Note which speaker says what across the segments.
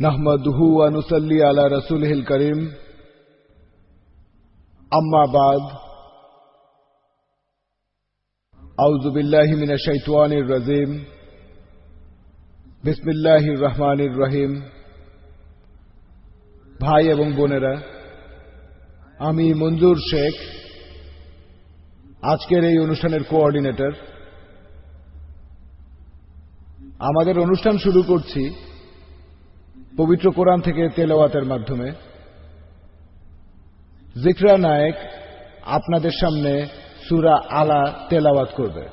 Speaker 1: নাহমাদুহু আনুসাল্লি আলা রসুলহিল করিম। আম্মাবাদ আউজুবিল্লাহি মিনা শৈতানির রাজিম। বিসমিল্লাহ রহমানির রহিম। ভাই এবং বোনেরা, আমি মঞ্জুর শেখ, আজকের এই অনুষ্ঠানের কোঅর্ডিনেটর। আমাদের অনুষ্ঠান শুরু করছি পবিত্র কোরআন থেকে তেলাওয়াতের মাধ্যমে জিকরা নায়েক আপনাদের সামনে সুরা আলা তেলাওয়াত করবে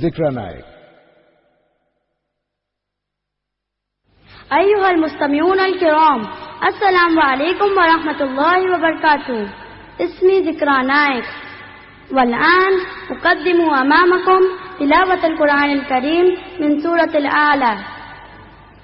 Speaker 1: জিকরা নায়েক
Speaker 2: أيها المستمعون الكرام السلام عليكم ورحمة الله وبركاته اسمي ذكرى نايك والآن أقدم أمامكم تلاوة القرآن الكريم من سورة الأعلى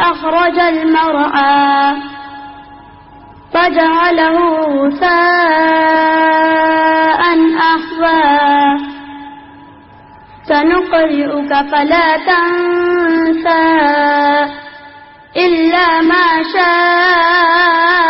Speaker 2: أخرج المرعى فجعله غثاء أحوى. سنقرئك فلا تنسى إلا ما شاء.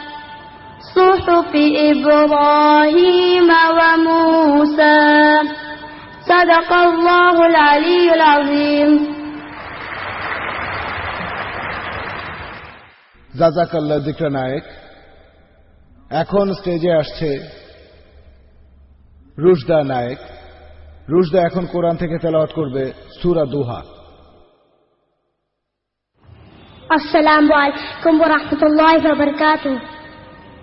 Speaker 2: صحف إبراهيم وموسى صدق الله العلي العظيم
Speaker 1: জাজাকাল্লা জিকরা নায়েক এখন স্টেজে আসছে রুশদা নায়েক রুশদা এখন কোরআন থেকে তেলাওয়াত করবে সুরা দুহা
Speaker 2: السلام عليكم ورحمة الله وبركاته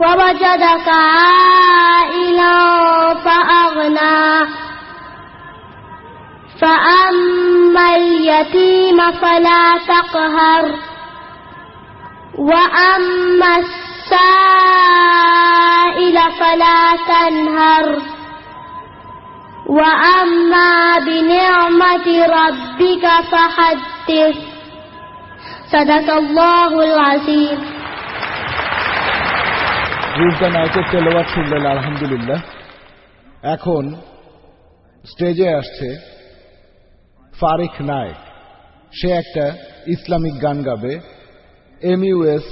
Speaker 2: ووجدك عائلا فأغنى. فأما اليتيم فلا تقهر. وأما السائل فلا تنهر. وأما بنعمة ربك فحدث. صدق الله العظيم.
Speaker 1: রুশদা নায়কের তেলোয়ার শুনলেন আলহামদুলিল্লাহ এখন স্টেজে আসছে ফারিক নায়ক সে একটা ইসলামিক গান গাবে M U S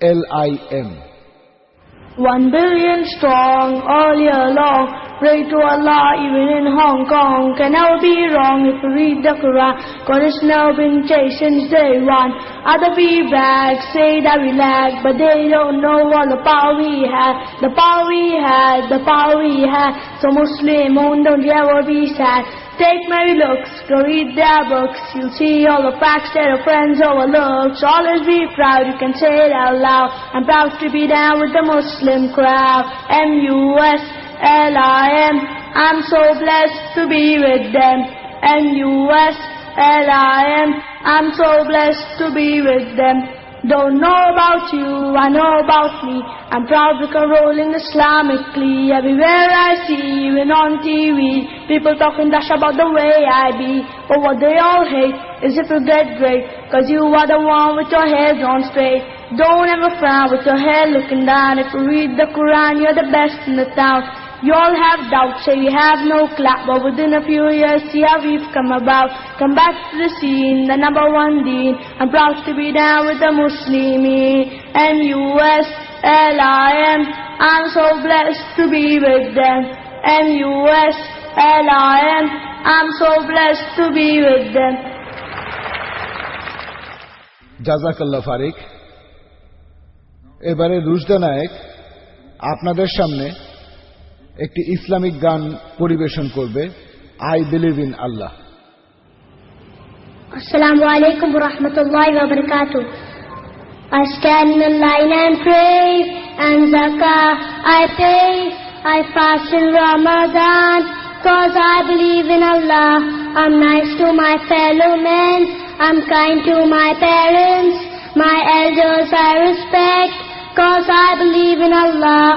Speaker 1: L I M
Speaker 3: One billion strong all year long. Pray to Allah even in Hong Kong. Can I be wrong if you read the Quran. God has never been chased since day one. Other brag, say that we lag, but they don't know all the power we had. The power we had, the power we had. So Muslim, oh, don't ever be sad. Take many looks, go read their books. You'll see all the facts that our friends overlook. So always be proud, you can say it out loud. I'm proud to be down with the Muslim crowd. M-U-S-L-I-M. I'm so blessed to be with them. M-U-S-L-I-M. I'm so blessed to be with them. Don't know about you, I know about me. I'm proud because rolling Islamically. Everywhere I see, even on TV, people talking dash about the way I be. But what they all hate is if you get great, cause you are the one with your hair drawn straight. Don't ever frown with your hair looking down. If you read the Quran, you're the best in the town. You all have doubts, say we have no clap, but within a few years, see how we've come about. Come back to the scene, the number one deen. I'm proud to be down with the Muslimin. M-U-S-L-I-M. I'm so blessed to be with them. M-U-S-L-I-M. I'm so blessed to be with them.
Speaker 1: জাজাকাল্লা ফারিক এবারে রুশদা নায়েক আপনাদের সামনে একটি Islamic গান পরিবেশন করবে I believe in Allah
Speaker 2: Assalamu alaikum wa rahmatullahi wa barakatuh. I stand in the line and pray, and zakah I pay. I fast in Ramadan, cause I believe in Allah. I'm nice to my fellow men, I'm kind to my parents. My elders I respect, cause I believe in Allah.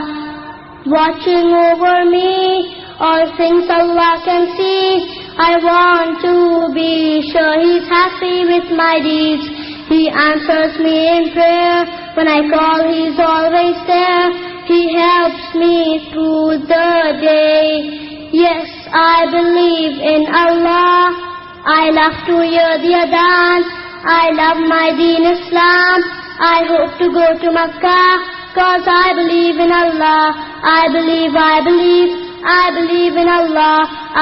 Speaker 2: Watching over me, all things Allah can see. I want to be sure He's happy with my deeds. He answers me in prayer. When I call, He's always there. He helps me through the day. Yes, I believe in Allah. I love to hear the Adhan. I love my deen Islam. I hope to go to Makkah. Cause I believe in Allah. I believe, I believe. I believe in Allah.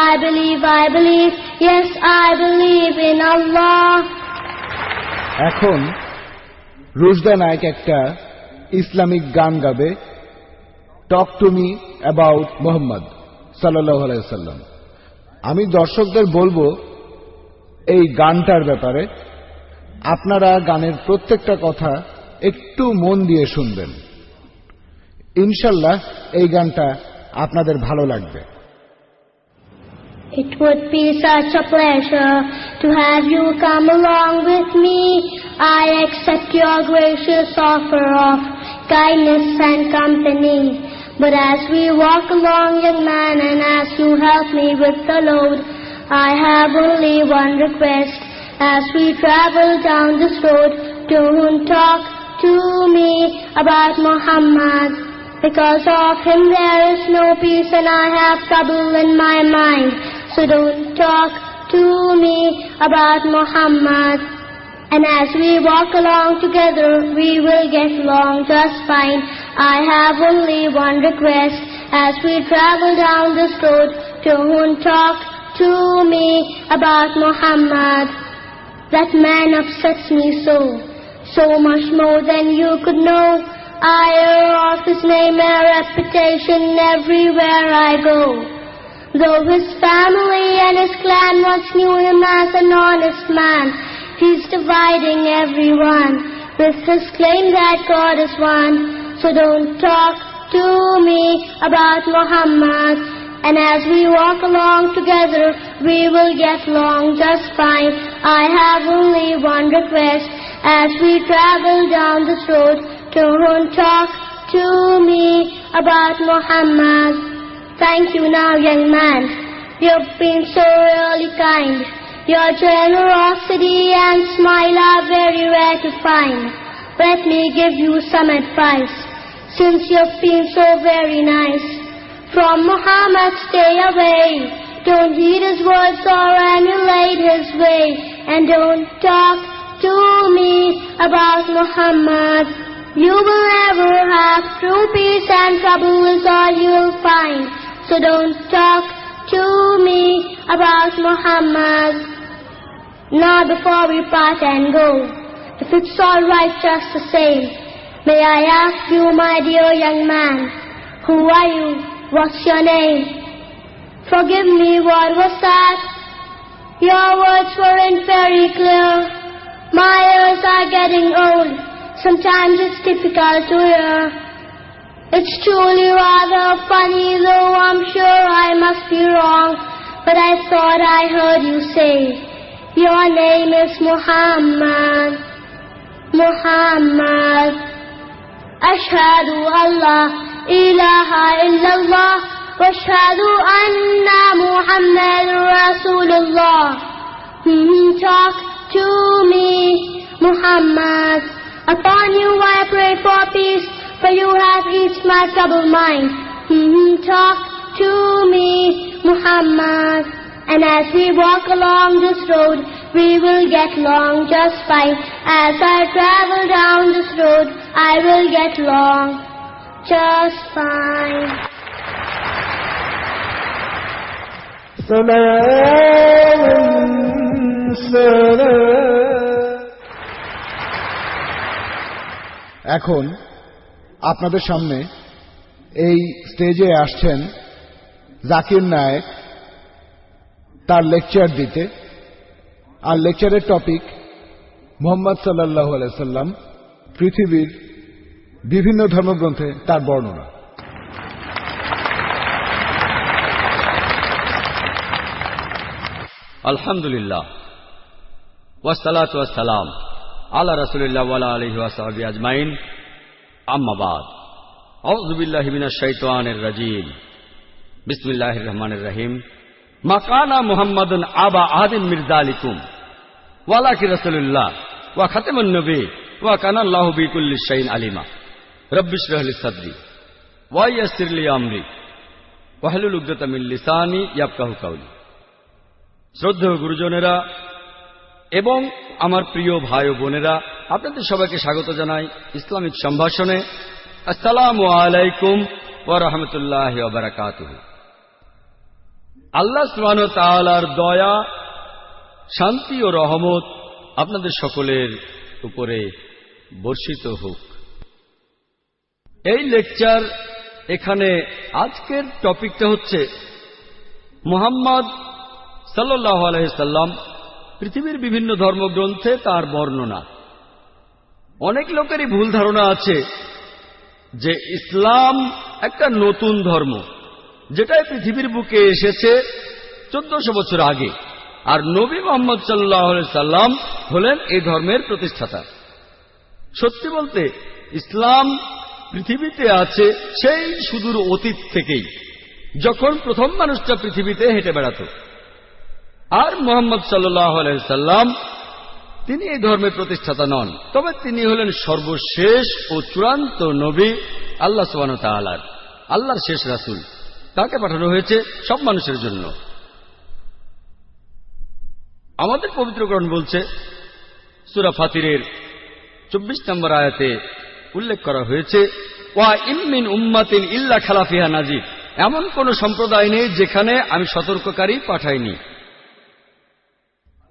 Speaker 2: I believe, I believe. Yes, I believe in Allah.
Speaker 1: এখন রুশদা নায়ক একটা Islamic গান গাবে talk to me about Mohammad সাল্লাহ আলাইসাল্লাম আমি দর্শকদের বলব এই গানটার ব্যাপারে আপনারা গানের প্রত্যেকটা কথা একটু মন দিয়ে শুনবেন ইনশাল্লাহ এই গানটা আপনাদের ভালো লাগবে
Speaker 2: It would be such a pleasure to have you come along with me. I accept your gracious offer of kindness and company. But as we walk along, young man, and as you help me with the load, I have only one request. As we travel down this road, don't talk to me about Muhammad. Because of him there is no peace and I have trouble in my mind. So don't talk to me about Muhammad. And as we walk along together, we will get along just fine. I have only one request. As we travel down this road, don't talk to me about Muhammad. That man upsets me so, so much more than you could know. I owe of his name and reputation everywhere I go. Though his family and his clan once knew him as an honest man, he's dividing everyone with his claim that God is one. So don't talk to me about Muhammad. And as we walk along together, we will get along just fine. I have only one request. As we travel down this road, don't talk to me about Muhammad. Thank you now, young man. You've been so really kind. Your generosity and smile are very rare to find. Let me give you some advice, since you've been so very nice. From Muhammad, stay away. Don't heed his words or emulate his way. And don't talk to me about Muhammad. You will never have true peace and trouble is all you'll find. So don't talk to me about Muhammad. Not before we part and go. If it's alright just the same. May I ask you, my dear young man, who are you? What's your name? Forgive me, what was that? Your words weren't very clear. My ears are getting old. Sometimes it's difficult to hear. It's truly rather funny, though I'm sure I must be wrong. But I thought I heard you say, your name is Muhammad. Muhammad. Ashhadu Allah ilaha illallah. Ashhadu anna Muhammad Rasulullah. Mm -hmm. Talk to me, Muhammad. Upon you I pray for peace, for you have eased my troubled mind. Hmm, Talk to me, Muhammad. And as we walk along this road, we will get along just fine. As I travel down this road, I will get along just fine.
Speaker 4: سلام سلام
Speaker 1: এখন আপনাদের সামনে এই স্টেজে আসছেন জাকির নায়েক তার lecture দিতে। আর লেকচারের topic Mohammad সাল্লাহ সাল্লাম, পৃথিবীর বিভিন্ন ধর্মগ্রন্থে তার বর্ণনা।
Speaker 5: আলহামদুলিল্লাহ। ওয়াসালাম আল্লাহ রসুলিল্লাহ আলহি ওয়াসাবি আজমাইন। আম্মাবাদ আউজুবিল্লাহ মিনাশ শাইতানির রাজিম। বিসমিল্লাহির রহমানির রহিম। মাকানা মুহাম্মাদুন আবা আহাদিন মির্জা আলিকুম ওয়ালাকি রসুল্লাহ ওয়া খাতেমুন নবী ওয়া কানাল্লাহু বিকুল্লি শাইইন আলিমা। রব্বিশ রাহলি সাদরি ওয়া ইয়াসসির লি আমরি। ওয়াহলুল উকদাতাম মিন লিসানি ইয়াফকাহু কাওলি শ্রদ্ধেয় গুরুজনেরা এবং আমার প্রিয় ভাই ও বোনেরা, আপনাদের সবাইকে স্বাগত জানাই ইসলামিক সম্ভাষণে। আসসালামু আলাইকুম ও রহমতুল্লাহ বারাকাত আল্লাহ সুবান তালার দয়া, শান্তি ও রহমত আপনাদের সকলের উপরে বর্ষিত হোক। এই লেকচার এখানে আজকের টপিকটা হচ্ছে মোহাম্মদ সাল্লাহ আলহিসাল্লাম পৃথিবীর বিভিন্ন ধর্মগ্রন্থে তার বর্ণনা। অনেক লোকেরই ভুল ধারণা আছে যে ইসলাম একটা নতুন ধর্ম, যেটাই পৃথিবীর বুকে এসেছে চোদ্দশো বছর আগে, আর নবী মোহাম্মদ সাল্লাহ সাল্লাম হলেন এই ধর্মের প্রতিষ্ঠাতা। সত্যি বলতে, ইসলাম পৃথিবীতে আছে সেই সুদূর অতীত থেকেই, যখন প্রথম মানুষটা পৃথিবীতে হেঁটে বেড়াত। আর মোহাম্মদ সাল্লাম, তিনি এই ধর্মের প্রতিষ্ঠাতা নন। তবে তিনি হলেন সর্বশেষ ও চূড়ান্ত নবী আল্লাহ সোহান তালার আল্লাহর শেষ রাসুল। তাকে পাঠানো হয়েছে? সব মানুষের জন্য। আমাদের পবিত্রকরণ বলছে, সুরা ফাতিরের চব্বিশ নম্বর আয়াতে উল্লেখ করা হয়েছে, ওয়া ইমিন উম্মাতিন ইল্লা খালাফিহা নাজির এমন কোন সম্প্রদায় নেই যেখানে আমি সতর্ককারী পাঠাইনি।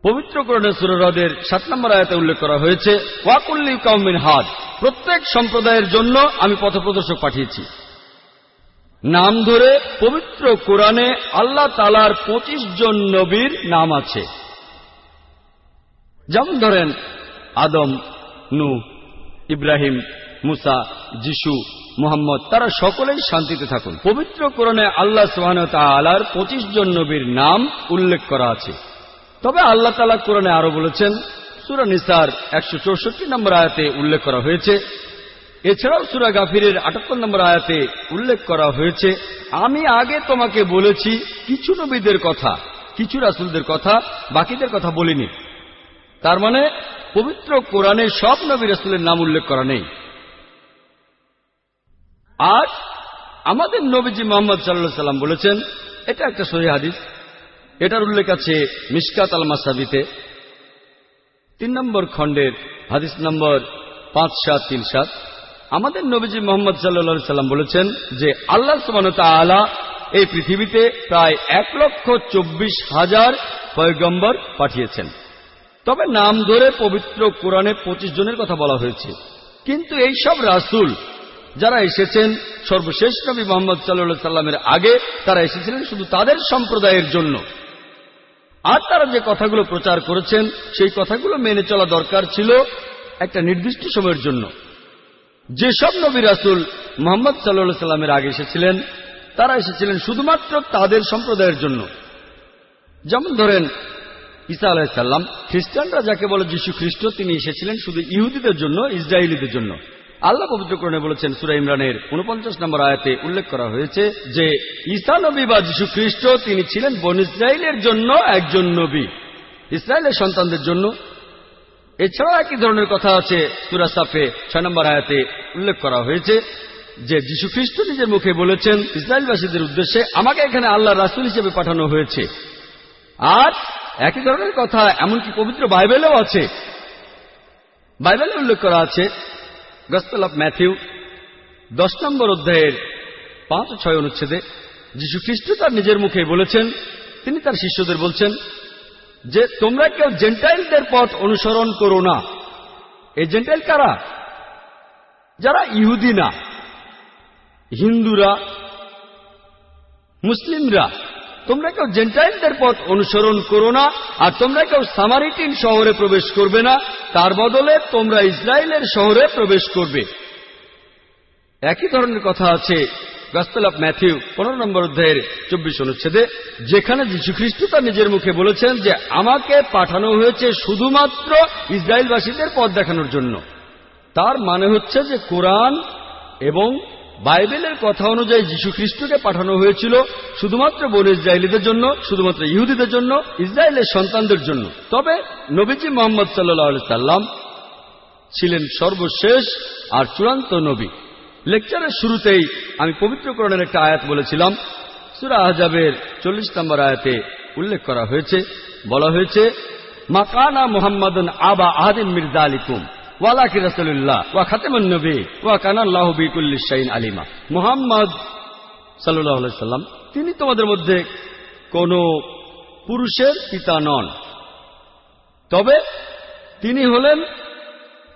Speaker 5: পবিত্র করণে সুররদের সাত নম্বর আয়াতে উল্লেখ করা হয়েছে, ওয়াকুল্লি কাউমিন হাদ প্রত্যেক সম্প্রদায়ের জন্য আমি পথপ্রদর্শক পাঠিয়েছি। নাম ধরে পবিত্র কোরআনে আল্লাহ তালার পঁচিশ জন নবীর নাম আছে। যেমন ধরেন, আদম নু ইব্রাহিম, মুসা, যিশু, মোহাম্মদ, তারা সকলেই শান্তিতে থাকুন। পবিত্র কোরণে আল্লাহ সোহান তালার পঁচিশ জন নবীর নাম উল্লেখ করা আছে। তবে আল্লাহ তালা কোরআনে আরও বলেছেন, সুরা নিসার একশো চৌষট্টি নম্বর আয়াতে উল্লেখ করা হয়েছে। এছাড়াও সুরা গাফিরের আটাত্তর নম্বর আয়াতে উল্লেখ করা হয়েছে, আমি আগে তোমাকে বলেছি, কিছু নবীদের কথা, কিছু রাসুলদের কথা, বাকিদের কথা বলিনি। তার মানে পবিত্র কোরআনে সব নবী রাসুলের নাম উল্লেখ করা নেই। আর আমাদের নবীজি মোহাম্মদ সাল্লাহ সাল্লাম বলেছেন, এটা একটা সহি হাদিস এটার উল্লেখ আছে মিসকাত আল মাসাবিতে তিন নম্বর খণ্ডের হাদিস নম্বর পাঁচ সাত তিন সাত। আমাদের নবীজি মোহাম্মদ সাল্লা সাল্লাম বলেছেন যে আল্লাহ সুবান এই পৃথিবীতে প্রায় এক লক্ষ চব্বিশ হাজার পয়গম্বর পাঠিয়েছেন। তবে নাম ধরে পবিত্র কোরআনে পঁচিশ জনের কথা বলা হয়েছে। কিন্তু এই সব রাসুল যারা এসেছেন, সর্বশেষ নবী মোহাম্মদ সাল্লা সাল্লামের আগে তারা এসেছিলেন শুধু তাদের সম্প্রদায়ের জন্য। আর তারা যে কথাগুলো প্রচার করেছেন, সেই কথাগুলো মেনে চলা দরকার ছিল একটা নির্দিষ্ট সময়ের জন্য। যেসব নবী রাসুল মোহাম্মদ সাল্লা সাল্লামের আগে এসেছিলেন, তারা এসেছিলেন শুধুমাত্র তাদের সম্প্রদায়ের জন্য। যেমন ধরেন, ঈসা আলাহিসাল্লাম খ্রিস্টানরা যাকে বলে যীশু খ্রিস্ট, তিনি এসেছিলেন শুধু ইহুদিদের জন্য, ইসরায়েলিদের জন্য। আল্লাহ পবিত্রকরণে বলেছেন, সুরা ইমরানের উনপঞ্চাশ নম্বর আয়াতে উল্লেখ করা হয়েছে যে, ঈসা নবী বা যীশু খ্রিস্ট তিনি ছিলেন বন ইসরায়েলের জন্য একজন নবী। ইসরায়েলের সন্তানদের জন্য। এছাড়াও একই ধরনের কথা আছে সুরা সাফে ছয় নম্বর আয়াতে উল্লেখ করা হয়েছে যে যীশু খ্রিস্ট নিজের মুখে বলেছেন ইসরায়েলবাসীদের উদ্দেশ্যে আমাকে এখানে আল্লাহ রাসুল হিসেবে পাঠানো হয়েছে। আর একই ধরনের কথা এমনকি পবিত্র বাইবেলেও আছে। বাইবেলে উল্লেখ করা আছে গসপেল অফ ম্যাথিউ দশ নম্বর অধ্যায়ের পাঁচ ছয় অনুচ্ছেদে যীশু খ্রিস্ট তার নিজের মুখে বলেছেন, তিনি তার শিষ্যদের বলছেন, যে তোমরা কেউ জেন্টাইলদের পথ অনুসরণ করো না। এই জেন্টাইল কারা? যারা ইহুদি না, হিন্দুরা, মুসলিমরা। তোমরা কেউ জেন্টাইলদের পথ অনুসরণ করো না, আর তোমরা কেউ সামারিটিন শহরে প্রবেশ করবে না, তার বদলে তোমরা ইসরায়েলের শহরে প্রবেশ করবে। একই ধরনের কথা আছে গসপেল ম্যাথিউ পনেরো নম্বর অধ্যায়ের চব্বিশ অনুচ্ছেদে, যেখানে যীশু খ্রিস্ট তার নিজের মুখে বলেছেন যে, আমাকে পাঠানো হয়েছে শুধুমাত্র ইসরায়েলবাসীদের পথ দেখানোর জন্য। তার মানে হচ্ছে যে কোরআন এবং বাইবেলের কথা অনুযায়ী যীশু খ্রিস্টকে পাঠানো হয়েছিল শুধুমাত্র বন ইসরায়েলিদের জন্য, শুধুমাত্র ইহুদিদের জন্য, ইসরায়েলের সন্তানদের জন্য। তবে নবীজি মোহাম্মদ সাল্লাহ সাল্লাম ছিলেন সর্বশেষ আর চূড়ান্ত নবী। লেকচারের শুরুতেই আমি পবিত্রকরণের একটা আয়াত বলেছিলাম। সুরা আহজাবের চল্লিশ নম্বর আয়াতে উল্লেখ করা হয়েছে, বলা হয়েছে মাকানা মোহাম্মদন আবা আহাদিন মির্জা আলিকুম ওয়ালাকি রসুল্লাহ ওয়া খাতেমন নবী, ওয়া কানাল্লাহ বিকুল্লিশাইন আলিমা। মোহাম্মদ সাল্লাহ সাল্লাম তিনি তোমাদের মধ্যে কোন পুরুষের পিতা নন। তবে তিনি হলেন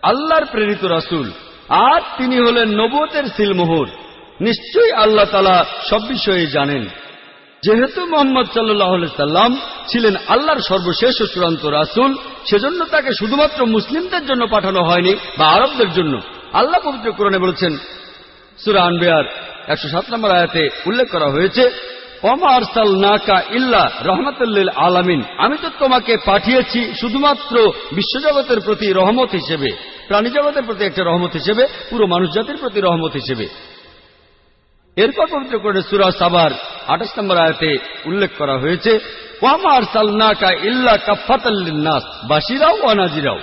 Speaker 5: আল্লাহর প্রেরিত রাসুল, আর তিনি হলেন নবতের সিলমোহর। নিশ্চয়ই আল্লাহ তালা সব বিষয়ে জানেন। যেহেতু মোহাম্মদ সাল্লাহ সাল্লাম ছিলেন আল্লাহর সর্বশেষ ও চূড়ান্ত রাসুল, সেজন্য তাকে শুধুমাত্র মুসলিমদের জন্য পাঠানো হয়নি, বা আরবদের জন্য। আল্লাহ পবিত্র কোরআনে বলেছেন, সুরা আনবেয়ার একশো সাত নম্বর আয়াতে উল্লেখ করা হয়েছে ইল্লা রহমতুল্লিল আলামিন। আমি তো তোমাকে পাঠিয়েছি শুধুমাত্র বিশ্বজগতের প্রতি রহমত হিসেবে প্রাণী জগতের প্রতি একটা রহমত হিসেবে, পুরো মানুষ জাতির প্রতি রহমত হিসেবে। এরপর করে সুরা সাবার আঠাশ নম্বর উল্লেখ করা হয়েছে সালনাকা ইল্লা কাফাতাল্লিনাস বাসিরাও অনাজিরাও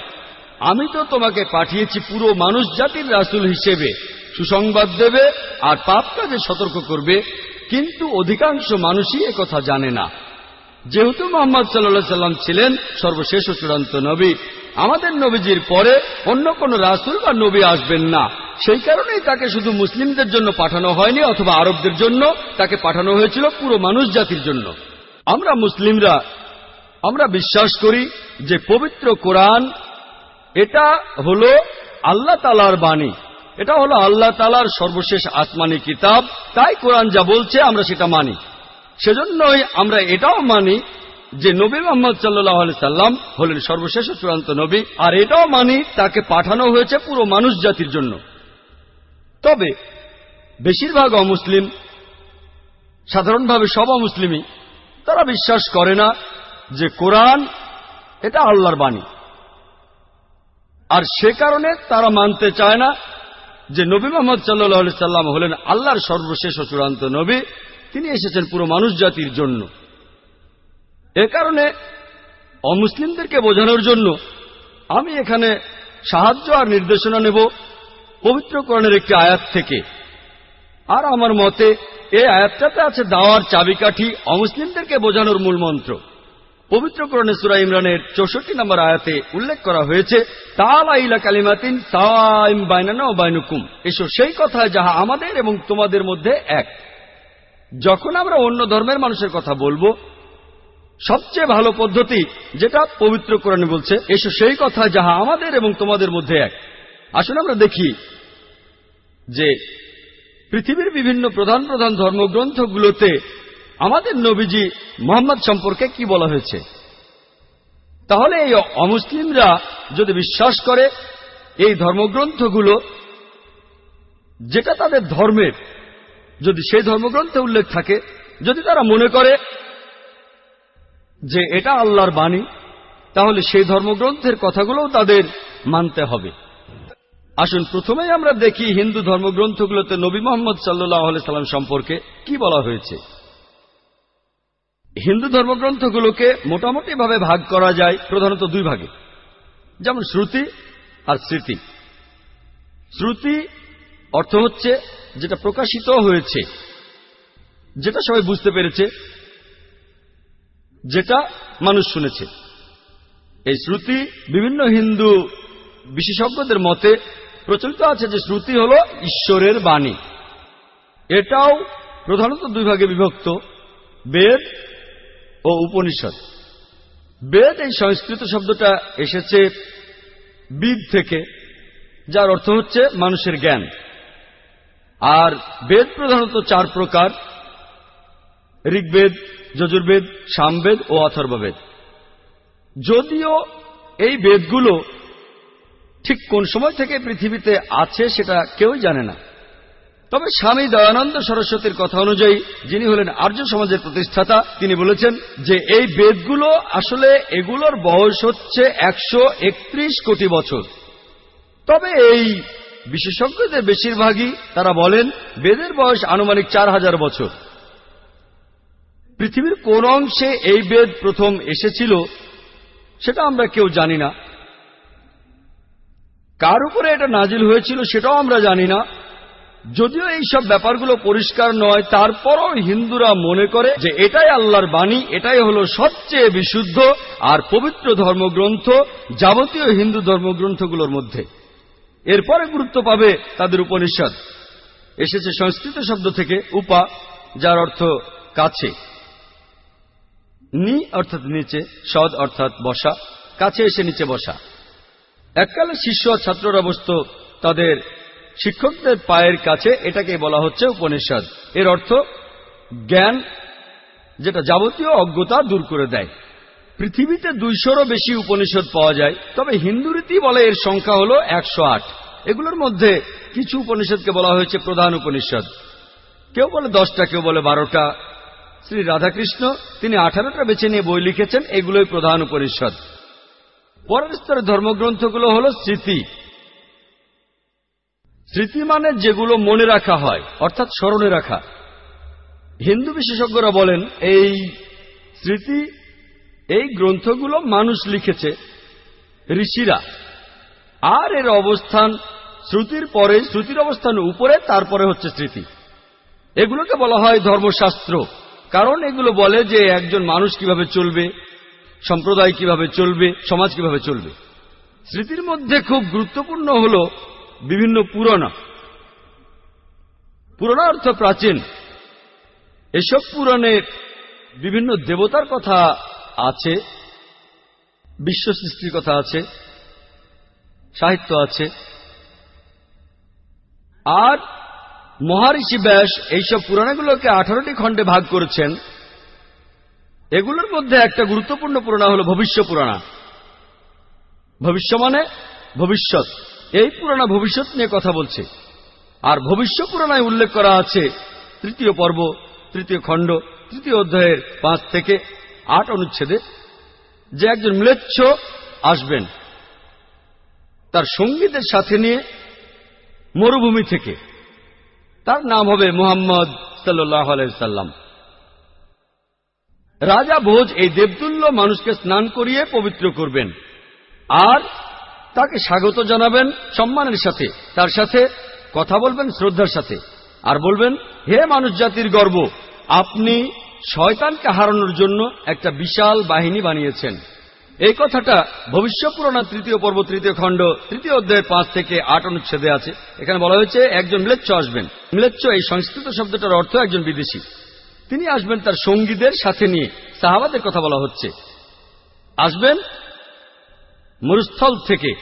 Speaker 5: আমি তো তোমাকে পাঠিয়েছি পুরো মানুষ জাতির রাসুল হিসেবে। সুসংবাদ দেবে আর পাপ কাজে সতর্ক করবে, কিন্তু অধিকাংশ মানুষই কথা জানে না। যেহেতু মোহাম্মদ সাল্লা সাল্লাম ছিলেন সর্বশেষ ও চূড়ান্ত নবী আমাদের নবীজির পরে অন্য কোন রাসুল বা নবী আসবেন না। সেই কারণেই তাকে শুধু মুসলিমদের জন্য পাঠানো হয়নি অথবা আরবদের জন্য তাকে পাঠানো হয়েছিল পুরো মানুষ জাতির জন্য। আমরা মুসলিমরা, আমরা বিশ্বাস করি যে পবিত্র কোরআন, এটা হলো আল্লাহ তালার বাণী। এটা হলো আল্লাহ তালার সর্বশেষ আসমানি কিতাব। তাই কোরআন যা বলছে আমরা সেটা মানি। সেজন্যই আমরা এটাও মানি যে নবী মোহাম্মদ সাল্লাহ সাল্লাম হলেন সর্বশেষ চূড়ান্ত নবী, আর এটাও মানি তাকে পাঠানো হয়েছে পুরো মানুষ জাতির জন্য। তবে, বেশিরভাগ অমুসলিম, সাধারণভাবে সব অমুসলিমই, তারা বিশ্বাস করে না যে কোরআন এটা আল্লাহর বাণী। আর সে কারণে তারা মানতে চায় না যে নবী মোহাম্মদ সাল্লাহ সাল্লাম হলেন আল্লাহর সর্বশেষ চূড়ান্ত নবী, তিনি এসেছেন পুরো মানুষ জাতির জন্য। এ কারণে অমুসলিমদেরকে বোঝানোর জন্য আমি এখানে সাহায্য আর নির্দেশনা নেব পবিত্রকরণের একটি আয়াত থেকে। আর আমার মতে এই আয়াতটাতে আছে দাওয়ার চাবিকাঠি অমুসলিমদেরকে বোঝানোর মূল মন্ত্র। পবিত্র করণে সুরা ইমরানের চৌষট্টি নম্বর আয়াতে উল্লেখ করা হয়েছে তালাইলা কালিমাতিন তাইম বাইনানা ও বাইনুকুম। এসো সেই কথা যাহা আমাদের এবং তোমাদের মধ্যে এক। যখন আমরা অন্য ধর্মের মানুষের কথা বলব সবচেয়ে ভালো পদ্ধতি যেটা পবিত্র কোরআনে বলছে, এসো সেই কথা যাহা আমাদের এবং তোমাদের মধ্যে এক। আসলে আমরা দেখি যে পৃথিবীর বিভিন্ন প্রধান প্রধান ধর্মগ্রন্থগুলোতে আমাদের নবীজি মোহাম্মদ সম্পর্কে কি বলা হয়েছে? তাহলে এই অমুসলিমরা যদি বিশ্বাস করে, এই ধর্মগ্রন্থগুলো যেটা তাদের ধর্মের, যদি সেই ধর্মগ্রন্থে উল্লেখ থাকে, যদি তারা মনে করে যে এটা আল্লাহর বাণী, তাহলে সেই ধর্মগ্রন্থের কথাগুলোও তাদের মানতে হবে। আসুন, প্রথমেই আমরা দেখি হিন্দু ধর্মগ্রন্থগুলোতে নবী মোহাম্মদ সাল্লাহ সাল্লাম সম্পর্কে কি বলা হয়েছে। হিন্দু ধর্মগ্রন্থগুলোকে মোটামুটিভাবে ভাগ করা যায় প্রধানত দুই ভাগে। যেমন শ্রুতি আর স্মৃতি। শ্রুতি অর্থ হচ্ছে যেটা প্রকাশিত হয়েছে, যেটা সবাই বুঝতে পেরেছে যেটা মানুষ শুনেছে। এই শ্রুতি বিভিন্ন হিন্দু বিশেষজ্ঞদের মতে প্রচলিত আছে যে শ্রুতি হল ঈশ্বরের বাণী। এটাও প্রধানত দুই ভাগে বিভক্ত, বেদ ও উপনিষদ। বেদ এই সংস্কৃত শব্দটা এসেছে বিদ থেকে, যার অর্থ হচ্ছে মানুষের জ্ঞান। আর বেদ প্রধানত চার প্রকার, ঋগ্বেদ যজুর্বেদ, সামবেদ ও অথর্ববেদ। যদিও এই বেদগুলো ঠিক কোন সময় থেকে পৃথিবীতে আছে সেটা কেউই জানে না। তবে স্বামী দয়ানন্দ সরস্বতীর কথা অনুযায়ী যিনি হলেন আর্য সমাজের প্রতিষ্ঠাতা, তিনি বলেছেন যে এই বেদগুলো আসলে এগুলোর বয়স হচ্ছে একশো একত্রিশ কোটি বছর। তবে এই বিশেষজ্ঞদের বেশিরভাগই তারা বলেন বেদের বয়স আনুমানিক চার হাজার বছর। পৃথিবীর কোন অংশে এই বেদ প্রথম এসেছিল, সেটা আমরা কেউ জানি না। কার উপরে এটা নাজিল হয়েছিল সেটাও আমরা জানি না। যদিও এই সব ব্যাপারগুলো পরিষ্কার নয়, তারপরও হিন্দুরা মনে করে যে এটাই আল্লাহর বাণী, এটাই হলো সবচেয়ে বিশুদ্ধ আর পবিত্র ধর্মগ্রন্থ, যাবতীয় হিন্দু ধর্মগ্রন্থগুলোর মধ্যে। এরপরে গুরুত্ব পাবে তাদের উপনিষদ। এসেছে সংস্কৃত শব্দ থেকে উপা, যার অর্থ কাছে। নি অর্থাৎ নিচে, সদ অর্থাৎ বসা, কাছে এসে নিচে বসা। এককালে শিষ্য ছাত্ররা বসত তাদের শিক্ষকদের পায়ের কাছে এটাকে বলা হচ্ছে উপনিষদ। এর অর্থ জ্ঞান, যেটা যাবতীয় অজ্ঞতা দূর করে দেয়। পৃথিবীতে দুইশোরও বেশি উপনিষদ পাওয়া যায়, তবে হিন্দু রীতি বলে এর সংখ্যা হল একশো আট। এগুলোর মধ্যে কিছু উপনিষদকে বলা হয়েছে প্রধান উপনিষদ। কেউ বলে দশটা, কেউ বলে বারোটা শ্রী রাধাকৃষ্ণ, তিনি আঠারোটা বেছে নিয়ে বই লিখেছেন, এগুলোই প্রধান উপনিষদ। পরের স্তরের ধর্মগ্রন্থগুলো হল স্মৃতি। স্মৃতি মানে যেগুলো মনে রাখা হয়, অর্থাৎ স্মরণে রাখা। হিন্দু বিশেষজ্ঞরা বলেন, এই স্মৃতি, এই গ্রন্থগুলো মানুষ লিখেছে, ঋষিরা। আর এর অবস্থান শ্রুতির পরে, শ্রুতির অবস্থান উপরে, তারপরে হচ্ছে স্মৃতি। এগুলোকে বলা হয় ধর্মশাস্ত্র। কারণ এগুলো বলে যে একজন মানুষ কীভাবে চলবে, সম্প্রদায় কীভাবে চলবে, সমাজ কীভাবে চলবে। স্মৃতির মধ্যে খুব গুরুত্বপূর্ণ হল বিভিন্ন পুরাণা পুরাণা অর্থ প্রাচীন। এসব পুরাণে বিভিন্ন দেবতার কথা আছে, বিশ্ব সৃষ্টির কথা আছে, সাহিত্য আছে। আর মহারিষি ব্যাস এইসব পুরাণাগুলোকে আঠারোটি খণ্ডে ভাগ করেছেন। এগুলোর মধ্যে একটা গুরুত্বপূর্ণ পুরাণা হল ভবিষ্য পুরাণা। ভবিষ্য মানে ভবিষ্যৎ। এই পুরাণা ভবিষ্যৎ নিয়ে কথা বলছে। আর ভবিষ্য পুরাণায় উল্লেখ করা আছে তৃতীয় পর্ব, তৃতীয় খণ্ড, তৃতীয় অধ্যায়ের পাঁচ থেকে আট অনুচ্ছেদে যে একজন ম্লেচ্ছ আসবেন, তার সঙ্গীদের সাথে নিয়ে মরুভূমি থেকে। তার নাম হবে মুহাম্মদ সাল্লাম। রাজা ভোজ এই দেবতুল্য মানুষকে স্নান করিয়ে পবিত্র করবেন আর তাকে স্বাগত জানাবেন সম্মানের সাথে, তার সাথে কথা বলবেন শ্রদ্ধার সাথে আর বলবেন, হে মানুষ জাতির গর্ব, আপনি শয়তানকে হারানোর জন্য একটা বিশাল বাহিনী বানিয়েছেন। এই কথাটা ভবিষ্য পুরানা তৃতীয় পর্ব, তৃতীয় খণ্ড, তৃতীয় অধ্যায়ের পাঁচ থেকে আট অনুচ্ছেদে আছে। এখানে বলা হয়েছে, একজন ম্লেচ্ছ আসবেন। ম্লেচ্ছ এই সংস্কৃত শব্দটার অর্থ একজন বিদেশি। তিনি আসবেন তার সঙ্গীদের সাথে নিয়ে। সাহাবাদের কথা বলা হচ্ছে। আসবেন মরুস্থল থেকে।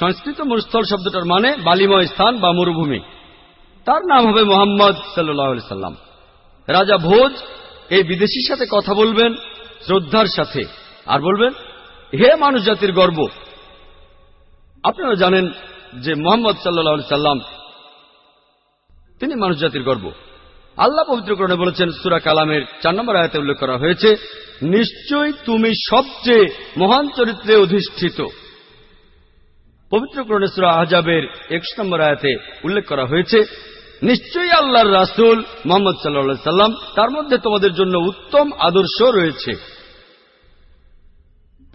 Speaker 5: সংস্কৃত মরুস্থল শব্দটার মানে বালিময় স্থান বা মরুভূমি। তার নাম হবে মোহাম্মদ সাল্লাহ সাল্লাম। রাজা ভোজ এই বিদেশির সাথে কথা বলবেন, শ্রদ্ধার সাথে। আর বলবেন হে মানুষ জাতির গর্ব, আপনারা জানেন যে মোহাম্মদ সাল্লাহ সাল্লাম, তিনি মানুষ জাতির গর্ব। আল্লাহ পবিত্রকরণে বলেছেন, সুরা কালামের চার নম্বর আয়াতে উল্লেখ করা হয়েছে নিশ্চয়ই তুমি সবচেয়ে মহান চরিত্রে অধিষ্ঠিত। পবিত্রকরণে সুরা আহজাবের একশো নম্বর আয়াতে উল্লেখ করা হয়েছে, নিশ্চয়ই আল্লাহর রাসুল মোহাম্মদ সাল্লা সাল্লাম, তার মধ্যে তোমাদের জন্য উত্তম আদর্শ রয়েছে।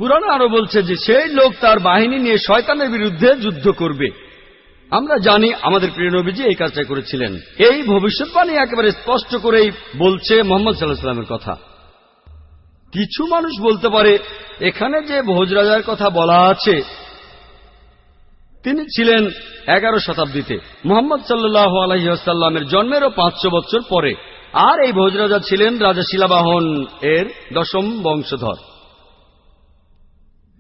Speaker 5: পুরানো আরও বলছে যে, সেই লোক তার বাহিনী নিয়ে শয়তানের বিরুদ্ধে যুদ্ধ করবে। আমরা জানি আমাদের প্রিয় নবীজি এই কাজটা করেছিলেন। এই ভবিষ্যৎবাণী একেবারে স্পষ্ট করেই বলছে মোহাম্মদ সাল্লাহ সাল্লামের কথা। কিছু মানুষ বলতে পারে, এখানে যে ভোজরাজার কথা বলা আছে, তিনি ছিলেন এগারো শতাব্দীতে। মোহাম্মদ সাল্লাহ আলহিহাসাল্লামের জন্মেরও পাঁচশো বছর পরে। আর এই ভোজরাজা ছিলেন রাজা শিলাবাহন এর দশম বংশধর।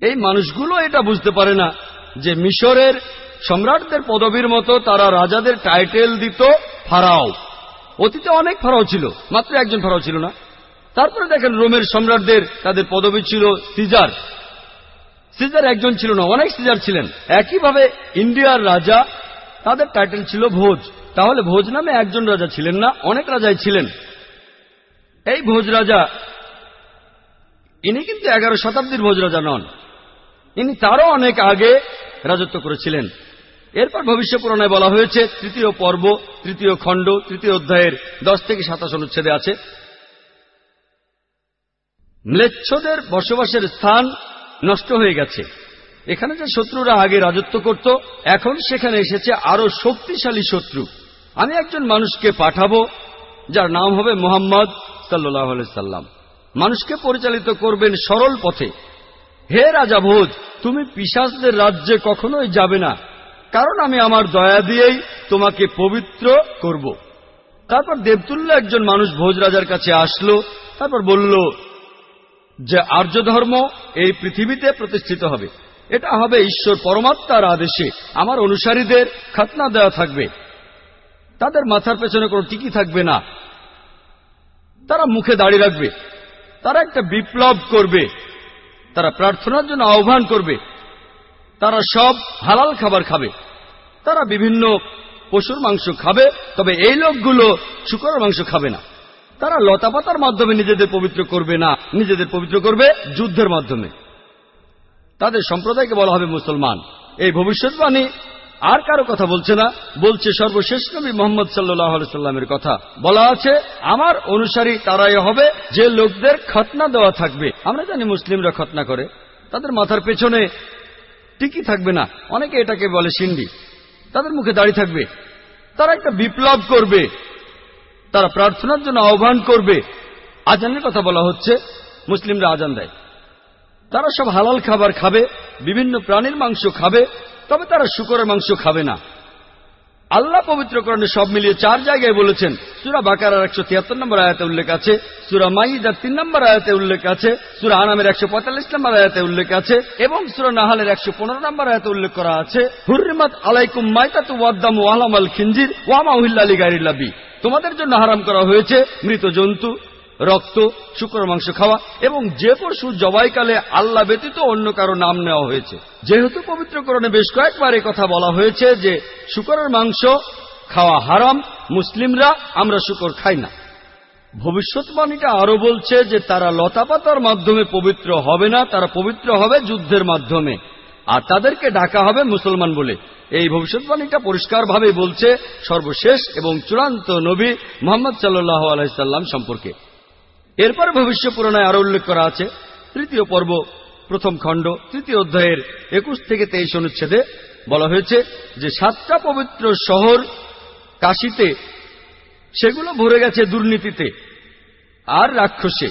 Speaker 5: এই মানুষগুলো এটা বুঝতে পারে না যে মিশরের সম্রাটদের পদবীর মতো তারা রাজাদের টাইটেল দিত ফারাও। অতীতে অনেক ফারাও ছিল, মাত্র একজন ফারাও ছিল না। তারপরে দেখেন রোমের সম্রাটদের তাদের পদবী ছিল সিজার। সিজার একজন ছিল না, অনেক সিজার ছিলেন। একইভাবে ইন্ডিয়ার রাজা, তাদের টাইটেল ছিল ভোজ। তাহলে ভোজ নামে একজন রাজা ছিলেন না, অনেক রাজাই ছিলেন। এই ভোজ রাজা, ইনি কিন্তু এগারো শতাব্দীর ভোজ রাজা নন। ইনি তারও অনেক আগে রাজত্ব করেছিলেন। এরপর ভবিষ্য পুরাণায় বলা হয়েছে, তৃতীয় পর্ব, তৃতীয় খণ্ড, তৃতীয় অধ্যায়ের দশ থেকে সাতাশ অনুচ্ছেদে আছে, ম্লেচ্ছদের বসবাসের স্থান নষ্ট হয়ে গেছে। এখানে যে শত্রুরা আগে রাজত্ব করত, এখন সেখানে এসেছে আরও শক্তিশালী শত্রু। আমি একজন মানুষকে পাঠাবো, যার নাম হবে মোহাম্মদ সাল্লাহ সাল্লাম। মানুষকে পরিচালিত করবেন সরল পথে। হে রাজা ভোজ তুমি পিসাসদের রাজ্যে কখনোই যাবে না, কারণ আমি আমার দয়া দিয়েই তোমাকে পবিত্র করব। তারপর দেবতুল্য একজন মানুষ ভোজ রাজার কাছে আসলো, তারপর বলল, যে আর্য ধর্ম এই পৃথিবীতে প্রতিষ্ঠিত হবে। এটা হবে ঈশ্বর পরমাত্মার আদেশে। আমার অনুসারীদের খাতনা দেওয়া থাকবে। তাদের মাথার পেছনে কোনো টিকি থাকবে না। তারা মুখে দাঁড়িয়ে রাখবে। তারা একটা বিপ্লব করবে। তারা প্রার্থনার জন্য আহ্বান করবে। তারা সব হালাল খাবার খাবে। তারা বিভিন্ন পশুর মাংস খাবে, তবে এই লোকগুলো শুকরের মাংস খাবে না। তারা লতাপাতার মাধ্যমে নিজেদের পবিত্র করবে না, নিজেদের পবিত্র করবে যুদ্ধের মাধ্যমে। তাদের সম্প্রদায়কে বলা হবে মুসলমান। এই ভবিষ্যৎবাণী আর কারও কথা বলছে না। বলছে সর্বশেষ নবী মোহাম্মদ সাল্লামের কথা। বলা আছে, আমার অনুসারী তারাই হবে, যে লোকদের খতনা দেওয়া থাকবে। আমরা জানি মুসলিমরা খতনা করে। তাদের মাথার পেছনে টিকি থাকবে না। অনেকে এটাকে বলে সিন্ডি। তাদের মুখে দাঁড়িয়ে থাকবে। তারা একটা বিপ্লব করবে। তারা প্রার্থনার জন্য আহ্বান করবে। আজানের কথা বলা হচ্ছে, মুসলিমরা আজান দেয়। তারা সব হালাল খাবার খাবে, বিভিন্ন প্রাণীর মাংস খাবে তবে তারা শুকরের মাংস খাবে না। আল্লাহ পবিত্রকরণে সব মিলিয়ে চার জায়গায় বলেছেন, সুরা বাকার একশো তিয়াত্তর নম্বর আয়াতে উল্লেখ আছে, সুরা মাইদার তিন নম্বর আয়াতে উল্লেখ আছে, সুরা আনামের একশো পঁয়তাল্লিশ নম্বর আয়াতে উল্লেখ আছে এবং সুরা নাহালের একশো পনেরো নম্বর আয়াতে উল্লেখ করা আছে হুরিমাত আলাইকুম মাইতাতু ওয়াদ্দাম ওয়ালাম আল খিঞ্জির ওয়ামা উহিল্লালি গাইরিল্লাবি তোমাদের জন্য হারাম করা হয়েছে মৃত জন্তু রক্ত, শুক্র মাংস খাওয়া এবং যে পশু জবাইকালে আল্লাহ ব্যতীত অন্য কারও নাম নেওয়া হয়েছে। যেহেতু পবিত্রকরণে বেশ কয়েকবার কথা বলা হয়েছে যে, শুকরের মাংস খাওয়া হারাম, মুসলিমরা আমরা শুকর খাই না। ভবিষ্যৎবাণীটা আরও বলছে যে, তারা লতাপাতার মাধ্যমে পবিত্র হবে না, তারা পবিত্র হবে যুদ্ধের মাধ্যমে। আর তাদেরকে ডাকা হবে মুসলমান বলে। এই ভবিষ্যৎবাণীটা পরিষ্কারভাবে বলছে সর্বশেষ এবং চূড়ান্ত নবী মোহাম্মদ সাল্লাহ আলাইসাল্লাম সম্পর্কে। এরপর ভবিষ্য পুরাণায় আরও উল্লেখ করা আছে, তৃতীয় পর্ব, প্রথম খণ্ড, তৃতীয় অধ্যায়ের একুশ থেকে তেইশ অনুচ্ছেদে বলা হয়েছে যে সাতটা পবিত্র শহর কাশিতে, সেগুলো ভরে গেছে দুর্নীতিতে আর রাক্ষসে।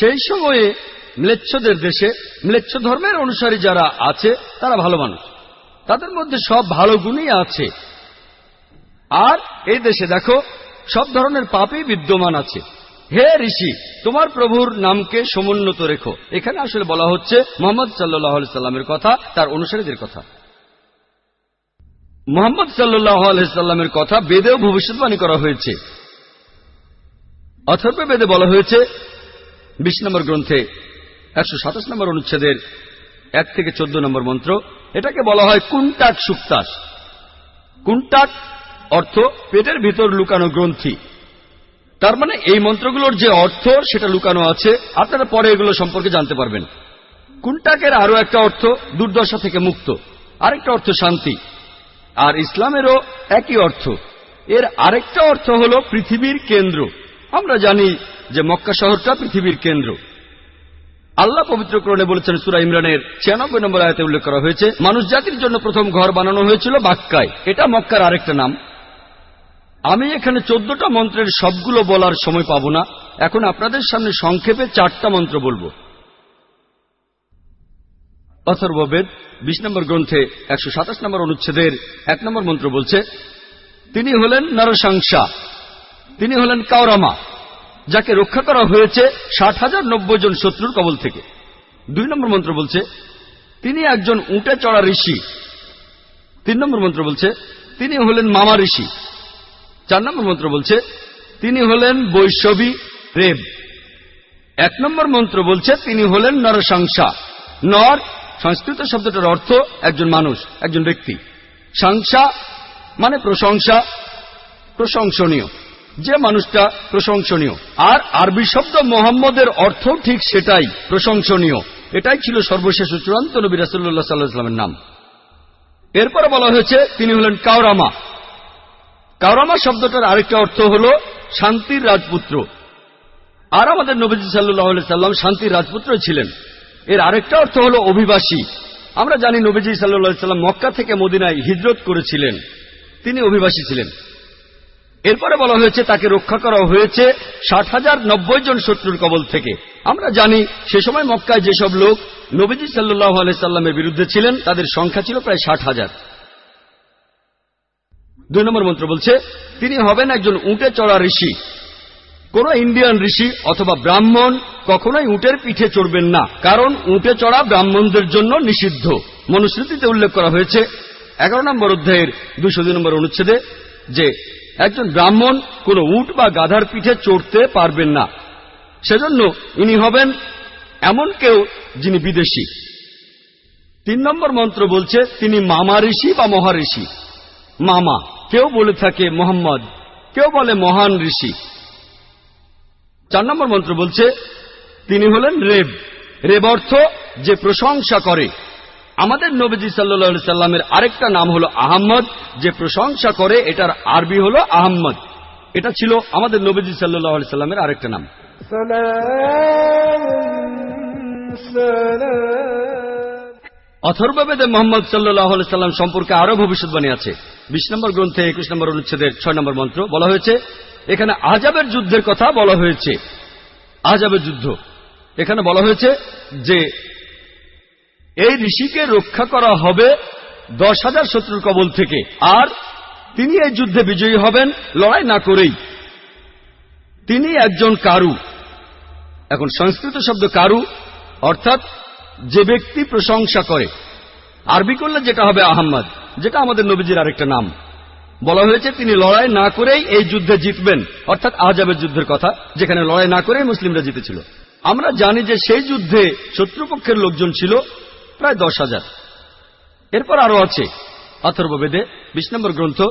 Speaker 5: সেই সময়ে ম্লেচ্ছদের দেশে, ম্লেচ্ছ ধর্মের অনুসারী যারা আছে, তারা ভালো মানুষ। তাদের মধ্যে সব ভালো গুণই আছে। আর এই দেশে দেখো সব ধরনের পাপই বিদ্যমান আছে। হে ঋষি, তোমার প্রভুর নামকে সমুন্নত রেখো। এখানে আসলে বলা হচ্ছে মোহাম্মদ সাল্লাহ সাল্লামের কথা, তার অনুসারীদের কথা। মোহাম্মদ সাল্লাহ আলহামের কথা বেদেও ভবিষ্যৎবাণী করা হয়েছে। অথর্ব বেদে বলা হয়েছে, বিশ নম্বর গ্রন্থে একশো সাতাশ নম্বর অনুচ্ছেদের এক থেকে চোদ্দ নম্বর মন্ত্র, এটাকে বলা হয় কুন্টাক সুক্তাস। কুন্টাক অর্থ পেটের ভিতর লুকানো গ্রন্থি। তার মানে এই মন্ত্রগুলোর যে অর্থ, সেটা লুকানো আছে। আপনারা পরে এগুলো সম্পর্কে জানতে পারবেন। কুন্টাকের আরও একটা অর্থ, দুর্দশা থেকে মুক্ত। আরেকটা অর্থ, শান্তি। আর ইসলামেরও একই অর্থ। এর আরেকটা অর্থ হল পৃথিবীর কেন্দ্র। আমরা জানি যে মক্কা শহরটা পৃথিবীর কেন্দ্র। আল্লাহ পবিত্র পবিত্রকরণে বলেছেন, সুরা ইমরানের ছিয়ানব্বই নম্বর আয়তে উল্লেখ করা হয়েছে, মানুষ জাতির জন্য প্রথম ঘর বানানো হয়েছিল বাক্কায়। এটা মক্কার আরেকটা নাম। আমি এখানে চোদ্দটা মন্ত্রের সবগুলো বলার সময় পাব না। এখন আপনাদের সামনে সংক্ষেপে চারটা মন্ত্র বলব। অথর্ববেদ, বিশ নম্বর গ্রন্থে একশো সাতাশ নম্বর অনুচ্ছেদের এক নম্বর মন্ত্র বলছে, তিনি হলেন নরসংসা তিনি হলেন কাওরামা, যাকে রক্ষা করা হয়েছে ষাট হাজার নব্বই জন শত্রুর কবল থেকে। দুই নম্বর মন্ত্র বলছে, তিনি একজন উঁটে চড়া ঋষি। তিন নম্বর মন্ত্র বলছে, তিনি হলেন মামা ঋষি। চার নম্বর মন্ত্র বলছে, তিনি হলেন বৈষ্ণবী রেব এক নম্বর মন্ত্র বলছে, তিনি হলেন নরসংসা নর, সংস্কৃত শব্দটার অর্থ একজন মানুষ, একজন ব্যক্তি। সংসা মানে প্রশংসা, প্রশংসনীয়। যে মানুষটা প্রশংসনীয়। আর আরবি শব্দ মোহাম্মদের অর্থ ঠিক সেটাই, প্রশংসনীয়। এটাই ছিল সর্বশেষ চূড়ান্ত নবী রাসুল্লাহ সাল্লাহামের নাম। এরপরে বলা হয়েছে, তিনি হলেন কাওরামা। কাওরামা শব্দটার আরেকটা অর্থ হল শান্তির রাজপুত্র। আর আমাদের নবীজি সাল্লাহ সাল্লাম শান্তির রাজপুত্র ছিলেন। এর আরেকটা অর্থ হল অভিবাসী। আমরা জানি নবীজি সাল্লাহ সাল্লাম মক্কা থেকে মদিনায় হিজরত করেছিলেন। তিনি অভিবাসী ছিলেন। এরপরে বলা হয়েছে, তাকে রক্ষা করা হয়েছে ষাট হাজার নব্বই জন শত্রুর কবল থেকে। আমরা জানি, সে সময় মক্কায় যেসব লোক নবীজি সাল্লাহ সাল্লামের বিরুদ্ধে ছিলেন, তাদের সংখ্যা ছিল প্রায় ষাট হাজার। দুই নম্বর মন্ত্র বলছে, তিনি হবেন একজন উঁটে চড়া ঋষি। কোন ইন্ডিয়ান ঋষি অথবা ব্রাহ্মণ কখনোই উটের পিঠে চড়বেন না, কারণ উঁটে চড়া ব্রাহ্মণদের জন্য নিষিদ্ধ। মনুস্মৃতিতে উল্লেখ করা হয়েছে, এগারো নম্বর অধ্যায়ের দুশো দুই নম্বর অনুচ্ছেদে যে, একজন ব্রাহ্মণ কোন উট বা গাধার পিঠে চড়তে পারবেন না। সেজন্য ইনি হবেন এমন কেউ যিনি বিদেশি। তিন নম্বর মন্ত্র বলছে, তিনি মামা ঋষি বা মহাঋষি। মামা, কেউ বলে থাকে মোহাম্মদ, কেউ বলে মহান ঋষি। চার নম্বর মন্ত্র বলছে, তিনি হলেন রেব। রেব অর্থ যে প্রশংসা করে। আমাদের নবীজি সাল্লা সাল্লামের আরেকটা নাম হলো আহম্মদ। যে প্রশংসা করে, এটার আরবি হলো আহম্মদ। এটা ছিল আমাদের নবীজি সাল্লাহ সাল্লামের আরেকটা নাম। অথর্ববেদে মোহাম্মদ সাল্লাহ সাল্লাম সম্পর্কে আরও ভবিষ্যৎবাণী আছে। বিশ নম্বর গ্রন্থে, একুশ নম্বর অনুচ্ছেদের ছয় নম্বর মন্ত্র বলা হয়েছে, এখানে আজাবের যুদ্ধের কথা বলা হয়েছে। আজাবের যুদ্ধ। এখানে বলা হয়েছে যে, এই ঋষিকে রক্ষা করা হবে দশ হাজার শত্রুর কবল থেকে, আর তিনি এই যুদ্ধে বিজয়ী হবেন, লড়াই না করেই। তিনি একজন কারু। এখন সংস্কৃত শব্দ কারু, অর্থাৎ যে ব্যক্তি প্রশংসা করে। আরবি করলে যেটা হবে আহম্মদ, যেটা আমাদের নবীজির আরেকটা নাম। বলা হয়েছে, তিনি লড়াই না করেই এই যুদ্ধে জিতবেন। অর্থাৎ আজাবের যুদ্ধের কথা, যেখানে লড়াই না করেই মুসলিমরা জিতেছিল। আমরা জানি যে সেই যুদ্ধে শত্রুপক্ষের লোকজন ছিল প্রায় দশ হাজার। এরপর আরও আছে অথর্ববেদে বিশ নম্বর গ্রন্থ,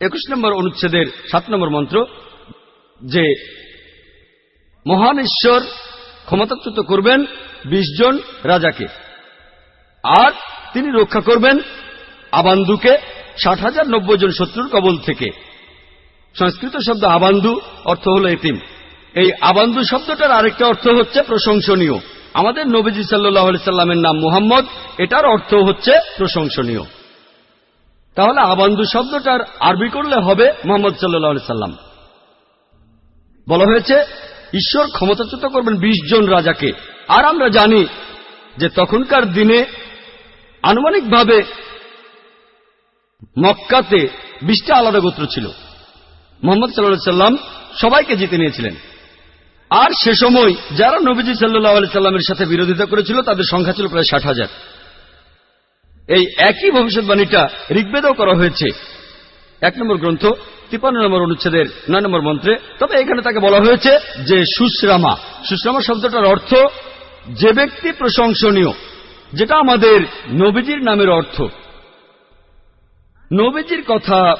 Speaker 5: একুশ নম্বর অনুচ্ছেদের সাত নম্বর মন্ত্র, যে মহান ঈশ্বর ক্ষমতাচ্যুত করবেন বিশ জন রাজাকে। আর তিনি রক্ষা করবেন আবান্দুকে ষাট হাজার নব্বই জন শত্রুর কবল থেকে। সংস্কৃত শব্দ আবান্দু অর্থ হল এতিম। এই আবান্দু শব্দটার আরেকটা অর্থ হচ্ছে প্রশংসনীয়। আমাদের নবীজি সাল্লাহ সাল্লামের নাম মুহাম্মদ, এটার অর্থ হচ্ছে প্রশংসনীয়। তাহলে আবান্দু শব্দটার আরবি করলে হবে মোহাম্মদ সাল্লাহ সাল্লাম। বলা হয়েছে, ঈশ্বর ক্ষমতাচ্যুত করবেন ২০ জন রাজাকে। আর আমরা জানি যে তখনকার দিনে আনুমানিকভাবে মক্কাতে বিশটা আলাদা গোত্র ছিল। মোহাম্মদ সাল্লাহ সাল্লাম সবাইকে জিতে নিয়েছিলেন। আর সে সময় যারা নবীজি সাল্লাহ সাল্লামের সাথে বিরোধিতা করেছিল, তাদের সংখ্যা ছিল প্রায় ষাট হাজার। এই একই ভবিষ্যৎবাণীটা ঋগ্বেদেও করা হয়েছে। এক নম্বর গ্রন্থ তিপান্ন নম্বর অনুচ্ছেদের নয় নম্বর মন্ত্রে, তবে এখানে তাকে বলা হয়েছে যে সুশ্রামা। সুশ্রামা শব্দটার অর্থ যে ব্যক্তি প্রশংসনীয়, যেটা আমাদের নবীজির নামের অর্থ। নবীজির কথা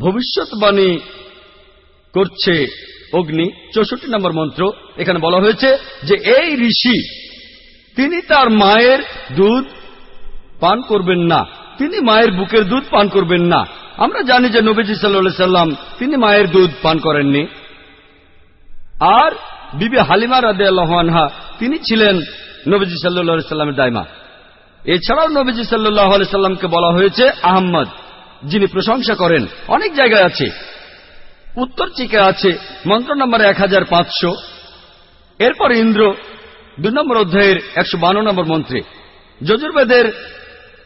Speaker 5: ভবিষ্যৎবাণী করছে অগ্নি, চৌষট্টি নম্বর মন্ত্র। এখানে বলা হয়েছে যে, এই ঋষি, তিনি তার মায়ের দুধ পান করবেন না। তিনি মায়ের বুকের দুধ পান করবেন না। আমরা জানি যে নবীজি সাল্লা সাল্লাম, তিনি মায়ের দুধ পান করেননি। আর বিবি হালিমা রাদে আল্লাহানহা তিনি ছিলেন নবীজি সাল্লা সাল্লামের দায়মা এছাড়াও নবীজি সাল্লাহ সাল্লামকে বলা হয়েছে আহম্মদ, যিনি প্রশংসা করেন। অনেক জায়গায় আছে। উত্তর চিকে আছে মন্ত্র নম্বর এক হাজার পাঁচশো। এরপর ইন্দ্র, দুই নম্বর অধ্যায়ের একশো বান্ন নম্বর মন্ত্রে। যজুর্বেদের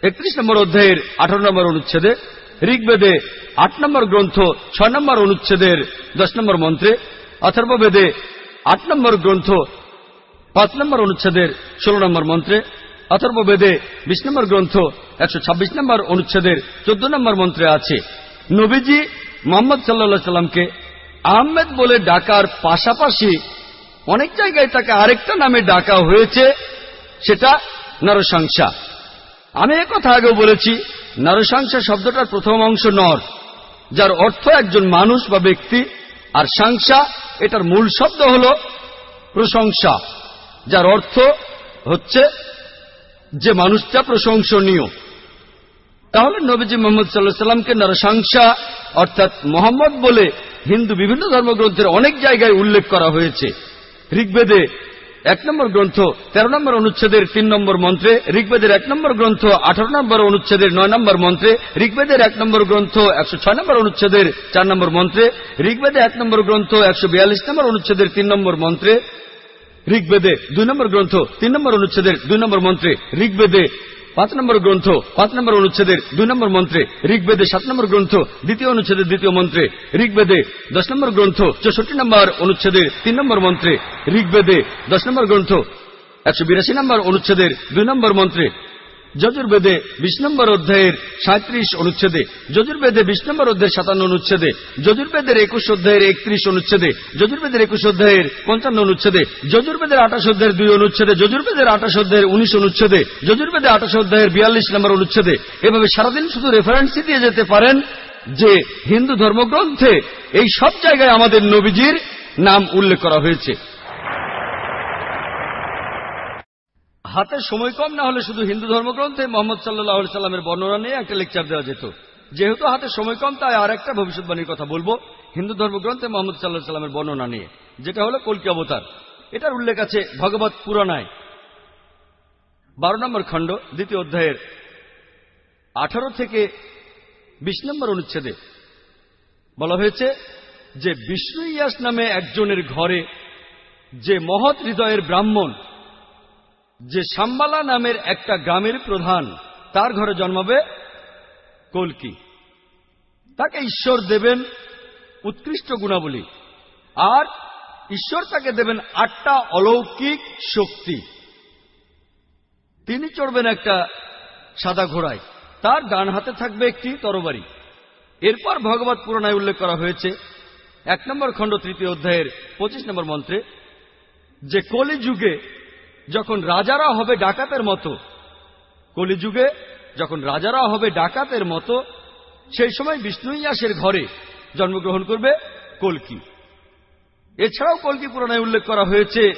Speaker 5: একত্রিশ নম্বর অধ্যায়ের আঠারো নম্বর অনুচ্ছেদে, ঋগ্বেদে আট নম্বর গ্রন্থ, ছয় নম্বর অনুচ্ছেদের দশ নম্বর মন্ত্রে, অথর্ববেদে আট নম্বর গ্রন্থ, পাঁচ নম্বর অনুচ্ছেদের ষোলো নম্বর মন্ত্রে, অথর্ববেদে বিশ নম্বর গ্রন্থ, একশো ছাব্বিশ নম্বর অনুচ্ছেদের চোদ্দ নম্বর মন্ত্রে আছে, নবীজি মোহাম্মদ সাল্লা সাল্লামকে আহমেদ বলে ডাকার পাশাপাশি অনেক জায়গায় তাকে আরেকটা নামে ডাকা হয়েছে, সেটা নরসংসা আমি কথা আগেও বলেছি নরসংসা শব্দটার প্রথম অংশ নর, যার অর্থ একজন মানুষ বা ব্যক্তি আর সাংসা, এটার মূল শব্দ হল প্রশংসা, যার অর্থ হচ্ছে যে মানুষটা প্রশংসনীয়। তাহলে নবীজি মোহাম্মদ সাল্লাহ সাল্লামকে নারসাংসা অর্থাৎ মোহাম্মদ বলে হিন্দু বিভিন্ন ধর্মগ্রন্থের অনেক জায়গায় উল্লেখ করা হয়েছে। ঋগ্বেদে এক নম্বর গ্রন্থ, তেরো নম্বর অনুচ্ছেদের তিন নম্বর মন্ত্রে, ঋগ্বেদের এক নম্বর গ্রন্থ, আঠারো নম্বর অনুচ্ছেদের নয় নম্বর মন্ত্রে, ঋগ্বেদের এক নম্বর গ্রন্থ, একশো ছয় নম্বর অনুচ্ছেদের চার নম্বর মন্ত্রে, ঋগ্বেদে এক নম্বর গ্রন্থ, একশো বিয়াল্লিশ নম্বর অনুচ্ছেদের তিন নম্বর মন্ত্রে, ঋগ্বেদে দুই নম্বর গ্রন্থ, তিন নম্বর অনুচ্ছেদের দুই নম্বর মন্ত্রে, ঋগ্বেদে পাঁচ নম্বর গ্রন্থ, পাঁচ নম্বর অনুচ্ছেদের দুই নম্বর মন্ত্রে ঋগ্বেদে সাত নম্বর গ্রন্থ, দ্বিতীয় অনুচ্ছেদের দ্বিতীয় মন্ত্রে ঋগ্বেদে দশ নম্বর গ্রন্থ, চৌষট্টি নম্বর অনুচ্ছেদের তিন নম্বর মন্ত্রে ঋগ্বেদে দশ নম্বর গ্রন্থ, একশো বিরাশি নম্বর অনুচ্ছেদের দুই নম্বর মন্ত্রে যজুর্বেদে বিশ নম্বর অধ্যায়ের সাঁত্রিশ অনুচ্ছেদে, যজুর্বেদে বিশ নম্বর অধ্যায়ের সাতান্ন অনুচ্ছেদে, যজুর্বেদের একুশ অধ্যায়ের একত্রিশ অনুচ্ছেদে, যজুর্বেদের একুশ অধ্যায়ের পঞ্চান্ন অনুচ্ছেদে, যজুর্বেদের আঠাশ অধ্যায়ের দুই অনুচ্ছেদে, যজুর্বেদের আঠাশ অধ্যায়ের উনিশ অনুচ্ছেদে, যজুর্বেদে আঠাশ অধ্যায়ের বিয়াল্লিশ নম্বর অনুচ্ছেদে। এভাবে সারাদিন শুধু রেফারেন্সই দিয়ে যেতে পারেন যে হিন্দু ধর্মগ্রন্থে এই সব জায়গায় আমাদের নবীজির নাম উল্লেখ করা হয়েছে। হাতে সময় কম, না হলে শুধু হিন্দু ধর্মগ্রন্থে মোহাম্মদ সাল্লাহ সাল্লামের বর্ণনা নিয়ে একটা লেকচার দেওয়া যেত। যেহেতু হাতে সময় কম, তাই আর একটা ভবিষ্যৎবাণীর কথা বলব, হিন্দু ধর্মগ্রন্থে মোহাম্মদ সাল্লাহ সাল্লামের বর্ণনা নিয়ে, যেটা হলো কলকি অবতার। এটার উল্লেখ আছে ভগবত পুরাণায়। বারো নম্বর খণ্ড, দ্বিতীয় অধ্যায়ের আঠারো থেকে বিশ নম্বর অনুচ্ছেদে বলা হয়েছে যে বিষ্ণু ইয়াস নামে একজনের ঘরে যে মহৎ হৃদয়ের ব্রাহ্মণ যে সাম্বালা নামের একটা গ্রামের প্রধান, তার ঘরে জন্মাবে কলকি। তাকে ঈশ্বর দেবেন উৎকৃষ্ট গুণাবলী, আর ঈশ্বর তাকে দেবেন আটটা অলৌকিক শক্তি। তিনি চড়বেন একটা সাদা ঘোড়ায়, তার ডান হাতে থাকবে একটি তরবারি। এরপর ভগবত পুরাণায় উল্লেখ করা হয়েছে, এক নম্বর খণ্ড তৃতীয় অধ্যায়ের পঁচিশ নম্বর মন্ত্রে, যে কলি যুগে যখন রাজারা হবে ডাকাতের মতো, কলিযুগে যখন রাজারা হবে ডাকাতের মতো, সেই সময় বিষ্ণু ইয়াসের ঘরে জন্মগ্রহণ করবে কলকি। এছাড়াও কলকি পুরাণায় উল্লেখ করা হয়েছে,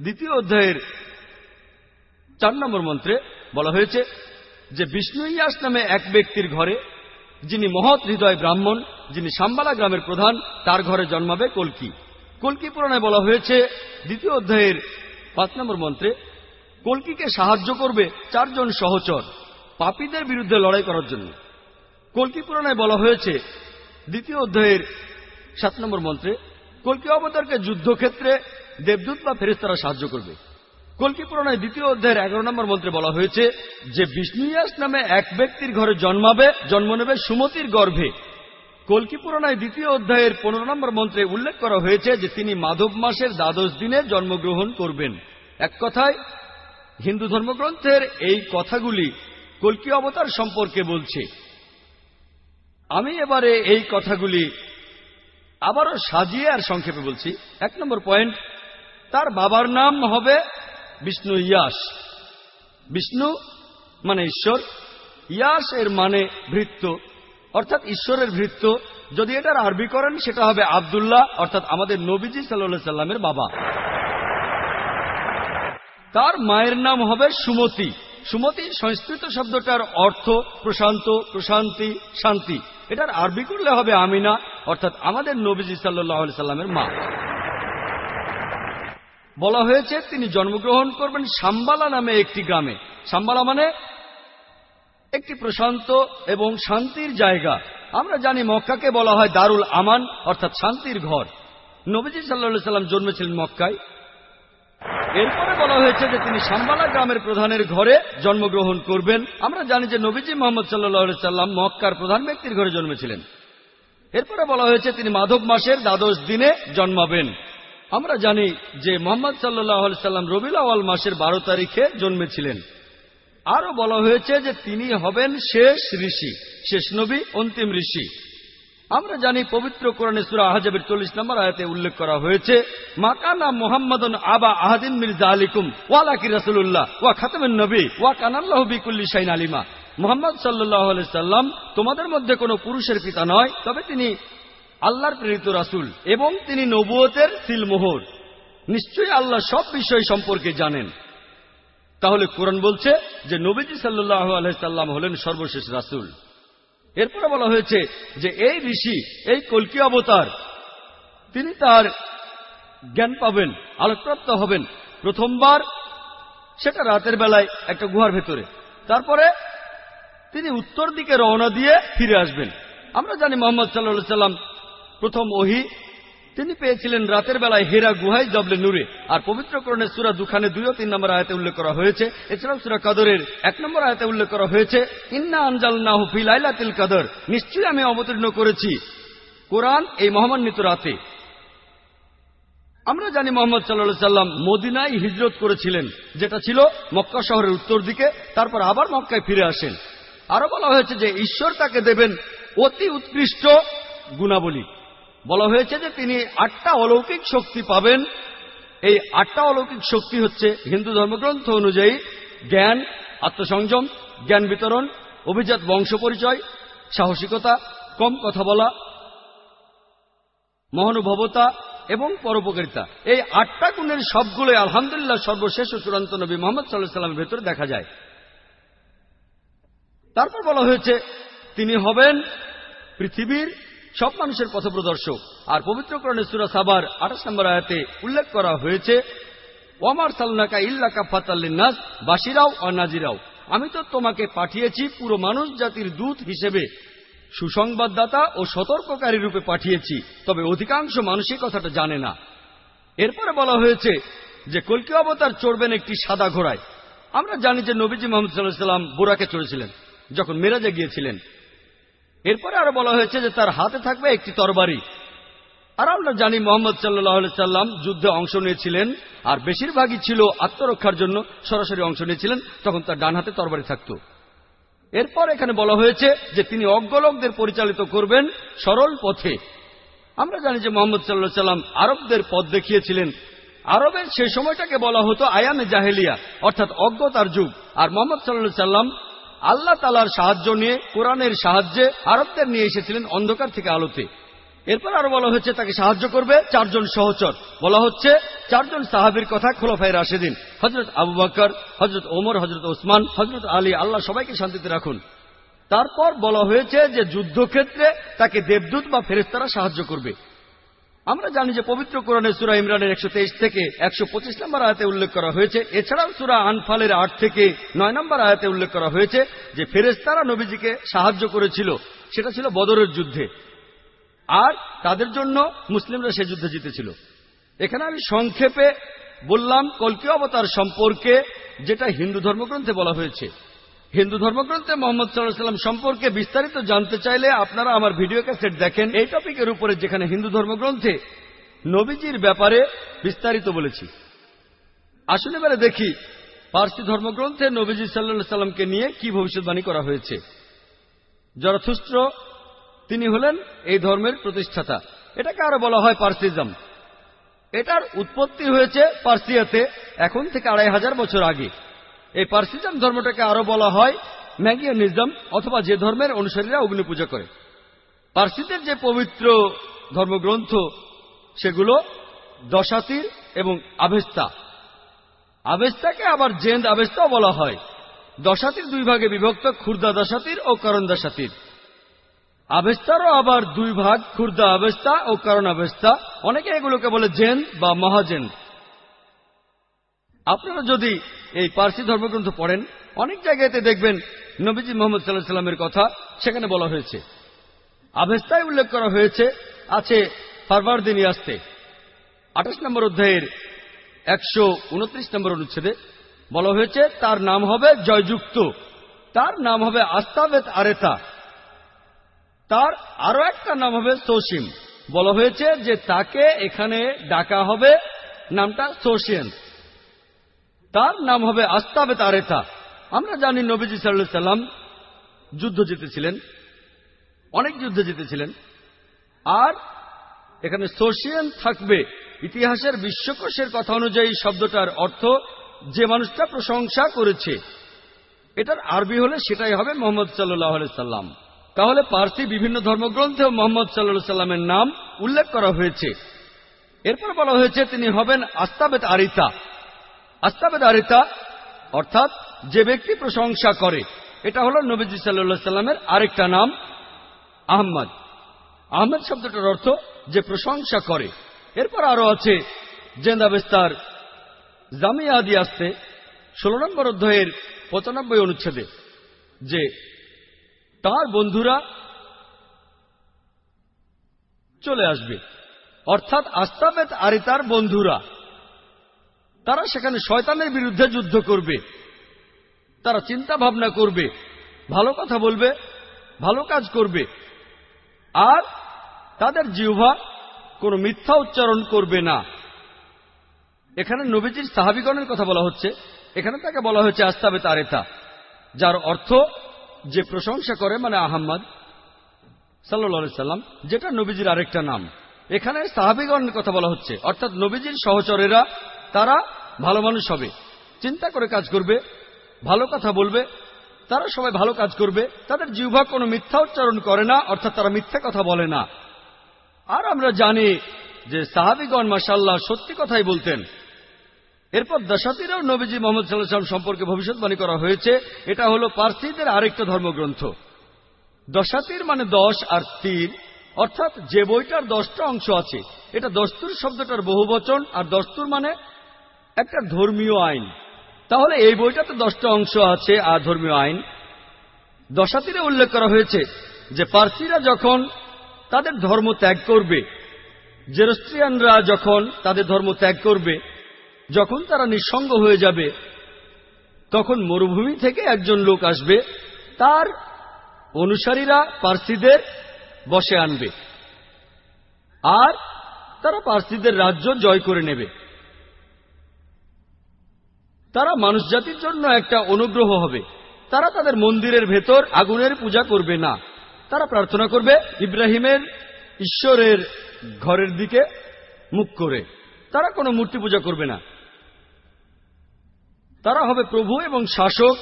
Speaker 5: দ্বিতীয় অধ্যায়ের চার নম্বর মন্ত্রে বলা হয়েছে যে বিষ্ণু ইয়াস নামে এক ব্যক্তির ঘরে, যিনি মহৎ হৃদয় ব্রাহ্মণ, যিনি সাম্বালা গ্রামের প্রধান, তার ঘরে জন্মাবে কলকি। কলকি পুরাণায় বলা হয়েছে, দ্বিতীয় অধ্যায়ের পাঁচ নম্বর মন্ত্রে, কলকিকে সাহায্য করবে চারজন সহচর, পাপীদের বিরুদ্ধে লড়াই করার জন্য। কলকি পুরাণায় বলা হয়েছে, দ্বিতীয় অধ্যায়ের সাত নম্বর মন্ত্রে, কলকি অবতারকে যুদ্ধক্ষেত্রে দেবদূত বা ফেরেস্তারা সাহায্য করবে। কলকি পুরাণায় দ্বিতীয় অধ্যায়ের এগারো নম্বর মন্ত্রে বলা হয়েছে যে বিষ্ণুয়াস নামে এক ব্যক্তির ঘরে জন্মাবে, জন্ম নেবে সুমতির গর্ভে। কল্কি পুরাণায় দ্বিতীয় অধ্যায়ের পনেরো নম্বর মন্ত্রে উল্লেখ করা হয়েছে যে তিনি মাধব মাসের দ্বাদশ দিনে জন্মগ্রহণ করবেন। এক কথায়, হিন্দু ধর্মগ্রন্থের এই কথাগুলি কল্কি অবতার সম্পর্কে বলছে। আমি এবারে এই কথাগুলি আবারও সাজিয়ে আর সংক্ষেপে বলছি। এক নম্বর পয়েন্ট, তার বাবার নাম হবে বিষ্ণু ইয়াস। বিষ্ণু মানে ঈশ্বর, ইয়াস এর মানে ভৃত্য। অর্থাৎ ঈশ্বরের ভৃত্য, যদি এটার আরবি করেন, সেটা হবে আবদুল্লাহ, অর্থাৎ আমাদের নবীজি সাল্লা সাল্লামের বাবা। তার মায়ের নাম হবে সুমতি। সুমতি সংস্কৃত শব্দটার অর্থ প্রশান্ত, প্রশান্তি, শান্তি। এটার আরবি করলে হবে আমিনা, অর্থাৎ আমাদের নবীজি সাল্লাহ সাল্লামের মা। বলা হয়েছে, তিনি জন্মগ্রহণ করবেন সাম্বালা নামে একটি গ্রামে। সাম্বালা মানে একটি প্রশান্ত এবং শান্তির জায়গা। আমরা জানি মক্কাকে বলা হয় দারুল আমান, অর্থাৎ শান্তির ঘর। নবীজি সাল্লা সাল্লাম জন্মেছিলেন মক্কায়। এরপরে বলা হয়েছে যে তিনি সাম্বালা গ্রামের প্রধানের ঘরে জন্মগ্রহণ করবেন। আমরা জানি যে নবীজি মোহাম্মদ সাল্লাহ সাল্লাম মক্কার প্রধান ব্যক্তির ঘরে জন্মেছিলেন। এরপরে বলা হয়েছে তিনি মাধব মাসের দ্বাদশ দিনে জন্মাবেন। আমরা জানি যে মোহাম্মদ সাল্লাহ সাল্লাম রবিল মাসের বারো তারিখে জন্মেছিলেন। আরও বলা হয়েছে যে তিনি হবেন শেষ ঋষি, শেষ নবী, অন্তিম ঋষি। আমরা জানি পবিত্র কোরআনে সুরা আহাজাবের চল্লিশ নম্বর আয়াতে উল্লেখ করা হয়েছে মাকানা মোহাম্মদন আবা আহাদিন মির্জা আলিকুম, ওয়ালাকি রাসুল্লাহ ওয়া খাতামেন নবী, ওয়া কানাল্লাহ বিকুল্লি শাইন আলিমা। মোহাম্মদ সাল্লাহ সাল্লাম তোমাদের মধ্যে কোনো পুরুষের পিতা নয়, তবে তিনি আল্লাহর প্রেরিত রাসুল এবং তিনি নবুয়তের সিলমোহর। নিশ্চয়ই আল্লাহ সব বিষয় সম্পর্কে জানেন। তাহলে কোরআন বলছে যে নবীজি সাল্লাহ আলহাম হলেন সর্বশেষ রাসুল। এরপরে বলা হয়েছে যে এই ঋষি, এই কল্কি অবতার, তিনি তার জ্ঞান পাবেন, আলোকপ্রাপ্ত হবেন প্রথমবার, সেটা রাতের বেলায় একটা গুহার ভেতরে। তারপরে তিনি উত্তর দিকে রওনা দিয়ে ফিরে আসবেন। আমরা জানি মোহাম্মদ সাল্লা সাল্লাম প্রথম ওহি তিনি পেয়েছিলেন রাতের বেলায় হেরা গুহায় জবলে নূরে। আর পবিত্রকরণের সুরা দুখানে দুই ও তিন নম্বর আয়তে উল্লেখ করা হয়েছে। এছাড়াও সুরা কাদরের এক নম্বর আয়তে উল্লেখ করা হয়েছে, ইন্না আনজাল না হুফিল আইলাতিল কাদর। নিশ্চয়ই আমি অবতীর্ণ করেছি কোরআন এই মহামান্বিত রাতে। আমরা জানি মোহাম্মদ সাল্লা সাল্লাম মদিনায় হিজরত করেছিলেন, যেটা ছিল মক্কা শহরের উত্তর দিকে, তারপর আবার মক্কায় ফিরে আসেন। আরও বলা হয়েছে যে ঈশ্বর তাকে দেবেন অতি উৎকৃষ্ট গুণাবলী। বলা হয়েছে যে তিনি আটটা অলৌকিক শক্তি পাবেন। এই আটটা অলৌকিক শক্তি হচ্ছে হিন্দু ধর্মগ্রন্থ অনুযায়ী জ্ঞান, আত্মসংযম, জ্ঞান বিতরণ, অভিজাত বংশ পরিচয়, সাহসিকতা, কম কথা বলা, মহানুভবতা এবং পরোপকারিতা। এই আটটা গুণের সবগুলোই আলহামদুলিল্লাহ সর্বশেষ ও চূড়ান্ত নবী মোহাম্মদ সাল্লাহ সাল্লামের ভেতরে দেখা যায়। তারপর বলা হয়েছে, তিনি হবেন পৃথিবীর সব মানুষের পথপ্রদর্শক। আর পবিত্রকরণের সুরা সাবার আঠাশ নম্বর আয়াতে উল্লেখ করা হয়েছে ওয়ামার সাল্লাকা ইল্লাকা ফাতাল্লিনাস বাসিরাও অনাজিরাও আমি তো তোমাকে পাঠিয়েছি পুরো মানুষ জাতির দূত হিসেবে, সুসংবাদদাতা ও সতর্ককারী রূপে পাঠিয়েছি, তবে অধিকাংশ মানুষই কথাটা জানে না। এরপরে বলা হয়েছে যে, কলকি অবতার চড়বেন একটি সাদা ঘোড়ায়। আমরা জানি যে নবীজি মোহাম্মদ সাল্লাহ সাল্লাম বোরাকে চড়েছিলেন, যখন মেরাজে গিয়েছিলেন। এরপরে আরও বলা হয়েছে যে তার হাতে থাকবে একটি তরবারি। আর আমরা জানি মোহাম্মদ সাল্লাহ সাল্লাম যুদ্ধে অংশ নিয়েছিলেন, আর বেশিরভাগই ছিল আত্মরক্ষার জন্য সরাসরি অংশ নিয়েছিলেন, তখন তার ডান হাতে তরবারি থাকত। এরপর এখানে বলা হয়েছে যে তিনি অজ্ঞলোকদের পরিচালিত করবেন সরল পথে। আমরা জানি যে মোহাম্মদ সাল্লাহ সাল্লাম আরবদের পথ দেখিয়েছিলেন। আরবের সেই সময়টাকে বলা হতো আয়ামে জাহেলিয়া, অর্থাৎ অজ্ঞতার যুগ। আর মোহাম্মদ সাল্লাহ সাল্লাম আল্লাহ তালার সাহায্য নিয়ে, কোরআনের সাহায্যে আরবদের নিয়ে এসেছিলেন অন্ধকার থেকে আলোতে। এরপর আরও বলা হচ্ছে, তাকে সাহায্য করবে চারজন সহচর। বলা হচ্ছে, চারজন সাহাবির কথা খোলাফাই রাশেদিন। হজরত আবু বাকর হজরত ওমর হজরত ওসমান হজরত আলী, আল্লাহ সবাইকে শান্তিতে রাখুন। তারপর বলা হয়েছে যে যুদ্ধক্ষেত্রে তাকে দেবদূত বা ফেরেস্তারা সাহায্য করবে। আমরা জানি যে পবিত্র কোরআনে সুরা ইমরানের একশো তেইশ থেকে একশো পঁচিশ নম্বর আয়াতে উল্লেখ করা হয়েছে। এছাড়াও সুরা আনফালের আট থেকে নয় নম্বর আয়াতে উল্লেখ করা হয়েছে যে ফেরেস্তারা নবীজিকে সাহায্য করেছিল। সেটা ছিল বদরের যুদ্ধে। আর তাদের জন্য মুসলিমরা সে যুদ্ধে জিতেছিল। এখানে আমি সংক্ষেপে বললাম কল্কি অবতার সম্পর্কে, যেটা হিন্দু ধর্মগ্রন্থে বলা হয়েছে। হিন্দু ধর্মগ্রন্থে মোহাম্মদ সাল্লাম সম্পর্কে বিস্তারিত জানতে চাইলে আপনারা আমার ভিডিও ক্যাসেট দেখেন। এই টপিকের উপরে যেখানে হিন্দু ধর্মগ্রন্থে নবীজির ব্যাপারে বিস্তারিত বলেছি। আসলে এবারে দেখি পার্সি ধর্মগ্রন্থে নবীজি সাল্লা সাল্লামকে নিয়ে কি ভবিষ্যৎবাণী করা হয়েছে। জরথুস্ত্র তিনি হলেন এই ধর্মের প্রতিষ্ঠাতা। এটাকে আরও বলা হয় পার্সিজম। এটার উৎপত্তি হয়েছে পার্সিয়াতে, এখন থেকে আড়াই হাজার বছর আগে। এই পার্সিজম ধর্মটাকে আরও বলা হয় ম্যাগিয়ানিজম অথবা যে ধর্মের অনুসারীরা অগ্নি পূজা করে। পার্সিদের যে পবিত্র ধর্মগ্রন্থ, সেগুলো দশাতির এবং আভেস্তা আবেস্তাকে আবার জেন্দ আভেস্তাও বলা হয়। দশাতির দুই ভাগে বিভক্ত খুর্দা দশাতির ও করণ দশাতির। আবেস্তারও আবার দুই ভাগ খুর্দা আবেস্তা ও কারণ আবেস্তা। অনেকে এগুলোকে বলে জেন বা মহাজেন আপনারা যদি এই পার্সি ধর্মগ্রন্থ পড়েন, অনেক জায়গাতে দেখবেন নবীজি মোহাম্মদ সাল্লাহ সাল্লামের কথা সেখানে বলা হয়েছে। আভেস্তায় উল্লেখ করা হয়েছে, আছে ফারবার দিনই আসতে। আঠাশ নম্বর অধ্যায়ের একশো উনত্রিশ নম্বর অনুচ্ছেদে বলা হয়েছে, তার নাম হবে জয়যুক্ত। তার নাম হবে আস্তাবেত আরেতা। তার আরও একটা নাম হবে সোসিম বলা হয়েছে যে তাকে এখানে ডাকা হবে, নামটা সোশিয়ান। তার নাম হবে আস্তাবে তারেতা আমরা জানি নবীজি সাল্লাহ সাল্লাম যুদ্ধ জিতেছিলেন, অনেক যুদ্ধ জিতেছিলেন। আর এখানে সোশিয়ান থাকবে, ইতিহাসের বিশ্বকোষের কথা অনুযায়ী শব্দটার অর্থ যে মানুষটা প্রশংসা করেছে, এটার আরবি হলে সেটাই হবে মোহাম্মদ সাল্লাহ সাল্লাম। তাহলে পার্সি বিভিন্ন ধর্মগ্রন্থে মোহাম্মদ সাল্লা সাল্লামের নাম উল্লেখ করা হয়েছে। এরপর বলা হয়েছে তিনি হবেন আস্তাবেত আরিতা আস্তাবেদ আরিতা অর্থাৎ যে ব্যক্তি প্রশংসা করে, এটা হল নবীজি সাল্লা সাল্লামের আরেকটা নাম আহম্মদ আহমেদ শব্দটার অর্থ যে প্রশংসা করে। এরপর আরও আছে জেন্দাবেস্তার জামিয়া আদি আসতে ষোলো নম্বর অধ্যায়ের পঁচানব্বই অনুচ্ছেদে, যে তার বন্ধুরা চলে আসবে। অর্থাৎ আস্তাবেদ আরে তার বন্ধুরা তারা সেখানে শয়তানের বিরুদ্ধে যুদ্ধ করবে। তারা চিন্তা ভাবনা করবে, ভালো কথা বলবে, ভালো কাজ করবে। আর তাদের জিহ্বা কোনো মিথ্যা উচ্চারণ করবে না। এখানে নবীজির সাহাবিগণের কথা বলা হচ্ছে। এখানে তাকে বলা হয়েছে আস্তাবে তারেতা, যার অর্থ যে প্রশংসা করে মানে আহম্মদ সাল্লা সাল্লাম, যেটা নবীজির আরেকটা নাম। এখানে সাহাবিগণের কথা বলা হচ্ছে, অর্থাৎ নবীজির সহচরেরা তারা ভালো মানুষ হবে। চিন্তা করে কাজ করবে, ভালো কথা বলবে, তারা সবাই ভালো কাজ করবে, তাদের জিহ্বা কোনো মিথ্যা উচ্চারণ করে না, অর্থাৎ তারা মিথ্যা কথা বলে না। আর আমরা জানি যে সাহাবিগণ মাসাল্লাহ সত্যি কথাই বলতেন। এরপর দশাতিরাও নবীজি মোহাম্মদ সাল্লাম সম্পর্কে ভবিষ্যৎবাণী করা হয়েছে, এটা হলো পার্সিদের আরেকটা ধর্মগ্রন্থ। দশাতির মানে দশ আর তীর, অর্থাৎ যে বইটার দশটা অংশ আছে, এটা দস্তুর শব্দটার বহু বচন আর দস্তুর মানে একটা ধর্মীয় আইন। তাহলে এই বইটাতে দশটা অংশ আছে, আর ধর্মীয় আইন। দশাতিরে উল্লেখ করা হয়েছে যে পার্সিরা যখন তাদের ধর্ম ত্যাগ করবে, জেরস্ট্রিয়ানরা যখন তাদের ধর্ম ত্যাগ করবে, যখন তারা নিঃসঙ্গ হয়ে যাবে, তখন মরুভূমি থেকে একজন লোক আসবে, তার অনুসারীরা পার্সিদের বসে আনবে, আর তারা পার্সিদের রাজ্য জয় করে নেবে। তারা মানুষ জাতির জন্য একটা অনুগ্রহ হবে। তারা তাদের মন্দিরের ভেতর আগুনের পূজা করবে না। তারা প্রার্থনা করবে, ইব্রাহিমের ঈশ্বরের ঘরের দিকে মুখ করে। তারা কোনো মূর্তি পূজা করবে না। তারা হবে প্রভু এবং শাসক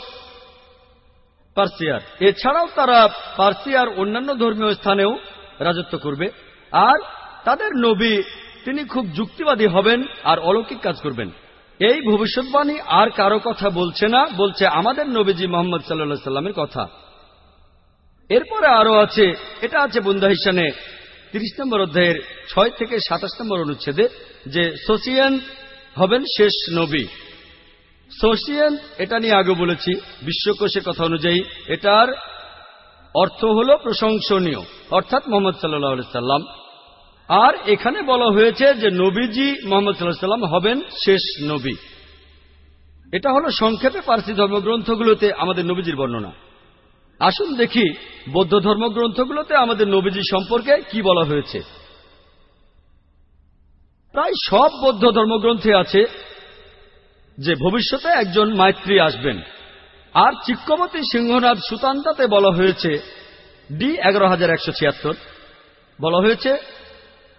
Speaker 5: পার্সিয়ার। এছাড়াও তারা পার্সিয়ার অন্যান্য ধর্মীয় স্থানেও রাজত্ব করবে। আর তাদের নবী, তিনি খুব যুক্তিবাদী হবেন আর অলৌকিক কাজ করবেন। এই ভবিষ্যৎবাণী আর কারও কথা বলছে না, বলছে আমাদের নবীজি মোহাম্মদ সাল্লা সাল্লামের কথা। এরপরে আরও আছে, এটা আছে বুন্দাহিসানে তিরিশ নম্বর অধ্যায়ের ছয় থেকে সাতাশ নম্বর অনুচ্ছেদে, যে সোসিয়ান হবেন শেষ নবী। সোসিয়ান, এটা নিয়ে আগে বলেছি, বিশ্বকোষের কথা অনুযায়ী এটার অর্থ হল প্রশংসনীয়। অর্থাৎ মোহাম্মদ সাল্লাহ সাল্লাম আর এখানে বলা হয়েছে যে নবীজি মোহাম্মদ সাল্লাহ সাল্লাম হবেন শেষ নবী। এটা হলো সংক্ষেপে পার্সি ধর্মগ্রন্থগুলোতে আমাদের নবীজির বর্ণনা। আসুন দেখি বৌদ্ধ ধর্মগ্রন্থগুলোতে আমাদের নবীজি সম্পর্কে কি বলা হয়েছে। প্রায় সব বৌদ্ধ ধর্মগ্রন্থে আছে যে ভবিষ্যতে একজন মাইত্রী আসবেন। আর চিক্কমতী সিংহনাথ সুতান্তাতে বলা হয়েছে ডি এগারো হাজার একশো ছিয়াত্তর। বলা হয়েছে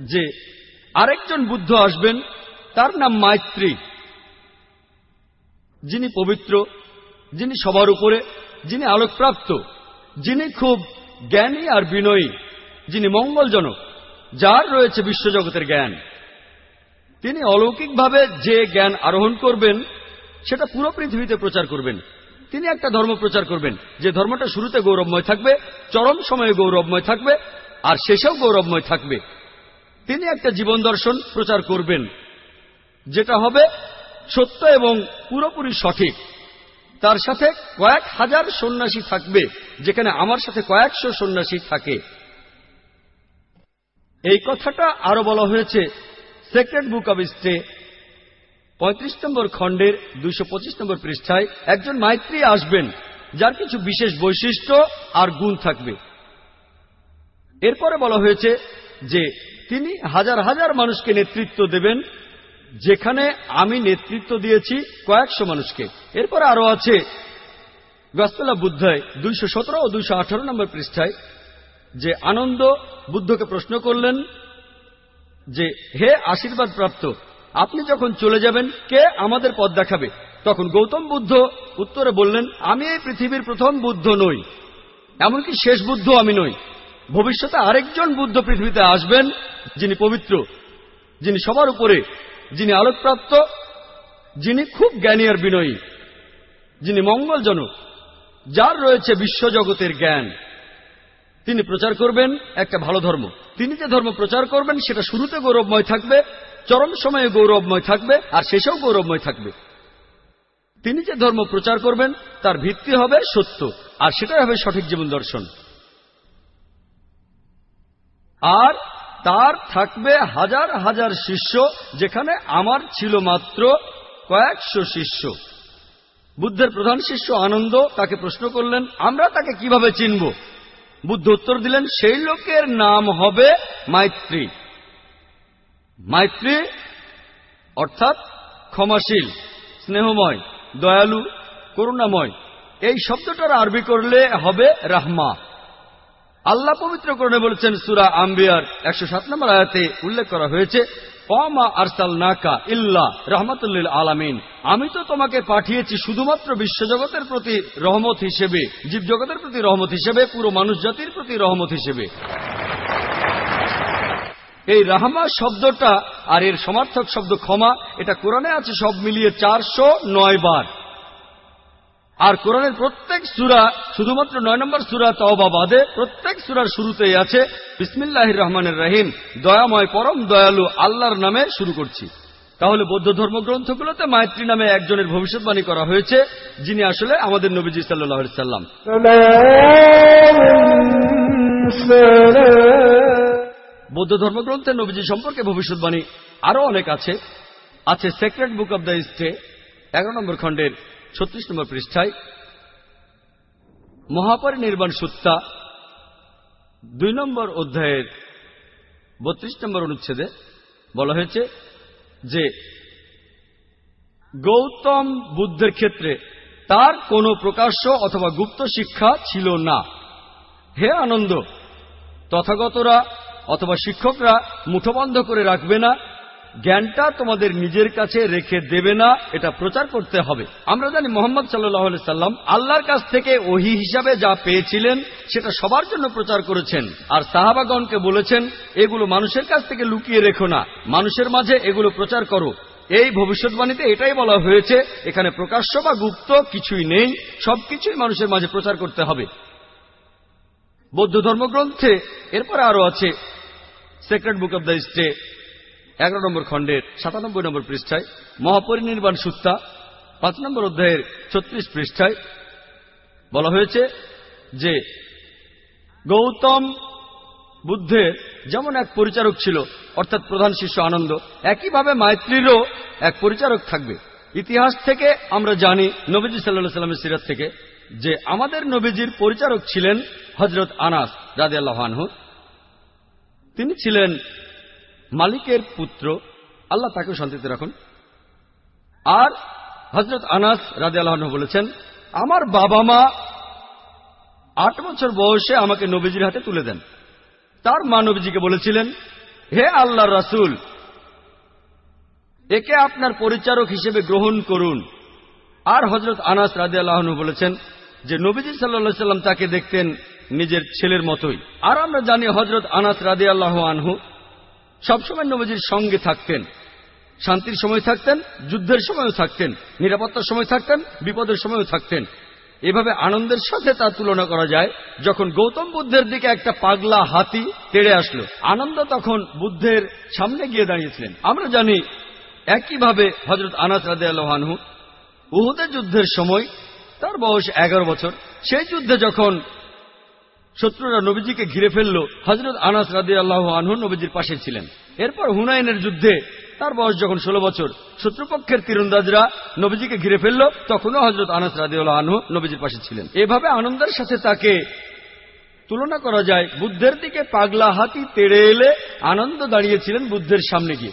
Speaker 5: যে আরেকজন বুদ্ধ আসবেন, তার নাম মাইত্রী। যিনি পবিত্র, যিনি সবার উপরে, যিনি আলোকপ্রাপ্ত, যিনি খুব জ্ঞানী আর বিনয়ী, যিনি মঙ্গলজনক, যার রয়েছে বিশ্বজগতের জ্ঞান। তিনি অলৌকিকভাবে যে জ্ঞান আরোহণ করবেন, সেটা পুরো পৃথিবীতে প্রচার করবেন। তিনি একটা ধর্ম প্রচার করবেন, যে ধর্মটা শুরুতে গৌরবময় থাকবে, চরম সময়ে গৌরবময় থাকবে, আর শেষেও গৌরবময় থাকবে। তিনি একটা জীবন দর্শন প্রচার করবেন, যেটা হবে সত্য এবং পুরোপুরি সঠিক। তার সাথে কয়েক হাজার সন্ন্যাসী থাকবে, যেখানে আমার সাথে কয়েকশো সন্ন্যাসী থাকে। এই কথাটা আরও বলা হয়েছে সেক্রেট বুক অব স্টে, পঁয়ত্রিশ নম্বর খণ্ডের দুইশো পঁচিশ নম্বর পৃষ্ঠায়। একজন মাইত্রী আসবেন, যার কিছু বিশেষ বৈশিষ্ট্য আর গুণ থাকবে। এরপরে বলা হয়েছে যে তিনি হাজার হাজার মানুষকে নেতৃত্ব দেবেন, যেখানে আমি নেতৃত্ব দিয়েছি কয়েকশো মানুষকে। এরপর আরও আছে গস্তলা বুদ্ধায় দুইশো সতেরো ও দুইশো আঠারো নম্বর পৃষ্ঠায় যে আনন্দ বুদ্ধকে প্রশ্ন করলেন যে, হে আশীর্বাদ প্রাপ্ত, আপনি যখন চলে যাবেন, কে আমাদের পথ দেখাবে? তখন গৌতম বুদ্ধ উত্তরে বললেন, আমি এই পৃথিবীর প্রথম বুদ্ধ নই, এমনকি শেষ বুদ্ধ আমি নই। ভবিষ্যতে আরেকজন বুদ্ধ পৃথিবীতে আসবেন, যিনি পবিত্র, যিনি সবার উপরে, যিনি আলোকপ্রাপ্ত, যিনি খুব জ্ঞানী আর বিনয়ী, যিনি মঙ্গলজনক, যার রয়েছে বিশ্বজগতের জ্ঞান। তিনি প্রচার করবেন একটা ভালো ধর্ম। তিনি যে ধর্ম প্রচার করবেন, সেটা শুরুতে গৌরবময় থাকবে, চরম সময়ে গৌরবময় থাকবে, আর শেষেও গৌরবময় থাকবে। তিনি যে ধর্ম প্রচার করবেন, তার ভিত্তি হবে সত্য, আর সেটাই হবে সঠিক জীবন দর্শন। আর তার থাকবে হাজার হাজার শিষ্য, যেখানে আমার ছিল মাত্র কয়েকশো শিষ্য। বুদ্ধের প্রধান শিষ্য আনন্দ তাকে প্রশ্ন করলেন, আমরা তাকে কীভাবে চিনব? বুদ্ধ উত্তর দিলেন, সেই লোকের নাম হবে মাইত্রী। মাইত্রী অর্থাৎ ক্ষমাশীল, স্নেহময়, দয়ালু, করুণাময়, এই শব্দটার আরবি করলে হবে রাহমা। আল্লাহ পবিত্র করণে বলেছেন, সুরা আম্বিয়ার একশো সাত নম্বর আয়াতে উল্লেখ করা হয়েছে অমা আরসাল নাকা ইল্লা রহমতুল্লিল আলামিন। আমি তো তোমাকে পাঠিয়েছি শুধুমাত্র বিশ্বজগতের প্রতি রহমত হিসেবে, জীবজগতের প্রতি রহমত হিসেবে, পুরো মানুষ জাতির প্রতি রহমত হিসেবে। এই রাহমা শব্দটা আর এর সমার্থক শব্দ ক্ষমা, এটা কোরআনে আছে সব মিলিয়ে চারশো নয় বার। আর কোরআনের প্রত্যেক সুরা, শুধুমাত্র নয় নম্বর সুরা তওবা বাদে প্রত্যেক সুরার শুরুতেই আছে, বিসমিল্লাহির রহমানের রহিম, দয়াময় পরম দয়ালু আল্লাহর নামে শুরু করছি। তাহলে বৌদ্ধ ধর্মগ্রন্থগুলোতে মায়ত্রী নামে একজনের ভবিষ্যৎবাণী করা হয়েছে, যিনি আসলে আমাদের নবীজি সাল্লাহ সাল্লাম বৌদ্ধ ধর্মগ্রন্থে নবীজি সম্পর্কে ভবিষ্যৎবাণী আরও অনেক আছে। আছে secret book of the stay এগারো নম্বর খণ্ডের ছত্রিশ নম্বর পৃষ্ঠায়, মহাপরিনির্বাণ সুত্তা দুই নম্বর অধ্যায়ের বত্রিশ নম্বর অনুচ্ছেদে বলা হয়েছে যে, গৌতম বুদ্ধের ক্ষেত্রে তার কোনো প্রকাশ্য অথবা গুপ্ত শিক্ষা ছিল না। হে আনন্দ, তথাগতরা অথবা শিক্ষকরা মুঠোবন্ধ করে রাখবে না জ্ঞানটা তোমাদের নিজের কাছে রেখে দেবে না, এটা প্রচার করতে হবে। আমরা জানি মোহাম্মদ সাল্লাহ সাল্লাম আল্লাহর কাছ থেকে ওহি হিসাবে যা পেয়েছিলেন, সেটা সবার জন্য প্রচার করেছেন। আর সাহাবাগণকে বলেছেন, এগুলো মানুষের কাছ থেকে লুকিয়ে রেখো না, মানুষের মাঝে এগুলো প্রচার করো। এই ভবিষ্যৎবাণীতে এটাই বলা হয়েছে, এখানে প্রকাশ্য বা গুপ্ত কিছুই নেই, সবকিছুই মানুষের মাঝে প্রচার করতে হবে। বৌদ্ধ ধর্মগ্রন্থে এরপরে আরও আছে secret book of the stay এগারো নম্বর খণ্ডের সাতানব্বই নম্বর পৃষ্ঠায়, মহাপরিনির্বাণ সুত্তা পাঁচ নম্বর অধ্যায়ের ছত্রিশ পৃষ্ঠায় বলা হয়েছে যে, গৌতম বুদ্ধের যেমন এক পরিচারক ছিল, অর্থাৎ প্রধান শিষ্য আনন্দ, একইভাবে মাইত্রীরও এক পরিচারক থাকবে। ইতিহাস থেকে আমরা জানি, নবীজি সাল্লা সাল্লামের সিরাত থেকে, যে আমাদের নবীজির পরিচারক ছিলেন হজরত আনাস রাদে আল্লাহানহু তিনি ছিলেন মালিকের পুত্র, আল্লাহ তাকেও শান্তিতে রাখুন। আর হজরত আনাস রাদে আল্লাহন বলেছেন, আমার বাবা মা আট বছর বয়সে আমাকে নবীজির হাতে তুলে দেন। তার মা নবীজিকে বলেছিলেন, হে আল্লাহ রাসুল, একে আপনার পরিচারক হিসেবে গ্রহণ করুন। আর হজরত আনাস রাদে আল্লাহনু বলেছেন, যে নবীজি সাল্লা সাল্লাম তাকে দেখতেন নিজের ছেলের মতোই। আর আমরা জানি হজরত আনাস রাদে আল্লাহ আনহু সবসময় নবীজির সঙ্গে থাকতেন। শান্তির সময় থাকতেন, যুদ্ধের সময়ও থাকতেন, নিরাপত্তার সময় থাকতেন, বিপদের সময়ও থাকতেন। এভাবে আনন্দের সাথে তার তুলনা করা যায়, যখন গৌতম বুদ্ধের দিকে একটা পাগলা হাতি তেড়ে আসলো। আনন্দ তখন বুদ্ধের সামনে গিয়ে দাঁড়িয়েছিলেন। আমরা জানি একইভাবে হজরত আনাস রাদে আল্লাহানহু উহুদের যুদ্ধের সময়, তার বয়স এগারো বছর, সেই যুদ্ধে যখন শত্রুরা নবীজিকে ঘিরে ফেলল। হজরত আনাস রাদি আল্লাহ আনহু নবীজির পাশে ছিলেন। এরপর হুনাইনের যুদ্ধে, তার বয়স যখন ষোলো বছর, শত্রুপক্ষের তীরন্দাজরা নবীজিকে ঘিরে ফেলল, তখনও হজরত আনাস রাদি আল্লাহ আনহু নবীজির পাশে ছিলেন। এভাবে আনন্দের সাথে তাকে তুলনা করা যায়, বুদ্ধের দিকে পাগলা হাতি তেড়ে এলে আনন্দ দাঁড়িয়েছিলেন বুদ্ধের সামনে গিয়ে।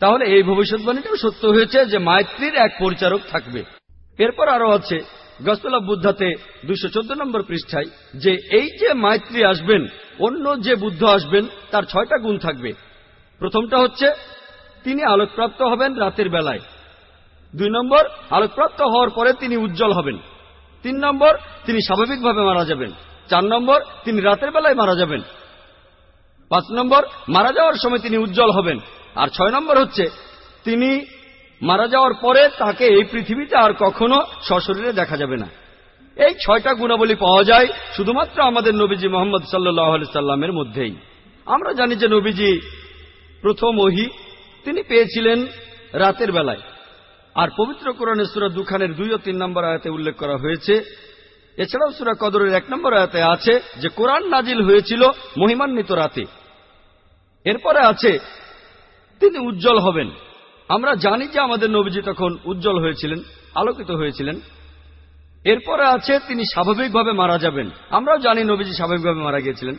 Speaker 5: তাহলে এই ভবিষ্যৎবাণীটাও সত্য হয়েছে যে, মাইত্রীর এক পরিচারক থাকবে। এরপর আরও আছে গসপেল অব বুদ্ধাতে দুশো নম্বর পৃষ্ঠায় যে এই যে মাইত্রী আসবেন, অন্য যে বুদ্ধ আসবেন, তার ছয়টা গুণ থাকবে। প্রথমটা হচ্ছে, তিনি আলোকপ্রাপ্ত হবেন রাতের বেলায়। দুই নম্বর, আলোকপ্রাপ্ত হওয়ার পরে তিনি উজ্জ্বল হবেন। তিন নম্বর, তিনি স্বাভাবিকভাবে মারা যাবেন। চার নম্বর, তিনি রাতের বেলায় মারা যাবেন। পাঁচ নম্বর, মারা যাওয়ার সময় তিনি উজ্জ্বল হবেন। আর ছয় নম্বর হচ্ছে, তিনি মারা যাওয়ার পরে তাকে এই পৃথিবীতে আর কখনো সশরীরে দেখা যাবে না। এই ছয়টা গুণাবলী পাওয়া যায় শুধুমাত্র আমাদের নবীজি মোহাম্মদ সাল্লাহ সাল্লামের মধ্যেই। আমরা জানি যে নবীজি প্রথম ওহি তিনি পেয়েছিলেন রাতের বেলায়। আর পবিত্র কোরআনের সুরা দুখানের দুই ও তিন নম্বর আয়াতে উল্লেখ করা হয়েছে। এছাড়াও সুরা কদরের এক নম্বর আয়াতে আছে যে কোরআন নাজিল হয়েছিল মহিমান্বিত রাতে। এরপরে আছে, তিনি উজ্জ্বল হবেন। আমরা জানি যে আমাদের নবীজি তখন উজ্জ্বল হয়েছিলেন, আলোকিত হয়েছিলেন। এরপরে আছে তিনি স্বাভাবিকভাবে মারা যাবেন। আমরাও জানি নবীজি স্বাভাবিকভাবে মারা গিয়েছিলেন।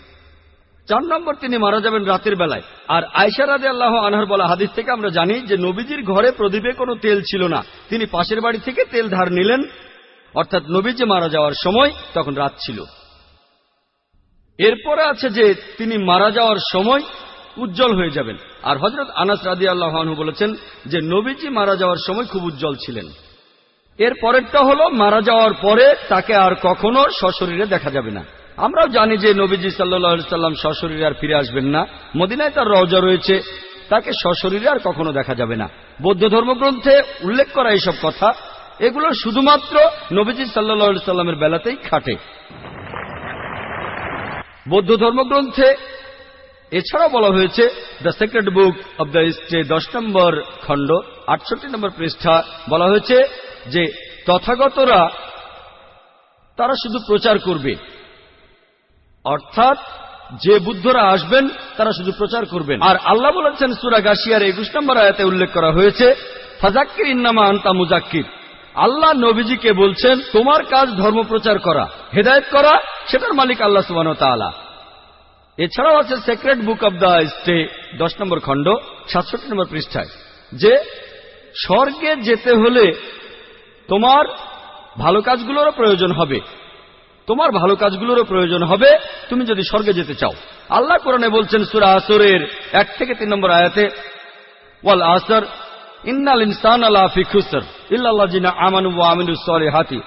Speaker 5: চার নম্বর তিনি মারা যাবেন রাতের বেলায়। আর আয়সা রাদে আল্লাহ আনহার বলা হাদিস থেকে আমরা জানি যে নবীজির ঘরে প্রদীপে কোনো তেল ছিল না। তিনি পাশের বাড়ি থেকে তেল ধার নিলেন। অর্থাৎ নবীজি মারা যাওয়ার সময় তখন রাত ছিল। এরপরে আছে যে তিনি মারা যাওয়ার সময় উজ্জ্বল হয়ে যাবেন। আর হজরত আনাস রাদি আল্লাহানহু বলেছেন যে, নবীজি মারা যাওয়ার সময় খুব উজ্জ্বল ছিলেন। এর পরেরটা হলো, মারা যাওয়ার পরে তাকে আর কখনো সশরীরে দেখা যাবে না। আমরাও জানি যে, নবীজি সাল্লা সাল্লাম সশরীরে আর ফিরে আসবেন না। মদিনায় তার রওজা রয়েছে, তাকে সশরীরে আর কখনো দেখা যাবে না। বৌদ্ধ ধর্মগ্রন্থে উল্লেখ করা এইসব কথা, এগুলো শুধুমাত্র নবীজি সাল্লা সাল্লামের বেলাতেই খাটে। বৌদ্ধ ধর্মগ্রন্থে এছাড়াও বলা হয়েছে the secret book of the stay দশ নম্বর খণ্ড, আটষট্টি নম্বর পৃষ্ঠা বলা হয়েছে যে, তথাগতরা তারা শুধু প্রচার করবে। অর্থাৎ যে বুদ্ধরা আসবেন, তারা শুধু প্রচার করবেন। আর আল্লাহ বলেছেন সুরা গাছিয়ার একুশ নম্বর আয়াতে উল্লেখ করা হয়েছে ফাজাক্কির ইন্নামা আন্তা মুজাক্কির আল্লাহ নবীজিকে বলছেন, তোমার কাজ ধর্ম প্রচার করা, হেদায়ত করা, সেটার মালিক আল্লাহ সুবান তালা এছাড়াও আছে secret book of the stay দশ নম্বর খণ্ড, সাতষট্টি নম্বর পৃষ্ঠায়, যে স্বর্গে যেতে হলে তোমার ভালো কাজগুলোরও প্রয়োজন হবে। তোমার ভালো কাজগুলোরও প্রয়োজন হবে, তুমি যদি স্বর্গে যেতে চাও। আল্লাহ কোরআনে বলছেন সুরা আসরের এক থেকে তিন নম্বর আয়াতে, ওয়াল আসর, ইন্নাল ইনসান আল্লাহ ইল্লাল্লাহ জিনা আমানু ওয়া আমিলু সলিহাতি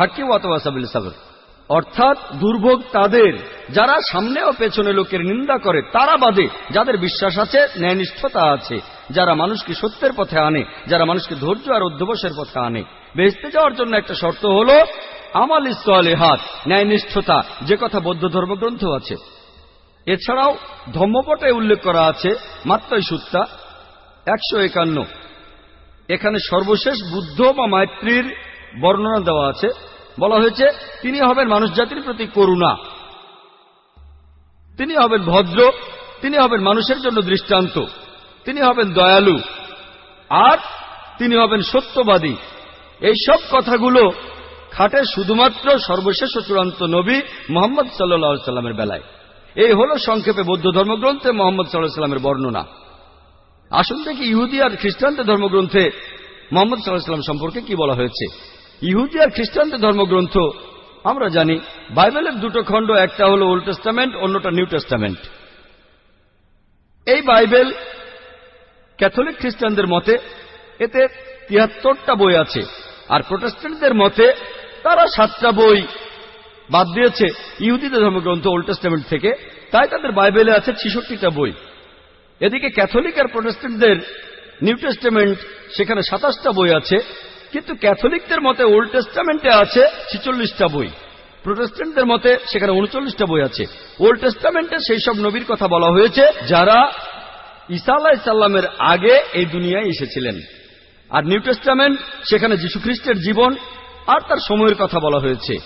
Speaker 5: হাক্কি ওয়াতা সাবর। অর্থাৎ দুর্ভোগ তাদের। যারা সামনে ও পেছনে লোকের নিন্দা করে, তারা বাদে। যাদের বিশ্বাস আছে, ন্যায়নিষ্ঠতা আছে। যারা মানুষকে সত্যের পথে আনে, যারা মানুষকে ধৈর্য আর অধ্যবসের পথে আনে। বেসতে যাওয়ার জন্য একটা শর্ত হল, আমাল ইসলে হাত ন্যায়নিষ্ঠতা। যে কথা বৌদ্ধ ধর্মগ্রন্থ আছে। এছাড়াও ধর্মপটে উল্লেখ করা আছে, মাত্রই সুত্তা, একশো একান্ন। এখানে সর্বশেষ বুদ্ধ বা মাইত্রীর বর্ণনা দেওয়া আছে। বলা হয়েছে, তিনি হবেন মানুষ জাতির প্রতি করুণা। তিনি হবেন ভদ্র, তিনি হবেন মানুষের জন্য দৃষ্টান্ত। তিনি হবেন দয়ালু, আর তিনি হবেন সত্যবাদী। এই সব কথাগুলো খাটে শুধুমাত্র সর্বশেষ চূড়ান্ত নবী মোহাম্মদ সাল্লা সাল্লামের বেলায়। এই হল সংক্ষেপে বৌদ্ধ ধর্মগ্রন্থে মোহাম্মদ সাল্লাহ সাল্লামের বর্ণনা। আসুন দেখি ইহুদি আর খ্রিস্টানদের ধর্মগ্রন্থে মোহাম্মদ সাল্লাহ সাল্লাম সম্পর্কে কি বলা হয়েছে। ইহুদি আর খ্রিস্টানদের ধর্মগ্রন্থ, আমরা জানি বাইবেলের দুটো খণ্ড, একটা হল ওল্ড টেস্টামেন্ট, অন্যটা নিউ টেস্টামেন্ট। এই বাইবেল ক্যাথলিক খ্রিস্টানদের মতে এতে তিয়াত্তরটা বই আছে, আর প্রোটেস্ট্যান্টদের মতে তারা সাতটা বই বাদ দিয়েছে ইহুদিদের ধর্মগ্রন্থ ওল্ড টেস্টামেন্ট থেকে, তাই তাদের বাইবেলে আছে ছিষট্টিটা বই। এদিকে ক্যাথলিক আর প্রোটেস্ট্যান্টদের নিউ টেস্টামেন্ট, সেখানে সাতাশটা বই আছে কিন্তু ক্যাথলিকদের মতে ওল্ড টেস্টামেন্টে আছে ছিচল্লিশটা বই। প্রোটেস্ট্যান্টদের মতে সেখানে উনচল্লিশটা বই আছে। ওল্ড টেস্টামেন্টে সেই সব নবীর কথা বলা হয়েছে যারা ঈসা আল্লাহ সাল্লামের আগে এই দুনিয়ায় এসেছিলেন। আর নিউ টেস্টামেন্ট সেখানে যীশুখ্রিস্টের জীবন আর তার সময়ের কথা বলা হয়েছে।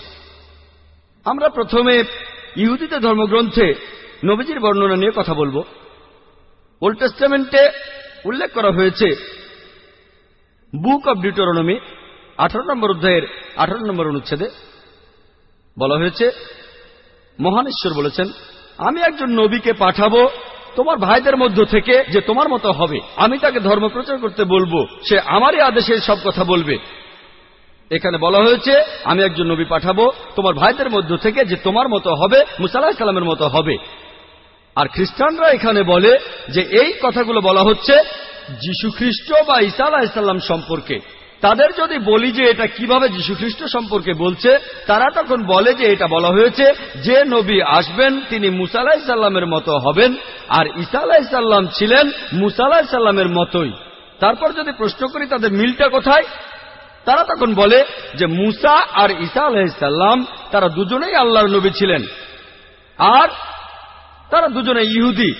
Speaker 5: আমরা প্রথমে ইহুদিতে ধর্মগ্রন্থে নবীজির বর্ণনা নিয়ে কথা বলব। ওল্ড টেস্টামেন্টে উল্লেখ করা হয়েছে বুক অব ডিটোরনমি আঠারো নম্বর অধ্যায়ের আঠারো নম্বর অনুচ্ছেদে বলা হয়েছে মহান ঈশ্বর বলেছেন, আমি একজন নবীকে পাঠাবো তোমার ভাইদের মধ্য থেকে যে তোমার মতো হবে। আমি তাকে ধর্ম প্রচার করতে বলব। সে আমারই আদেশে সব কথা বলবে। এখানে বলা হয়েছে, আমি একজন নবী পাঠাবো তোমার ভাইদের মধ্য থেকে যে তোমার মতো হবে মুসাল্লাহ সাল্লামের মতো হবে। আর খ্রিস্টানরা এখানে বলে যে, এই কথাগুলো বলা হচ্ছে যীশু খ্রিস্ট বা ঈসা আলাহিসাল্লাম সম্পর্কে। তাদের যদি বলি যে এটা কীভাবে যীশু খ্রিস্ট সম্পর্কে বলছে, তারা তখন বলে যে এটা বলা হয়েছে, যে নবী আসবেন, তিনি মুসালাই সাল্লামের মতো হবেন, আর ঈসা আলাহিসাল্লাম ছিলেন মুসালাই সাল্লামের মতোই। তারপর যদি প্রশ্ন করি তাদের মিলটা কোথায়, তারা তখন বলে যে মুসা আর ঈসা আলাহিসাল্লাম তারা দুজনেই আল্লাহর নবী ছিলেন। আর তারা দুজনে ইহুদি।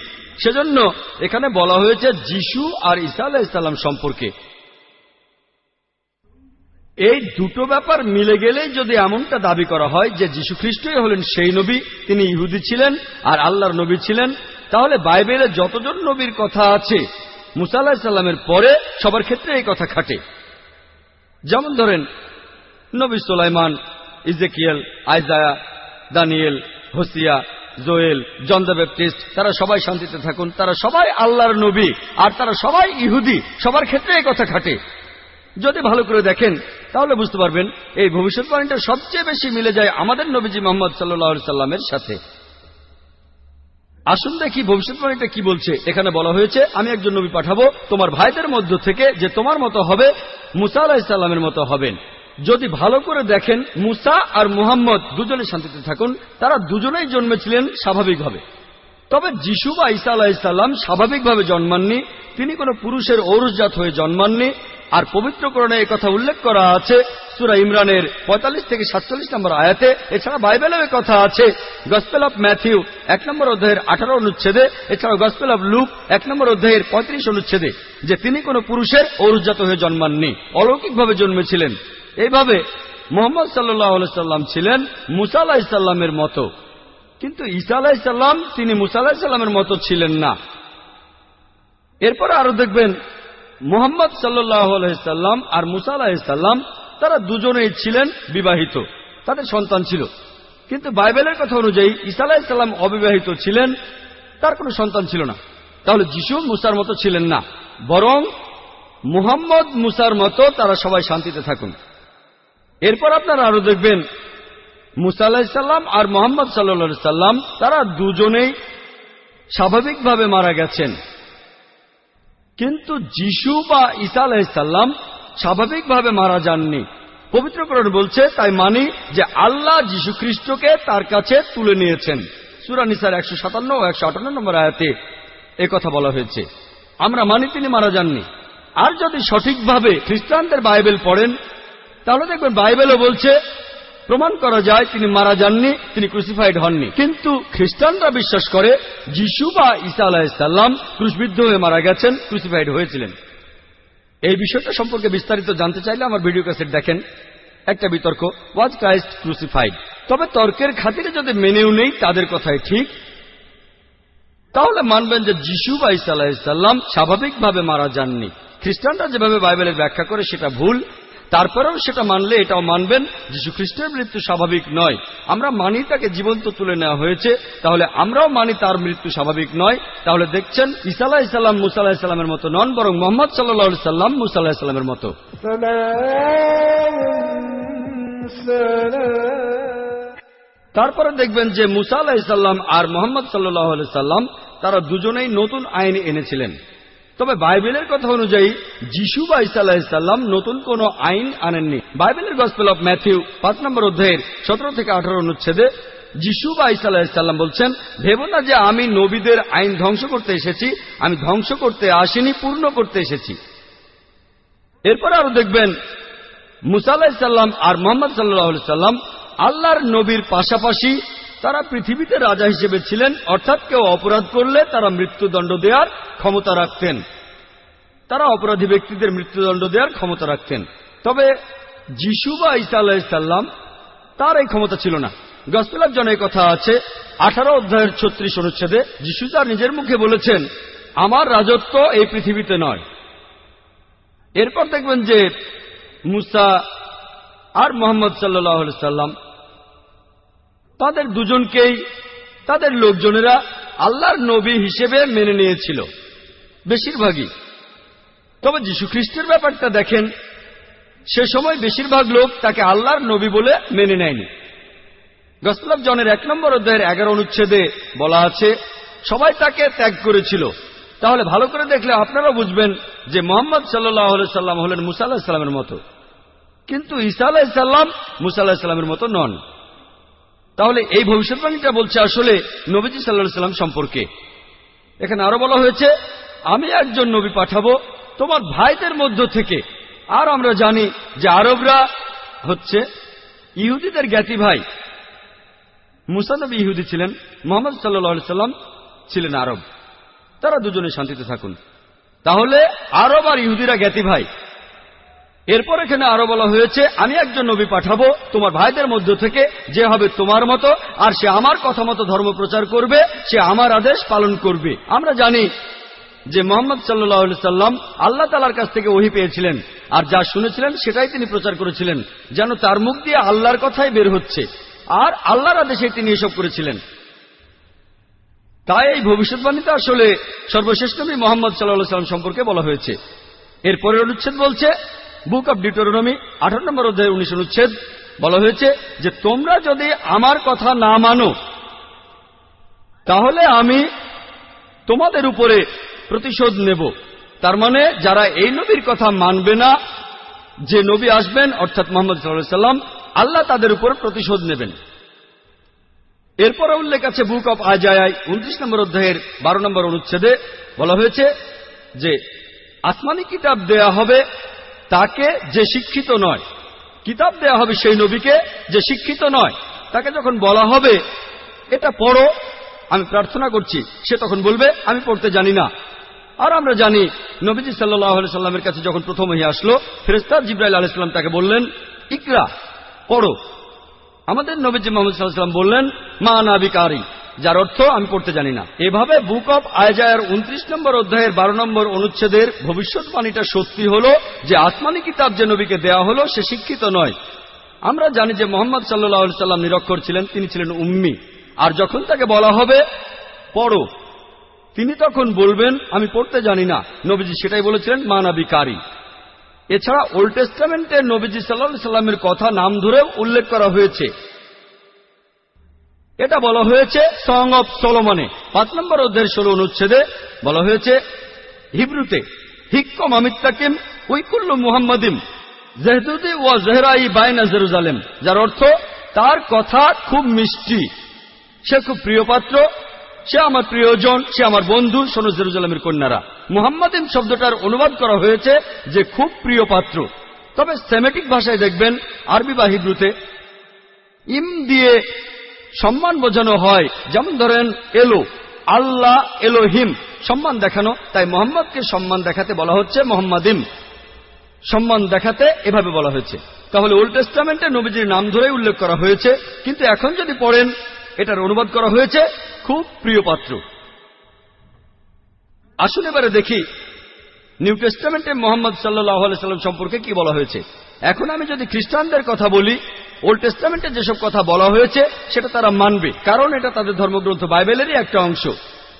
Speaker 5: সেজন্য এখানে বলা হয়েছে যিশু আর ঈসা আলাহিসাল্লাম সম্পর্কে। এই দুটো ব্যাপার মিলে গেলেই যদি এমনটা দাবি করা হয় যে যীশু খ্রিস্টই হলেন সেই নবী, তিনি ইহুদি ছিলেন আর আল্লাহর নবী ছিলেন, তাহলে বাইবেলে যতজন নবীর কথা আছে, মুসা সাল্লামের পরে সবার ক্ষেত্রে এই কথা খাটে। যেমন ধরেন, নবী Sulaiman, Ezekiel, Isaiah, Daniel, Hosea Joel John the Baptist, তারা সবাই শান্তিতে থাকুন, তারা সবাই আল্লাহর নবী, আর তারা সবাই ইহুদি, সবার ক্ষেত্রে এই কথা খাটে। যদি ভালো করে দেখেন, তাহলে বুঝতে পারবেন, এই ভবিষ্যৎবাণীটা সবচেয়ে বেশি মিলে যায় আমাদের নবীজি মোহাম্মদ সাল্লাহ সাল্লামের সাথে। আসুন দেখি ভবিষ্যৎবাণীটা কি বলছে। এখানে বলা হয়েছে, আমি একজন নবী পাঠাবো, তোমার ভাইদের মধ্য থেকে যে তোমার মতো হবে, মুসা আলাহিসাল্লামের মতো হবেন। যদি ভালো করে দেখেন, মুসা আর মুহাম্মদ দুজনে শান্তিতে থাকুন, তারা দুজনেই জন্মেছিলেন স্বাভাবিকভাবে। তবে যিশু বা ঈসা আলাহিসাল্লাম স্বাভাবিকভাবে জন্মাননি, তিনি কোনো পুরুষের ঔরজাত হয়ে জন্মাননি, আর পবিত্রকরণে কথা উল্লেখ করা আছে, সুরা ইমরানের পঁয়তাল্লিশ থেকে সাতচল্লিশ নম্বর আয়াতে, এছাড়া বাইবেলেও কথা আছে। গসপেল অফ ম্যাথিউ, এক নম্বর অধ্যায়ের আঠারো অনুচ্ছেদে, এছাড়াও গসপেল অফ লুক, এক নম্বর অধ্যায়ের পঁয়ত্রিশ অনুচ্ছেদে, যে তিনি কোনো পুরুষের ঔরজাত হয়ে জন্মাননি, অলৌকিকভাবে জন্মেছিলেন। এইভাবে মোহাম্মদ সাল্লাহ সাল্লাম ছিলেন মুসা মতো। কিন্তু ঈসা আলাহিসাল্লাম তিনি মুসা মতো ছিলেন না। এরপরে আরও দেখবেন, মোহাম্মদ সাল্লাম আর মুসা আলাহিসাল্লাম তারা দুজনেই ছিলেন বিবাহিত। তাদের সন্তান ছিল। কিন্তু বাইবেলের কথা অনুযায়ী ঈসা আলাহিসাল্লাম অবিবাহিত ছিলেন, তার কোনো সন্তান ছিল না। তাহলে যিশু মুসার মতো ছিলেন না। বরং মুহাম্মদ মুসার মতো তারা সবাই শান্তিতে থাকুন। এরপর আপনারা আরও দেখবেন, মুসা আর মোহাম্মদ সাল্লা সাল্লাম, তারা দুজনেই স্বাভাবিকভাবে মারা গেছেন। কিন্তু যিশু বা ঈসা আলাহিসাল্লাম স্বাভাবিকভাবে মারা যাননি। পবিত্রকরণ বলছে, তাই মানি যে আল্লাহ যীশু খ্রিস্টকে তার কাছে তুলে নিয়েছেন। সুরানিসার একশো সাতান্ন ও একশো আটান্ন নম্বর আয়াতে কথা বলা হয়েছে। আমরা মানি তিনি মারা যাননি। আর যদি সঠিকভাবে খ্রিস্টানদের বাইবেল পড়েন তাহলে দেখবেন বাইবেলও বলছে, প্রমাণ করা যায় তিনি মারা যাননি, তিনি ক্রুসিফাইড হননি। কিন্তু খ্রিস্টানরা বিশ্বাস করে, যিশু বা ঈসা আলাহিসাল্লাম ক্রুশবিদ্ধ হয়ে মারা গেছেন, ক্রুসিফাইড হয়েছিলেন। এই বিষয়টা সম্পর্কে বিস্তারিত জানতে চাইলে আমার ভিডিও ক্যাসেট দেখেন। একটা বিতর্ক ওয়াজ ক্রাইস্ট ক্রুসিফাইড তবে তর্কের খাতিরে যদি মেনেও নেই, তাদের কথাই ঠিক। তাহলে মানবেন যে যিশু বা ইসা আলাহিসাল্লাম স্বাভাবিকভাবে মারা যাননি। খ্রিস্টানরা যেভাবে বাইবেলের ব্যাখ্যা করে, সেটা ভুল। তারপরেও সেটা মানলে এটাও মানবেন যীশু খ্রিস্টের মৃত্যু স্বাভাবিক নয়। আমরা মানি তাকে জীবন্ত তুলে নেওয়া হয়েছে, তাহলে আমরাও মানি তার মৃত্যু স্বাভাবিক নয়। তাহলে দেখছেন ইসালাহ ইসাল্লাম মুসাল্লাহ ইসলামের মতো নন, বরং মোহাম্মদ সাল্লাহ সাল্লাম মুসাল্লাহ ইসলামের মতো। তারপরে দেখবেন যে মুসা আলাহিসাল্লাম আর মোহাম্মদ সাল্লাহ সাল্লাম, তারা দুজনেই নতুন আইন এনেছিলেন। তবে বাইবেলের কথা অনুযায়ী, যিশু বা ইসা আলাহিসাল্লাম নতুন কোন আইন আনেননি। বাইবেলের গসপেল অফ ম্যাথিউ পাঁচ নম্বর অধ্যায়ের সতেরো থেকে আঠারো অনুচ্ছেদে যিশু বা ইসা আলাহিসাল্লাম বলছেন, ভেব না যে আমি নবীদের আইন ধ্বংস করতে এসেছি, আমি ধ্বংস করতে আসিনি, পূর্ণ করতে এসেছি। এরপর আরও দেখবেন, মুসা আলাহিসাল্লাম আর মোহাম্মদ সাল্লাহ সাল্লাম আল্লাহর নবীর পাশাপাশি তারা পৃথিবীতে রাজা হিসেবে ছিলেন, অর্থাৎ কেউ অপরাধ করলে তারা মৃত্যুদণ্ড দেওয়ার ক্ষমতা রাখতেন। তারা অপরাধী ব্যক্তিদের মৃত্যুদণ্ড দেওয়ার ক্ষমতা রাখতেন। তবে যিশু বা ইসা আলাহিসাল্লাম তার এই ক্ষমতা ছিল না। গসপেলার জনের কথা আছে, আঠারো অধ্যায়ের ছত্রিশ অনুচ্ছেদে যিশু তার নিজের মুখে বলেছেন, আমার রাজত্ব এই পৃথিবীতে নয়। এরপর দেখবেন যে মুসা আর মোহাম্মদ সাল্লাহ সাল্লাম তাদের দুজনকেই, তাদের লোকজনেরা আল্লাহর নবী হিসেবে মেনে নিয়েছিল, বেশিরভাগই। তবে যীশু খ্রিস্টের ব্যাপারটা দেখেন, সে সময় বেশিরভাগ লোক তাকে আল্লাহর নবী বলে মেনে নেয়নি। গসলাভ জনের এক নম্বর অধ্যায়ের এগারো অনুচ্ছেদে বলা আছে, সবাই তাকে ত্যাগ করেছিল। তাহলে ভালো করে দেখলে আপনারা বুঝবেন যে মোহাম্মদ সাল্লাহ সাল্লাম হলেন মুসা আল্লাহ সাল্লামের মতো। কিন্তু ঈসা আলাহিসাল্লাম মুসা আলাহিসাল্লামের মতো নন। তাহলে এই ভবিষ্যৎবাণীটা বলছে আসলে নবীজি সাল্লাহ সাল্লাম সম্পর্কে। এখানে আরও বলা হয়েছে, আমি একজন নবী পাঠাবো, তোমার ভাইদের মধ্য থেকে। আর আমরা জানি যে আরবরা হচ্ছে ইহুদিদের জ্ঞাতি ভাই। মুসানবী ইহুদি ছিলেন, মোহাম্মদ সাল্লাহ সাল্লাম ছিলেন আরব। তারা দুজনে শান্তিতে থাকুন। তাহলে আরব আর ইহুদিরা জ্ঞাতি ভাই। এরপর এখানে আরও বলা হয়েছে, আমি একজন নবী পাঠাবো, তোমার ভাইদের মধ্য থেকে, যে হবে তোমার মতো, আর সে আমার কথা মতো ধর্ম প্রচার করবে, সে আমার আদেশ পালন করবে। আমরা জানি যে মোহাম্মদ সাল্লাহ সাল্লাম আল্লাহ তালার কাছ থেকে ওহি পেয়েছিলেন, আর যা শুনেছিলেন সেটাই তিনি প্রচার করেছিলেন, যেন তার মুখ দিয়ে আল্লাহর কথাই বের হচ্ছে, আর আল্লাহর আদেশে তিনি এসব করেছিলেন। তাই এই ভবিষ্যৎবাণীতে আসলে সর্বশ্রেষ্ঠ মোহাম্মদ সাল্লাহ সাল্লাম সম্পর্কে বলা হয়েছে। এরপরের অনুচ্ছেদ বলছে বুক অব ডিটোরনমি আঠারো নম্বর অধ্যায় উনিশ অনুচ্ছেদ, বলা হয়েছে যে তোমরা যদি আমার কথা না মানো, তাহলে আমি তোমাদের উপরে প্রতিশোধ নেব। তার মানে যারা এই নবীর কথা মানবে না, যে নবী আসবেন, অর্থাৎ মোহাম্মদ সাল্লাম আল্লাহ তাদের উপর প্রতিশোধ নেবেন। এরপরে উল্লেখ আছে বুক অব আজায় উনত্রিশ নম্বর অধ্যায়ের বারো নম্বর অনুচ্ছেদে বলা হয়েছে যে, আসমানি কিতাব দেয়া হবে তাকে যে শিক্ষিত নয়। কিতাব দেয়া হবে সেই নবীকে যে শিক্ষিত নয়। তাকে যখন বলা হবে, এটা পড়ো, আমি প্রার্থনা করছি। সে তখন বলবে, আমি পড়তে জানি না। আর আমরা জানি, নবীজি সাল্লাহ সাল্লামের কাছে যখন প্রথম হয়ে আসলো ফেরেস্তার জিব্রাইল আলাইসাল্লাম তাকে বললেন, ইকরা, পড়ো। আমাদের নবীজি মোহাম্মদ সাল্লাম বললেন, মা নাবিকারি। যার অর্থ, আমি পড়তে জানি না। এভাবে বুক অব আয়জায়ের উনত্রিশ নম্বর অধ্যায়ের বারো নম্বর অনুচ্ছেদের ভবিষ্যৎবাণীটা সত্যি হল যে, আসমানি কিতাব যে নবীকে দেওয়া হলো, সে শিক্ষিত নয়। আমরা জানি যে, মোহাম্মদ সাল্লাহ সাল্লাম নিরক্ষর ছিলেন, তিনি ছিলেন উম্মি। আর যখন তাকে বলা হবে, পড়ো, তিনি তখন বলবেন, আমি পড়তে জানি না। নবীজি সেটাই বলেছিলেন মানাবিকারী এছাড়া ওল্ড টেস্টামেন্টের নবীজি সাল্লাহ সাল্লামের কথা নাম ধরেও উল্লেখ করা হয়েছে। এটা বলা হয়েছে সং অব সলোমনে পাঁচ নম্বর অধ্যায়ের ষোলো অনুচ্ছেদে বলা হয়েছে, হিব্রুতে, হিক্কম আমিত্তাকিম উইকুল্লু মুহাম্মদিম জেহদুদি ও জেহরাই বাইনা জেরুজালেম। যার অর্থ, তার কথা খুব মিষ্টি। সে খুব প্রিয় পাত্র সে আমার প্রিয়জন, সে আমার বন্ধু সোনো জেরুজালেমের কন্যারা। মুহাম্মাদিন শব্দটার অনুবাদ করা হয়েছে যে খুব প্রিয় পাত্র। তবে সেমেটিক ভাষায় দেখবেন, আরবি বা হিব্রুতে, ইম দিয়ে সম্মান বোঝানো হয়। যেমন ধরেন, এলো, আল্লাহ এলোহিম, সম্মান দেখানো। তাই মোহাম্মদকে সম্মান দেখাতে বলা হচ্ছে মোহাম্মদিম সম্মান দেখাতে এভাবে বলা হয়েছে। তাহলে ওল্ড টেস্টামেন্টে নবীজির নাম ধরেই উল্লেখ করা হয়েছে। কিন্তু এখন যদি পড়েন এটার অনুবাদ করা হয়েছে খুব প্রিয় পাত্র। আসুন এবারে দেখি নিউ টেস্টামেন্টে মোহাম্মদ সাল্লাহ সাল্লাম সম্পর্কে কি বলা হয়েছে। এখন আমি যদি খ্রিস্টানদের কথা বলি, ওল্ড টেস্টামেন্টে যেসব কথা বলা হয়েছে, সেটা তারা মানবে, কারণ এটা তাদের ধর্মগ্রন্থ বাইবেলেরই একটা অংশ।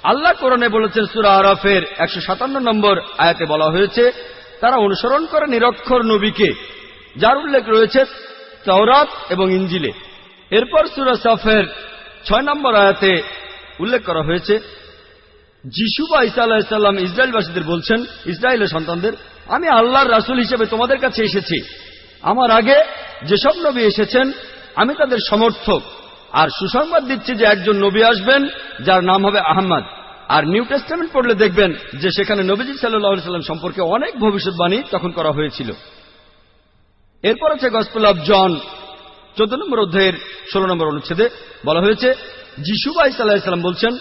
Speaker 5: আল্লাহ কোরআনে বলেছেন সুরা আরফের একশো সাতান্ন নম্বর আয়াতে বলা হয়েছে, তারা অনুসরণ করে নিরক্ষর নবীকে, যার উল্লেখ রয়েছে চৌরাত এবং ইঞ্জিলে এরপর সুরা সাফের ছয় নম্বর আয়াতে উল্লেখ করা হয়েছে, যিশু বা ইসা আলাহিসাল্লাম ইসরায়েলবাসীদের বলছেন, ইসরায়েলের সন্তানদের, আমি আল্লাহর রাসুল হিসেবে তোমাদের কাছে এসেছি। আমার আগে যেসব নবী এসেছেন, আমি তাদের সমর্থক। আর সুসংবাদ দিচ্ছি যে একজন নবী আসবেন, যার নাম হবে আহমদ। আর নিউ টেস্টামেন্ট পড়লে দেখবেন যে সেখানে নবীজি সাল্লাহ সাল্লাম সম্পর্কে অনেক ভবিষ্যৎবাণী তখন করা হয়েছিল। এরপর আছে গসপেল অব জন চোদ্দ নম্বর অধ্যায়ের ষোলো নম্বর অনুচ্ছেদে বলা হয়েছে, যিশু বা ইসা বলছেন,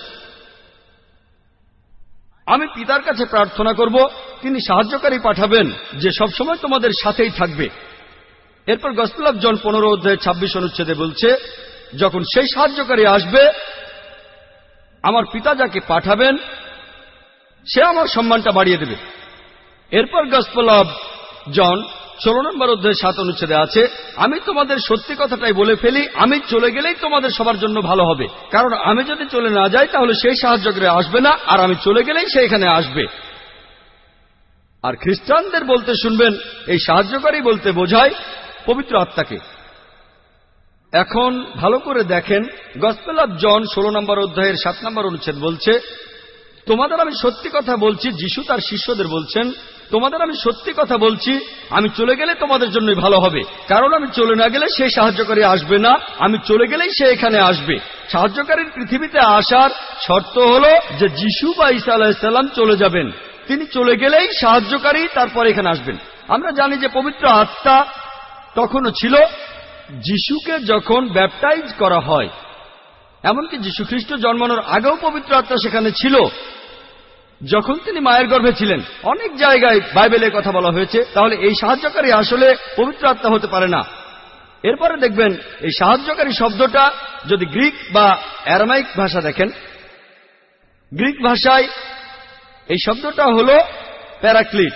Speaker 5: আমি পিতার কাছে প্রার্থনা করব, তিনি সাহায্যকারী পাঠাবেন, যে সবসময় তোমাদের সাথেই থাকবে। এরপর গসপেল জন পনেরো অধ্যায় ছাব্বিশ অনুচ্ছেদে বলছে, যখন সেই সাহায্যকারী আসবে, আমার পিতা যাকে পাঠাবেন, সে আমার সম্মানটা বাড়িয়ে দেবে। এরপর গসপেল জন ষোলো নম্বর অধ্যায় সাত অনুচ্ছেদে আছে, আমি তোমাদের সত্যি কথাটাই বলে ফেলি, আমি চলে গেলেই তোমাদের সবার জন্য ভালো হবে। কারণ আমি যদি চলে না যাই, তাহলে সেই সাহায্যকারী আসবে না, আর আমি চলে গেলেই সে এখানে আসবে। আর খ্রিস্টানদের বলতে শুনবেন, এই সাহায্যকারী বলতে বোঝায় পবিত্র আত্মাকে। এখন ভালো করে দেখেন, গসপেল অব জন ষোলো নম্বর অধ্যায়ের সাত নম্বর অনুচ্ছেদ বলছে, তোমাদের আমি সত্যি কথা বলছি, যিশু তার শিষ্যদের বলছেন তোমাদের আমি সত্যি কথা বলছি, আমি চলে গেলে তোমাদের জন্যই ভালো হবে। কারণ আমি চলে না গেলে সে সাহায্যকারী আসবে না, আমি চলে গেলেই সে এখানে আসবে। সাহায্যকারীর পৃথিবীতে আসার শর্ত হল যে যিশু বা ঈসা আলাহিসাল্লাম চলে যাবেন। তিনি চলে গেলেই সাহায্যকারী তারপর এখানে আসবেন। আমরা জানি যে পবিত্র আত্মা তখনও ছিল, যিশুকে যখন ব্যাপটাইজ করা হয়। এমনকি যীশু খ্রিস্ট জন্মানোর আগেও পবিত্র আত্মা সেখানে ছিল। যখন তিনি মায়ের গর্ভে ছিলেন, অনেক জায়গায় বাইবেলের কথা বলা হয়েছে, তাহলে এই সাহায্যকারী আসলে পবিত্র আত্মা হতে পারে না। এরপরে দেখবেন, এই সাহায্যকারী শব্দটা যদি গ্রিক বা অ্যারামাইক ভাষা দেখেন, গ্রিক ভাষায় এই শব্দটা হল প্যারাক্লিট।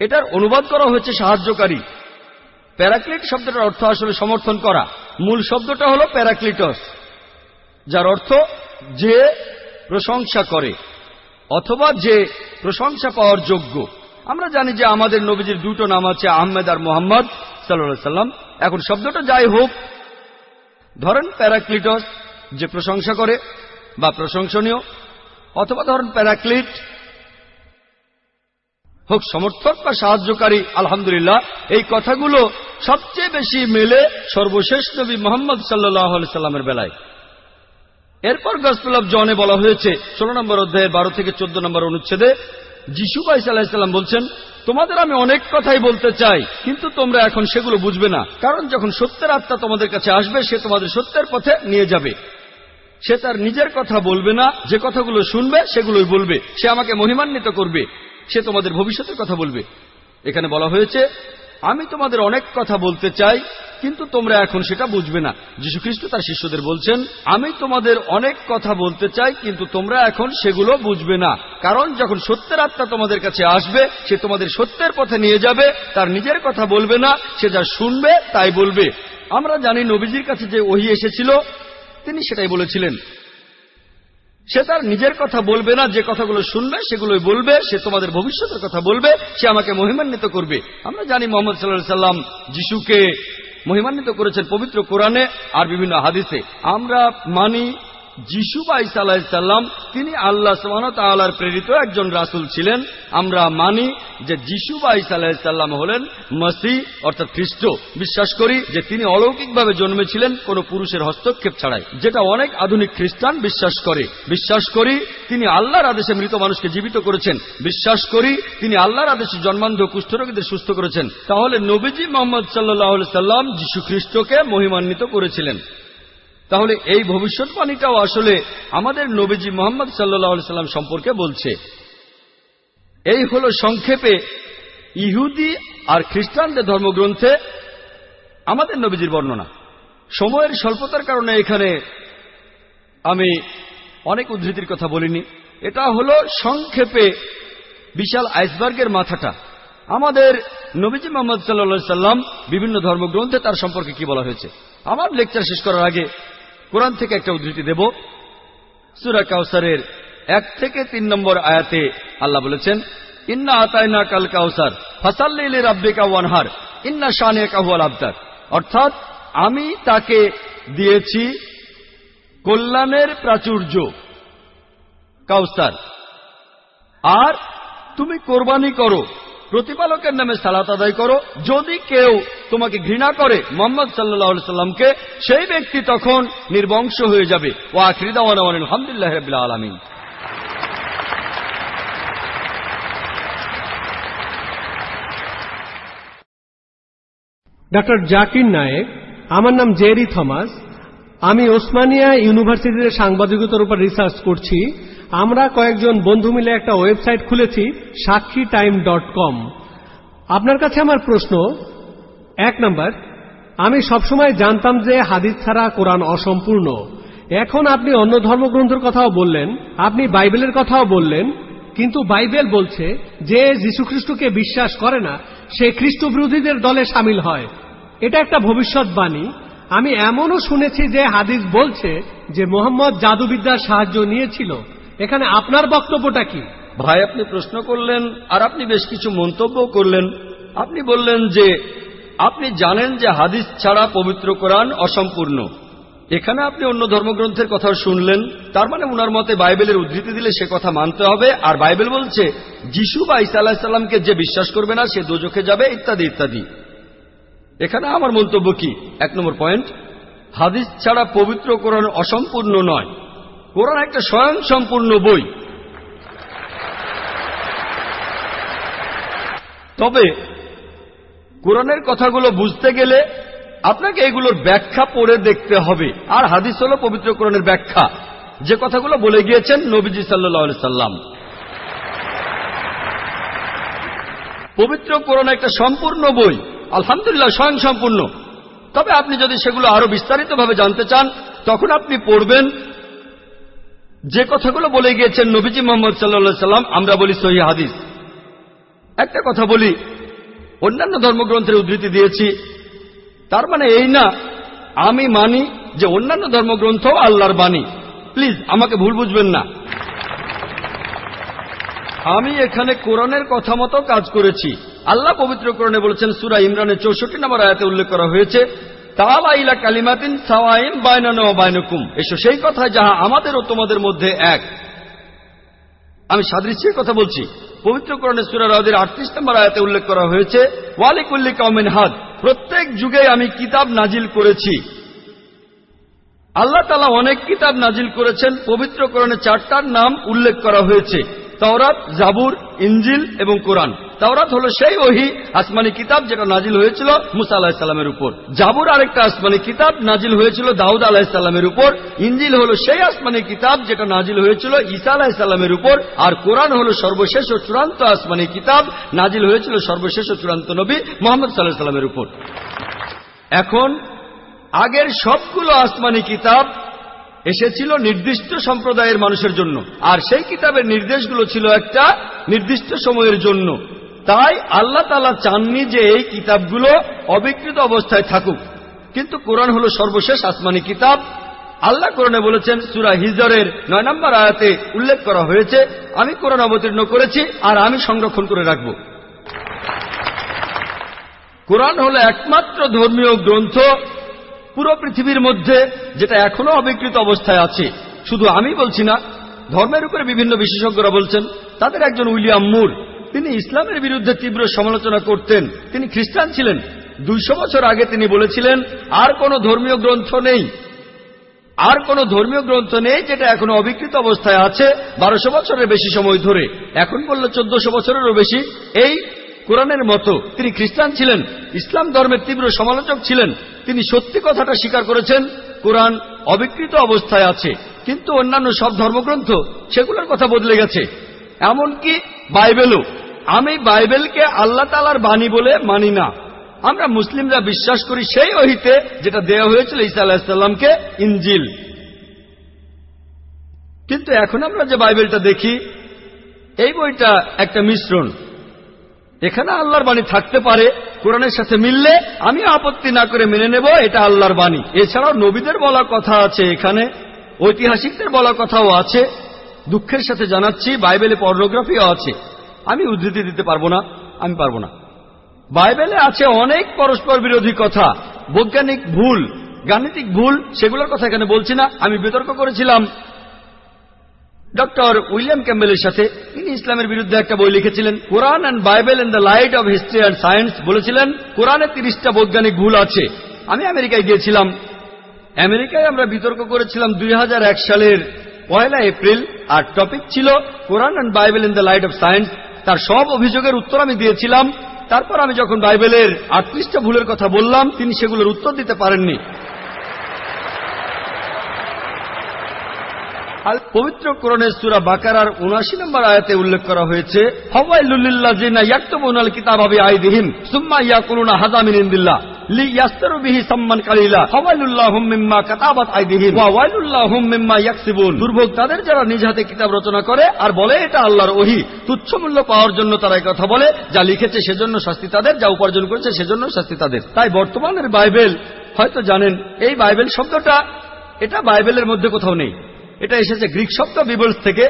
Speaker 5: এটার অনুবাদ করা হয়েছে সাহায্যকারী। প্যারাক্লিট শব্দটার অর্থ আসলে সমর্থন করা। মূল শব্দটা হল প্যারাক্লিটস, যার অর্থ যে প্রশংসা করে। অথবা যে প্রশংসা পাওয়ার যোগ্য। আমরা জানি যে আমাদের নবীজির দুটো নাম আছে আহমেদ আর মোহাম্মদ সাল্লা সাল্লাম এখন শব্দটা যাই হোক, ধরেন প্যারাক্লিটস যে প্রশংসা করে বা প্রশংসনীয়, অথবা ধরেন প্যারাক্লিট হোক সমর্থক বা সাহায্যকারী, আলহামদুলিল্লাহ, এই কথাগুলো সবচেয়ে বেশি মেলে সর্বশেষ নবী মোহাম্মদ সাল্লাহ সাল্লামের বেলায়। এরপর গসপেল অব জনে বলা হয়েছে, ষোলো নম্বর অধ্যায়ের বারো থেকে চোদ্দ নম্বর অনুচ্ছেদে, যিশু বাইস আলাহিসাল্লাম বলছেন, তোমাদের আমি অনেক কথাই বলতে চাই, কিন্তু তোমরা এখন সেগুলো বুঝবে না, কারণ যখন সত্যের আত্মা তোমাদের কাছে আসবে, সে তোমাদের সত্যের পথে নিয়ে যাবে। সে তার নিজের কথা বলবে না, যে কথাগুলো শুনবে, সেগুলোই বলবে। সে আমাকে মহিমান্বিত করবে, সে তোমাদের ভবিষ্যতের কথা বলবে। এখানে বলা হয়েছে, আমি তোমাদের অনেক কথা বলতে চাই কিন্তু তোমরা এখন সেটা বুঝবে না। যীশুখ্রিস্ট তার শিষ্যদের বলছেন, আমি তোমাদের অনেক কথা বলতে চাই, কিন্তু তোমরা এখন সেগুলো বুঝবে না। কারণ যখন সত্যের আত্মা তোমাদের কাছে আসবে, সে তোমাদের সত্যের পথে নিয়ে যাবে, তার নিজের কথা বলবে না, সে যা শুনবে তাই বলবে। আমরা জানি নবীজির কাছে যে ওহি এসেছিল, তিনি সেটাই বলেছিলেন। সে তার নিজের কথা বলবে না, যে কথাগুলো শুনবে, সেগুলোই বলবে, সে তোমাদের ভবিষ্যতের কথা বলবে, সে আমাকে মহিমান্বিত করবে। আমরা জানি মোহাম্মদ সাল্লাহ সাল্লাম যিশুকে মহিমান্বিত করেছেন পবিত্র কোরআনে আর বিভিন্ন হাদিসে। আমরা মানি যিশু বা ইসা তিনি আল্লাহ তাআলার প্রেরিত একজন রাসূল ছিলেন। আমরা মানি যে যিশু বা ইসা হলেন মসি অর্থাৎ খ্রিস্ট। বিশ্বাস করি যে তিনি অলৌকিকভাবে জন্মেছিলেন কোন পুরুষের হস্তক্ষেপ ছাড়াই, যেটা অনেক আধুনিক খ্রিস্টান বিশ্বাস করে। বিশ্বাস করি তিনি আল্লাহর আদেশে মৃত মানুষকে জীবিত করেছেন। বিশ্বাস করি তিনি আল্লাহর আদেশে জন্মান্ধ কুষ্ঠরোগীদের সুস্থ করেছেন। তাহলে নবীজি মোহাম্মদ সাল্লাহ সাল্লাম যিশু খ্রিস্টকে মহিমান্বিত করেছিলেন। তাহলে এই ভবিষ্যৎবাণীটাও আসলে আমাদের নবীজি মোহাম্মদ সাল্লাহ সাল্লাম সম্পর্কে বলছে। এই হল সংক্ষেপে ইহুদি আর খ্রিস্টানদের ধর্মগ্রন্থে আমাদের নবীজির বর্ণনা। সময়ের স্বল্পতার কারণে এখানে আমি অনেক উদ্ধৃতির কথা বলিনি। এটা হলো সংক্ষেপে বিশাল আইসবার্গের মাথাটা। আমাদের নবীজি মোহাম্মদ সাল্লা সাল্লাম বিভিন্ন ধর্মগ্রন্থে তার সম্পর্কে কি বলা হয়েছে? আমার লেকচার শেষ করার আগে কোরআন থেকে একটা উদ্ধৃতি দেব। সুরা কাউসারের এক থেকে তিন নম্বর আয়াতে আল্লাহ বলেছেন, ইন্না আতায়না কাল কাউসার ফাসাল্লি রাব্বিকা ওয়ানহার, ইন্না শানে কাহুয়াল আবদার অর্থাৎ, আমি তাকে দিয়েছি কল্যাণের প্রাচুর্য কাউসার আর তুমি কোরবানি করো প্রতিপালকের নামে সালাত আদায় করো। যদি কেউ তোমাকে ঘৃণা করে, মোহাম্মদ সাল্লাহ সাল্লামকে সেই ব্যক্তি তখন নির্বংশ হয়ে যাবে। ও আখরিদাওয়ান আলহামদুলিল্লাহ রবিল্লা আলমিন।
Speaker 6: ডক্টর জাকির নায়েক, আমার নাম জেরি থমাস। আমি ওসমানিয়া ইউনিভার্সিটিতে সাংবাদিকতার উপর রিসার্চ করছি। আমরা কয়েকজন বন্ধু মিলে একটা ওয়েবসাইট খুলেছি সাক্ষী টাইম ডট কম। আপনার কাছে আমার প্রশ্ন, এক নম্বর, আমি সবসময় জানতাম যে হাদিস ছাড়া কোরআন অসম্পূর্ণ। এখন আপনি অন্য ধর্মগ্রন্থের কথাও বললেন, আপনি বাইবেলের কথাও বললেন, কিন্তু বাইবেল বলছে যে যীশুখ্রিস্টকে বিশ্বাস করে না, সে খ্রিস্ট বিরোধীদের দলে সামিল হয়। এটা একটা ভবিষ্যৎবাণী। আমি এমনও শুনেছি যে হাদিস বলছে যে মোহাম্মদ জাদুবিদ্যার সাহায্য নিয়েছিল। এখানে আপনার বক্তব্যটা কি?
Speaker 5: ভাই, আপনি প্রশ্ন করলেন, আর আপনি বেশ কিছু মন্তব্য করলেন। আপনি বললেন যে, আপনি জানেন যে হাদিস ছাড়া পবিত্র কোরআন অসম্পূর্ণ। এখানে আপনি অন্য ধর্মগ্রন্থের কথা শুনলেন। তার মানে উনার মতে বাইবেলের উদ্ধৃতি দিলে সে কথা মানতে হবে। আর বাইবেল বলছে, যিশু বা ইসা আলাহিসাল্লামকে যে বিশ্বাস করবে না, সে দোজখে যাবে, ইত্যাদি ইত্যাদি। এখানে আমার মন্তব্য কি? এক নম্বর পয়েন্ট, হাদিস ছাড়া পবিত্র কোরআন অসম্পূর্ণ নয়। কোরআন একটা স্বয়ং সম্পূর্ণ বই। তবে কোরআনের কথাগুলো বুঝতে গেলে আপনাকে এগুলোর ব্যাখ্যা পড়ে দেখতে হবে। আর হাদিস হল পবিত্র কোরআনের ব্যাখ্যা। যে কথাগুলো বলে গিয়েছেন নবীজি সাল্লাহ সাল্লাম। পবিত্র কোরআন একটা সম্পূর্ণ বই। আলহামদুলিল্লাহ স্বয়ং সম্পূর্ণ তবে আপনি যদি সেগুলো আরও বিস্তারিতভাবে জানতে চান, তখন আপনি পড়বেন যে কথাগুলো বলে গিয়েছেন নবীজি মোহাম্মদ সাল্লা সাল্লাম, আমরা বলি সহি হাদিস। একটা কথা বলি, অন্যান্য ধর্মগ্রন্থের উদ্ধৃতি দিয়েছি। তার মানে এই না, আমি মানি যে অন্যান্য ধর্মগ্রন্থ আল্লাহর বাণী। প্লিজ, আমাকে ভুল বুঝবেন না। আমি এখানে কোরআনের কথা মতো কাজ করেছি। আল্লাহ পবিত্র কোরআনে বলেছেন, সুরা ইমরানের চৌষট্টি নম্বর আয়াতে উল্লেখ করা হয়েছে তালাইলা কালিমাতিন সাওয়াইন বায়নানো বায়নকুম এসো সেই কথা যাহা আমাদের ও তোমাদের মধ্যে এক। আমি সাদৃশ্যের কথা বলছি। পবিত্র কোরআনের সুরা রাজের আটত্রিশ নম্বর আয়াতে উল্লেখ করা হয়েছে, ওয়ালিকুল্লি কাউমিন হাদ, প্রত্যেক যুগে আমি কিতাব নাজিল করেছি। আল্লাহ তালা অনেক কিতাব নাজিল করেছেন পবিত্র কোরআনে চারটার নাম উল্লেখ করা হয়েছে। তাওরাত, জাবুর ইঞ্জিল এবং কোরআন। তাওরাত হলো সেই ওহি, আসমানি কিতাব যেটা নাজিল হয়েছিল মুসা আলাহিসাল্লামের উপর। জাবুর আরেকটা আসমানি কিতাব নাজিল হয়েছিল দাউদ আলাহিসাল্লামের উপর। ইঞ্জিল হলো সেই আসমানি কিতাব যেটা নাজিল হয়েছিল ঈসা আলাহিসাল্লামের উপর। আর কোরআন হলো সর্বশেষ ও চূড়ান্ত আসমানি কিতাব নাজিল হয়েছিল সর্বশেষ ও চূড়ান্ত নবী মোহাম্মদ সাল্লাহ সাল্লামের উপর। এখন আগের সবগুলো আসমানি কিতাব এসেছিল নির্দিষ্ট সম্প্রদায়ের মানুষের জন্য। আর সেই কিতাবের নির্দেশগুলো ছিল একটা নির্দিষ্ট সময়ের জন্য। তাই আল্লাহ তালা চাননি যে এই কিতাবগুলো অবিকৃত অবস্থায় থাকুক। কিন্তু কোরআন হল সর্বশেষ আসমানি কিতাব। আল্লাহ কোরআনে বলেছেন, সুরা হিজরের নয় নম্বর আয়াতে উল্লেখ করা হয়েছে, আমি কোরআন অবতীর্ণ করেছি আর আমি সংরক্ষণ করে রাখব। কোরআন হল একমাত্র ধর্মীয় গ্রন্থ পুরো পৃথিবীর মধ্যে যেটা এখনও অবিকৃত অবস্থায় আছে। শুধু আমি বলছি না, ধর্মের উপরে বিভিন্ন বিশেষজ্ঞরা বলছেন, তাদের একজন উইলিয়াম মুর, তিনি ইসলামের বিরুদ্ধে তীব্র সমালোচনা করতেন। তিনি খ্রিস্টান ছিলেন। দুইশো বছর আগে তিনি বলেছিলেন, আর কোনো ধর্মীয় গ্রন্থ নেই। আর কোন ধর্মীয় গ্রন্থ নেই যেটা এখনও অবিকৃত অবস্থায় আছে বারোশো বছরের বেশি সময় ধরে। এখন বললে চোদ্দশো বছরেরও বেশি। এই কোরআনের মতো। তিনি খ্রিস্টান ছিলেন, ইসলাম ধর্মের তীব্র সমালোচক ছিলেন। তিনি সত্যি কথাটা স্বীকার করেছেন, কোরআন অবিকৃত অবস্থায় আছে, কিন্তু অন্যান্য সব ধর্মগ্রন্থ সেগুলোর কথা বদলে গেছে। এমনকি বাইবেলও। আমি বাইবেলকে আল্লাহ তালার বাণী বলে মানি না। আমরা মুসলিমরা বিশ্বাস করি সেই অহিতে যেটা দেয়া হয়েছিল ঈসা আলাহিসাল্লামকে ইঞ্জিল কিন্তু এখন আমরা যে বাইবেলটা দেখি, এই বইটা একটা মিশ্রণ। এখানে আল্লাহর বাণী থাকতে পারে, কোরআনের সাথে মিললে আমি আপত্তি না করে মেনে নেব, এটা আল্লাহর বাণী। এছাড়াও নবীদের বলা কথা আছে এখানে, ঐতিহাসিকদের বলা কথাও আছে। দুঃখের সাথে জানাচ্ছি, বাইবেলে পর্নোগ্রাফিও আছে। আমি উদ্ধৃতি দিতে পারব না, আমি পারব না। বাইবেলে আছে অনেক পরস্পর বিরোধী কথা, বৈজ্ঞানিক ভুল, গাণিতিক ভুল, সেগুলোর কথা এখানে বলছি না, আমি বিতর্ক করেছিলাম। ডক্টর উইলিয়াম ক্যাম্বেলের সাথে তিনি ইসলামের বিরুদ্ধে একটা বই লিখেছিলেন। Quran and Bible in the light of history and science বলেছিলেন, কোরআনে তিরিশটা বৈজ্ঞানিক ভুল আছে। আমি আমেরিকায় গিয়েছিলাম। আমেরিকায় আমরা বিতর্ক করেছিলাম দুই হাজার এক সালের পয়লা এপ্রিল, আর টপিক ছিল Quran and Bible in the light of science তার সব অভিযোগের উত্তর আমি দিয়েছিলাম। তারপর আমি যখন বাইবেলের আটত্রিশটা ভুলের কথা বললাম, তিনি সেগুলোর উত্তর দিতে পারেননি। পবিত্র কোরণের সুরা বাকারার উনাশি নম্বর আয়াতে উল্লেখ করা হয়েছে ইয়াকসিবুন। দুর্ভোগ তাদের যারা নিজ হাতে কিতাব রচনা করে, আর বলে এটা আল্লাহর ওহি, তুচ্ছ মূল্য পাওয়ার জন্য তারা কথা বলে, যা লিখেছে সেজন্য শাস্তি তাদের, যা উপার্জন করেছে সেজন্য শাস্তি তাদের। তাই বর্তমানের বাইবেল, হয়তো জানেন, এই বাইবেল শব্দটা, এটা বাইবেলের মধ্যে কোথাও নেই। এটা এসেছে গ্রিক শব্দ বিবলস থেকে।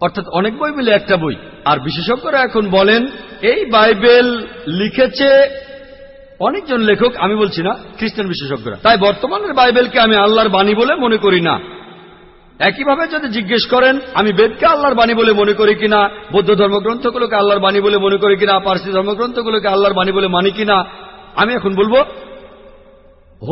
Speaker 5: অর্থাৎ অনেক বই মিলে একটা বই। আর বিশেষজ্ঞরা এখন বলেন, এই বাইবেল লিখেছে অনেকজন লেখক, আমি বলছি না, খ্রিস্টান বিশেষজ্ঞরা। তাই বর্তমানের বাইবেলকে আমি আল্লাহর বাণী বলে মনে করি না। একইভাবে যদি জিজ্ঞেস করেন, আমি বেদকে আল্লাহর বাণী বলে মনে করি কিনা, বৌদ্ধ ধর্মগ্রন্থগুলোকে আল্লাহর বাণী বলে মনে করি কিনা, পার্সি ধর্মগ্রন্থগুলোকে আল্লাহর বাণী বলে মানি কিনা, আমি এখন বলব,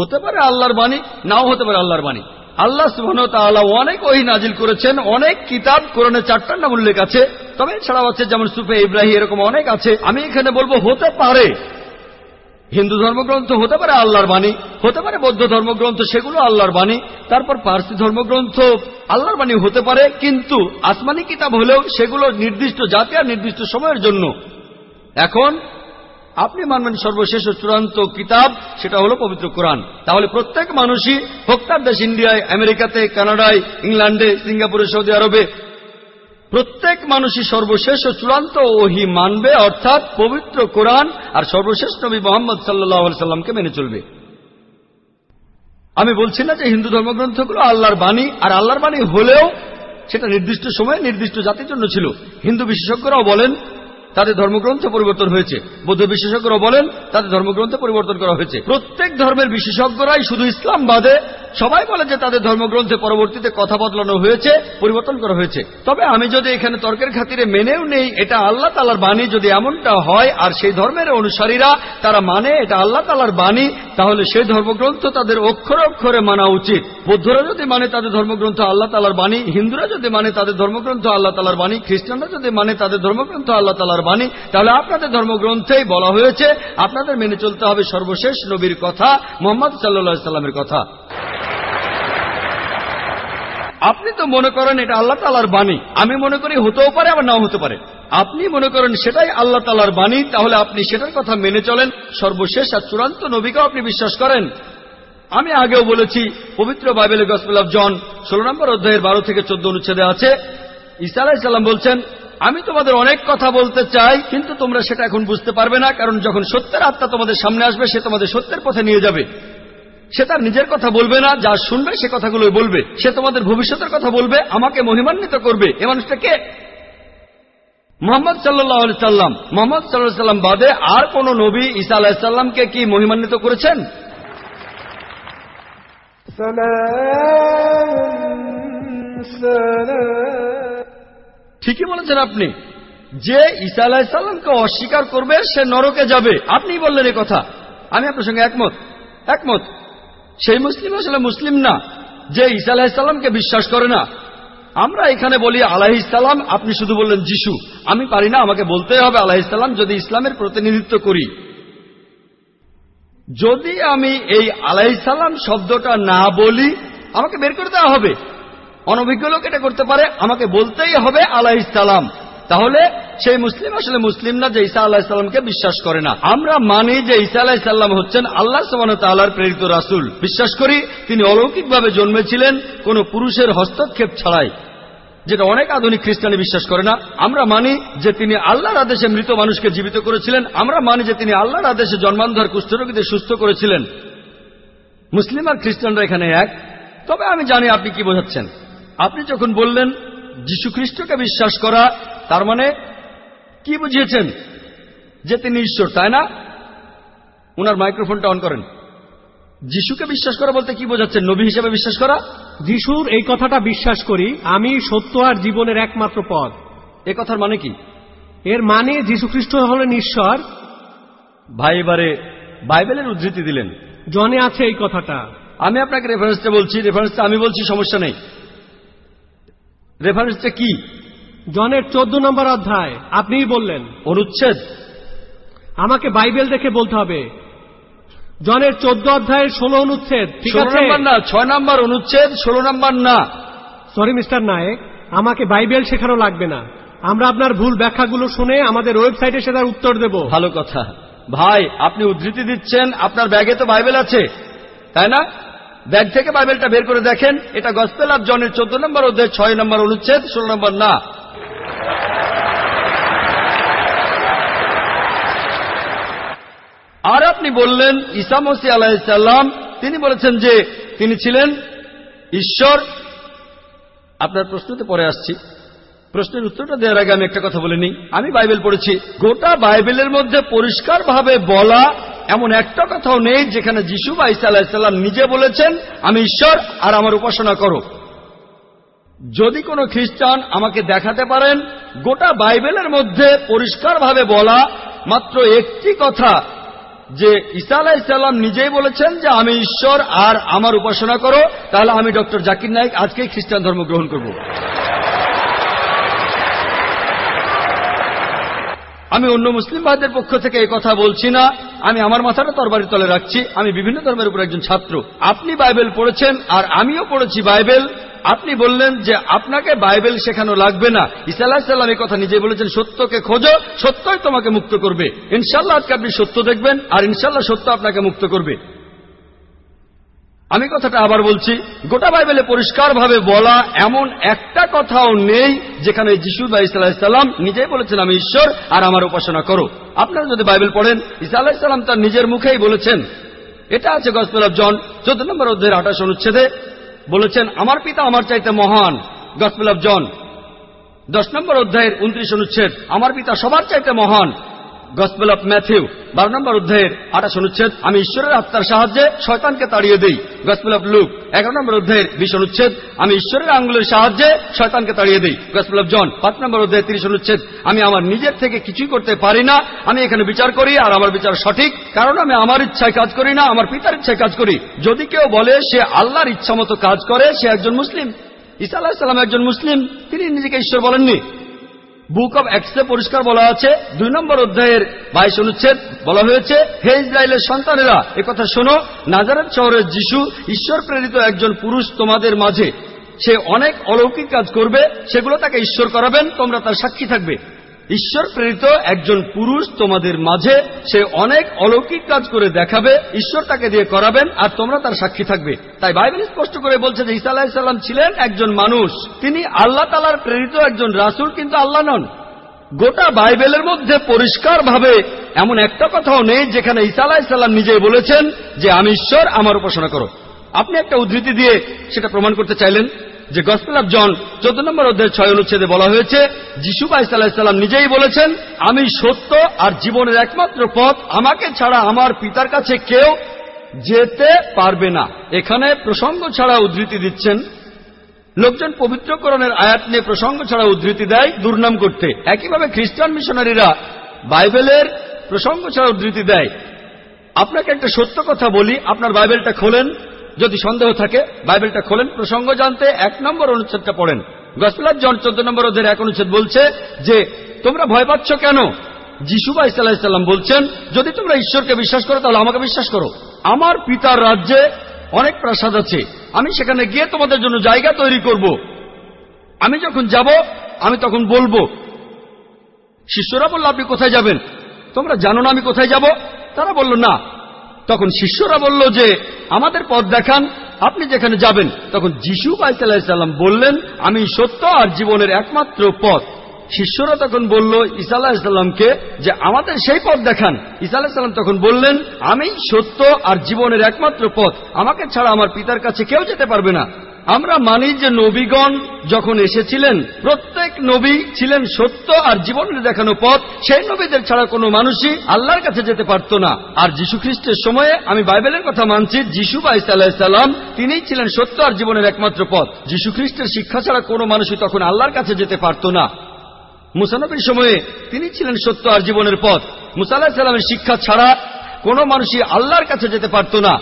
Speaker 5: হতে পারে আল্লাহর বাণী, নাও হতে পারে আল্লাহর বাণী। আল্লাহ সুবহান অনেক ওহি নাজিল করেছেন, অনেক কিতাব কোরআনে চারটার নাম উল্লেখ আছে। তবে এছাড়াও আছে যেমন সুফে ইব্রাহিম, এরকম অনেক আছে। আমি এখানে বলব, হতে পারে হিন্দু ধর্মগ্রন্থ, হতে পারে আল্লাহর বাণী, হতে পারে বৌদ্ধ ধর্মগ্রন্থ, সেগুলো আল্লাহর বাণী, তারপর পার্সি ধর্মগ্রন্থ, আল্লাহর বাণী হতে পারে, কিন্তু আসমানি কিতাব হলেও সেগুলো নির্দিষ্ট জাতি আর নির্দিষ্ট সময়ের জন্য। এখন আপনি মানবেন সর্বশেষ ও চূড়ান্ত কিতাব, সেটা হলো পবিত্র কোরআন। তাহলে প্রত্যেক মানুষই হোক দেশ ইন্ডিয়ায়, আমেরিকাতে, কানাডায়, ইংল্যান্ডে, সিঙ্গাপুরে, সৌদি আরবে, প্রত্যেক মানুষই সর্বশেষ ও চূড়ান্ত ওহি মানবে, অর্থাৎ পবিত্র কোরআন আর সর্বশেষ নবী মোহাম্মদ সাল্লাহ সাল্লামকে মেনে চলবে। আমি বলছি না যে হিন্দু ধর্মগ্রন্থগুলো আল্লাহর বাণী, আর আল্লাহর বাণী হলেও সেটা নির্দিষ্ট সময়ে নির্দিষ্ট জাতির জন্য ছিল। হিন্দু বিশেষজ্ঞরাও বলেন তাদের ধর্মগ্রন্থ পরিবর্তন হয়েছে। বৌদ্ধ বিশেষজ্ঞরা বলেন, তাদের ধর্মগ্রন্থ পরিবর্তন করা হয়েছে। প্রত্যেক ধর্মের বিশেষজ্ঞরাই শুধু ইসলাম বাদে সবাই বলে যে তাদের ধর্মগ্রন্থে পরবর্তীতে কথা বদলানো হয়েছে, পরিবর্তন করা হয়েছে। তবে আমি যদি এখানে তর্কের খাতিরে মেনেও নেই, এটা আল্লাহ তালার বাণী যদি এমনটা হয়, আর সেই ধর্মের অনুসারীরা তারা মানে এটা আল্লাহ তালার বাণী, তাহলে সেই ধর্মগ্রন্থ তাদের অক্ষরে অক্ষরে মানা উচিত। বৌদ্ধরা যদি মানে তাদের ধর্মগ্রন্থ আল্লাহ তালার বাণী, হিন্দুরা যদি মানে তাদের ধর্মগ্রন্থ আল্লাহ তালার বাণী, খ্রিস্টানরা যদি মানে তাদের ধর্মগ্রন্থ আল্লাহ তালার বাণী তাহলে আপনাদের ধর্মগ্রন্থেই বলা হয়েছে, আপনাদের মেনে চলতে হবে সর্বশেষ নবীর কথা, মোহাম্মদ সাল্লা সাল্লামের কথা। আপনি তো মনে করেন এটা আল্লাহ তালার বাণী। আমি মনে করি হতেও পারে, আবার নাও হতে পারে। আপনি মনে করেন সেটাই আল্লাহ তালার বাণী, তাহলে আপনি সেটার কথা মেনে চলেন। সর্বশেষ আর চূড়ান্ত নবীকেও আপনি বিশ্বাস করেন। আমি আগেও বলেছি, পবিত্র বাইবেলের গসপেল অফ জন, ষোলো নম্বর অধ্যায়ের বারো থেকে চোদ্দ অনুচ্ছেদে আছে। ইসা আলাহিসাল্লাম বলছেন আমি তোমাদের অনেক কথা বলতে চাই, কিন্তু তোমরা সেটা এখন বুঝতে পারবে না, কারণ যখন সত্যের আত্মা তোমাদের সামনে আসবে, সে তোমাদের সত্যের পথে নিয়ে যাবে। সে তার নিজের কথা বলবে না, যা শুনবে সে কথাগুলো বলবে। সে তোমাদের ভবিষ্যতের কথা বলবে, আমাকে মহিমান্বিত করবে। এ মানুষটা কে? মোহাম্মদ সাল্লাহ সাল্লাম। মোহাম্মদ সাল্লাহ সাল্লাম বাদে আর কোন নবী ইসা আলাহিসাল্লামকে কি মহিমান্বিত করেছেন?
Speaker 4: সালাম সালাম।
Speaker 5: ঠিকই বলেছেন আপনি। যে ঈসা আলাহিসাল্লামকে অস্বীকার করবে, সে নরকে যাবে। আপনি বললেন এ কথা। আমি আপনার সঙ্গে একমত। একমত। সেই মুসলিম আসলে মুসলিম না, যে ঈসা আলাহিসাল্লামকে বিশ্বাস করে না। আমরা এখানে বলি আলাহিসাল্লাম আপনি শুধু বললেন যিশু। আমি পারি না, আমাকে বলতে হবে আলাহিসাল্লাম যদি ইসলামের প্রতিনিধিত্ব করি। যদি আমি এই আলাইসাল্লাম শব্দটা না বলি, আমাকে বের করে দেওয়া হবে। অনভিজ্ঞ লোক এটা করতে পারে, আমাকে বলতেই হবে আলাইসাল্লাম তাহলে সেই মুসলিম আসলে মুসলিম না যে ঈসা আলাহিসাল্লামকে বিশ্বাস করে না। আমরা মানি যে ঈসা আলাহিসাল্লাম হচ্ছেন আল্লাহ সমান তাল্লাহার প্রেরিত রাসুল। বিশ্বাস করি, তিনি অলৌকিকভাবে জন্মেছিলেন কোন পুরুষের হস্তক্ষেপ ছাড়াই, যেটা অনেক আধুনিক খ্রিস্টানি বিশ্বাস করে না। আমরা মানি যে তিনি আল্লাহর আদেশে মৃত মানুষকে জীবিত করেছিলেন। আমরা মানি যে তিনি আল্লাহর আদেশে জন্মান্ধর কুষ্ঠরোগীদের সুস্থ করেছিলেন। মুসলিম আর খ্রিস্টানরা এখানে এক। তবে আমি জানি আপনি কি বোঝাচ্ছেন। আপনি যখন বললেন যীশু খ্রিস্টকে বিশ্বাস করা তার মানে কি বুঝিয়েছেন? যে তিনি ঈশ্বর তাই না? উনার মাইক্রোফোনটা অন করেন। যিশুকে বিশ্বাস করা বলতে কি বোঝাচ্ছেন? নবী হিসেবে বিশ্বাস করা?
Speaker 6: যিশুর এই কথাটা বিশ্বাস করি আমি সত্য আর জীবনের একমাত্র পথ।
Speaker 5: এ কথার মানে কি?
Speaker 6: এর মানে যীশুখ্রিস্ট হলেন ঈশ্বর।
Speaker 5: ভাই এবারে বাইবেলের উদ্ধৃতি দিলেন।
Speaker 6: জনে আছে এই কথাটা।
Speaker 5: আমি আপনাকে রেফারেন্সটা বলছি রেফারেন্সটা আমি বলছি সমস্যা নেই। রেফারেন্সটা কি?
Speaker 6: জনের চোদ্দ নম্বর অধ্যায়। আপনিই বললেন।
Speaker 5: অনুচ্ছেদ।
Speaker 6: আমাকে বাইবেল দেখে বলতে হবে। জনের চোদ্দ অধ্যায়ের ষোলো অনুচ্ছেদ ঠিক আছে?
Speaker 5: না ছয় নম্বর অনুচ্ছেদ ষোলো নম্বর না।
Speaker 6: সরি মিস্টার নায়েক আমাকে বাইবেল শেখানো লাগবে না। আমরা আপনার ভুল ব্যাখ্যাগুলো শুনে আমাদের ওয়েবসাইটে সে তার উত্তর দেব।
Speaker 5: ভালো কথা। ভাই আপনি উদ্ধৃতি দিচ্ছেন আপনার ব্যাগে তো বাইবেল আছে তাই না? ব্যাগ থেকে বাইবেলটা বের করে দেখেন, এটা গসপেল অফ জনের চোদ্দ নম্বর অধ্যায়, ছয় নম্বর অনুচ্ছেদ, ষোলো নম্বর না। আর আপনি বললেন, ঈসা মসি আলাহিসাল্লাম তিনি বলেছেন যে তিনি ছিলেন ঈশ্বর। আপনার প্রশ্নতে পরে আসছি। প্রশ্নের উত্তরটা দেওয়ার আগে আমি একটা কথা বলে নিই। আমি বাইবেল পড়েছি। গোটা বাইবেলের মধ্যে পরিষ্কারভাবে বলা এমন একটা কথাও নেই যেখানে যিশু বা ঈসা আলাহিসাল্লাম নিজে বলেছেন, আমি ঈশ্বর আর আমার উপাসনা করো। যদি কোনো খ্রিস্টান আমাকে দেখাতে পারেন, গোটা বাইবেলের মধ্যে পরিষ্কারভাবে বলা মাত্র একটি কথা, যে ঈসা আলাহিসাল্লাম নিজেই বলেছেন যে, আমি ঈশ্বর আর আমার উপাসনা করো। তাহলে আমি ডক্টর জাকির নাইক আজকেই খ্রিস্টান ধর্ম গ্রহণ করব। আমি অন্য মুসলিম ভাইদের পক্ষ থেকে এই কথা বলছি না। আমি আমার মাথাটা তরবারি তলে রাখছি। আমি বিভিন্ন ধর্মের উপর একজন ছাত্র। আপনি বাইবেল পড়েছেন আর আমিও পড়েছি বাইবেল। আপনি বললেন যে আপনাকে বাইবেল শেখানো লাগবে না। ইসাল্লাহ সাল্লাম এই কথা নিজে বলেছেন, সত্যকে খোঁজো, সত্যই তোমাকে মুক্ত করবে। ইনশাল্লাহ আজকে আপনি সত্য দেখবেন আর ইনশাল্লাহ সত্য আপনাকে মুক্ত করবে। আমি কথাটা আবার বলছি, গোটা বাইবেলে পরিষ্কারভাবে বলা এমন একটা কথাও নেই যেখানে যিশু বা ইসা আলাহিসাল্লাম নিজেই বলেছেন, আমি ঈশ্বর আর আমার উপাসনা করো। আপনারা যদি বাইবেল পড়েন, ইসা আলাহিসাল্লাম তার নিজের মুখেই বলেছেন। এটা আছে গসপেল অফ জন, চোদ্দ নম্বর অধ্যায়ের আঠাশ অনুচ্ছেদে বলেছেন, আমার পিতা আমার চাইতে মহান। গসপেল অফ জন, দশ নম্বর অধ্যায়ের উনত্রিশ অনুচ্ছেদ, আমার পিতা সবার চাইতে মহান। গসপেল অফ ম্যাথিউ বারো নম্বর অধ্যায়ের আঠাশ অনুচ্ছেদ। আমি ঈশ্বরের আত্মার সাহায্যে শয়তানকে তাড়িয়ে দিই। গসপেল অফ লুক এগারো নম্বর অধ্যায়ের বিশ অনুচ্ছেদ। আমি ঈশ্বরের আঙ্গুলের সাহায্যে শয়তানকে তাড়িয়ে দিই। গসপেল অফ জন পাঁচ নম্বর অধ্যায়ের তিরিশ অনুচ্ছেদ। আমি আমার নিজের থেকে কিছুই করতে পারি না। আমি এখানে বিচার করি আর আমার বিচার সঠিক। কারণ আমি আমার ইচ্ছায় কাজ করি না, আমার পিতার ইচ্ছায় কাজ করি। যদি কেউ বলে সে আল্লাহর ইচ্ছা মতো কাজ করে, সে একজন মুসলিম। ঈসা আলাহিসাল্লাম একজন মুসলিম। তিনি নিজেকে ঈশ্বর বলেননি। বুক অব অ্যাক্সে পরিষ্কার বলা আছে। দুই নম্বর অধ্যায়ের বাইশ অনুচ্ছেদ বলা হয়েছে, হে ইসরায়েলের সন্তানেরা একথা শোনো নাজারের শহরের যিশু ঈশ্বর প্রেরিত একজন পুরুষ তোমাদের মাঝে। সে অনেক অলৌকিক কাজ করবে, সেগুলো তাকে ঈশ্বর করাবেন, তোমরা তার সাক্ষী থাকবে। ঈশ্বর প্রেরিত একজন পুরুষ তোমাদের মাঝে, সে অনেক অলৌকিক কাজ করে দেখাবে, ঈশ্বর তাকে দিয়ে করাবেন, আর তোমরা তার সাক্ষী থাকবে। তাই বাইবেল স্পষ্ট করে বলছে যে, ঈসা আলাহিসাল্লাম ছিলেন একজন মানুষ। তিনি আল্লাহ তালার প্রেরিত একজন রাসুল, কিন্তু আল্লাহ নন। গোটা বাইবেলের মধ্যে পরিষ্কারভাবে এমন একটা কথাও নেই, যেখানে ঈসা আলাহিসাল্লাম নিজেই বলেছেন যে, আমি ঈশ্বর, আমার উপাসনা করো। আপনি একটা উদ্ধৃতি দিয়ে সেটা প্রমাণ করতে চাইলেন? যে গসপেল অফ জন চোদ্দ নম্বর অধ্যায়ের ছয় অনুচ্ছেদে বলা হয়েছে, যিশু সাল্লাম নিজেই বলেছেন, আমি সত্য আর জীবনের একমাত্র পথ, আমাকে ছাড়া আমার পিতার কাছে কেউ যেতে পারবে না। এখানে প্রসঙ্গ ছাড়া উদ্ধৃতি দিচ্ছেন। লোকজন পবিত্রকরণের আয়াত নিয়ে প্রসঙ্গ ছাড়া উদ্ধৃতি দেয় দুর্নাম করতে। একইভাবে খ্রিস্টান মিশনারিরা বাইবেলের প্রসঙ্গ ছাড়া উদ্ধৃতি দেয়। আপনাকে একটা সত্য কথা বলি, আপনার বাইবেলটা খোলেন। যদি সন্দেহ থাকে, বাইবেলটা খোলেন। প্রসঙ্গ জানতে এক নম্বর অনুচ্ছেদটা পড়েন। গসপিলার জন চোদ্দ নম্বর ওদের এক অনুচ্ছেদ বলছে যে, তোমরা ভয় পাচ্ছ কেন? যিশুবা ইসাল্লাম বলছেন, যদি তোমরা ঈশ্বরকে বিশ্বাস করো, তাহলে আমাকে বিশ্বাস করো। আমার পিতার রাজ্যে অনেক প্রাসাদ আছে। আমি সেখানে গিয়ে তোমাদের জন্য জায়গা তৈরি করব। আমি যখন যাব, আমি তখন বলব, শিষ্যরা বলল, আপনি কোথায় যাবেন? তোমরা জানো না আমি কোথায় যাব? তারা বলল, না তখন শিষ্যরা বলল যে, আমাদের পথ দেখান, আপনি যেখানে যাবেন। তখন যিশু পাইসাল্লাম বললেন, আমি সত্য আর জীবনের একমাত্র পথ। শিষ্যরা তখন বলল ইসা আলাহিসাল্লামকে যে, আমাদের সেই পথ দেখান। ইসা আলাহিসাল্লাম তখন বললেন, আমি সত্য আর জীবনের একমাত্র পথ। আমাকে ছাড়া আমার পিতার কাছে কেউ যেতে পারবে না। আমরা মানি যে নবীগণ যখন এসেছিলেন, প্রত্যেক নবী ছিলেন সত্য আর জীবনের দেখানো পথ। সেই নবীদের ছাড়া কোনো মানুষই আল্লাহর কাছে যেতে পারত না। আর যীশু খ্রিস্টের সময়ে আমি বাইবেলের কথা মানছি, যিশু বা ইসাল্লাম তিনিই ছিলেন সত্য আর জীবনের একমাত্র পথ। যীশু খ্রিস্টের শিক্ষা ছাড়া কোনো মানুষই তখন আল্লাহর কাছে যেতে পারত না। মুসানবীর সময়ে তিনি ছিলেন সত্য আর জীবনের পথ। মুসা আল্লাহ সাল্লামের শিক্ষা ছাড়া কোনো মানুষই আল্লাহর কাছে যেতে পারত না।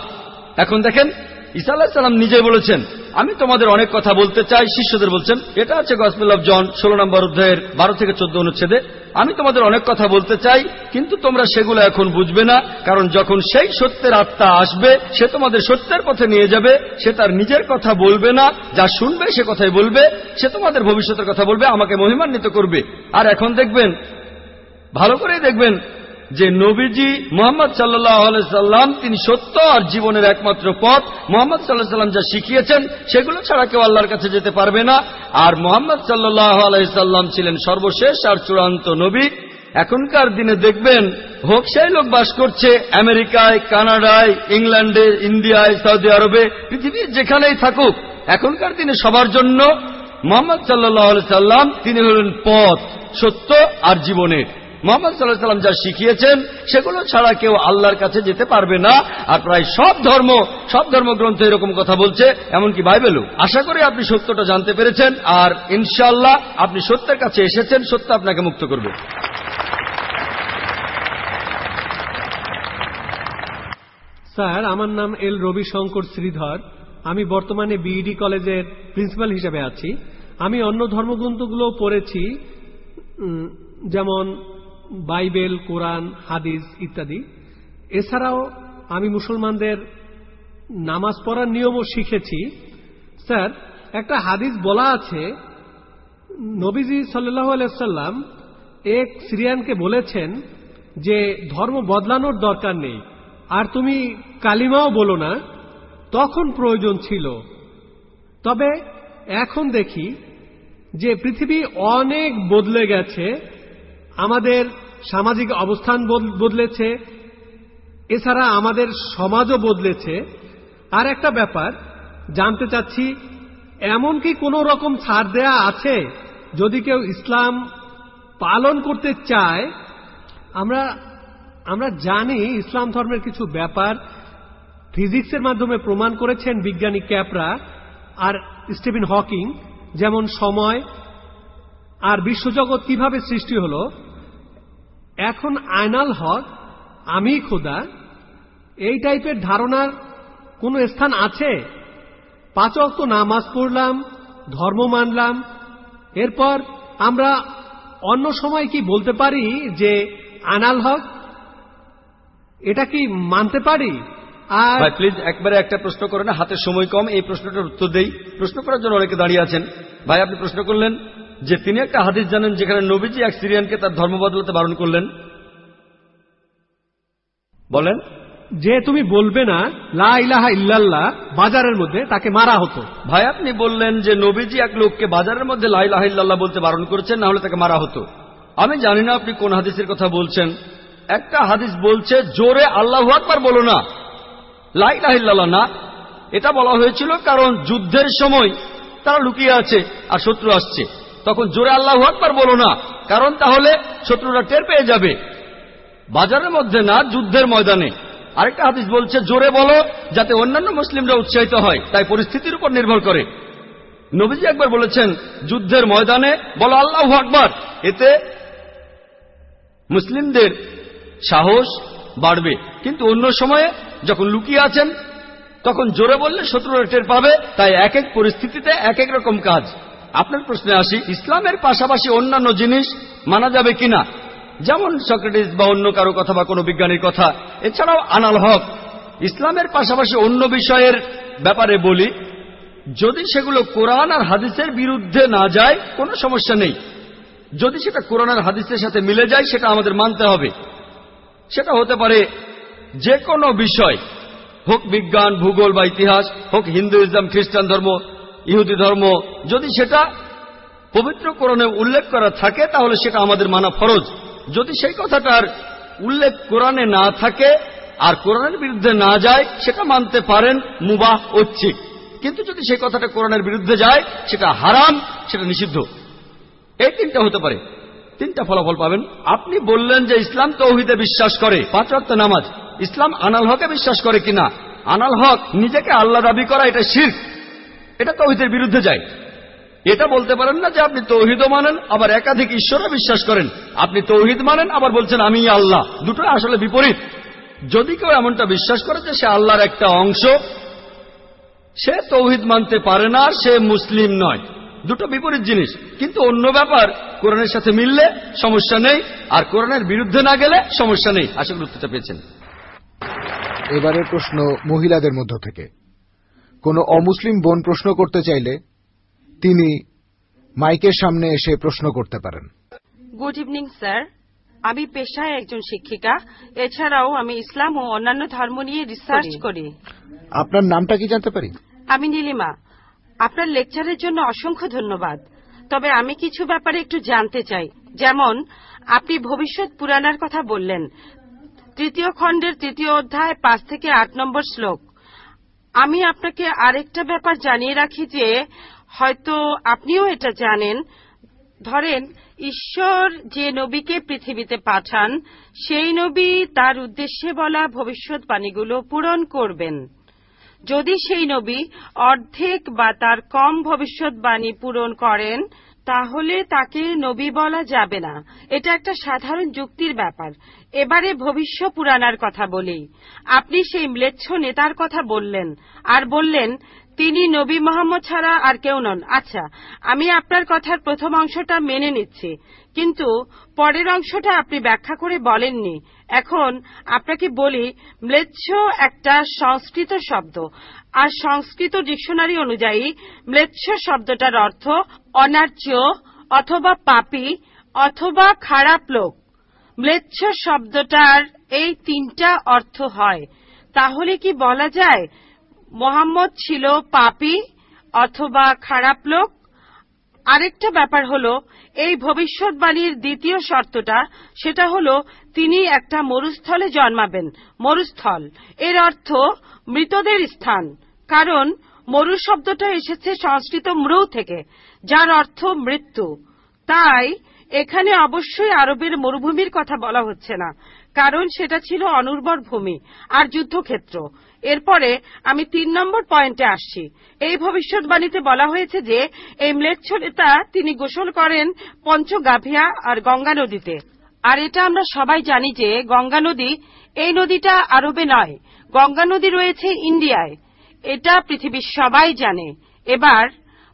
Speaker 5: এখন দেখেন ইসা আল্লাহ সাল্লাম নিজেই বলেছেন, আমি তোমাদের অনেক কথা বলতে চাই। শিষ্যদের বলছেন, এটা আছে গসপেল অফ জন, ষোলো নম্বর অধ্যায়ের বারো থেকে চোদ্দ অনুচ্ছেদে। আমি তোমাদের অনেক কথা বলতে চাই, কিন্তু তোমরা সেগুলো এখন বুঝবে না, কারণ যখন সেই সত্যের আত্মা আসবে, সে তোমাদের সত্যের পথে নিয়ে যাবে, সে তার নিজের কথা বলবে না, যা শুনবে সে কথাই বলবে, সে তোমাদের ভবিষ্যতের কথা বলবে, আমাকে মহিমান্বিত করবে। আর এখন দেখবেন, ভালো করেই দেখবেন যে নবীজি মোহাম্মদ সাল্লাহ সাল্লাম তিনি সত্য আর জীবনের একমাত্র পথ। মোহাম্মদ সাল্লাহ সাল্লাম যা শিখিয়েছেন, সেগুলো ছাড়া কেউ আল্লাহর কাছে যেতে পারবে না। আর মোহাম্মদ সাল্লাহ আলাইসাল্লাম ছিলেন সর্বশেষ আর চূড়ান্ত নবী। এখনকার দিনে দেখবেন, হোক সেই লোক বাস করছে আমেরিকায়, কানাডায়, ইংল্যান্ডে, ইন্ডিয়ায়, সৌদি আরবে, পৃথিবীর যেখানেই থাকুক, এখনকার দিনে সবার জন্য মোহাম্মদ সাল্লাহ সাল্লাম তিনি হলেন পথ, সত্য আর জীবনের। মোহাম্মদ সাল্লাহ সাল্লাম যা শিখিয়েছেন, সেগুলো ছাড়া কেউ আল্লাহর কাছে যেতে পারবে না। আর প্রায় সব ধর্ম, সব ধর্মগ্রন্থ এরকম কথা বলছে, এমনকি বাইবেলও। আশা করি আপনি সত্যটা জানতে পেরেছেন, আর ইনশাল্লাহ আপনি সত্যের কাছে এসেছেন, সত্য আপনাকে মুক্ত করবে।
Speaker 6: স্যার, আমার নাম এল রবিশঙ্কর শ্রীধর। আমি বর্তমানে বিইডি কলেজের প্রিন্সিপাল হিসেবে আছি। আমি অন্য ধর্মগ্রন্থগুলো পড়েছি যেমন বাইবেল, কোরআন, হাদিস ইত্যাদি। এছাড়াও আমি মুসলমানদের নামাজ পড়ার নিয়মও শিখেছি। স্যার, একটা হাদিস বলা আছে, নবীজি সাল্লাহ আলাইসাল্লাম এক সিরিয়ানকে বলেছেন যে, ধর্ম বদলানোর দরকার নেই। আর তুমি কালিমাও বলো না। তখন প্রয়োজন ছিল। তবে এখন দেখি যে, পৃথিবী অনেক বদলে গেছে। আমাদের সামাজিক অবস্থান বদ- বদলেছে, এছাড়া আমাদের সমাজও বদলেছে। আর একটা ব্যাপার, জানতে চাচ্ছি, এমন কি কোনো রকম ছাড় দেয়া আছে? যদি কেউ ইসলাম পালন করতে চায়, আমরা আমরা জানি ইসলাম ধর্মের কিছু ব্যাপার, ফিজিক্সের মাধ্যমে প্রমাণ করেছেন বিজ্ঞানী ক্যাপরা আর স্টিভেন হকিং, যেমন সময় আর বিশ্বজগৎ কীভাবে সৃষ্টি হলো। এখন আয়নাল হক আমি খোদা এই টাইপের ধারণার কোনো স্থান আছে? পাঁচ অক্ত নামাজ পড়লাম ধর্ম মানলাম এরপর আমরা অন্য সময় কি বলতে পারি যে আনাল হক? এটা কি মানতে পারি? আর
Speaker 5: প্লিজ একবারে একটা প্রশ্ন করেন না, হাতের সময় কম এই প্রশ্নটার উত্তর দেই। প্রশ্ন করার জন্য অনেকে দাঁড়িয়ে আছেন। ভাই আপনি প্রশ্ন করলেন? যে তিনি একটা হাদিস জানেন যেখানে নবীজি এক সিরিয়ানকে তার ধর্ম বদলাতে বারণ করলেন। বলেন।
Speaker 6: যে তুমি বলবে না লা ইলাহা ইল্লাল্লাহ বাজারের মধ্যে তাকে মারা হতো।
Speaker 5: ভাই আপনি বললেন যে নবীজি এক লোককে বাজারের মধ্যে লাইলাহিল্লাহ বলতে বারণ করেছেন না হলে তাকে মারা হতো। আমি জানি না আপনি কোন হাদিসের কথা বলছেন। একটা হাদিস বলছে জোরে আল্লাহ আকবার বলো না। লাইলাহিল্লাহ না। এটা বলা হয়েছিল কারণ যুদ্ধের সময় তারা লুকিয়ে আছে আর শত্রু আসছে। তখন জোরে আল্লাহ আকবার বলো না। কারণ তাহলে শত্রুরা টের পেয়ে যাবে। বাজারের মধ্যে না, যুদ্ধের ময়দানে। আরেকটা হাদিস বলছে, জোরে বলো যাতে অন্যান্য মুসলিমরা উৎসাহিত হয়। তাই পরিস্থিতির উপর নির্ভর করে। নবীজি একবার বলেছেন, যুদ্ধের ময়দানে বলো আল্লাহ আকবার। এতে মুসলিমদের সাহস বাড়বে। কিন্তু অন্য সময়ে যখন লুকিয়ে আছেন, তখন জোরে বললে শত্রুরা টের পাবে। তাই এক এক পরিস্থিতিতে এক এক রকম কাজ। আপনার প্রশ্নে আসি, ইসলামের পাশাপাশি অন্যান্য জিনিস মানা যাবে কিনা? যেমন সক্রেটিস বা অন্য কারও কথা বা কোনো বিজ্ঞানীর কথা। এছাড়াও আনাল হক, ইসলামের পাশাপাশি অন্য বিষয়ের ব্যাপারে বলি, যদি সেগুলো কোরআন আর হাদিসের বিরুদ্ধে না যায়, কোনো সমস্যা নেই। যদি সেটা কোরআন আর হাদিসের সাথে মিলে যায়, সেটা আমাদের মানতে হবে। সেটা হতে পারে যে কোনো বিষয়, হোক বিজ্ঞান, ভূগোল বা ইতিহাস, হোক হিন্দুইজম, খ্রিস্টান ধর্ম ইহুদি ধর্ম, যদি সেটা পবিত্র কোরণে উল্লেখ করা থাকে, তাহলে সেটা আমাদের মানা ফরজ। যদি সেই কথাটার উল্লেখ কোরআনে না থাকে, আর কোরআনের বিরুদ্ধে না যায়, সেটা মানতে পারেন মুবাহ ঐচ্ছিক কিন্তু যদি সেই কথাটা কোরআনের বিরুদ্ধে যায়, সেটা হারাম, সেটা নিষিদ্ধ। এই তিনটা হতে পারে। তিনটা ফলাফল পাবেন। আপনি বললেন যে ইসলাম তৌহিদে বিশ্বাস করে, পাঁচ নামাজ। ইসলাম আনাল হকে বিশ্বাস করে কিনা? আনাল হক নিজেকে আল্লাহ দাবি করা, এটা শির এটা তৌহিদের বিরুদ্ধে যায়। এটা বলতে পারেন না যে আপনি তৌহিদও মানেন, আবার একাধিক ঈশ্বরও বিশ্বাস করেন। আপনি তৌহিদ মানেন, আবার বলছেন, আমি আল্লাহ। দুটো আসলে বিপরীত। যদি কেউ এমনটা বিশ্বাস করে যে সে আল্লাহর একটা অংশ, সে তৌহিদ মানতে পারে না, সে মুসলিম নয়। দুটো বিপরীত জিনিস। কিন্তু অন্য ব্যাপার, কোরআনের সাথে মিললে সমস্যা নেই, আর কোরআনের বিরুদ্ধে না গেলে সমস্যা নেই। আশা করি উত্তরটা পেয়েছেন।
Speaker 1: এবারের প্রশ্ন মহিলাদের মধ্য থেকে। কোনো অমুসলিম বোন প্রশ্ন করতে চাইলে তিনি মাইকের সামনে এসে প্রশ্ন করতে পারেন।
Speaker 7: গুড ইভিনিং স্যার আমি পেশায় একজন শিক্ষিকা। এছাড়াও আমি ইসলাম ও অন্যান্য ধর্ম নিয়ে রিসার্চ করি।
Speaker 1: আপনার নামটা কি জানতে পারি?
Speaker 7: আমি নীলিমা। আপনার লেকচারের জন্য অসংখ্য ধন্যবাদ। তবে আমি কিছু ব্যাপারে একটু জানতে চাই। যেমন আপনি ভবিষ্যৎ পুরাণার কথা বললেন। তৃতীয় খণ্ডের তৃতীয় অধ্যায় পাঁচ থেকে আট নম্বর শ্লোক। আমি আপনাকে আরেকটা ব্যাপার জানিয়ে রাখি যে, হয়তো আপনিও এটা জানেন। ধরেন, ঈশ্বর যে নবীকে পৃথিবীতে পাঠান, সেই নবী তার উদ্দেশ্যে বলা ভবিষ্যৎবাণীগুলো পূরণ করবেন। যদি সেই নবী অর্ধেক বা তার কম ভবিষ্যৎবাণী পূরণ করেন তাহলে তাকে নবী বলা যাবে না। এটা একটা সাধারণ যুক্তির ব্যাপার। এবারে ভবিষ্য পুরাণার কথা বলি। আপনি সেই ম্লেচ্ছ নেতার কথা বললেন আর বললেন, তিনি নবী মোহাম্মদ ছাড়া আর কেউ নন। আচ্ছা আমি আপনার কথার প্রথম অংশটা মেনে নিচ্ছি। কিন্তু পরের অংশটা আপনি ব্যাখ্যা করে বলেননি। এখন আপনাকে বলি, ম্লেচ্ছ একটা সংস্কৃত শব্দ। আর সংস্কৃত ডিকশনারি অনুযায়ী ম্লেচ্ছ শব্দটার অর্থ অনার্য অথবা পাপি অথবা খারাপ লোক। ম্লেচ্ছ শব্দটার এই তিনটা অর্থ হয়। তাহলে কি বলা যায়, মোহাম্মদ ছিল পাপি অথবা খারাপ লোক? আরেকটা ব্যাপার হলো, এই ভবিষ্যৎবাণীর দ্বিতীয় শর্তটা, সেটা হলো তিনি একটা মরুস্থলে জন্মাবেন, মরুস্থল। এর অর্থ মৃতদের স্থান। কারণ মরু শব্দটা এসেছে সংস্কৃত মৃ থেকে, যার অর্থ মৃত্যু। তাই এখানে অবশ্যই আরবের মরুভূমির কথা বলা হচ্ছে না, কারণ সেটা ছিল অনুর্বর ভূমি আর যুদ্ধক্ষেত্র। এরপরে আমি তিন নম্বর পয়েন্টে আসছি। এই ভবিষ্যৎবাণীতে বলা হয়েছে যে, এই ম্লেচ্ছ নেতা তিনি গোসল করেন পঞ্চগাভিয়া আর গঙ্গা নদীতে। আর এটা আমরা সবাই জানি যে, গঙ্গা নদী এই নদীটা আরবে নয়, গঙ্গা নদী রয়েছে ইন্ডিয়ায়। এটা পৃথিবীর সবাই জানে। এবার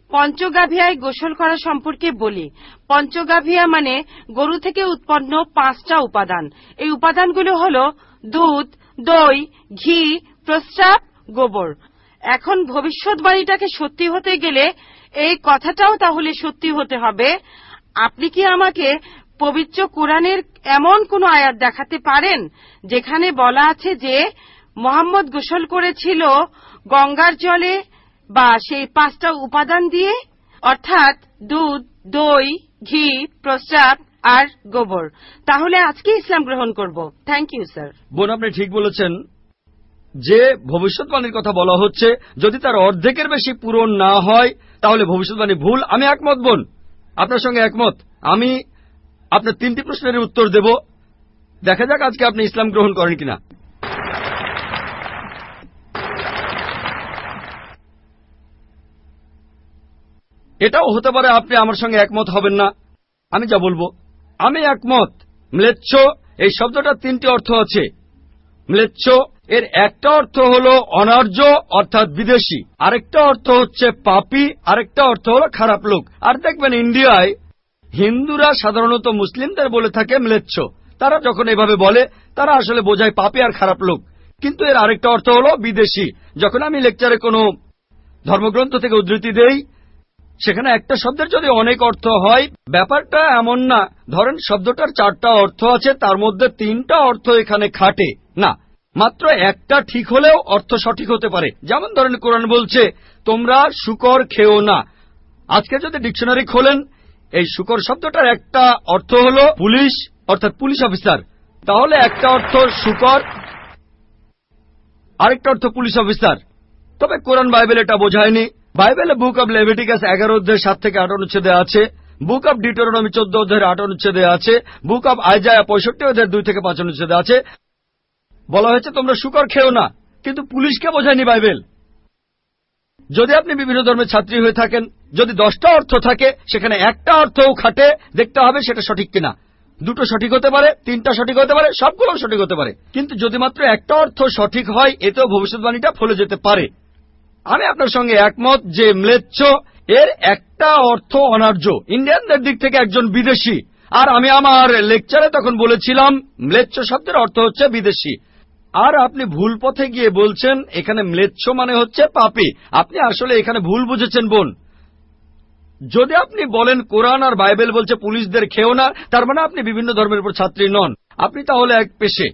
Speaker 7: পঞ্চগাভিয়ায় গোসল করা সম্পর্কে বলি। পঞ্চগাভিয়া মানে গরু থেকে উৎপন্ন পাঁচটা উপাদান। এই উপাদানগুলো হল দুধ, দই, ঘি প্রস্রাব গোবর। এখন ভবিষ্যৎবাণীটাকে সত্যি হতে গেলে এই কথাটাও তাহলে সত্যি হতে হবে। আপনি কি আমাকে পবিত্র কোরআনের এমন কোন আয়াত দেখাতে পারেন, যেখানে বলা আছে যে মোহাম্মদ গোসল করেছিল গঙ্গার জলে বা সেই পাঁচটা উপাদান দিয়ে? অর্থাৎ দুধ, দই, ঘি প্রস্রাব আর গোবর। তাহলে আজকে ইসলাম গ্রহণ করব। থ্যাংক ইউ স্যার
Speaker 5: বোন, আপনি ঠিক বলেছেন যে ভবিষ্যৎবাণীর কথা বলা হচ্ছে, যদি তার অর্ধেকের বেশি পূরণ না হয়, তাহলে ভবিষ্যৎবাণী ভুল। আমি একমত, বোন। আপনার সঙ্গে একমত। আমি আপনার তিনটি প্রশ্নের উত্তর দেব। দেখা যাক আজকে আপনি ইসলাম গ্রহণ করেন কিনা। এটাও হতে পারে আপনি আমার সঙ্গে একমত হবেন না। আমি যা বলব, আমি একমত। ম্লেচ্ছ, এই শব্দটার তিনটি অর্থ আছে। ম্লেচ্ছ এর একটা অর্থ হল অনার্য, অর্থাৎ বিদেশি। আরেকটা অর্থ হচ্ছে পাপি, আরেকটা অর্থ হল খারাপ লোক। আর দেখবেন ইন্ডিয়ায় হিন্দুরা সাধারণত মুসলিমদের বলে থাকে ম্লেচ্ছ। তারা যখন এভাবে বলে, তারা আসলে বোঝায় পাপি আর খারাপ লোক। কিন্তু এর আরেকটা অর্থ হল বিদেশি। যখন আমি লেকচারে কোনো ধর্মগ্রন্থ থেকে উদ্ধৃতি দেই, সেখানে একটা শব্দের যদি অনেক অর্থ হয়, ব্যাপারটা এমন না। ধরেন, শব্দটার চারটা অর্থ আছে, তার মধ্যে তিনটা অর্থ এখানে খাটে। না মাত্র একটা ঠিক হলেও অর্থ সঠিক হতে পারে। যেমন ধরেন কোরআন বলছে, তোমরা শুকর খেও না। আজকে যদি ডিকশনারি খোলেন, এই শুকর শব্দটার একটা অর্থ হল পুলিশ, অর্থাৎ পুলিশ অফিসার। তাহলে একটা অর্থ শুকর, আরেকটা অর্থ পুলিশ অফিসার। তবে কোরআন বাইবেল এটা বোঝায়নি। বাইবেলে বুক অব লেভিটিকাস এগারো অধ্যায় সাত থেকে আট অনুচ্ছেদে আছে। বুক অব ডিটোরনমি চোদ্দ অধ্যায়ের আট অনুচ্ছেদে আছে। বুক অব আইজায়া পঁয়ষট্টি অধ্যায়ের দুই থেকে পাঁচ অনুচ্ছেদে আছে। বলা হয়েছে, তোমরা শুকর খেও না, কিন্তু পুলিশকে বোঝায়নি বাইবেল। যদি আপনি বিভিন্ন ধর্মের ছাত্রী হয়ে থাকেন, যদি দশটা অর্থ থাকে, সেখানে একটা অর্থও খাটে, দেখতে হবে সেটা সঠিক কিনা। দুটো সঠিক হতে পারে, তিনটা সঠিক হতে পারে, সবগুলো সঠিক হতে পারে। কিন্তু যদি মাত্র একটা অর্থ সঠিক হয়, এতেও ভবিষ্যৎবাণীটা ফলে যেতে পারে। আমি আপনার সঙ্গে একমত যে ম্লেচ্ছ এর একটা অর্থ অনার্য। ইন্ডিয়ানদের দিক থেকে একজন বিদেশি। আর আমি আমার লেকচারে তখন বলেছিলাম, ম্লেচ্ছ শব্দের অর্থ হচ্ছে বিদেশি। আর আপনি ভুল পথে গিয়ে বলছেন, এখানে ম্লেচ্ছ মানে হচ্ছে পাপি। আপনি আসলে এখানে ভুল বুঝেছেন, বোন। যদি আপনি বলেন কোরআন আর বাইবেল বলছে পুলিশদের খেও না, তার মানে আপনি বিভিন্ন ধর্মের উপর ছাত্রী নন। আপনি তাহলে এক পেশে।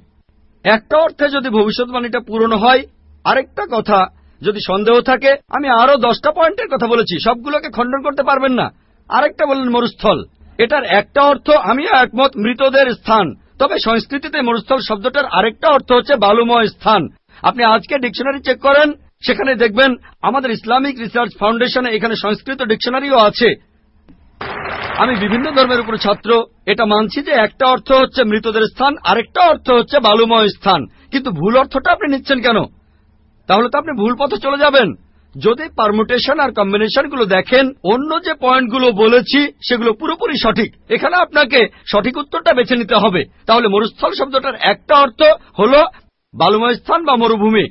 Speaker 5: একটা অর্থে যদি ভবিষ্যৎবাণীটা পূরণ হয়, আরেকটা কথা, যদি সন্দেহ থাকে, আমি আরও দশটা পয়েন্টের কথা বলেছি, সবগুলোকে খণ্ডন করতে পারবেন না। আরেকটা বললেন মরুস্থল। এটার একটা অর্থ, আমিও একমত, মৃতদের স্থান। তবে সংস্কৃতিতে মরুস্থল শব্দটার আরেকটা অর্থ হচ্ছে বালুময় স্থান। আপনি আজকে ডিকশনারি চেক করেন, সেখানে দেখবেন আমাদের ইসলামিক রিসার্চ ফাউন্ডেশনে এখানে সংস্কৃত ডিকশনারিও আছে। আমি বিভিন্ন ধর্মের উপর ছাত্র, এটা মানছি যে একটা অর্থ হচ্ছে মৃতদের স্থান, আরেকটা অর্থ হচ্ছে বালুময় স্থান। কিন্তু ভুল অর্থটা আপনি নিচ্ছেন কেন? তাহলে তো আপনি ভুল পথে চলে যাবেন। যদি পারমুটেশন আর কম্বিনেশনগুলো দেখেন, অন্য যে পয়েন্টগুলো বলেছি, সেগুলো পুরোপুরি সঠিক। এখানে আপনাকে সঠিক উত্তরটা বেছে নিতে হবে। তাহলে মরুস্থল শব্দটার একটা অর্থ হল বালুময় স্থান বা মরুভূমি।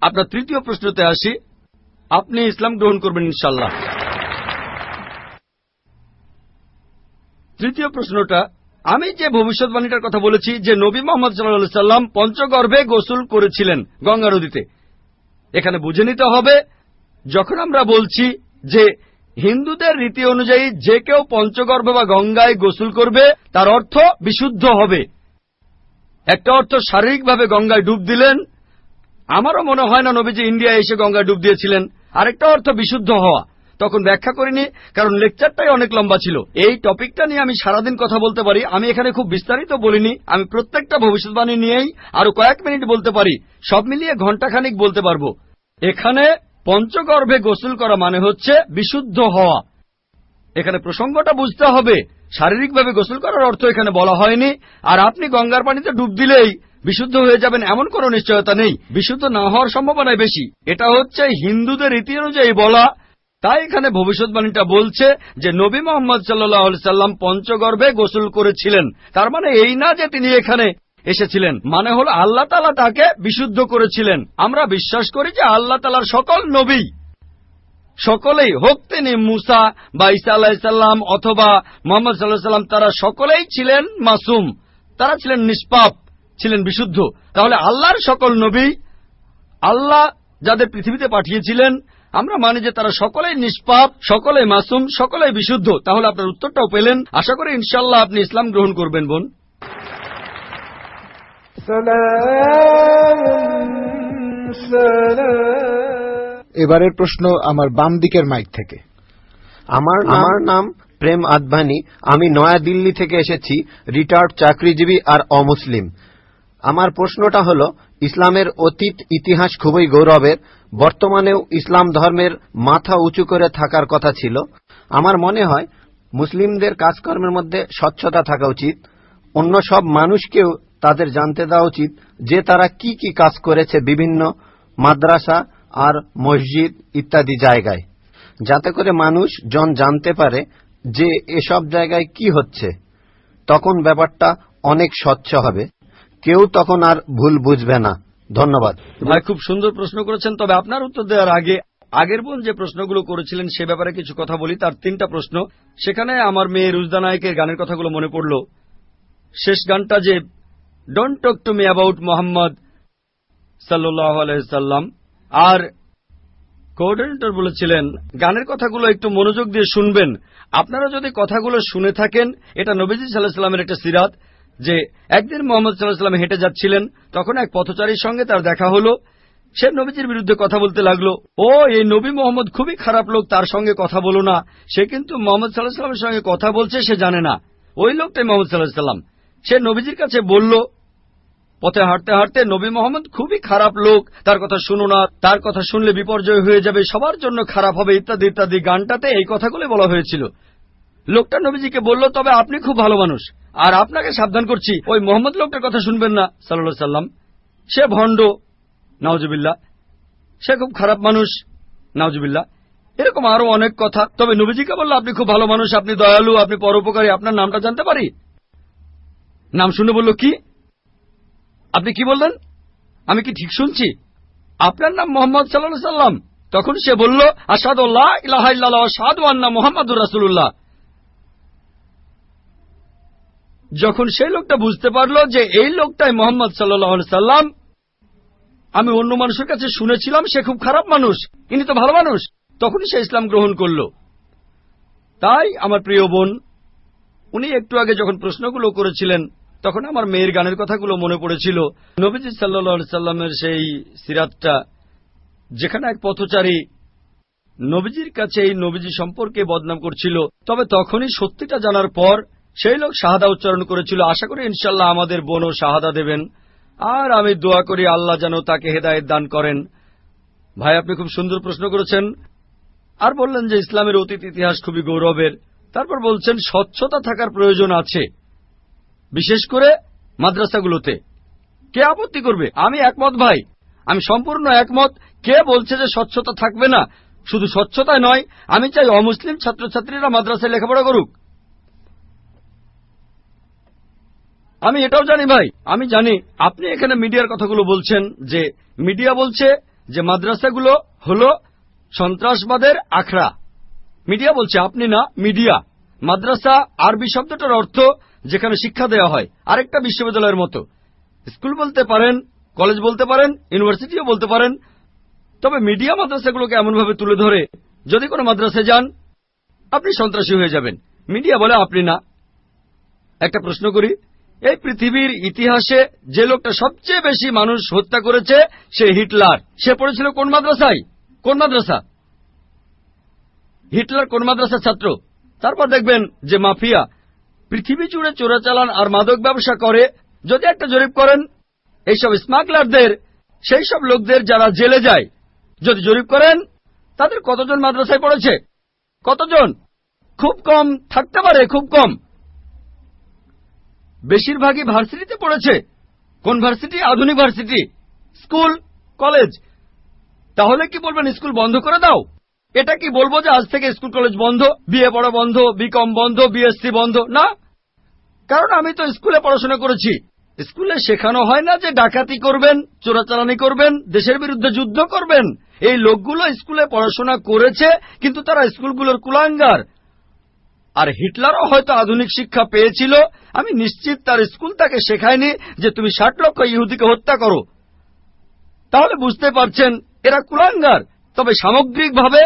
Speaker 5: আপনার তৃতীয় প্রশ্নতে আসি। আপনি ইসলাম গ্রহণ করবেন ইনশাল্লাহ তৃতীয় প্রশ্নটা, আমি যে ভবিষ্যৎবাণীটার কথা বলেছি, যে নবী মোহাম্মদ সাল্লা সাল্লাম পঞ্চগর্ভে গোসল করেছিলেন গঙ্গা নদীতে। এখানে বুঝে নিতে হবে, যখন আমরা বলছি যে হিন্দুদের রীতি অনুযায়ী যে কেউ পঞ্চগর্ভ বা গঙ্গায় গোসল করবে, তার অর্থ বিশুদ্ধ হবে। একটা অর্থ শারীরিকভাবে গঙ্গায় ডুব দিলেন। আমারও মনে হয় না নবীজি ইন্ডিয়া এসে গঙ্গায় ডুব দিয়েছিলেন। আরেকটা অর্থ বিশুদ্ধ হওয়া। তখন ব্যাখ্যা করিনি, কারণ লেকচারটাই অনেক লম্বা ছিল। এই টপিকটা নিয়ে আমি সারাদিন কথা বলতে পারি, আমি এখানে খুব বিস্তারিত বলিনি, আমি প্রত্যেকটা ভবিষ্যৎবাণী নিয়েই আরও কয়েক মিনিট বলতে পারি, সব মিলিয়ে ঘন্টাখানিক বলতে পারব। এখানে পঞ্চগর্ভে গোসল করা মানে হচ্ছে বিশুদ্ধ হওয়া। এখানে প্রসঙ্গটা বুঝতে হবে, শারীরিকভাবে গোসল করার অর্থ এখানে বলা হয়নি, আর আপনি গঙ্গার পানিতে ডুব দিলেই বিশুদ্ধ হয়ে যাবেন এমন কোন নিশ্চয়তা নেই, বিশুদ্ধ না হওয়ার সম্ভাবনাই বেশি। এটা হচ্ছে হিন্দুদের রীতি অনুযায়ী বলা তাই এখানে ভবিষ্যৎবাণীটা বলছে যে নবী মোহাম্মদ সাল্লাহ সাল্লাম পঞ্চগর্ভে গোসল করেছিলেন। তার মানে এই না যে তিনি এখানে এসেছিলেন মানে হল আল্লাহ তালা তাকে বিশুদ্ধ করেছিলেন। আমরা বিশ্বাস করি যে আল্লাহ তালার সকল নবী, সকলেই হোক তিনি মুসা বা ইসা আল্লাহিসাল্লাম অথবা মোহাম্মদ সাল্লাহ সাল্লাম, তারা সকলেই ছিলেন মাসুম। তারা ছিলেন নিষ্পাপ, ছিলেন বিশুদ্ধ। তাহলে আল্লাহর সকল নবী, আল্লাহ যাদের পৃথিবীতে পাঠিয়েছিলেন আমরা মানি যে তারা সকলেই নিষ্পাপ সকলেই মাসুম সকলেই বিশুদ্ধ। তাহলে আপনার উত্তরটাও পেলেন। আশা করি ইনশাল্লাহ আপনি ইসলাম গ্রহণ করবেন বোন।
Speaker 1: এবারের প্রশ্ন আমার বাম দিকের মাইক থেকে।
Speaker 8: আমার আমার নাম প্রেম আদভানি। আমি নয়া দিল্লি থেকে এসেছি রিটায়ার্ড চাকরিজীবী আর অমুসলিম। আমার প্রশ্নটা হল ইসলামের অতীত ইতিহাস খুবই গৌরবের। বর্তমানেও ইসলাম ধর্মের মাথা উঁচু করে থাকার কথা ছিল। আমার মনে হয় মুসলিমদের কাজকর্মের মধ্যে স্বচ্ছতা থাকা উচিত। অন্য সব মানুষকেও তাদের জানতে দেওয়া উচিত যে তারা কি কি কাজ করেছে বিভিন্ন মাদ্রাসা আর মসজিদ ইত্যাদি জায়গায়। যাতে করে মানুষ জন জানতে পারে যে এসব জায়গায় কি হচ্ছে। তখন ব্যাপারটা অনেক স্বচ্ছ হবে। কেউ তখন আর ভুল বুঝবে না। ধন্যবাদ।
Speaker 5: ভাই, খুব সুন্দর প্রশ্ন করেছেন, তবে আপনার উত্তর দেওয়ার আগে আগের বোন যে প্রশ্নগুলো করেছিলেন সে ব্যাপারে কিছু কথা বলি, তার তিনটা প্রশ্ন। সেখানে আমার মেয়ে রুজদা নায়কের গানের কথাগুলো মনে পড়ল। শেষ গানটা যে don't talk to me about Muhammad সাল্লাহ আলাইসাল্লাম আর কোঅর্ডিনেটর বলেছিলেন, গানের কথাগুলো একটু মনোযোগ দিয়ে শুনবেন। আপনারা যদি কথাগুলো শুনে থাকেন, এটা নবীজি সাল্লাহ সাল্লামের একটা সিরাত। যে একদিন মোহাম্মদ সাল্লাহ সাল্লাম হেঁটে যাচ্ছিলেন, তখন এক পথচারীর সঙ্গে তার দেখা হলো। সে নবীজির বিরুদ্ধে কথা বলতে লাগল। ও, এই নবী মোহাম্মদ খুবই খারাপ লোক, তার সঙ্গে কথা বলো না। সে কিন্তু মোহাম্মদ সাল্লাহ সাল্লামের সঙ্গে কথা বলছে, সে জানে না। ওই লোকটাই মোহাম্মদ সাল্লাহ সাল্লাম সে নবীজির কাছে বলল, পথে হাঁটতে হাঁটতে নবী মোহাম্মদ খুবই খারাপ লোক, তার কথা শুনো না, তার কথা শুনলে বিপর্যয় হয়ে যাবে, সবার জন্য খারাপ হবে, ইত্যাদি ইত্যাদি। গানটাতে এই কথাগুলো বলা হয়েছিল। লোকটা নবীজিকে বলল, তবে আপনি খুব ভালো মানুষ। আর আপনাকে সাবধান করছি, ওই মোহাম্মদ লোকটার কথা শুনবেন না সাল্লা সাল্লাম। সে ভণ্ড নাওজবিল্লা সে খুব খারাপ মানুষ নাওজবিল্লা এরকম আরও অনেক কথা। তবে নবীজিকে বলল, আপনি খুব ভালো মানুষ, আপনি দয়ালু, আপনি পরোপকারী, আপনার নামটা জানতে পারি? নাম শুনে বলল, কি? আপনি কি বললেন? আমি কি ঠিক শুনছি? আপনার নাম মোহাম্মদ সাল্লা সাল্লাম। তখন সে বলল আসাদুল্লাহ ইলাহ সাদু আন্না মোহাম্মদুর রাসুল্লাহ যখন সেই লোকটা বুঝতে পারল যে এই লোকটাই মোহাম্মদ সাল্লাম, আমি অন্য মানুষের কাছে শুনেছিলাম সে খুব খারাপ মানুষ, ইনি তো ভালো মানুষ, তখনই সে ইসলাম গ্রহণ করল। তাই আমার প্রিয় বোন, উনি একটু আগে যখন প্রশ্নগুলো করেছিলেন, তখন আমার মেয়ের গানের কথাগুলো মনে পড়েছিল। নবীজি সাল্লা সাল্লামের সেই সিরাতটা, যেখানে এক পথচারী নবীজির কাছে এই নবীজি সম্পর্কে বদনাম করছিল, তবে তখনই সত্যিটা জানার পর সেই লোক শাহাদা উচ্চারণ করেছিল, আশা করি ইনশাল্লাহ আমাদের বোনও শাহাদা দেবেন। আর আমি দোয়া করি আল্লাহ যেন তাকে হেদায়ত দান করেন। ভাই, আপনি খুব সুন্দর প্রশ্ন করেছেন। আর বললেন যে ইসলামের অতীত ইতিহাস খুবই গৌরবের। তারপর বলছেন, স্বচ্ছতা থাকার প্রয়োজন আছে, বিশেষ করে মাদ্রাসাগুলোতে। কে আপত্তি করবে? আমি একমত, ভাই। আমি সম্পূর্ণ একমত। কে বলছে যে স্বচ্ছতা থাকবে না? শুধু স্বচ্ছতায় নয়, আমি চাই অমুসলিম ছাত্রছাত্রীরা মাদ্রাসায় লেখাপড়া করুক। আমি এটাও জানি ভাই, আমি জানি। আপনি এখানে মিডিয়ার কথাগুলো বলছেন যে, মিডিয়া বলছে যে মাদ্রাসাগুলো হল সন্ত্রাসবাদের আখড়া। মিডিয়া বলছে, আপনি না, মিডিয়া। মাদ্রাসা আরবি শব্দটার অর্থ যেখানে শিক্ষা দেওয়া হয়, আরেকটা বিশ্ববিদ্যালয়ের মতো। স্কুল বলতে পারেন, কলেজ বলতে পারেন, ইউনিভার্সিটিও বলতে পারেন, তবে মিডিয়া মাদ্রাসাগুলোকে এমনভাবে তুলে ধরে, যদি কোনো মাদ্রাসায় যান, আপনি সন্ত্রাসী হয়ে যাবেন। মিডিয়া বলে, আপনি না। একটা প্রশ্ন করি এই পৃথিবীর ইতিহাসে যে লোকটা সবচেয়ে বেশি মানুষ হত্যা করেছে, সে হিটলার। সে পড়েছিল কোন মাদ্রাসায়? কোন মাদ্রাসা? হিটলার কোন মাদ্রাসার ছাত্র? তারপর দেখবেন যে মাফিয়া, পৃথিবী জুড়ে চোরাচালান আর মাদক ব্যবসা করে, যদি একটা জরিপ করেন, এইসব স্মাগলারদের সেই সব লোকদের যারা জেলে যায়, যদি জরিপ করেন, তাদের কতজন মাদ্রাসায় পড়েছে? কতজন? খুব কম, থাকতে পারে খুব কম। বেশিরভাগই ভার্সিটিতে পড়েছে। কোন ভার্সিটি? আধুনিক ভার্সিটি। School, college. তাহলে কি বলবেন, স্কুল বন্ধ করে দাও? এটা কি বলব যে আজ থেকে স্কুল, কলেজ বন্ধ, বিএ পড়া বন্ধ, বিকম বন্ধ, বিএসসি বন্ধ? না। কারণ আমি তো স্কুলে পড়াশোনা করেছি। স্কুলে শেখানো হয় না যে ডাকাতি করবেন, চোরাচালানি করবেন, দেশের বিরুদ্ধে যুদ্ধ করবেন। এই লোকগুলো স্কুলে পড়াশোনা করেছে, কিন্তু তারা স্কুলগুলোর কুলাঙ্গার। আর হিটলারও হয়তো আধুনিক শিক্ষা পেয়েছিল। আমি নিশ্চিত তার স্কুল তাকে শেখায়নি যে তুমি ষাট লক্ষ ইহুদিকে হত্যা করো। তাহলে বুঝতে পারছেন, এরা কুলাঙ্গার। তবে সামগ্রিকভাবে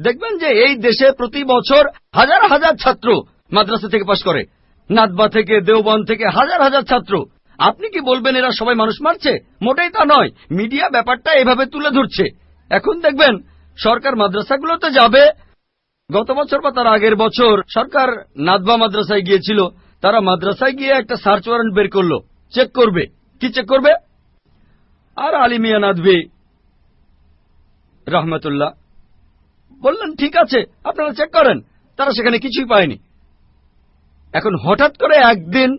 Speaker 5: দেখবেন যে এই দেশে প্রতি বছর হাজার হাজার ছাত্র মাদ্রাসা থেকে পাশ করে। নাদবা থেকে, দেওবন থেকে হাজার হাজার ছাত্র। আপনি কি বলবেন এরা সবাই মানুষ মারছে? মোটেই তা নয়, মিডিয়া ব্যাপারটা এভাবে তুলে ধরছে। এখন দেখবেন সরকার মাদ্রাসাগুলোতে যাবে গত বছর বা তার আগের বছর সরকার নাদবা মাদ্রাসায় গিয়েছিল। তারা মাদ্রাসায় গিয়ে একটা সার্চ ওয়ারেন্ট বের করল। চেক করবে। কি চেক করবে? আর আলিমিয়া নাদবি, রহমতুল্লাহ, বললেন, ঠিক আছে, আপনারা চেক করেন। তারা সেখানে কিছুই পায়নি। এখন হঠাৎ করে একদিন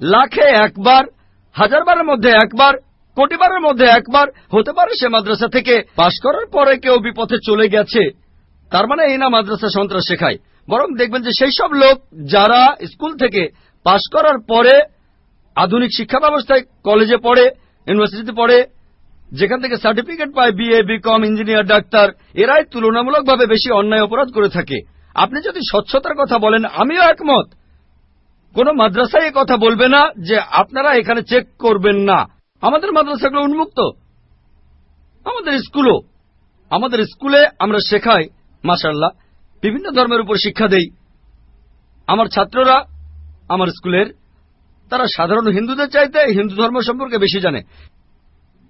Speaker 5: লাখে একবার, হাজারবারের মধ্যে একবার, কোটিবারের মধ্যে একবার হতে পারে সে মাদ্রাসা থেকে। পাশ করার পরে কেউ বিপথে চলে গেছে। তার মানে এই না মাদ্রাসা সন্ত্রাস শেখায়। বরং দেখবেন যে সেই সব লোক যারা স্কুল থেকে পাশ করার পরে আধুনিক শিক্ষা ব্যবস্থায় কলেজে পড়ে, ইউনিভার্সিটিতে পড়ে, যেখান থেকে সার্টিফিকেট পায় বিএ বিকম ইঞ্জিনিয়ার ডাক্তার এরাই তুলনামূলকভাবে বেশি অন্যায় অপরাধ করে থাকে। আপনি যদি স্বচ্ছতার কথা বলেন, আমিও একমত। কোন মাদ্রাসায় কথা বলবে না যে আপনারা এখানে চেক করবেন না। আমাদের মাদ্রাসাগুলো উন্মুক্ত। আমাদের স্কুলও। আমাদের স্কুলে আমরা শেখাই মাসাল্লাহ বিভিন্ন ধর্মের উপর শিক্ষা দেই। আমার ছাত্ররা, আমার স্কুলের, তারা সাধারণ হিন্দুদের চাইতে হিন্দু ধর্ম সম্পর্কে বেশি জানে।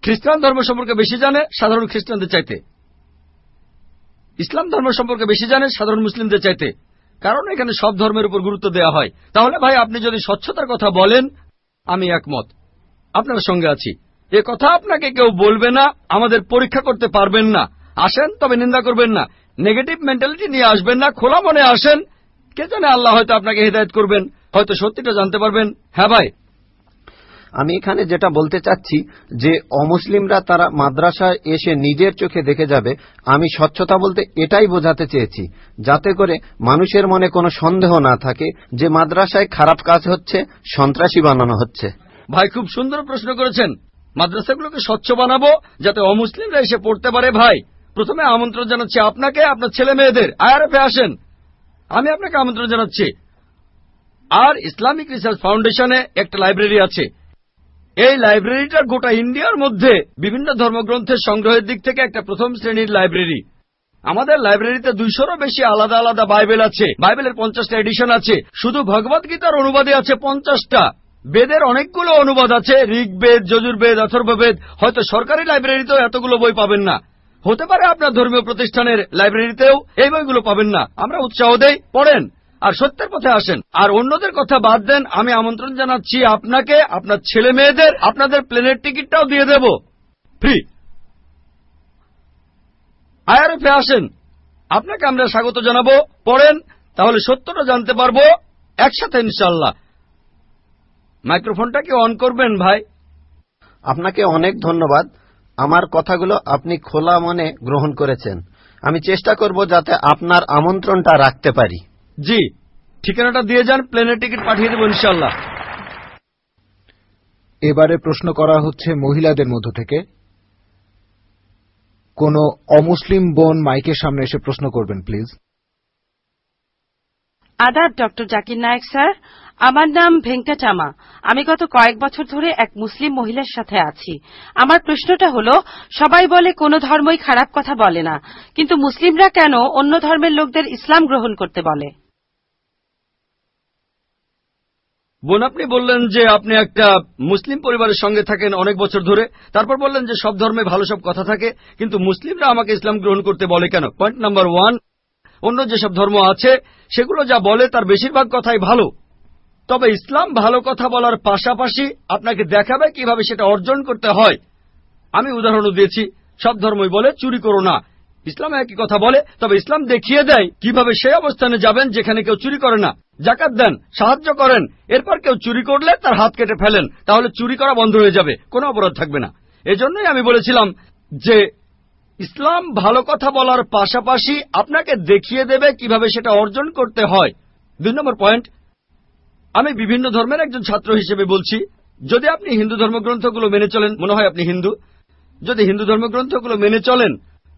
Speaker 5: খ্রিস্টান ধর্ম সম্পর্কে বেশি জানে, সাধারণ খ্রিস্টানদের চাইতে। ইসলাম ধর্ম সম্পর্কে বেশি জানে, সাধারণ মুসলিমদের চাইতে। কারণ এখানে সব ধর্মের উপর গুরুত্ব দেওয়া হয়। তাহলে ভাই, আপনি যদি স্বচ্ছতার কথা বলেন, আমি একমত। আপনার সঙ্গে আছি। এ কথা আপনাকে কেউ বলবে না, আমাদের পরীক্ষা করতে পারবেন না। আসেন, তবে নিন্দা করবেন না। নেগেটিভ মেন্টালিটি নিয়ে আসবেন না খোলা মনে আসেন। কে জানে আল্লাহ হয়তো আপনাকে হৃদায়ত করবেন হয়তো সত্যিটা জানতে পারবেন। হ্যাঁ ভাই।
Speaker 8: আমি এখানে যেটা বলতে চাচ্ছি যে অমুসলিমরা তারা মাদ্রাসায় এসে নিজের চোখে দেখে যাবে আমি স্বচ্ছতা বলতে এটাই বোঝাতে চেয়েছি। যাতে করে মানুষের মনে কোনো সন্দেহ না থাকে যে মাদ্রাসায় খারাপ কাজ হচ্ছে সন্ত্রাসী বানানো হচ্ছে।
Speaker 5: ভাই খুব সুন্দর প্রশ্ন করেছেন। মাদ্রাসাগুলোকে স্বচ্ছ বানাবো যাতে অমুসলিমরা এসে পড়তে পারে ভাই। প্রথমে আমন্ত্রণ জানাচ্ছি আপনাকে, আপনার ছেলে মেয়েদের। আইআরএফে আসেন। আমি আপনাকে আমন্ত্রণ জানাচ্ছি। আর ইসলামিক রিসার্চ ফাউন্ডেশনে একটা লাইব্রেরি আছে। এই লাইব্রেরিটা গোটা ইন্ডিয়ার মধ্যে বিভিন্ন ধর্মগ্রন্থের সংগ্রহের দিক থেকে একটা প্রথম শ্রেণির লাইব্রেরি। আমাদের লাইব্রেরিতে দুইশোরও বেশি আলাদা আলাদা বাইবেল আছে। বাইবেলের পঞ্চাশটা এডিশন আছে। শুধু ভগবত গীতার অনুবাদে আছে পঞ্চাশটা। বেদের অনেকগুলো অনুবাদ আছে। ঋগ্বেদ, যজুর্বেদ, অথর্ববেদ। হয়তো সরকারি লাইব্রেরিতেও এতগুলো বই পাবেন না। হতে পারে আপনার ধর্মীয় প্রতিষ্ঠানের লাইব্রেরিতেও এই বইগুলো পাবেন না। আমরা উৎসাহ দেই, পড়েন, আর সত্যের পথে আসেন। আর অন্যদের কথা বাদ দেন, আমি আমন্ত্রণ জানাচ্ছি আপনাকে, আপনার ছেলে মেয়েদের, আপনাদের প্লেনের টিকিটটাও দিয়ে দেব। ফ্রি। আইআরএফে আসেন। আপনাকে আমরা স্বাগত জানাব, পড়েন, তাহলে সত্যটা জানতে পারব একসাথে ইনশাল্লাহ মাইক্রোফোনটাকে অন করবেন ভাই?
Speaker 8: আপনাকে অনেক ধন্যবাদ। আমার কথাগুলো আপনি খোলা মনে গ্রহণ করেছেন। আমি চেষ্টা করব যাতে আপনার আমন্ত্রণটা রাখতে পারি।
Speaker 5: জি ঠিকানাটা দিয়ে যান প্লেনের টিকিট পাঠিয়ে দেবো ইনশাল্লাহ
Speaker 1: এবারে প্রশ্ন করা হচ্ছে মহিলাদের মধ্য থেকে। কোন অমুসলিম বোন মাইকের সামনে এসে প্রশ্ন করবেন প্লিজ।
Speaker 7: আদাব ডক্টর জাকির নায়েক স্যার। আমার নাম ভেঙ্কটাচামা আমি। গত কয়েক বছর ধরে এক মুসলিম মহিলার সাথে আছি। আমার প্রশ্নটা হল, সবাই বলে কোন ধর্মই খারাপ কথা বলে না, কিন্তু মুসলিমরা কেন অন্য ধর্মের লোকদের ইসলাম গ্রহণ করতে বলে?
Speaker 5: বোন, আপনি বললেন যে আপনি একটা মুসলিম পরিবারের সঙ্গে থাকেন অনেক বছর ধরে। তারপর বললেন যে সব ধর্মে ভালো সব কথা থাকে, কিন্তু মুসলিমরা আমাকে ইসলাম গ্রহণ করতে বলে কেন? পয়েন্ট নাম্বার ওয়ান অন্য যেসব ধর্ম আছে, সেগুলো যা বলে তার বেশিরভাগ কথাই ভালো। তবে ইসলাম ভালো কথা বলার পাশাপাশি আপনাকে দেখাবে কীভাবে সেটা অর্জন করতে হয়। আমি উদাহরণও দিয়েছি, সব ধর্মই বলে চুরি করো না। ইসলাম একই কথা বলে, তবে ইসলাম দেখিয়ে দেয় কীভাবে সেই অবস্থানে যাবেন যেখানে কেউ চুরি করে না। জাকাত দেন, সাহায্য করেন, এরপর কেউ চুরি করলে তার হাত কেটে ফেলেন, তাহলে চুরি করা বন্ধ হয়ে যাবে, কোনো অপরাধ থাকবে না। এজন্যই আমি বলেছিলাম যে, ইসলাম ভালো কথা বলার পাশাপাশি আপনাকে দেখিয়ে দেবে কীভাবে সেটা অর্জন করতে হয়। দুই নম্বর পয়েন্ট আমি বিভিন্ন ধর্মের একজন ছাত্র হিসেবে বলছি, যদি আপনি হিন্দু ধর্মগ্রন্থগুলো মেনে চলেন, মনে হয় আপনি হিন্দু, যদি হিন্দু ধর্মগ্রন্থগুলো মেনে চলেন,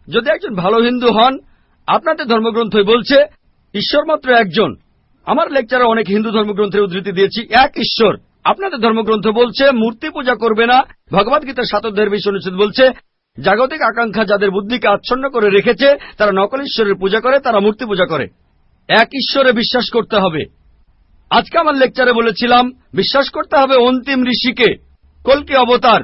Speaker 5: যদি একজন ভালো হিন্দু হন, আপনাদের ধর্মগ্রন্থই বলছে, ঈশ্বর মাত্র একজন। আমার লেকচারে অনেক হিন্দু ধর্মগ্রন্থের উদ্ধৃতি দিয়েছি, এক ঈশ্বর। আপনাদের ধর্মগ্রন্থ বলছে, মূর্তি পূজা করবে না, ভগবত গীতার সাত অধ্যায়ের বিশ অনুচ্ছেদ বলছে, জাগতিক আকাঙ্ক্ষা যাদের বুদ্ধিকে আচ্ছন্ন করে রেখেছে, তারা নকল ঈশ্বরের পূজা করে, তারা মূর্তি পূজা করে। এক ঈশ্বরে বিশ্বাস করতে হবে। আজকে আমার লেকচারে বলেছিলাম, বিশ্বাস করতে হবে অন্তিম ঋষিকে। কলকি অবতার,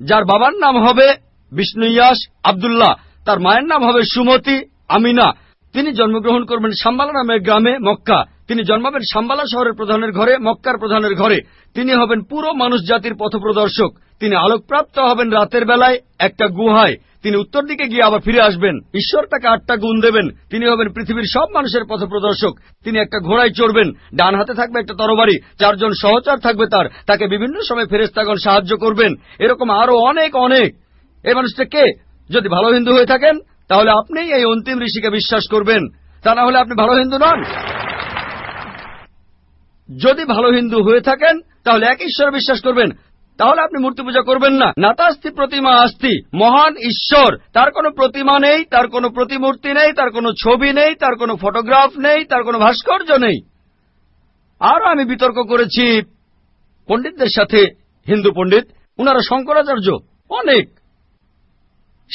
Speaker 5: যার বাবার নাম হবে বিষ্ণু বিষ্ণুয়াস আবদুল্লাহ, তার মায়ের নাম হবে সুমতি আমিনা। তিনি জন্মগ্রহণ করবেন সাম্বালা নামের গ্রামে, মক্কা। তিনি জন্মাবেন সাম্বালা শহরের প্রধানের ঘরে, মক্কার প্রধানের ঘরে। তিনি হবেন পুরো মানুষ জাতির পথপ্রদর্শক। তিনি আলোকপ্রাপ্ত হবেন রাতের বেলায় একটা গুহায়। তিনি উত্তর দিকে গিয়ে আবার ফিরে আসবেন। ঈশ্বর তাকে আটটা গুণ দেবেন। তিনি হবেন পৃথিবীর সব মানুষের পথ প্রদর্শক তিনি একটা ঘোড়ায় চড়বেন। ডান হাতে থাকবে একটা তরবারি। চারজন সহচার থাকবে তার। তাকে বিভিন্ন সময় ফেরেস্তাগণ সাহায্য করবেন। এরকম আরও অনেক অনেক। এই মানুষটা কে? যদি ভালো হিন্দু হয়ে থাকেন, তাহলে আপনিই এই অন্তিম ঋষিকে বিশ্বাস করবেন। তা না হলে আপনি ভালো হিন্দু নন। যদি ভালো হিন্দু হয়ে থাকেন, তাহলে এক ঈশ্বর বিশ্বাস করবেন। তাহলে আপনি মূর্তি পূজা করবেন না। নাতাস্তি প্রতিমা আস্তি। মহান ঈশ্বর। তার কোনো প্রতিমা নেই, তার কোনো প্রতিমূর্তি নেই, তার কোনো ছবি নেই, তার কোনো ফটোগ্রাফ নেই, তার কোনো ভাস্কর্য নেই। আরও আমি বিতর্ক করেছি পণ্ডিতদের সাথে, হিন্দু পণ্ডিত, উনারা শঙ্করাচার্য, অনেক।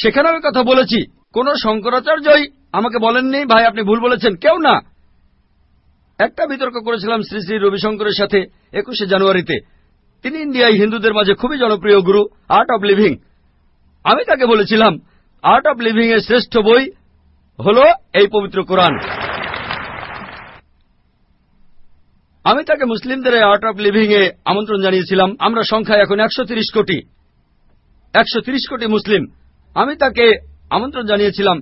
Speaker 5: সেখানে আমি কথা বলেছি, কোন শঙ্করাচার্যই আমাকে বলেননি, ভাই আপনি ভুল বলেছেন, কেউ না। একটা বিতর্ক করেছিলাম শ্রী শ্রী রবিশঙ্করের সাথে, একুশে জানুয়ারিতে। তিনি ইন্ডিয়ায় হিন্দুদের মাঝে খুবই জনপ্রিয় গুরু আর্ট অব লিভিং আমি তাকে বলেছিলাম আর্ট অব লিভিং এর শ্রেষ্ঠ বই হল এই পবিত্র কোরআন। আমি তাকে মুসলিমদের আর্ট অব লিভিং এ আমন্ত্রণ জানিয়েছিলাম, আমরা সংখ্যায় এখন একশো তিরিশ কোটি। একশো তিরিশ কোটি মুসলিম। আমি তাকে আমন্ত্রণ জানিয়েছিলাম,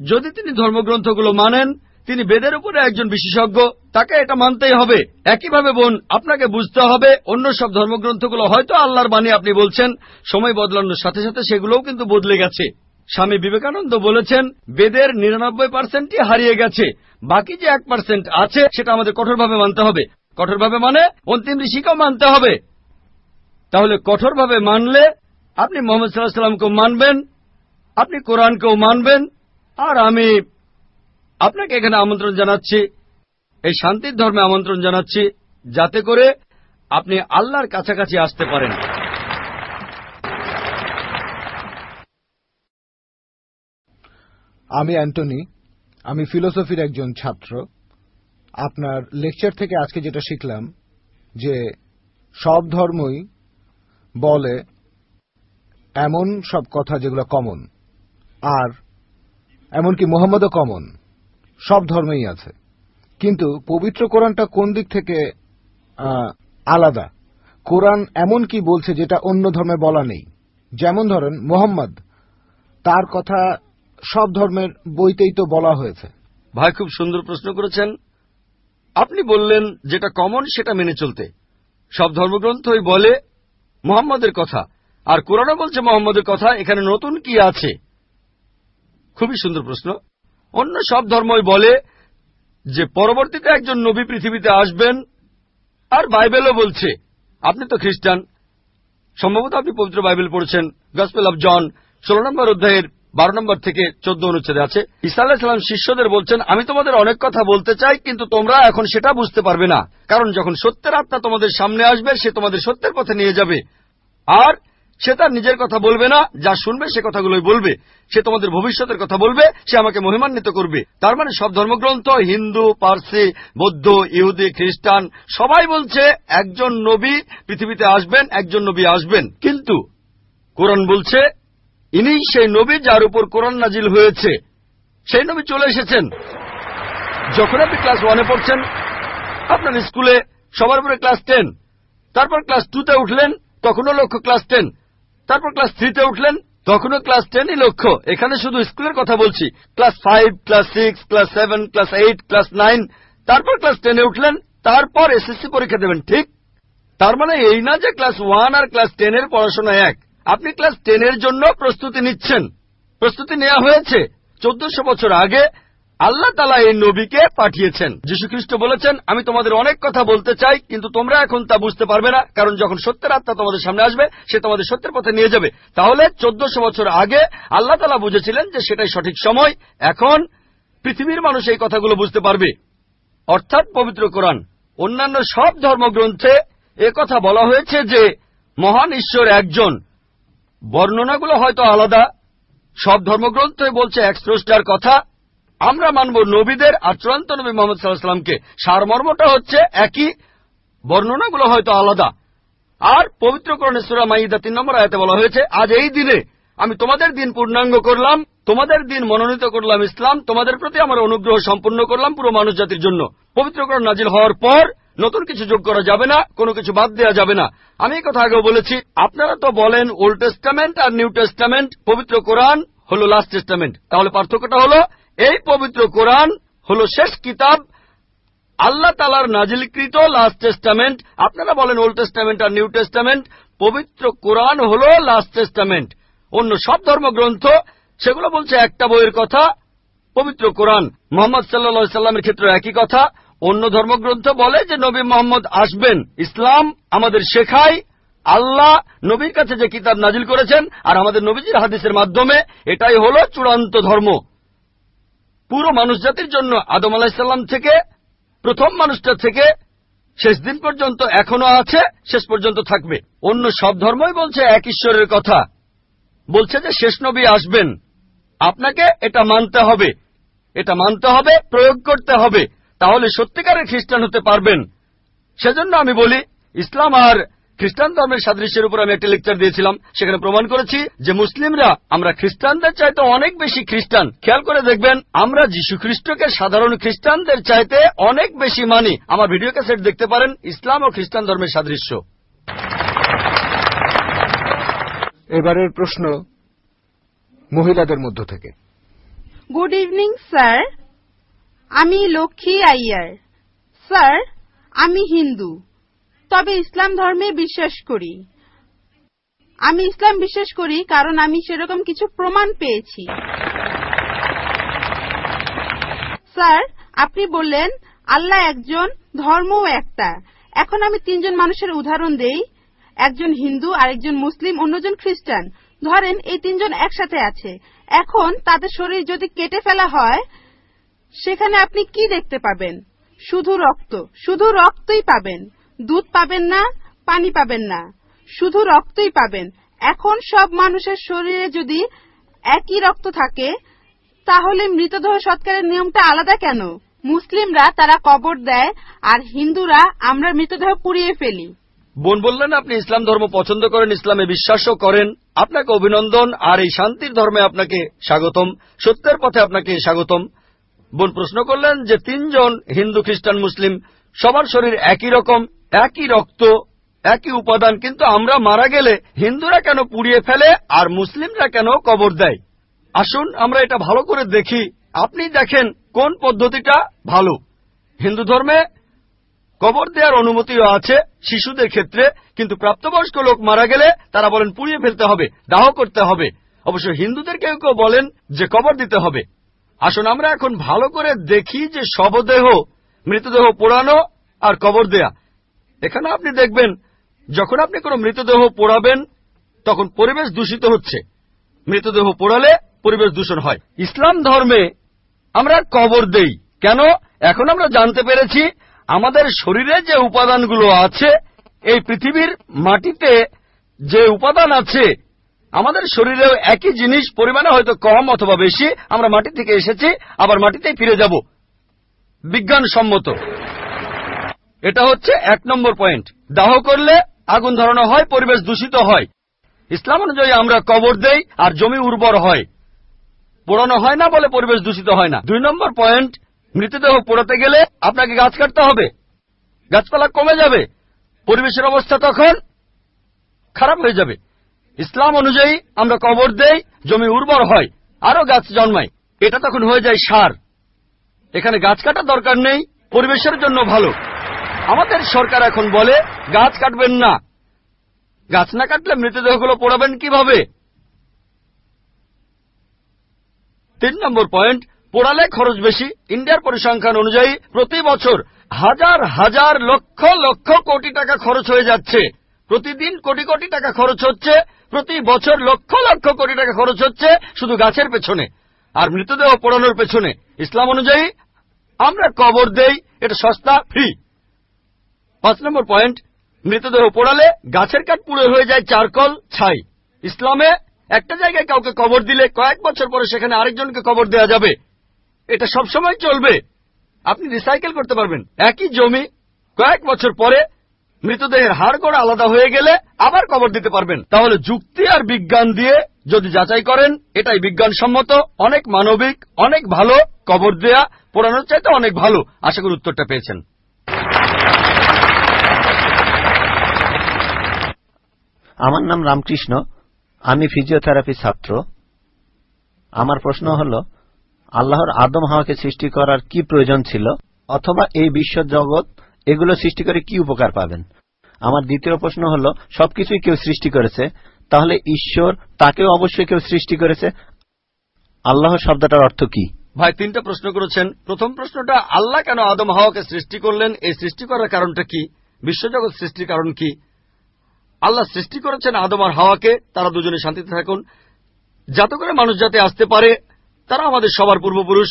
Speaker 5: যদি তিনি ধর্মগ্রন্থগুলো মানেন তিনি বেদের উপরে একজন বিশেষজ্ঞ, তাকে এটা মানতেই হবে। একইভাবে বোন, আপনাকে বুঝতে হবে, অন্য সব ধর্মগ্রন্থগুলো হয়তো আল্লাহর বাণী আপনি বলছেন, সময় বদলানোর সাথে সাথে সেগুলোও কিন্তু বদলে গেছে। স্বামী বিবেকানন্দ বলেছেন, বেদের নিরানব্বই পার্সেন্টই হারিয়ে গেছে, বাকি যে এক পার্সেন্ট আছে, সেটা আমাদের কঠোরভাবে মানতে হবে। কঠোরভাবে মানে অন্তিম ঋষিকেও মানতে হবে। তাহলে কঠোরভাবে মানলে আপনি মোহাম্মদ সাল্লাহ সাল্লামকেও মানবেন, আপনি কোরআনকেও মানবেন, আর আমি আপনাকে এখানে আমন্ত্রণ জানাচ্ছি, এই শান্তির ধর্মে আমন্ত্রণ জানাচ্ছি, যাতে করে আপনি আল্লাহর কাছাকাছি আসতে পারেন।
Speaker 1: আমি অ্যান্টনি, আমি ফিলোসফির একজন ছাত্র। আপনার লেকচার থেকে আজকে যেটা শিখলাম, যে সব ধর্মই বলে এমন সব কথা যেগুলো কমন, আর এমনকি মোহাম্মদও কমন। সব ধর্মেই আছে। কিন্তু পবিত্র কোরআনটা কোন দিক থেকে আলাদা? কোরআন এমন কি বলছে যেটা অন্য ধর্মে বলা নেই? যেমন ধরেন মোহাম্মদ, তার কথা সব ধর্মের বইতেই তো বলা হয়েছে।
Speaker 5: ভাই খুব সুন্দর প্রশ্ন করেছেন। আপনি বললেন যেটা কমন সেটা মেনে চলতে। সব ধর্মগ্রন্থই বলে মোহাম্মদের কথা, আর কোরআনও বলছে মোহাম্মদের কথা। এখানে নতুন কি আছে? খুবই সুন্দর প্রশ্ন। অন্য সব ধর্মই বলে যে পরবর্তীতে একজন নবী পৃথিবীতে আসবেন আর বাইবেলও বলছে, আপনি তো খ্রিস্টান, সম্ভবত আপনি পবিত্র বাইবেল পড়েছেন গসপেল অব জন ষোলো নম্বর অধ্যায়ের বারো নম্বর থেকে চোদ্দ অনুচ্ছেদে আছে। ইসা আল্লাহাম শিষ্যদের বলছেন, আমি তোমাদের অনেক কথা বলতে চাই, কিন্তু তোমরা এখন সেটা বুঝতে পারবে না। কারণ যখন সত্যের আত্মা তোমাদের সামনে আসবে, সে তোমাদের সত্যের পথে নিয়ে যাবে। আর সে তার নিজের কথা বলবে না, যা শুনবে সে কথাগুলোই বলবে। সে তোমাদের ভবিষ্যতের কথা বলবে, সে আমাকে মহিমান্বিত করবে। তার মানে সব ধর্মগ্রন্থ, হিন্দু, পার্সি, বৌদ্ধ, ইহুদি, খ্রিস্টান, সবাই বলছে একজন নবী পৃথিবীতে আসবেন, একজন নবী আসবেন। কিন্তু কোরআন বলছে, ইনি সেই নবী যার উপর কোরআন নাজিল হয়েছে। সেই নবী চলে এসেছেন। যখন আপনি ক্লাস ওয়ানে পড়ছেন, আপনার স্কুলে সবার উপরে ক্লাস টেন, তারপর ক্লাস টুতে উঠলেন, তখনও লক্ষ্য ক্লাস টেন। তারপর ক্লাস থ্রিতে উঠলেন, তখনও ক্লাস টেনই লক্ষ্য। এখানে শুধু স্কুলের কথা বলছি। Class five class six class seven class eight class nine তারপর ক্লাস টেনে উঠলেন, তারপর এসএসসি পরীক্ষা দেবেন, ঠিক? তার মানে এই না যে ক্লাস ওয়ান আর ক্লাস টেনের পড়াশোনা এক। আপনি ক্লাস টেনের জন্য প্রস্তুতি নিচ্ছেন। প্রস্তুতি নেওয়া হয়েছে। চোদ্দশো বছর আগে আল্লাহ তালা এই নবীকে পাঠিয়েছেন। যীশু খ্রিস্ট বলেছেন, আমি তোমাদের অনেক কথা বলতে চাই, কিন্তু তোমরা এখন তা বুঝতে পারবে না, কারণ যখন সত্যের আত্মা তোমাদের সামনে আসবে, সে তোমাদের সত্যের পথে নিয়ে যাবে। তাহলে চোদ্দশো বছর আগে আল্লাহ তালা বুঝেছিলেন যে সেটাই সঠিক সময়, এখন পৃথিবীর মানুষ এই কথাগুলো বুঝতে পারবে। অর্থাৎ পবিত্র কোরআন, অন্যান্য সব ধর্মগ্রন্থে কথা বলা হয়েছে যে, মহান ঈশ্বর একজন। বর্ণনাগুলো হয়তো আলাদা, সব ধর্মগ্রন্থে বলছে এক স্রষ্টার কথা আমরা মানব নবীদের আর চূড়ান্ত নবী মোহাম্মদ সাল্লাহামকে সারমর্মটা হচ্ছে একই, বর্ণনাগুলো হয়তো আলাদা। আর পবিত্র করণে সুরা মাইদা তিন নম্বর আয়তে বলা হয়েছে, আজ এই দিনে আমি তোমাদের দিন পূর্ণাঙ্গ করলাম, তোমাদের দিন মনোনীত করলাম ইসলাম, তোমাদের প্রতি আমার অনুগ্রহ সম্পূর্ণ করলাম পুরো মানুষ জাতির জন্য। পবিত্রকরণ নাজিল হওয়ার পর নতুন কিছু যোগ করা যাবে না, কোনো কিছু বাদ দেওয়া যাবে না। আমি এই কথা আগেও বলেছি, আপনারা তো বলেন ওল্ড টেস্টামেন্ট আর নিউ টেস্টামেন্ট, পবিত্র কোরআন হল লাস্ট টেস্টামেন্ট। তাহলে পার্থক্যটা হলো পবিত্র কোরআন হল শেষ কিতাব। আল্লাহ তালার নাজিলকৃত লাস্ট টেস্টামেন্ট আপনারা বলেন ওল্ড টেস্টামেন্ট আর নিউ টেস্টামেন্ট পবিত্র কোরআন হল লাস্ট টেস্টামেন্ট অন্য সব ধর্মগ্রন্থ, সেগুলো বলছে একটা বইয়ের কথা, পবিত্র কোরআন। মোহাম্মদ সাল্লা সাল্লামের ক্ষেত্রে একই কথা। অন্য ধর্মগ্রন্থ বলে যে নবী মোহাম্মদ আসবেন। ইসলাম আমাদের শেখায়। আল্লাহ নবীর কাছে যে কিতাব নাজিল করেছেন, আর আমাদের নবীজির হাদিসের মাধ্যমে এটাই হল চূড়ান্ত ধর্ম। পুরো মানুষ জাতির জন্য আদম আলাহিসাল্লাম থেকে, প্রথম মানুষটা থেকে শেষ দিন পর্যন্ত এখনও আছে, শেষ পর্যন্ত থাকবে। অন্য সব ধর্মই বলছে এক ঈশ্বরের কথা। বলছে যে শেষ নবী আসবেন। আপনাকে এটা মানতে হবে। এটা মানতে হবে, প্রয়োগ করতে হবে। তাহলে সত্যিকারের খ্রিস্টান হতে পারবেন। সেজন্য আমি বলি, ইসলাম আর খ্রিস্টান ধর্মের সাদৃশ্যের উপর আমি একটা লেকচার দিয়েছিলাম সেখানে প্রমাণ করেছি যে মুসলিমরা আমরা খ্রিস্টানদের চাইতে অনেক বেশি খ্রিস্টান। খেয়াল করে দেখবেন আমরা যীশু খ্রিস্টকে সাধারণ খ্রিস্টানদের চাইতে অনেক বেশি মানি। আমার ভিডিও ক্যাসেট দেখতে পারেন ইসলাম ও খ্রিস্টান ধর্মের সাদৃশ্য।
Speaker 1: এবারের প্রশ্ন মহিলাদের মধ্য থেকে।
Speaker 9: গুড ইভিনিং স্যার আমি লক্ষ্মী আইয়ার। স্যার আমি হিন্দু। তবে ইসলাম ধর্মে বিশ্বাস করি। আমি ইসলাম বিশ্বাস করি কারণ আমি সেরকম কিছু প্রমাণ পেয়েছি। স্যার, আপনি বললেন, আল্লাহ একজন, ধর্মও একটা। এখন আমি তিনজন মানুষের উদাহরণ দেই। একজন হিন্দু, আরেকজন মুসলিম, অন্যজন খ্রিস্টান। ধরেন, এই তিনজন একসাথে আছে। এখন তাদের শরীর যদি কেটে ফেলা হয়, সেখানে আপনি কি দেখতে পাবেন? শুধু রক্ত। শুধু রক্তই পাবেন। দুধ পাবেন না, পানি পাবেন না। শুধু রক্তই পাবেন। এখন সব মানুষের শরীরে যদি একই রক্ত থাকে, তাহলে মৃতদেহ সৎকারের নিয়মটা আলাদা কেন? মুসলিমরা তারা কবর দেয় আর হিন্দুরা আমরা মৃতদেহ পুড়িয়ে ফেলি।
Speaker 5: বোন বললেন, আপনি ইসলাম ধর্ম পছন্দ করেন, ইসলামে বিশ্বাসও করেন। আপনাকে অভিনন্দন আর এই শান্তির ধর্মে আপনাকে স্বাগতম, সত্যের পথে আপনাকে স্বাগতম। বোন প্রশ্ন করলেন যে, তিনজন হিন্দু, খ্রিস্টান, মুসলিম, সবার শরীর একই রকম একই রক্ত, একই উপাদান, কিন্তু আমরা মারা গেলে হিন্দুরা কেন পুড়িয়ে ফেলে আর মুসলিমরা কেন কবর দেয়? আসুন আমরা এটা ভালো করে দেখি। আপনি দেখেন কোন পদ্ধতিটা ভালো। হিন্দু ধর্মে কবর দেওয়ার অনুমতিও আছে শিশুদের ক্ষেত্রে, কিন্তু প্রাপ্তবয়স্ক লোক মারা গেলে তারা বলেন পুড়িয়ে ফেলতে হবে, দাহ করতে হবে। অবশ্য হিন্দুদের কেউ কেউ বলেন যে কবর দিতে হবে। আসুন আমরা এখন ভালো করে দেখি যে শবদেহ, মৃতদেহ পোড়ানো আর কবর দেয়া। এখানে আপনি দেখবেন, যখন আপনি কোনো মৃতদেহ পোড়াবেন, তখন পরিবেশ দূষিত হচ্ছে। মৃতদেহ পোড়ালে পরিবেশ দূষণ হয়। ইসলাম ধর্মে আমরা কবর দেই। কেন? এখন আমরা জানতে পেরেছি, আমাদের শরীরে যে উপাদানগুলো আছে, এই পৃথিবীর মাটিতে যে উপাদান আছে, আমাদের শরীরেও একই জিনিস পরিমাণে হয়তো কম অথবা বেশি, আমরা মাটি থেকে এসেছি, আবার মাটিতেই ফিরে যাব। বিজ্ঞানসম্মত। এটা হচ্ছে এক নম্বর পয়েন্ট। দাহ করলে আগুন ধরানো হয়, পরিবেশ দূষিত হয়। ইসলাম অনুযায়ী আমরা কবর দেই আর জমি উর্বর হয়। পোড়ানো হয় না বলে পরিবেশ দূষিত হয় না। দুই নম্বর পয়েন্ট, মৃতদেহ পোড়াতে গেলে আপনাকে গাছ কাটতে হবে। গাছপালা কমে যাবে, পরিবেশের অবস্থা তখন খারাপ হয়ে যাবে। ইসলাম অনুযায়ী আমরা কবর দেই, জমি উর্বর হয় আরও গাছ জন্মায়। এটা তখন হয়ে যায় সার। এখানে গাছ কাটার দরকার নেই, পরিবেশের জন্য ভালো। আমাদের সরকার এখন বলে, গাছ কাটবেন না। গাছ না কাটলে মৃতদেহগুলো পোড়াবেন কীভাবে? তিন নম্বর পয়েন্ট, পোড়ালে খরচ বেশি। ইন্ডিয়ার পরিসংখ্যান অনুযায়ী প্রতি বছর হাজার হাজার লক্ষ লক্ষ কোটি টাকা খরচ হয়ে যাচ্ছে। প্রতিদিন কোটি কোটি টাকা খরচ হচ্ছে, প্রতি বছর লক্ষ লক্ষ কোটি টাকা খরচ হচ্ছে শুধু গাছের পেছনে আর মৃতদেহ পোড়ানোর পেছনে। ইসলাম অনুযায়ী আমরা কবর দেই, এটা সস্তা ফ্রি পাঁচ নম্বর পয়েন্ট, মৃতদেহ পোড়ালে গাছের কাঠ পুড়ে হয়ে যায় চারকল ছাই। ইসলামে একটা জায়গায় কাউকে কবর দিলে কয়েক বছর পরে সেখানে আরেকজনকে কবর দেওয়া যাবে। এটা সবসময় চলবে। আপনি রিসাইকেল করতে পারবেন। একই জমি কয়েক বছর পরে মৃতদেহের হাড় গোড়া আলাদা হয়ে গেলে আবার কবর দিতে পারবেন। তাহলে যুক্তি আর বিজ্ঞান দিয়ে যদি যাচাই করেন, এটাই বিজ্ঞানসম্মত। অনেক মানবিক, অনেক ভালো কবর দেয়া পোড়ানোর চাইতে অনেক ভালো। আশা করি উত্তরটা পেয়েছেন।
Speaker 8: আমার নাম রামকৃষ্ণ, আমি ফিজিওথেরাপি ছাত্র। আমার প্রশ্ন হল, আল্লাহর আদম হাওয়াকে সৃষ্টি করার কি প্রয়োজন ছিল, অথবা এই বিশ্ব জগৎ এগুলো সৃষ্টি করে কি উপকার পাবেন? আমার দ্বিতীয় প্রশ্ন হল, সবকিছুই কেউ সৃষ্টি করেছে, তাহলে ঈশ্বর তাকেও অবশ্যই কেউ সৃষ্টি করেছে? আল্লাহ শব্দটার অর্থ কি?
Speaker 5: ভাই, তিনটা প্রশ্ন করেছেন। প্রথম প্রশ্নটা, আল্লাহ কেন আদম হাওয়াকে সৃষ্টি করলেন? এই সৃষ্টি করার কারণটা কি? বিশ্বজগৎ সৃষ্টির কারণ কি? আল্লাহ সৃষ্টি করেছেন আদম আর হাওয়াকে, তারা দুজনে শান্তিতে থাকুন। যাতে করে মানুষ যাতে আসতে পারে, তারা আমাদের সবার পূর্বপুরুষ।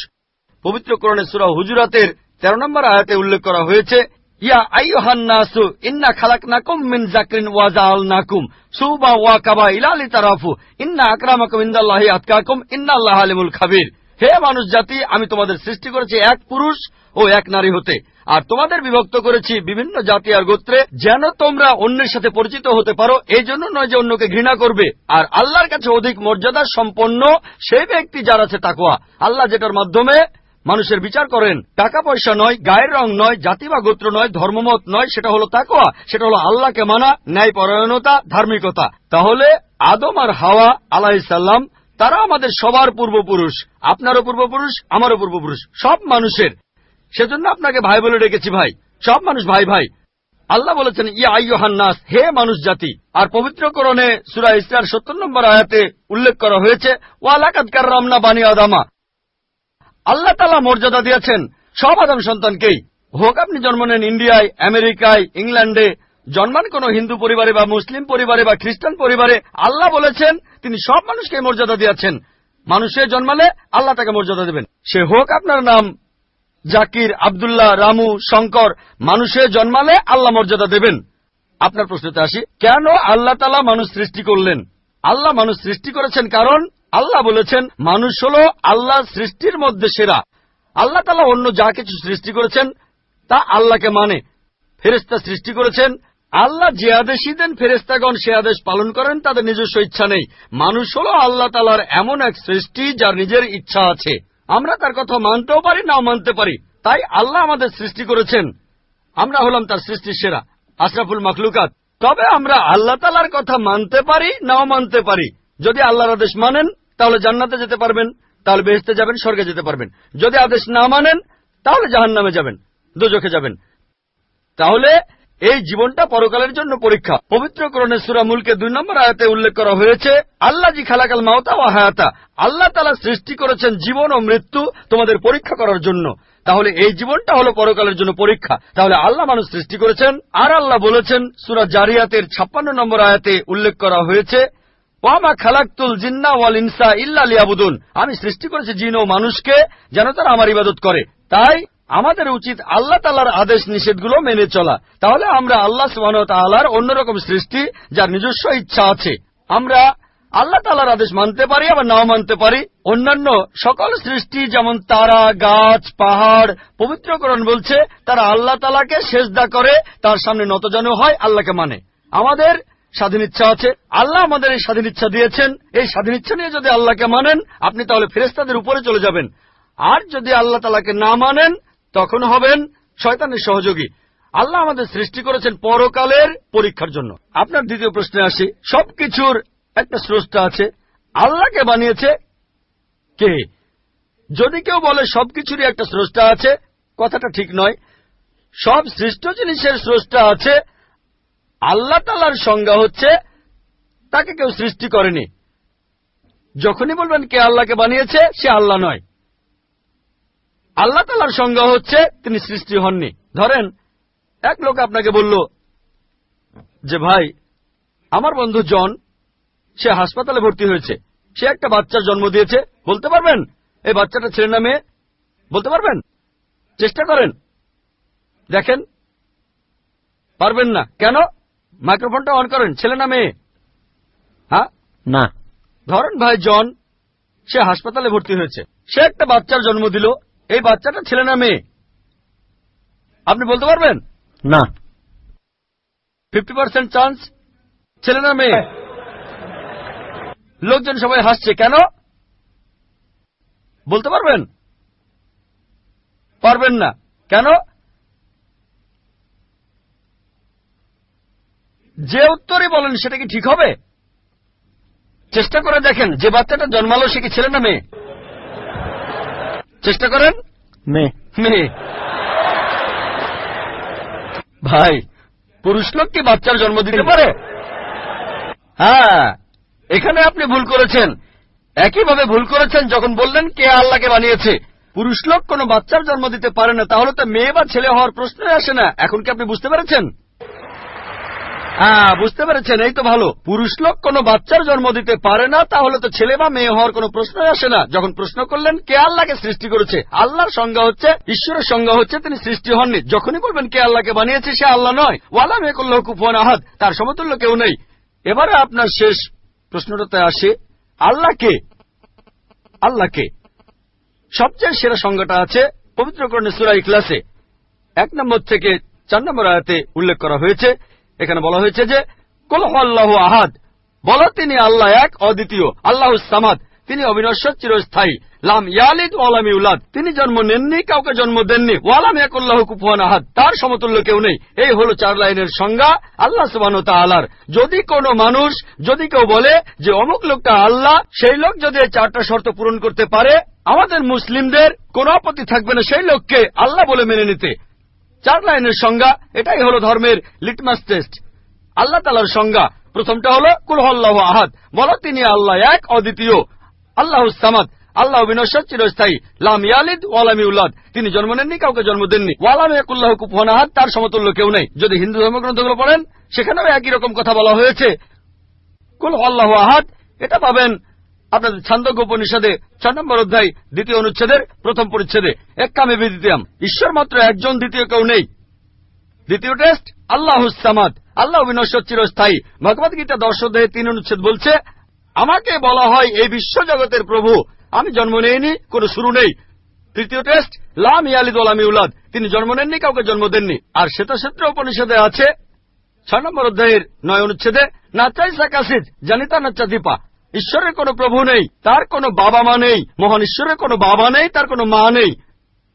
Speaker 5: পবিত্র করণে সুরা হুজুরাতের তেরো নম্বর আয়াতে উল্লেখ করা হয়েছে, ইয়া আইয়ুহান নাসু, ইন্না খালাকনাকুম মিন জাকরিন ওয়া নাকুম সুবা ওয়া কাবা ইলালি তারাফু ইন্না আকরামাকুম ইনদাল্লাহি আতকাকুম, ইন্নাল্লাহা আলিমুল খাবির। হে মানুষ জাতি, আমি তোমাদের সৃষ্টি করেছি এক পুরুষ ও এক নারী হতে। আর তোমাদের বিভক্ত করেছি বিভিন্ন জাতি আর গোত্রে, যেন তোমরা অন্যের সাথে পরিচিত হতে পারো, এই জন্য নয় যে অন্যকে ঘৃণা করবে। আর আল্লাহর কাছে অধিক মর্যাদা সম্পন্ন সেই ব্যক্তি যার আছে তাকুয়া আল্লাহ যেটার মাধ্যমে মানুষের বিচার করেন টাকা পয়সা নয়, গায়ের রং নয়, জাতি বা গোত্র নয়, ধর্মমত নয়, সেটা হলো তাকোয়া সেটা হলো আল্লাহকে মানা ন্যায় পরায়ণতা ধার্মিকতা। তাহলে আদম আর হাওয়া আলাহিসাল্লাম তারা আমাদের সবার পূর্বপুরুষ। আপনারও পূর্বপুরুষ, আমারও পূর্বপুরুষ। সব মানুষের। সেজন্য আপনাকে ভাই বলে ডেকেছি ভাই। সব মানুষ ভাই ভাই। আল্লাহ বলেছেন, ইয়া আইয়ুহান্নাস হে মানুষ জাতি। আর পবিত্র করণে সুরা ইসরার সত্তর নম্বর আয়াতে উল্লেখ করা হয়েছে ওয়ালাকাতকার রমনা বানি আদামা। আল্লাহ তালা মর্যাদা দিয়েছেন সব আদম সন্তানকেই। হোক আপনি জন্ম নেন ইন্ডিয়ায়, আমেরিকায়, ইংল্যান্ডে জন্মান কোন হিন্দু পরিবারে বা মুসলিম পরিবারে বা খ্রিস্টান পরিবারে, আল্লাহ বলেছেন, তিনি সব মানুষকে মর্যাদা দিয়েছেন। মানুষের জন্মালে আল্লাহ তাকে মর্যাদা দেবেন। সে হোক আপনার নাম জাকির, আবদুল্লাহ, রামু, শঙ্কর মানুষের জন্মালে আল্লাহ মর্যাদা দেবেন। আপনার প্রশ্নতে আসি, কেন আল্লাহ তালা মানুষ সৃষ্টি করলেন? আল্লাহ মানুষ সৃষ্টি করেছেন কারণ আল্লাহ বলেছেন, মানুষ হল আল্লাহ সৃষ্টির মধ্যে সেরা। আল্লাহ তালা অন্য যা কিছু সৃষ্টি করেছেন, তা আল্লাহকে মানে। ফেরেস্তা সৃষ্টি করেছেন, আল্লাহ যে আদেশই দেন ফেরেস্তাগণ সে আদেশ পালন করেন, তাদের নিজস্ব ইচ্ছা নেই। মানুষ হল আল্লাহ তালার এমন এক সৃষ্টি, যার নিজের ইচ্ছা আছে। আমরা তার কথা মানতেও পারি, নাও মানতে পারি। তাই আল্লাহ আমাদের সৃষ্টি করেছেন। আমরা হলাম তার সৃষ্টির সেরা, আশরাফুল মখলুকাত। তবে আমরা আল্লাহ তালার কথা মানতে পারি, নাও মানতে পারি। যদি আল্লাহর আদেশ মানেন, তাহলে জান্নাতে যেতে পারবেন, তাহলে বেহেস্তে যাবেন, স্বর্গে যেতে পারবেন। যদি আদেশ না মানেন, তাহলে জাহান নামে যাবেন, দুজোখে যাবেন। তাহলে এই জীবনটা পরকালের জন্য পরীক্ষা। পবিত্র করণে সুরা মুলকে দুই নম্বর আয়াতে উল্লেখ করা হয়েছে আল্লাহ জি খালাকাল মাওতা ও হায়াতা। আল্লাহ তালা সৃষ্টি করেছেন জীবন ও মৃত্যু তোমাদের পরীক্ষা করার জন্য। তাহলে এই জীবনটা হলো পরকালের জন্য পরীক্ষা। তাহলে আল্লাহ মানুষ সৃষ্টি করেছেন, আর আল্লাহ বলেছেন, সুরা জারিয়াতের ছাপ্পান্ন নম্বর আয়াতে উল্লেখ করা হয়েছে ওয়ামা খালাক্তুল জিন্না ওয়াল ইনসা ইল্লা লিয়াবুদুন। আমি সৃষ্টি করেছি জিন ও মানুষকে যেন তারা আমার ইবাদত করে। তাই আমাদের উচিত আল্লাহ তালার আদেশ নিষেধগুলো মেনে চলা। তাহলে আমরা আল্লাহ সুবাহ তাল্লাহার অন্যরকম সৃষ্টি, যার নিজস্ব ইচ্ছা আছে। আমরা আল্লাহ তালার আদেশ মানতে পারি, আবার নাও মানতে পারি। অন্যান্য সকল সৃষ্টি, যেমন তারা, গাছ, পাহাড়, পবিত্রকরণ বলছে, তারা আল্লাহ তালাকে সেজদা করে, তার সামনে নতজানু হয়, আল্লাহকে মানে। আমাদের স্বাধীন ইচ্ছা আছে। আল্লাহ আমাদের এই স্বাধীন ইচ্ছা দিয়েছেন। এই স্বাধীন ইচ্ছা নিয়ে যদি আল্লাহকে মানেন, আপনি তাহলে ফেরেস্তাদের উপরে চলে যাবেন। আর যদি আল্লাহ তালাকে না মানেন তখন হবেন শয়তানের সহযোগী। আল্লাহ আমাদের সৃষ্টি করেছেন পরকালের পরীক্ষার জন্য। আপনার দ্বিতীয় প্রশ্নে আসি। সবকিছুর একটা স্রষ্টা আছে। আল্লাহকে বানিয়েছে কে? যদি কেউ বলে সবকিছুরই একটা স্রষ্টা আছে, কথাটা ঠিক নয়। সব সৃষ্ট জিনিসের স্রষ্টা আছে। আল্লাহ তালার সংজ্ঞা হচ্ছে তাকে কেউ সৃষ্টি করেনি। যখনই বলবেন কে আল্লাহকে বানিয়েছে, সে আল্লাহ নয়। আল্লাহ তালার সংজ্ঞা হচ্ছে তিনি সৃষ্টি হননি। ধরেন এক লোক আপনাকে বলল যে ভাই আমার বন্ধু জন সে হাসপাতালে ভর্তি হয়েছে। সে একটা বাচ্চার জন্ম দিয়েছে। বলতে পারবেন? এই বাচ্চাটা ছেলে না মেয়ে বলতে পারবেন? চেষ্টা করেন। দেখেন পারবেন না। কেন? মাইক্রোফোনটা অন করেন ছেলে না মেয়ে হ্যাঁ?
Speaker 8: না।
Speaker 5: ধরেন ভাই জন সে হাসপাতালে ভর্তি হয়েছে। সে একটা বাচ্চার জন্ম দিল। এই বাচ্চাটা ছেলে না মেয়ে? আপনি বলতে পারবেন?
Speaker 8: না।
Speaker 5: ফিফটি পার্সেন্ট চান্স ছেলে না মেয়ে? লোকজন সবাই হাসছে কেন? বলতে পারবেন? পারবেন না। কেন? যে উত্তরই বলেন সেটা কি ঠিক হবে? চেষ্টা করে দেখেন যে বাচ্চাটা জন্মালো সে কি ছেলে না মেয়ে? চেষ্টা করেন?
Speaker 8: মেয়ে
Speaker 5: মেয়ে ভাই পুরুষ লোক কি বাচ্চার জন্ম দিতে পারে? হ্যাঁ এখানে আপনি ভুল করেছেন। একইভাবে ভুল করেছেন যখন বললেন কে আল্লাহকে বানিয়েছে। পুরুষ লোক কোনো বাচ্চার জন্ম দিতে পারে না তাহলে তো মেয়ে বা ছেলে হওয়ার প্রশ্নই আসে না। এখন কি আপনি বুঝতে পেরেছেন? হ্যাঁ বুঝতে পেরেছেন, এই তো ভালো। পুরুষ লোক কোনো বাচ্চার জন্ম দিতে পারে না, তাহলে তো ছেলে বা মেয়ে হওয়ার কোনো প্রশ্নই আসে না। যখন প্রশ্ন করলেন, কে আল্লাহকে সৃষ্টি করেছে? আল্লাহর সংজ্ঞা হচ্ছে, ঈশ্বরের সংজ্ঞা হচ্ছে তিনি সৃষ্টি হননি। যখনই বলবেন, কে আল্লাহকে বানিয়েছে, সে আল্লাহ নয়। ওয়ালা মেকুল্লাহ কুফন আহাদ, তার সমতুল্য কেউ নেই। এবারে আপনার শেষ প্রশ্নটাতে আসে। আল্লাহ কে? আল্লাহ কে? সবচেয়ে সেরা সংজ্ঞাটা আছে পবিত্রকরণে সুরাই ক্লাসে এক নম্বর থেকে চার নম্বর আয়াতে উল্লেখ করা হয়েছে এখানে বলা হয়েছে যে, কল আল্লাহ আহাদ। বলো, তিনি আল্লাহ এক, অদ্বিতীয়। আল্লাহ সামাদ। তিনি অবিনশ্বর চিরস্থায়ী। লাম ইয়ালিদ ওয়ালাম ইউলাদ। তিনি জন্ম নেননি, কাউকে জন্ম দেননি। ওয়ালাম ইয়াকুল্লাহ কুফুয়ান আহাদ। তার সমতুল্য কেউ নেই। এই হলো চার লাইনের সংজ্ঞা আল্লাহ সুবাহ তাআলার। যদি কোনো মানুষ, যদি কেউ বলে যে, অমুক লোকটা আল্লাহ, সেই লোক যদি এই চারটা শর্ত পূরণ করতে পারে, আমাদের মুসলিমদের কোনো আপত্তি থাকবে না। সেই লোককে আল্লাহ বলে মেনে নিতে। চার লাইনের সংজ্ঞা, এটাই হলো ধর্মের লিটমাস টেস্ট আল্লাহ তালার সংজ্ঞা। প্রথমটা হলো কুলহল্লাহ আহাদ। বলো, তিনি আল্লাহ এক, অদ্বিতীয়। আল্লাহ সামাদ। আল্লাহ বিনশ্বর, চিরস্থায়ী। লাম ইয়ালিদ ওয়ালাম ইউলাদ। তিনি জন্ম নেননি, কাউকে জন্ম দেননি। ওয়ালাম ইয়াকুল্লাহ কুফন আহাদ। তার সমতুল্য কেউ নেই। যদি হিন্দু ধর্মগ্রন্থগুলো পড়েন, সেখানেও একই রকম কথা বলা হয়েছে। কুল আল্লাহ আহাদ। এটা পাবেন আপনাদের ছান্দজ্ঞ উপনিষদে ছয় নম্বর অধ্যায় দ্বিতীয় অনুচ্ছেদের প্রথম পরিচ্ছেদে। এক কামে বিদ্যাম ঈশ্বর মাত্র একজন, দ্বিতীয় কেউ নেই। দ্বিতীয় টেস্ট, আল্লাহ সামাদ। আল্লাহ বিনশ্বর চিরস্থায়ী। ভগবত গীতা দর্শদেহে তিন অনুচ্ছেদ বলছে, আমাকে বলা হয় এই বিশ্ব জগতের প্রভু। আমি জন্ম নেইনি, কোনো শুরু নেই। তৃতীয় টেস্ট, লাম ইয়ালিদ ওলাম ইউলাদ। তিনি জন্ম নেননি, কাউকে জন্ম দেননি। আর শ্বেতক্ষেত্র উপনিষদে আছে, ছয় নম্বর অধ্যায়ের নয় অনুচ্ছেদে, নাচাই সাকাশিদ জানিতা নাচা দীপা। ঈশ্বরের কোনো প্রভু নেই, তার কোনো বাবা মা নেই, মহান ঈশ্বরের কোনো বাবা নেই, তার কোনো মা নেই।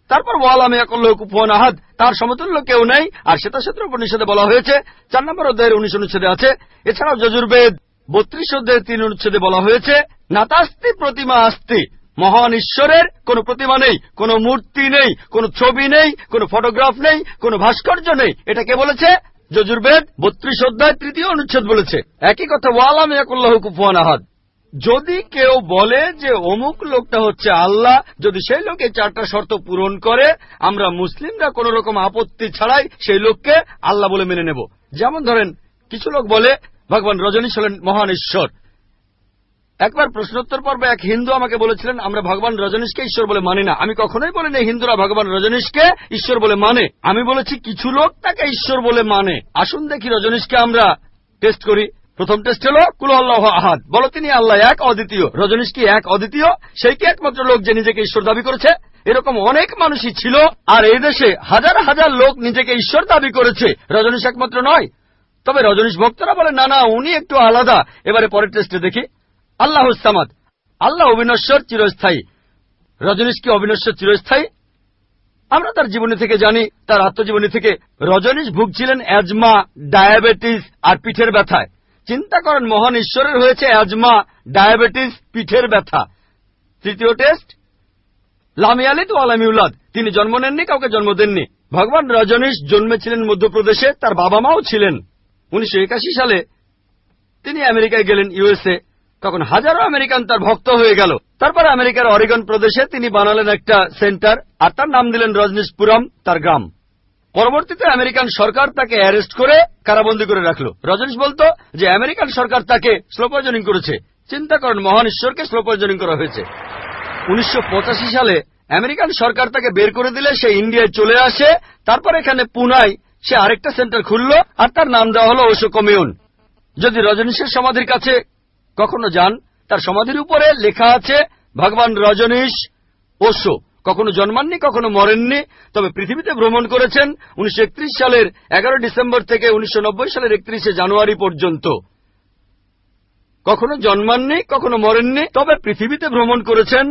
Speaker 5: তারপর ওয়ালামে কুফন আহাদ, তার সমতুল্য কেউ নেই, আর শ্বেতক্ষেত্র উপনিষদে বলা হয়েছে, চার নম্বর অধ্যায়ের উনিশ অনুচ্ছেদে আছে, এছাড়াও যজুর্বেদ বত্রিশ অধ্যায়ের তিন অনুচ্ছেদে বলা হয়েছে, নাতাস্তি প্রতিমা আস্তি, মহান ঈশ্বরের কোন প্রতিমা নেই, কোন মূর্তি নেই, কোন ছবি নেই, কোন ফটোগ্রাফ নেই, কোন ভাস্কর্য নেই। এটা কে বলেছে? যজুর্বেদ বত্রিশ অধ্যায় তৃতীয় অনুচ্ছেদ বলেছে। একই কথা ওয়ালাম ইয়াকুল্লাহ কুফুয়ান আহাদ। যদি কেউ বলে যে অমুক লোকটা হচ্ছে আল্লাহ, যদি সেই লোকে চারটা শর্ত পূরণ করে, আমরা মুসলিমরা কোন রকম আপত্তি ছাড়াই সেই লোককে আল্লাহ বলে মেনে নেব। যেমন ধরেন, কিছু লোক বলে, ভগবান রজনীশ হলেন মহান ঈশ্বর। একবার প্রশ্নোত্তর পর্বে এক হিন্দু আমাকে বলেছিলেন, আমরা ভগবান রজনীশকে ঈশ্বর বলে মানি না। আমি কখনোই বলিনি, হিন্দুরা ভগবান রজনীশকে ঈশ্বর বলে মানে। আমি বলেছি, কিছু লোক তাকে ঈশ্বর বলে মানে। আসুন দেখি রজনীশকে আমরা টেস্ট করি। প্রথম টেস্ট হল, কুল আল্লাহ আহাদ। বলো, তিনি আল্লাহ এক, অদ্বিতীয়। রজনীশ কি এক, অদ্বিতীয়? সেই কি একমাত্র লোক যে নিজেকে ঈশ্বর দাবি করেছে? এরকম অনেক মানুষই ছিল, আর এই দেশে হাজার হাজার লোক নিজেকে ঈশ্বর দাবি করেছে। রজনীশ একমাত্র নয়। তবে রজনীশ ভক্তরা বলে, না না, উনি একটু আলাদা। এবারে পরের টেস্টে দেখি। আল্লাহ সামাদ। আল্লাহ অবিনশ্বর চিরস্থায়ী। রজনীশ কি অবিনশ্বর চিরস্থায়ী? আমরা তার জীবনী থেকে জানি, তার আত্মজীবনী থেকে রজনীশ ভুগছিলেন অ্যাজমা ডায়াবেটিস আর পিঠের ব্যথায়। চিন্তা করেন, মহান ঈশ্বরের হয়েছে অ্যাজমা, ডায়াবেটিস, পিঠের ব্যথা। তৃতীয় টেস্ট, লামিয়ালিদ ও আলামিউল্লাদ তিনি জন্ম নেননি, কাউকে জন্ম দেননি। ভগবান রজনীশ জন্মেছিলেন মধ্যপ্রদেশে, তার বাবা মাও ছিলেন। উনিশশো একাশি সালে তিনি আমেরিকায় গেলেন, ইউএসএ। তখন হাজারো আমেরিকান তার ভক্ত হয়ে গেল। তারপর আমেরিকার অরিগন প্রদেশে তিনি বানালেন একটা সেন্টার, আর তার নাম দিলেন রজনীশপুরম, তার গ্রাম। পরবর্তীতে আমেরিকান সরকার তাকে অ্যারেস্ট করে কারাবন্দী করে রাখল। রজনীশ বলতো যে, আমেরিকান সরকার তাকে স্লো পয়জনিং করেছে। চিন্তা করেন, মহান ঈশ্বরকে স্লো পয়জনিং করা হয়েছে। উনিশশো পঁচাশি সালে আমেরিকান সরকার তাকে বের করে দিলে, সে ইন্ডিয়ায় চলে আসে। তারপর এখানে পুনায় সে আরেকটা সেন্টার খুলল আর তার নাম দেওয়া হল ওশো কমিউন যদি রজনীশের সমাধির কাছে কখনো যান, তার সমাধির উপরে লেখা আছে, ভগবান রজনীশ ওশো কখনো জন্মাননি, কখনো মরেননি, তবে পৃথিবীতে ভ্রমণ করেছেন উনিশশো একত্রিশ সালের এগারো ডিসেম্বর থেকে উনিশশো নব্বই সালের একত্রিশে জানুয়ারি পর্যন্ত। কখনো জন্মাননি, কখনো মরেননি, তবে পৃথিবীতে ভ্রমণ করেছেন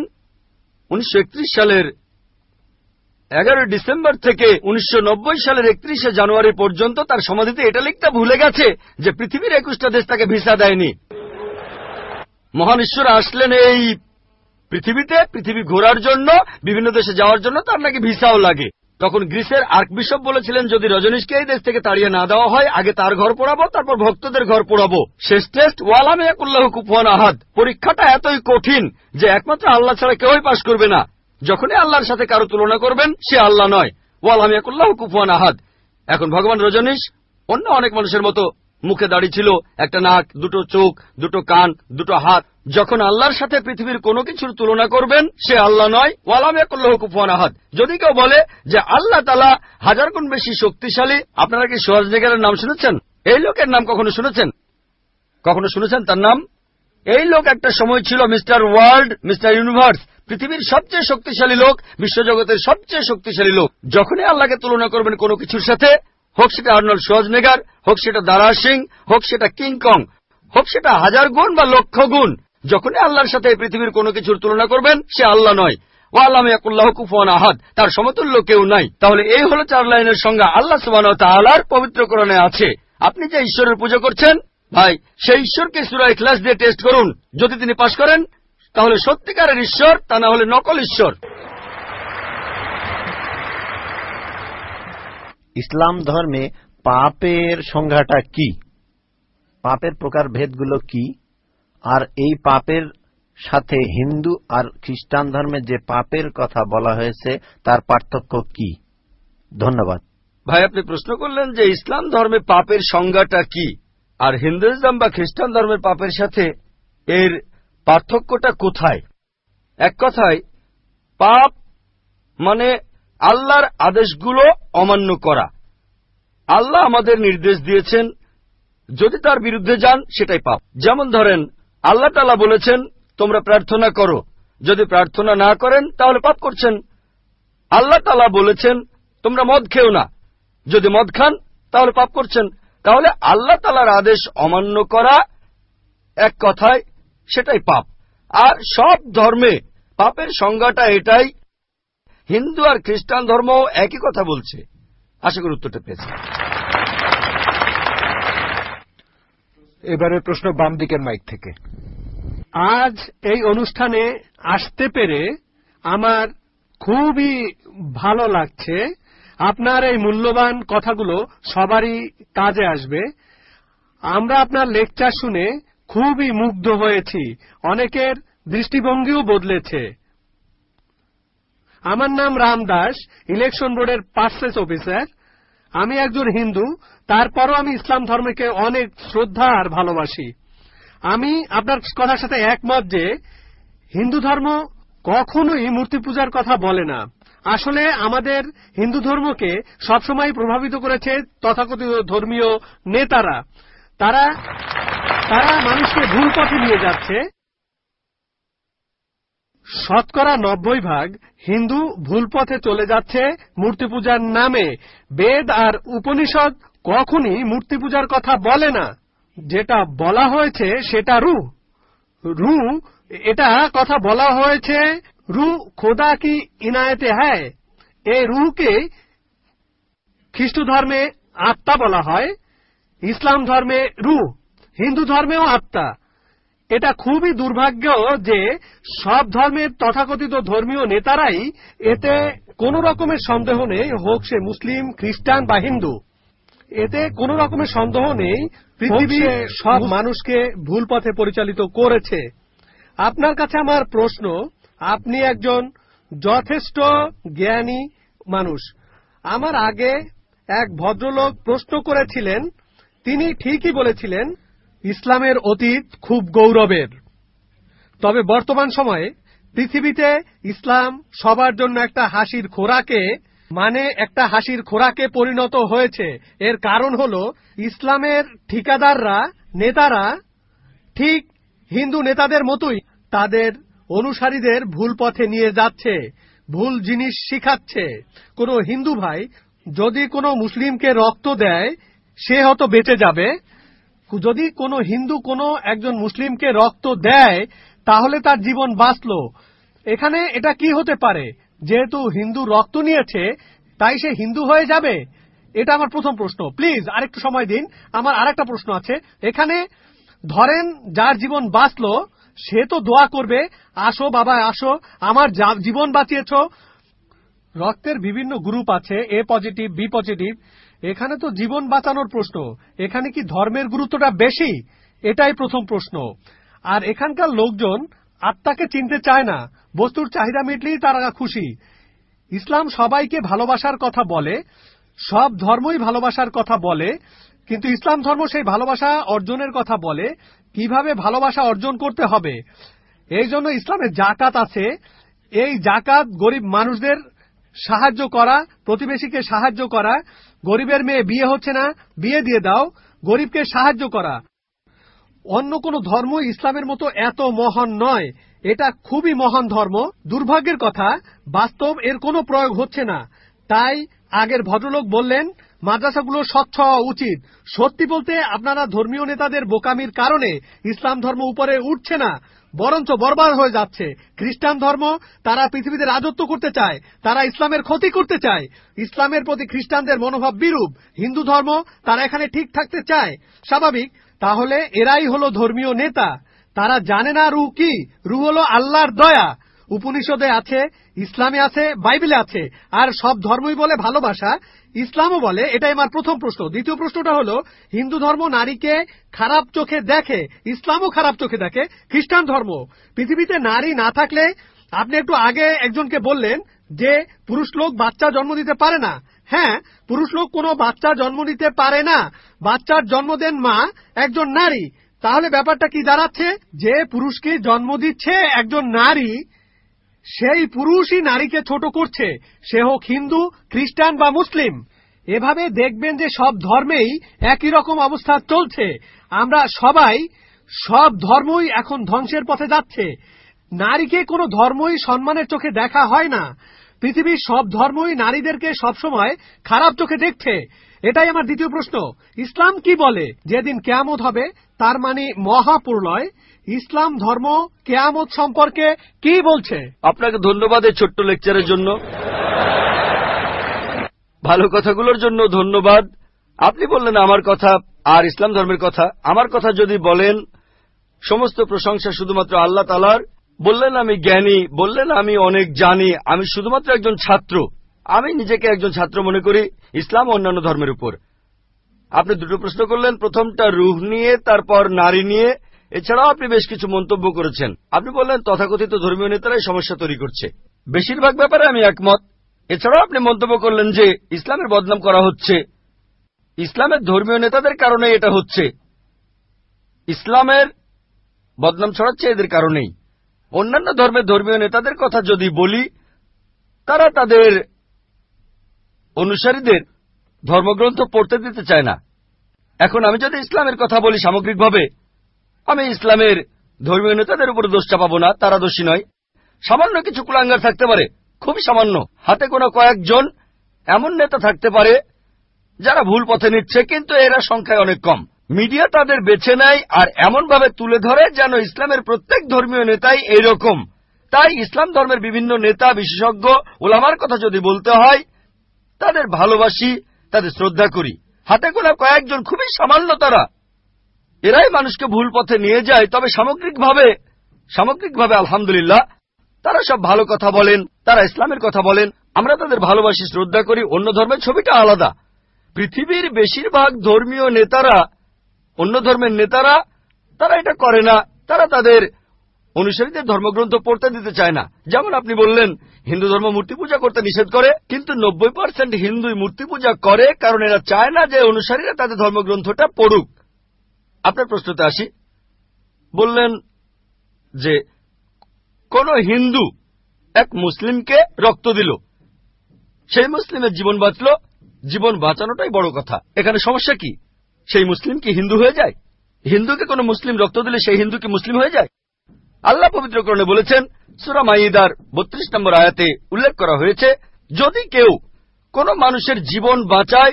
Speaker 5: উনিশশো একত্রিশ সালের এগারো ডিসেম্বর থেকে উনিশশো নব্বই সালের একত্রিশে জানুয়ারি পর্যন্ত তার সমাধিতে এটা লিখতে ভুলে গেছে যে পৃথিবীর একুশটা দেশ তাকে ভিসা দেয়নি। মহান ঈশ্বর আসলেন এই পৃথিবীতে পৃথিবী ঘোরার জন্য, বিভিন্ন দেশে যাওয়ার জন্য তার নাকি ভিসাও লাগে। তখন গ্রিসের আর্ক বিশপ বলেছিলেন, যদি রজনীশকে এই দেশ থেকে তাড়িয়ে না দেওয়া হয়, আগে তার ঘর পোড়াবো, তারপর ভক্তদের ঘর পোড়াবো। শেষ টেস্ট, ওয়ালামে একুল্লাহ কুফুয়ান আহাদ। পরীক্ষাটা এতই কঠিন যে একমাত্র আল্লাহ ছাড়া কেউই পাশ করবে না। যখনই আল্লাহর সাথে কারও তুলনা করবেন, সে আল্লাহ নয়। ওয়ালামে একুল্লাহ কুফুয়ান আহাদ। এখন ভগবান রজনীশ অন্য অনেক মানুষের মতো মুখে দাঁড়িয়ে ছিল, একটা নাক, দুটো চোখ, দুটো কান, দুটো হাত। যখন আল্লাহর সাথে পৃথিবীর কোনো কিছুর তুলনা করবেন, সে আল্লাহ নয়। ওয়ালামে কুল্লাহ কুফুয়ান আহাদ। যদি কেউ বলে যে আল্লাহ তালা হাজার গুণ বেশি শক্তিশালী, আপনারা কি সোয়াজনেগারের নাম শুনেছেন? এই লোকের নাম কখনো শুনেছেন? কখনো শুনেছেন তার নাম? এই লোক একটা সময় ছিল মিস্টার ওয়ার্ল্ড, মিস্টার ইউনিভার্স, পৃথিবীর সবচেয়ে শক্তিশালী লোক, বিশ্বজগতের সবচেয়ে শক্তিশালী লোক। যখনই আল্লাহকে তুলনা করবেন কোনো কিছুর সাথে হোক সেটা আর্নল্ড সোয়াজনেগার হোক সেটা দারা সিং, হোক সেটা কিংকং হোক সেটা হাজার গুণ বা লক্ষ গুণ, যখনই আল্লাহর সাথে এই পৃথিবীর কোনো কিছুর তুলনা করবেন, সে আল্লাহ নয়। ও আল্লাহ ইয়াকুল্লাহ কুফান আহাদ, তার সমতুল্য কেউ নাই। তাহলে এই হলো চার লাইনের সংজ্ঞা। আল্লাহ সুবান পবিত্রকরণে আছে। আপনি যে ঈশ্বরের পুজো করছেন, ভাই, সেই ঈশ্বরকে সুরা ইখলাস দিয়ে টেস্ট করুন। যদি তিনি পাশ করেন, তাহলে সত্যিকারের ঈশ্বর, তা না হলে নকল ঈশ্বর।
Speaker 8: ইসলাম ধর্মে পাপের সংজ্ঞাটা কি? পাপের প্রকার ভেদগুলো কি? আর এই পাপের সাথে হিন্দু আর খ্রিস্টান ধর্মে যে পাপের কথা বলা হয়েছে, তার পার্থক্য কি? ধন্যবাদ।
Speaker 5: ভাই, আপনি প্রশ্ন করলেন যে ইসলাম ধর্মে পাপের সংজ্ঞাটা কি? আর হিন্দুইজম বা খ্রিস্টান ধর্মের পাপের সাথে এর পার্থক্যটা কোথায়? এক কথায়, পাপ মানে আল্লাহর আদেশগুলো অমান্য করা। আল্লাহ আমাদের নির্দেশ দিয়েছেন, যদি তার বিরুদ্ধে যান, সেটাই পাপ। যেমন ধরেন, আল্লাহ তালা বলেছেন, তোমরা প্রার্থনা করো। যদি প্রার্থনা না করেন, তাহলে পাপ করছেন। আল্লাহ তালা বলেছেন, তোমরা মদ খেও না। যদি মদ খান, তাহলে পাপ করছেন। তাহলে আল্লাহ তালার আদেশ অমান্য করা এক কথায়, সেটাই পাপ। আর সব ধর্মে পাপের সংজ্ঞাটা এটাই হিন্দু আর খ্রিস্টান ধর্ম একই কথা বলছে। আশা করি উত্তরটা পেয়েছে।
Speaker 1: এবারের প্রশ্ন বাম দিকের মাইক থেকে।
Speaker 6: আজ এই অনুষ্ঠানে আসতে পেরে আমার খুবই ভালো লাগছে। আপনার এই মূল্যবান কথাগুলো সবারই কাজে আসবে। আমরা আপনার লেকচার শুনে খুবই মুগ্ধ হয়েছি। অনেকের দৃষ্টিভঙ্গিও বদলেছে। আমার নাম রাম দাস ইলেকশন বোর্ডের পার্সেস অফিসার আমি একজন হিন্দু, তারপরও আমি ইসলাম ধর্মকে অনেক শ্রদ্ধা আর ভালোবাসি। আমি আপনার কথার সাথে একমত যে, হিন্দু ধর্ম কখনোই মূর্তি পূজার কথা বলে না। আসলে আমাদের হিন্দু ধর্মকে সবসময় প্রভাবিত করেছে তথাকথিত ধর্মীয় নেতারা। তারা তারা মানুষকে ভুল পথে নিয়ে যাচ্ছে। শতকরা নব্বই ভাগ হিন্দু ভুল পথে চলে যাচ্ছে মূর্তি পূজার নামে। বেদ আর উপনিষদ কখনই মূর্তি পূজার কথা বলে না। যেটা বলা হয়েছে সেটা রু। রু, এটা কথা বলা হয়েছে, রু খোদা কি ইনায়তে হ্যায়? এই রুহকে খ্রিস্ট ধর্মে আত্মা বলা হয়, ইসলাম ধর্মে রু, হিন্দু ধর্মেও আত্মা। এটা খুবই দুর্ভাগ্য যে সব ধর্মের তথাকথিত ধর্মীয় নেতারাই এতে কোন রকমের সন্দেহ নেই হোক সে মুসলিম খ্রিস্টান বা হিন্দু। এতে কোন রকমের সন্দেহ নেই পৃথিবী সব মানুষকে ভুল পথে পরিচালিত করেছে। আপনার কাছে আমার প্রশ্ন আপনি একজন যথেষ্ট জ্ঞানী মানুষ। আমার আগে এক ভদ্রলোক প্রশ্ন করেছিলেন তিনি ঠিকই বলেছিলেন ইসলামের অতীত খুব গৌরবের। তবে বর্তমান সময়ে পৃথিবীতে ইসলাম সবার জন্য একটা হাসির খোরাকে মানে একটা হাসির খোরাকে পরিণত হয়েছে। এর কারণ হল ইসলামের ঠিকাদাররা, নেতারা, ঠিক হিন্দু নেতাদের মতোই তাদের অনুসারীদের ভুল পথে নিয়ে যাচ্ছে, ভুল জিনিস শিখাচ্ছে। কোন হিন্দু ভাই যদি কোনো মুসলিমকে রক্ত দেয়, সে হয়তো বেঁচে যাবে। যদি কোনো হিন্দু কোনো একজন মুসলিমকে রক্ত দেয়, তাহলে তার জীবন বাঁচল। এখানে এটা কি হতে পারে? যেহেতু হিন্দু রক্ত নিয়েছে, তাই সে হিন্দু হয়ে যাবে? এটা আমার প্রথম প্রশ্ন। প্লিজ, আরেকটু সময় দিন। আমার আরেকটা প্রশ্ন আছে। এখানে ধরেন যার জীবন বাঁচল, সে তো দোয়া করবে, আসো বাবা, আসো, আমার জীবন বাঁচিয়েছ। রক্তের বিভিন্ন গ্রুপ আছে, এ পজিটিভ, বি পজিটিভ। এখানে তো জীবন বাঁচানোর প্রশ্ন। এখানে কি ধর্মের গুরুত্বটা বেশি? এটাই প্রথম প্রশ্ন। আর এখানকার লোকজন আত্মাকে চিনতে চায় না। বস্তুর চাহিদা মিটলেই তারা খুশি। ইসলাম সবাইকে ভালোবাসার কথা বলে, সব ধর্মই ভালোবাসার কথা বলে, কিন্তু ইসলাম ধর্ম সেই ভালোবাসা অর্জনের কথা বলে, কীভাবে ভালোবাসা অর্জন করতে হবে? এই জন্য ইসলামের জাকাত আছে। এই জাকাত গরিব মানুষদের সাহায্য করা, প্রতিবেশীকে সাহায্য করা গরিবের মেয়ে বিয়ে হচ্ছে না, বিয়ে দিয়ে দাও, গরিবকে সাহায্য করা। অন্য কোন ধর্ম ইসলামের মতো এত মহান নয়। এটা খুবই মহান ধর্ম। দুর্ভাগ্যের কথা, বাস্তব এর কোনো প্রয়োগ হচ্ছে না। তাই আগের ভদ্রলোক বললেন, মাদ্রাসাগুলো স্বচ্ছ হওয়া উচিত। সত্যি বলতে আপনারা ধর্মীয় নেতাদের বোকামির কারণে ইসলাম ধর্ম উপরে উঠছে না। বরঞ্চ বরবাদ হয়ে যাচ্ছে। খ্রিস্টান ধর্ম তারা পৃথিবীতে রাজত্ব করতে চায়, তারা ইসলামের ক্ষতি করতে চায়। ইসলামের প্রতি খ্রিস্টানদের মনোভাব বিরূপ। হিন্দু ধর্ম তারা এখানে ঠিক থাকতে চায়। স্বাভাবিক, তাহলে এরাই হলো ধর্মীয় নেতা। তারা জানে না রু কি। রু হলো আল্লাহর দয়া। উপনিষদে আছে, ইসলামে আছে, বাইবেলে আছে। আর সব ধর্মই বলে ভালোবাসা। ইসলামও বলে, এটাই আমার প্রথম প্রশ্ন। দ্বিতীয় প্রশ্নটা হলো, হিন্দু ধর্ম নারীকে খারাপ চোখে দেখে, ইসলামও খারাপ চোখে দেখে, খ্রিস্টান ধর্ম। পৃথিবীতে নারী না থাকলে, আপনি একটু আগে একজনকে বললেন যে, পুরুষ লোক বাচ্চা জন্ম দিতে পারে না। হ্যাঁ পুরুষ লোক কোনো বাচ্চা জন্ম দিতে পারে না। বাচ্চার জন্ম দেন মা, একজন নারী। তাহলে ব্যাপারটা কি দাঁড়াচ্ছে? যে পুরুষকে জন্ম দিচ্ছে একজন নারী সেই পুরুষই নারীকে ছোট করছে। সে হোক হিন্দু, খ্রিস্টান বা মুসলিম। এভাবে দেখবেন যে সব ধর্মেই একই রকম অবস্থা চলছে। আমরা সবাই সব ধর্মই এখন ধ্বংসের পথে যাচ্ছে। নারীকে কোনো ধর্মই সম্মানের চোখে দেখা হয় না। পৃথিবীর সব ধর্মই নারীদেরকে সবসময় খারাপ চোখে দেখছে। এটাই আমার দ্বিতীয় প্রশ্ন। ইসলাম কি বলে? যেদিন কেয়ামত হবে, তার মানে মহাপ্রলয়। ইসলাম ধর্ম কেয়ামত সম্পর্কে কি বলছে?
Speaker 5: আপনাকে ধন্যবাদ এই ছোট্ট লেকচারের জন্য। ভালো কথাগুলোর জন্য ধন্যবাদ। আপনি বললেন আমার কথা আর ইসলাম ধর্মের কথা। আমার কথা যদি বলেন, সমস্ত প্রশংসা শুধুমাত্র আল্লাহ তালার বললেন আমি জ্ঞানী, বললেন আমি অনেক জানি, আমি শুধুমাত্র একজন ছাত্র। আমি নিজেকে একজন ছাত্র মনে করি ইসলাম অন্যান্য ধর্মের উপর। আপনি দুটো প্রশ্ন করলেন, প্রথমটা রুহ নিয়ে, তারপর নারী নিয়ে। এছাড়াও আপনি বেশ কিছু মন্তব্য করেছেন। আপনি বললেন, তথাকথিত ধর্মীয় নেতারাই সমস্যা তৈরি করছে। বেশিরভাগ ব্যাপারে আমি একমত। এছাড়াও আপনি মন্তব্য করলেন যে, ইসলামের বদনাম করা হচ্ছে। ইসলামের ধর্মীয় নেতাদের কারণে এটা হচ্ছে। ইসলামের বদনাম ছড়াচ্ছে এদের কারণেই। অন্যান্য ধর্মের ধর্মীয় নেতাদের কথা যদি বলি, তারা তাদের অনুসারীদের ধর্মগ্রন্থ পড়তে দিতে চায় না। এখন আমি যদি ইসলামের কথা বলি সামগ্রিকভাবে আমি ইসলামের ধর্মীয় নেতাদের উপর দোষ চাপাবো না, তারা দোষী নয়। সামান্য কিছু কুলাঙ্গার থাকতে পারে, খুবই সামান্য। হাতে কোনো কয়েকজন এমন নেতা থাকতে পারে যারা ভুল পথে নিচ্ছে, কিন্তু এরা সংখ্যায় অনেক কম। মিডিয়া তাদের বেছে নেয় আর এমনভাবে তুলে ধরে যেন ইসলামের প্রত্যেক ধর্মীয় নেতাই এইরকম তাই ইসলাম ধর্মের বিভিন্ন নেতা, বিশেষজ্ঞ, ওলামার কথা যদি বলতে হয়, তাদের ভালোবাসি, তাদের শ্রদ্ধা করি। হাতে গোনা কয়েকজন খুবই সামান্য তারা। এরাই মানুষকে ভুল পথে নিয়ে যায়, তবে সামগ্রিকভাবে সামগ্রিকভাবে আলহামদুলিল্লাহ, তারা সব ভালো কথা বলেন, তারা ইসলামের কথা বলেন, আমরা তাদের ভালোবাসি, শ্রদ্ধা করি, অন্য ধর্মের ছবিটা আলাদা। পৃথিবীর বেশিরভাগ ধর্মীয় নেতারা, অন্য ধর্মের নেতারা, তারা এটা করে না, তারা তাদের অনুসারীদের ধর্মগ্রন্থ পড়তে দিতে চায় না। যেমন আপনি বললেন, হিন্দু ধর্ম মূর্তি পূজা করতে নিষেধ করে, কিন্তু নব্বই পার্সেন্ট হিন্দুই মূর্তি পূজা করে, কারণ এরা চায় না যে অনুসারীরা তাদের ধর্মগ্রন্থটা পড়ুক। আপনার প্রশ্নতে আসি। বললেন যে, কোন হিন্দু এক মুসলিমকে রক্ত দিল। সেই মুসলিমের জীবন বাঁচল। জীবন বাঁচানোটাই বড় কথা। এখানে সমস্যা কি? সেই মুসলিম কি হিন্দু হয়ে যায়? হিন্দুকে কোনো মুসলিম রক্ত দিলে সেই হিন্দু কি মুসলিম হয়ে যায়? আল্লাহ পবিত্রকরণে বলেছেন, সুরা মাইদার বত্রিশ নম্বর আয়াতে উল্লেখ করা হয়েছে, যদি কেউ কোন মানুষের জীবন বাঁচায়,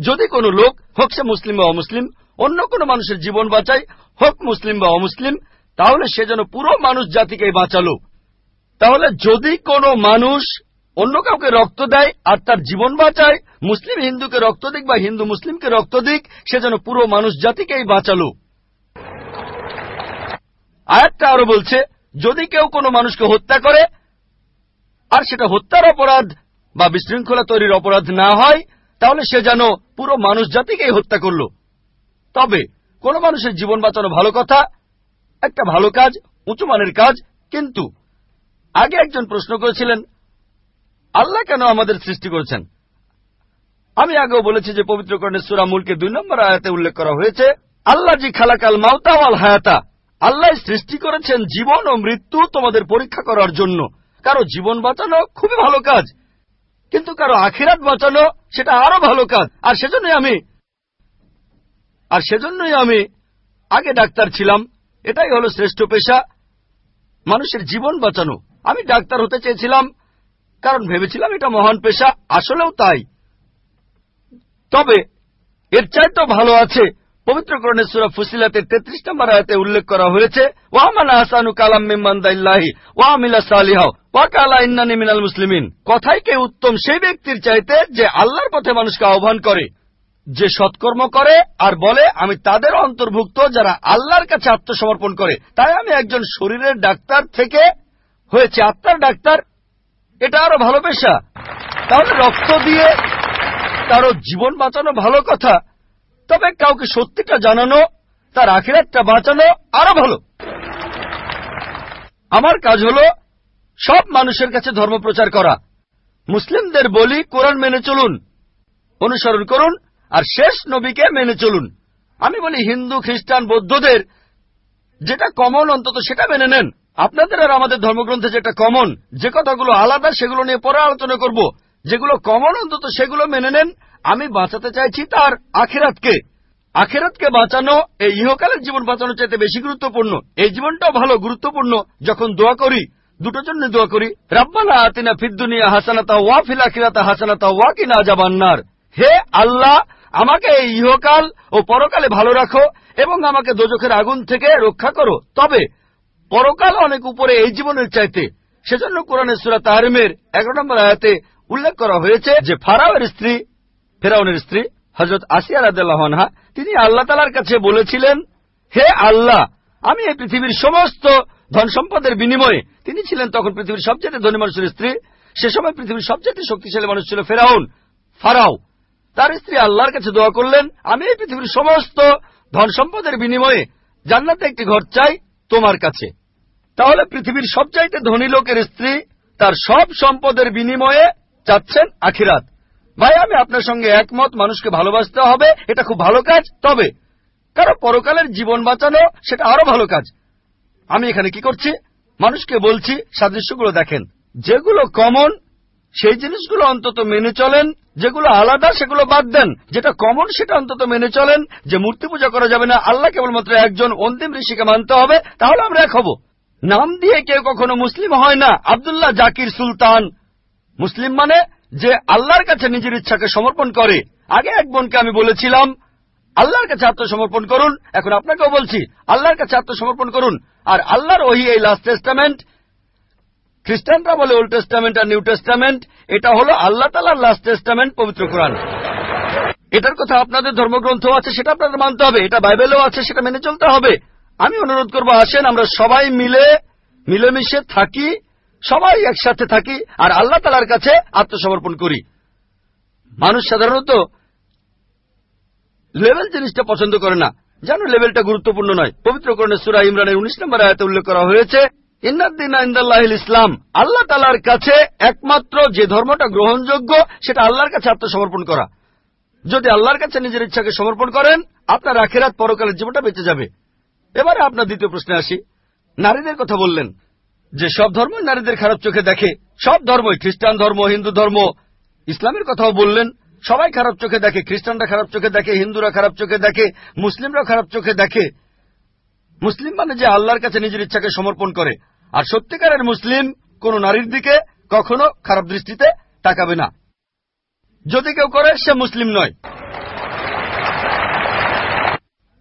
Speaker 5: যদি কোনো লোক হোক সে মুসলিম বা অমুসলিম অন্য কোন মানুষের জীবন বাঁচায় হোক মুসলিম বা অমুসলিম, তাহলে সে যেন পুরো মানুষ জাতিকে বাঁচালো। তাহলে যদি কোনো মানুষ অন্য কাউকে রক্ত দেয় আর তার জীবন বাঁচায়, মুসলিম হিন্দুকে রক্ত দিক বা হিন্দু মুসলিমকে রক্ত দিক, সে যেন পুরো মানুষ জাতিকেই বাঁচালো। আয়াতটা আরও বলছে, যদি কেউ কোনো মানুষকে হত্যা করে, আর সেটা হত্যার অপরাধ বা বিশৃঙ্খলা তৈরির অপরাধ না হয়, তাহলে সে যেন পুরো মানুষ জাতিকেই হত্যা করল। তবে কোন মানুষের জীবন বাঁচানো ভালো কথা, একটা ভালো কাজ, উঁচু মানের কাজ, কিন্তু আগে একজন প্রশ্ন করেছিলেন, আল্লাহ কেন আমাদের সৃষ্টি করেছেন? আমি আগেও বলেছি যে পবিত্রকরণের সুরা মুলকে দুই নম্বর আয়াতে উল্লেখ করা হয়েছে, আল্লাহ জি খালাকাল মাউতাওয়াল হায়াতা, আল্লাহ সৃষ্টি করেছেন জীবন ও মৃত্যু তোমাদের পরীক্ষা করার জন্য। কারও জীবন বাঁচানো খুবই ভালো কাজ, কিন্তু কারও আখিরাত বাঁচানো সেটা আরও ভালো কাজ। আর সেজন্যই আমি আর সেজন্যই আমি আগে ডাক্তার ছিলাম। এটাই হলো শ্রেষ্ঠ পেশা। মানুষের জীবন বাঁচানো। আমি ডাক্তার হতে চেয়েছিলাম, কারণ ভেবেছিলাম এটা মহান পেশা। আসলেও তাই। তবে এর চাইতেও ভালো আছে, পবিত্রকরণের সুরা ফুসিলাতের তেত্রিশ নম্বর আয়াতে উল্লেখ করা হয়েছে ওয়ামান আহসানু কালাম মিমান্দাইল্লাহি ওয়ামিলা সালিহাও ওয়াকালা মিনাল মুসলিমিন। কথাই কে উত্তম সেই ব্যক্তির চাইতে যে আল্লাহর পথে মানুষকে আহ্বান করে। যে সৎকর্ম করে আর বলে, আমি তাদের অন্তর্ভুক্ত যারা আল্লাহর কাছে আত্মসমর্পণ করে। তাই আমি একজন শরীরের ডাক্তার থেকে হয়েছে আত্মার ডাক্তার। এটা আরও ভালো পেশা। তাহলে রক্ত দিয়ে কারও জীবন বাঁচানো ভালো কথা। তবে কাউকে সত্যিটা জানানো, তার আখিরাতটা বাঁচানো আরও ভালো। আমার কাজ হল সব মানুষের কাছে ধর্ম প্রচার করা। মুসলিমদের বলি কোরআন মেনে চলুন, অনুসরণ করুন আর শেষ নবীকে মেনে চলুন। আমি বলি হিন্দু, খ্রিস্টান, বৌদ্ধদের যেটা কমন অন্তত সেটা মেনে নেন। আপনাদের আর আমাদের ধর্মগ্রন্থে যেটা কমন যে কথাগুলো আলাদা সেগুলো নিয়ে পরে আলোচনা করব। যেগুলো কমন অন্তত সেগুলো মেনে নেন। আমি বাঁচাতে চাইছি তার আখেরাতকে। আখেরাতকে বাঁচানো, এই ইহকালের জীবন বাঁচানো চাইতে বেশি গুরুত্বপূর্ণ। এই জীবনটাও ভালো, গুরুত্বপূর্ণ, যখন দোয়া করি দুটোর জন্য দোয়া করি। রাব্বানা আতিনা ফিদ্দুনিয়া হাসানাতা ওয়া ফিল আখিরাতা হাসানাতা ওয়া কিনা জাবান্নার হে আল্লাহ আমাকে এই ইহকাল ও পরকালে ভালো রাখো এবং আমাকে দোজখের আগুন থেকে রক্ষা করো। তবে পরকাল অনেক উপরে এই জীবনের চাইতে। সেজন্য কোরআনের সুরা তাহরিমের এগারো নম্বর আয়াতে উল্লেখ করা হয়েছে যে, ফারাওয়ের স্ত্রী, ফেরাউনের স্ত্রী হজরত আসিয়া রাদাল্লাহনহা তিনি আল্লাহ তালার কাছে বলেছিলেন, হে আল্লাহ, আমি এই পৃথিবীর সমস্ত ধন সম্পদের বিনিময়ে তিনি ছিলেন তখন পৃথিবীর সবচেয়ে ধনী মানুষের স্ত্রী। সে সময় পৃথিবীর সবচেয়ে শক্তিশালী মানুষ ছিল ফেরাউন, ফারাও। তার স্ত্রী আল্লাহর কাছে দোয়া করলেন, আমি এই পৃথিবীর সমস্ত ধন সম্পদের বিনিময়ে জান্নাতে একটি ঘর চাই তোমার কাছে। তাহলে পৃথিবীর সবচাইতে ধনী লোকের স্ত্রী তার সব সম্পদের বিনিময়ে চাচ্ছেন আখিরাত। ভাই, আমি আপনার সঙ্গে একমত, মানুষকে ভালোবাসতে হবে, এটা খুব ভালো কাজ। তবে কারও পরকালের জীবন বাঁচানো, সেটা আরও ভালো কাজ। আমি এখানে কি করছি? মানুষকে বলছি, সাদৃশ্যগুলো দেখেন। যেগুলো কমন সেই জিনিসগুলো অন্তত মেনে চলেন, যেগুলো আলাদা, সেগুলো বাদ দেন। যেটা কমন সেটা অন্তত মেনে চলেন যে মূর্তি পূজা করা যাবে না, আল্লাহ কেবলমাত্র একজন অন্তিম ঋষিকে মানতে হবে, তাহলে আমরা এক হব। নাম দিয়ে কেউ কখনো মুসলিম হয় না। আবদুল্লাহ জাকির সুলতান। মুসলিম মানে যে আল্লাহর কাছে নিজের ইচ্ছাকে সমর্পণ করে। আগে এক বোনকে আমি বলেছিলাম, আল্লাহর কাছে আত্মসমর্পণ করুন। এখন আপনাকেও বলছি, আল্লাহর কাছে আত্মসমর্পণ করুন। আর আল্লাহর ওহি এই লাস্ট টেস্টামেন্ট খ্রিস্টানরা বলে ওল্ড টেস্টামেন্ট আর নিউ টেস্টামেন্ট এটা হলো আল্লাহ তালার লাস্ট টেস্টামেন্ট পবিত্র কোরআন। এটার কথা আপনাদের ধর্মগ্রন্থ আছে, সেটা আপনাদের মানতে হবে। এটা বাইবেলও আছে, সেটা মেনে চলতে হবে। আমি অনুরোধ করব, আসেন, আমরা সবাই মিলে, মিলেমিশে থাকি, সবাই একসাথে থাকি, আর আল্লাহ তালার কাছে আত্মসমর্পণ করি। মানুষ সাধারণত লেভেল জিনিসটা পছন্দ করে না। যেন লেভেলটা গুরুত্বপূর্ণ নয়। পবিত্রকরণের সুরা ইমরানের উনিশ নম্বর আয়াতে উল্লেখ করা হয়েছে ইসলাম। আল্লাহ তালার কাছে একমাত্র যে ধর্মটা গ্রহণযোগ্য, সেটা আল্লাহর কাছে আত্মসমর্পণ করা। যদি আল্লাহর কাছে নিজের ইচ্ছাকে সমর্পণ করেন, আপনার আখেরাত পরকালের জীবনটা বেঁচে যাবে। এবারে আপনার দ্বিতীয় প্রশ্নে আসি। নারীদের কথা বললেন যে, সব ধর্ম নারীদের খারাপ চোখে দেখে। সব ধর্মই খ্রিস্টান ধর্ম, হিন্দু ধর্ম। ইসলামের কথাও বললেন, সবাই খারাপ চোখে দেখে, খ্রিস্টানরা খারাপ চোখে দেখে, হিন্দুরা খারাপ চোখে দেখে মুসলিমরা খারাপ চোখে দেখে। মুসলিম মানে যে আল্লাহর কাছে নিজের ইচ্ছাকে সমর্পণ করে। আর সত্যিকারের মুসলিম কোন নারীর দিকে কখনো খারাপ দৃষ্টিতে তাকাবে না। যদি কেউ করে, সে মুসলিম নয়।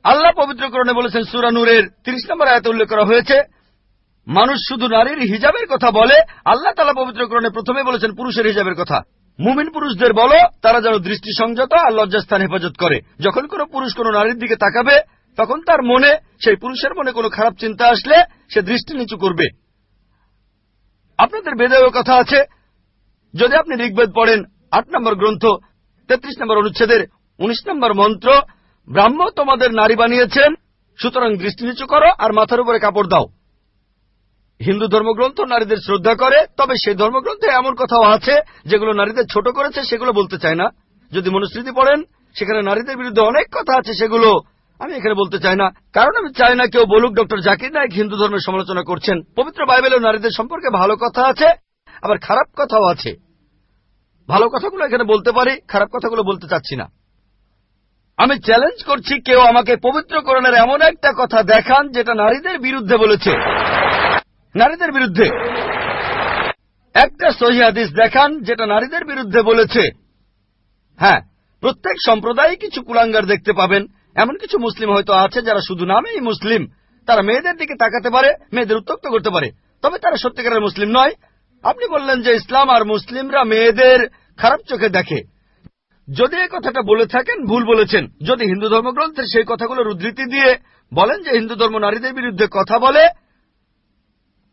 Speaker 5: আল্লাহ পবিত্রকরণে বলেছেন সুরানুরের তিরিশ নম্বর আয়তে উল্লেখ করা হয়েছে, মানুষ শুধু নারীর হিজাবের কথা বলে, আল্লাহ তালা পবিত্রকরণে প্রথমে বলেছেন পুরুষের হিজাবের কথা। মুমিন পুরুষদের বলো, তারা যেন দৃষ্টি সংযত আর লজ্জাস্থান হেফাজত করে। যখন কোনো পুরুষ কোনো নারীর দিকে তাকাবে, তখন তার মনে, সেই পুরুষের মনে কোনো খারাপ চিন্তা আসলে সে দৃষ্টি নিচু করবে। আপনাদের বেদেও কথা আছে। যদি আপনি ঋগ্বেদ পড়েন, আট নম্বর গ্রন্থ, তেত্রিশ নম্বর অনুচ্ছেদের, উনিশ নম্বর মন্ত্র, ব্রাহ্ম তোমাদের নারী বানিয়েছেন, সুতরাং দৃষ্টি নিচু করো আর মাথার উপরে কাপড় দাও। হিন্দু ধর্মগ্রন্থ নারীদের শ্রদ্ধা করে, তবে সেই ধর্মগ্রন্থে এমন কথাও আছে, যেগুলো নারীদের ছোট করেছে, সেগুলো বলতে চায় না। যদি মনুস্মৃতি পড়েন, সেখানে নারীদের বিরুদ্ধে অনেক কথা আছে, সেগুলো আমি এখানে বলতে চাই না। কারণ আমি চাই না কেউ বলুক, ডক্টর জাকির নায়ক হিন্দু ধর্মের সমালোচনা করছেন। পবিত্র বাইবেলেও নারীদের সম্পর্কে ভালো কথা আছে, আবার খারাপ কথাও আছে। ভালো কথাগুলো এখানে বলতে পারি, খারাপ কথাগুলো বলতে চাচ্ছি না। আমি চ্যালেঞ্জ করছি, কেউ আমাকে পবিত্র করণের এমন একটা কথা দেখান, যেটা নারীদের বিরুদ্ধে বলেছে। নারীদের বিরুদ্ধে। একটা সহি দেখান, যেটা নারীদের বিরুদ্ধে বলেছে। হ্যাঁ প্রত্যেক সম্প্রদায় কিছু কুলাঙ্গার দেখতে পাবেন। এমন কিছু মুসলিম হয়তো আছে যারা শুধু নামেই মুসলিম। তারা মেয়েদের দিকে তাকাতে পারে, মেয়েদের উত্তক্ত করতে পারে। তবে তারা সত্যিকারের মুসলিম নয়। আপনি বললেন যে ইসলাম আর মুসলিমরা মেয়েদের খারাপ চোখে দেখে। যদি এই কথাটা বলে থাকেন, ভুল বলেছেন। যদি হিন্দু ধর্মগ্রন্থের সেই কথাগুলোর উদ্ধৃতি দিয়ে বলেন যে হিন্দু ধর্ম নারীদের বিরুদ্ধে কথা বলে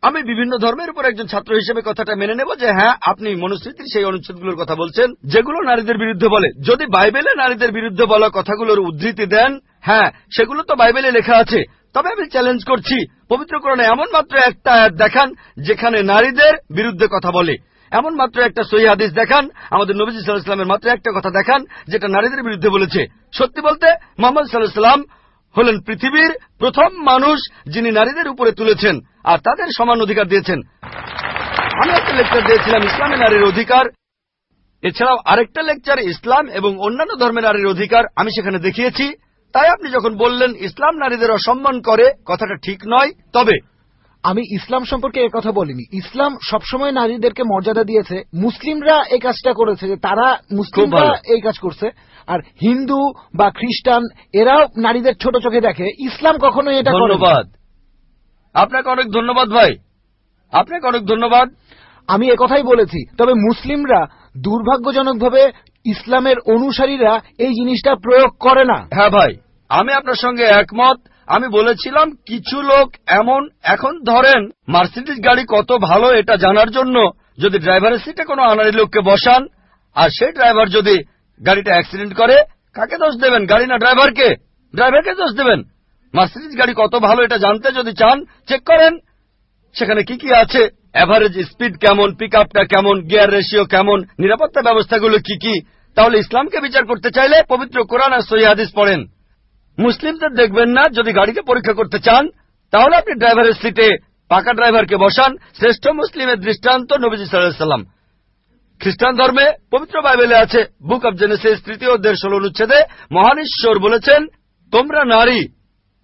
Speaker 5: আমি বিভিন্ন ধর্মের উপর একজন ছাত্র হিসেবে কথাটা মেনে নেব যে হ্যাঁ আপনি মনুস্মৃতির সেই অনুচ্ছেদগুলোর কথা বলছেন, যেগুলো নারীদের বিরুদ্ধে বলে। যদি বাইবেলে নারীদের বিরুদ্ধে বলা কথাগুলোর উদ্ধৃতি দেন হ্যাঁ সেগুলো তো বাইবেলে লেখা আছে। তবে আমি চ্যালেঞ্জ করছি পবিত্রকরণে এমন মাত্র একটা দেখান, যেখানে নারীদের বিরুদ্ধে কথা বলে। এমন মাত্র একটা সহি হাদিস দেখান, আমাদের নবীজ সাল্লাহ ইসলামের মাত্র একটা কথা দেখান, যেটা নারীদের বিরুদ্ধে বলেছে। সত্যি বলতে, মোহাম্মদ সাল্লাহ সাল্লাম হলেন পৃথিবীর প্রথম মানুষ যিনি নারীদের উপরে তুলেছেন। আর তাদের সমান অধিকার দিয়েছেন। আমি একটা লেকচার দিয়েছিলাম ইসলামে নারীর অধিকার। এছাড়াও আরেকটা লেকচার ইসলাম এবং অন্যান্য ধর্মের নারীর অধিকার আমি সেখানে দেখিয়েছি। তাই আপনি যখন বললেন ইসলাম নারীদের অসম্মান করে কথাটা ঠিক নয় তবে
Speaker 1: আমি ইসলাম সম্পর্কে কথা বলিনি। ইসলাম সবসময় নারীদেরকে মর্যাদা দিয়েছে। মুসলিমরা এই কাজটা করেছে যে তারা মুসলিমরা এই কাজ করছে। আর হিন্দু বা খ্রিস্টান এরাও নারীদের ছোট চোখে দেখে। ইসলাম কখনো এটা
Speaker 5: ধন্যবাদ। আপনাকে অনেক ধন্যবাদ ভাই। আপনাকে অনেক ধন্যবাদ।
Speaker 1: আমি কথাই বলেছি তবে মুসলিমরা দুর্ভাগ্যজনকভাবে ইসলামের অনুসারীরা এই জিনিসটা প্রয়োগ করে না।
Speaker 5: হ্যাঁ ভাই আমি আপনার সঙ্গে একমত। আমি বলেছিলাম কিছু লোক এমন এখন ধরেন মার্সিডিজ গাড়ি কত ভালো এটা জানার জন্য যদি ড্রাইভারের সিটে কোনো আনারি লোককে বসান আর সেই ড্রাইভার যদি গাড়িটা অ্যাক্সিডেন্ট করে কাকে দোষ দেবেন? গাড়ি না ড্রাইভারকে? ড্রাইভারকে দোষ দেবেন? মার্সিডিজ গাড়ি কত ভালো এটা জানতে যদি চান চেক করেন। সেখানে কি কি আছে? অ্যাভারেজ স্পিড কেমন পিক কেমন গিয়ার রেশিও কেমন, নিরাপত্তা ব্যবস্থাগুলো কি কি? তাহলে ইসলামকে বিচার করতে চাইলে পবিত্র কোরআন আর সহি হাদিস পড়েন। মুসলিমদের দেখবেন না, যদি গাড়িকে পরীক্ষা করতে চান, তাহলে আপনি ড্রাইভারের সিটে পাকা ড্রাইভারকে বসান, শ্রেষ্ঠ মুসলিমের দৃষ্টান্ত নবীজি সাল্লাম। খ্রিস্টান ধর্মে পবিত্র বাইবেলে আছে বুক অব জেনেসিস তৃতীয় দেড় ষোলো অনুচ্ছেদে মহান ঈশ্বর বলেছেন, তোমরা নারী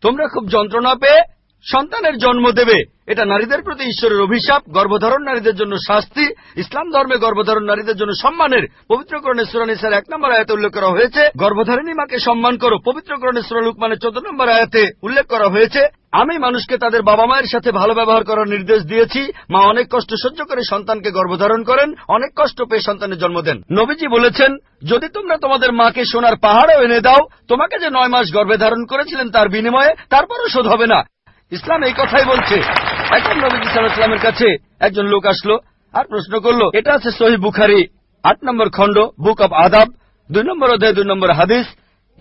Speaker 5: তোমরা খুব যন্ত্রণা পেয়ে সন্তানের জন্ম দেবে। এটা নারীদের প্রতি ঈশ্বরের অভিশাপ, গর্ভধারণ নারীদের জন্য শাস্তি, ইসলাম ধর্মে গর্ভধারণ নারীদের জন্য সম্মানের পবিত্রকরণে সুরানিসার এক নম্বর আয়াতে উল্লেখ করা হয়েছে। গর্ভধারিণী মাকে সম্মান করো। পবিত্রকরণে সুরালুকমানের চোদ্দ নম্বর আয়াতে উল্লেখ করা হয়েছে, আমি মানুষকে তাদের বাবা মায়ের সাথে ভালো ব্যবহার করার নির্দেশ দিয়েছি। মা অনেক কষ্ট সহ্য করে সন্তানকে গর্ভধারণ করেন, অনেক কষ্ট পেয়ে সন্তানের জন্ম দেন। নবীজি বলেছেন, যদি তোমরা তোমাদের মাকে সোনার পাহাড়ও এনে দাও, তোমাকে যে নয় মাস গর্ভে ধারণ করেছিলেন তার বিনিময়ে তারপরও শোধ হবে না। ইসলাম এই কথাই বলছে। এখন নবীজি সাল্লাহামের কাছে একজন লোক আসলো আর প্রশ্ন করল, এটা আছে সহি বুখারি, আট নম্বর খণ্ড, বুক অব আদাব, দুই নম্বর অধ্যায়, দুই নম্বর হাদিস।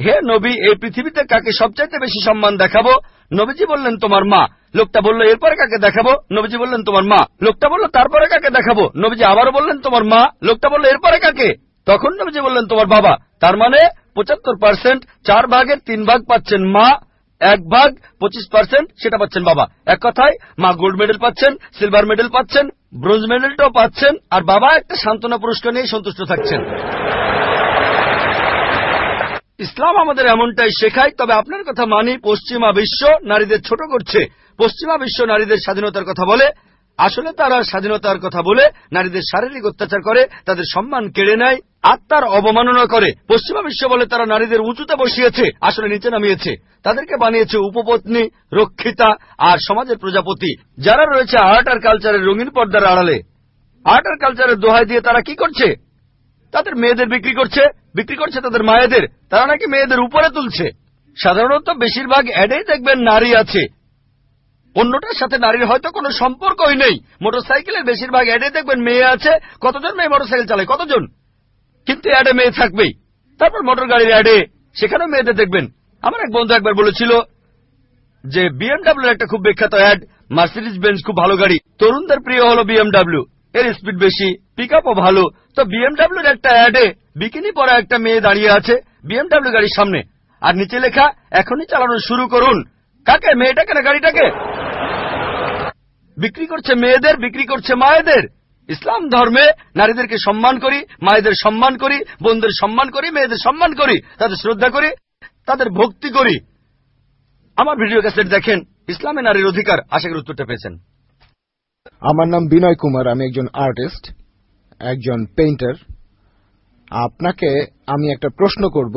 Speaker 5: হে নবী, এই পৃথিবীতে কাকে সবচাইতে বেশি সম্মান দেখাবো? নবীজি বললেন, তোমার মা। লোকটা বলল, এরপরে কাকে দেখাবো? নবীজি বললেন, তোমার মা। লোকটা বলল, তারপরে কাকে দেখাবো? নবীজি আবারও বললেন, তোমার মা। লোকটা বলল, এরপরে কাকে? তখন নবীজি বললেন, তোমার বাবা। তার মানে পঁচাত্তর পার্সেন্ট চার ভাগের তিন ভাগ পাচ্ছেন মা এক ভাগ পঁচিশ পার্সেন্ট সেটা পাচ্ছেন বাবা। এক কথায়, মা গোল্ড মেডেল পাচ্ছেন সিলভার মেডেল পাচ্ছেন ব্রোঞ্জ মেডেলটাও পাচ্ছেন, আর বাবা একটা সান্ত্বনা পুরস্কার নিয়ে সন্তুষ্ট থাকছেন। ইসলাম আমাদের এমনটাই শেখায়, তবে আপনার কথা মানি পশ্চিমা বিশ্ব নারীদের ছোট করছে। পশ্চিমা বিশ্ব নারীদের স্বাধীনতার কথা বলে আসলে তারা স্বাধীনতার কথা বলে নারীদের শারীরিক অত্যাচার করে, তাদের সম্মান কেড়ে নেয়, আত্মার অবমাননা করে। পশ্চিমা বিশ্ব বলে তারা নারীদের উঁচুতে বসিয়েছে, আসলে নিচে নামিয়েছে। তাদেরকে বানিয়েছে উপপত্নী, রক্ষিতা আর সমাজের প্রজাপতি। যারা রয়েছে আর্ট আর কালচারের রঙিন পর্দার আড়ালে। আর্ট আর কালচারের দোহাই দিয়ে তারা কি করছে? তাদের মেয়েদের বিক্রি করছে বিক্রি করছে তাদের মায়েদের। তারা নাকি মেয়েদের উপরে তুলছে। সাধারণত বেশিরভাগ অ্যাডেই দেখবেন নারী আছে। অন্যটার সাথে নারীর হয়তো কোনো সম্পর্কই নেই। মোটরসাইকেলের বেশিরভাগ অ্যাডে দেখবেন মেয়ে আছে, কতজন মেয়ে মোটরসাইকেল চালায়? কতজন? কিন্তু অ্যাডে মেয়ে থাকবেই। তারপর মোটর গাড়ির অ্যাডে, সেখানেও মেয়েদের দেখবেন। আমার এক বন্ধু একবার বলেছিল যে বিএমডাব্লিউর একটা খুব বিখ্যাত অ্যাড মার্সিডিজ বেঞ্চ খুব ভালো গাড়ি। তরুণদের প্রিয় হলো বিএমডাব্লিউ এর স্পিড বেশি পিক আপও ভালো। তো বিএমডাব্লিউর একটা অ্যাডে বিকিনি পরা একটা মেয়ে দাঁড়িয়ে আছে বিএমডাব্লিউ গাড়ির সামনে। আর নিচে লেখা, এখনই চালানো শুরু করুন। কাকে? মেয়েটাকে না গাড়িটাকে? বিক্রি করছে মেয়েদের, বিক্রি করছে মায়েদের। ইসলাম ধর্মে নারীদেরকে সম্মান করি, মায়েদের সম্মান করি, বোনদের সম্মান করি, মেয়েদের সম্মান করি, তাদের শ্রদ্ধা করি, তাদের ভক্তি করি। আমার ভিডিও ক্যাসেট দেখেন, ইসলামে নারীর অধিকার, আশা করি উত্তরটা পেয়েছেন।
Speaker 1: আমার নাম বিনয় কুমার, আমি একজন আর্টিস্ট, একজন পেইন্টার। আপনাকে আমি একটা প্রশ্ন করব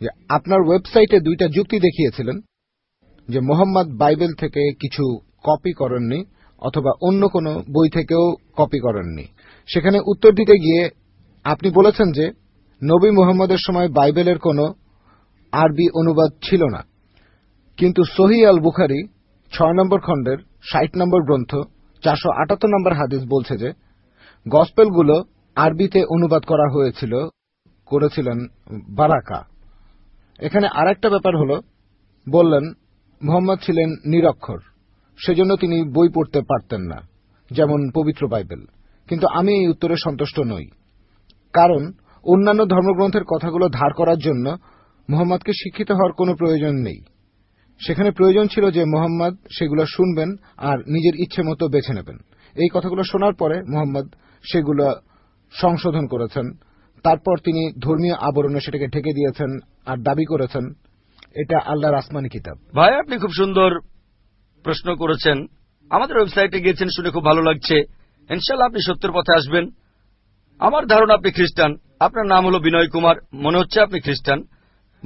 Speaker 1: যে আপনার ওয়েবসাইটে দুইটা যুক্তি দেখিয়েছিলেন যে মোহাম্মদ বাইবেল থেকে কিছু কপি করেননি, অথবা অন্য কোনো বই থেকেও কপি করেননি। সেখানে উত্তর দিতে গিয়ে আপনি বলেছেন যে, নবী মোহাম্মদের সময় বাইবেলের কোনো আরবি অনুবাদ ছিল না। কিন্তু সহি আল বুখারি ছয় নম্বর খণ্ডের ষাট নম্বর গ্রন্থ, চারশো আটাত্তর নম্বর হাদিস বলছে যে, গসপেলগুলো আরবিতে অনুবাদ করা হয়েছিল, করেছিলেন বারাকা। এখানে আরেকটা ব্যাপার হল, বললেন, মোহাম্মদ ছিলেন নিরক্ষর। সেজন্য তিনি বই পড়তে পারতেন না, যেমন পবিত্র বাইবেল। কিন্তু আমি এই উত্তরে সন্তুষ্ট নই, কারণ অন্যান্য ধর্মগ্রন্থের কথাগুলো ধার করার জন্য মোহাম্মদকে শিক্ষিত হওয়ার কোনো প্রয়োজন নেই। সেখানে প্রয়োজন ছিল যে মোহাম্মদ সেগুলো শুনবেন আর নিজের ইচ্ছে মতো বেছে নেবেন। এই কথাগুলো শোনার পরে মোহাম্মদ সেগুলো সংশোধন করেছেন। তারপর তিনি ধর্মীয় আবরণে সেটাকে ঢেকে দিয়েছেন আর দাবি করেছেন, এটা আল্লাহর আসমানি কিতাব।
Speaker 5: ভাই, আপনি খুব সুন্দর প্রশ্ন করেছেন, আমাদের ওয়েবসাইটে গিয়েছেন শুনে খুব ভালো লাগছে। ইনশাল্লাহ আপনি সত্যের পথে আসবেন। আমার ধারণা আপনি খ্রিস্টান। আপনার নাম হলো বিনয় কুমার, মনে হচ্ছে আপনি খ্রিস্টান।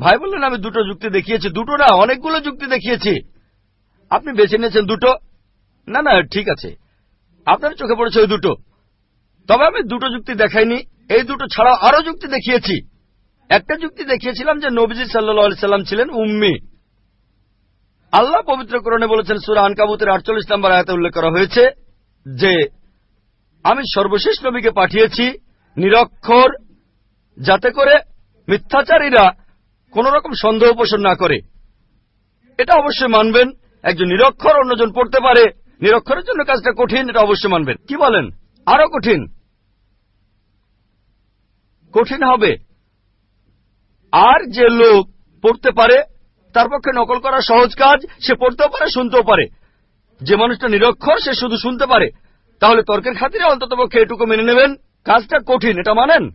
Speaker 5: ভাই বললেন, আমি দুটো যুক্তি দেখিয়েছি। দুটো না, অনেকগুলো যুক্তি দেখিয়েছি। আপনি বেছে নিয়েছেন দুটো? না না, ঠিক আছে। আপনার চোখে পড়েছে ওই দুটো। তবে আমি দুটো যুক্তি দেখাইনি। এই দুটো ছাড়াও আরও যুক্তি দেখিয়েছি। একটা যুক্তি দেখিয়েছিলাম যে নবীজি সাল্লা সাল্লাম ছিলেন উম্মি। আল্লাহ পবিত্রকরণে বলেছেন, সুরা আনকাবুতের আটচল্লিশ নম্বর আয়াতে উল্লেখ করা হয়েছে যে, আমি সর্বশেষ নবীকে পাঠিয়েছি নিরক্ষর, যাতে করে মিথ্যাচারীরা কোন রকম সন্দেহ পোষণ না করে। এটা অবশ্যই মানবেন, একজন নিরক্ষর অন্যজন পড়তে পারে। নিরক্ষরের জন্য কাজটা কঠিন, এটা অবশ্যই মানবেন। কি বলেন? আরও কঠিন। কঠিন হবে। আর যে লোক পড়তে পারে তার পক্ষে নকল করা সহজ কাজ, সে পড়তেও পারে, শুনতেও পারে। যে মানুষটা নিরক্ষর, সে শুধু শুনতে পারে। তাহলে তর্কের খাতিরে অন্তত পক্ষে এটুকু মেনে নেবেন, কাজটা কঠিন, এটা মানেন?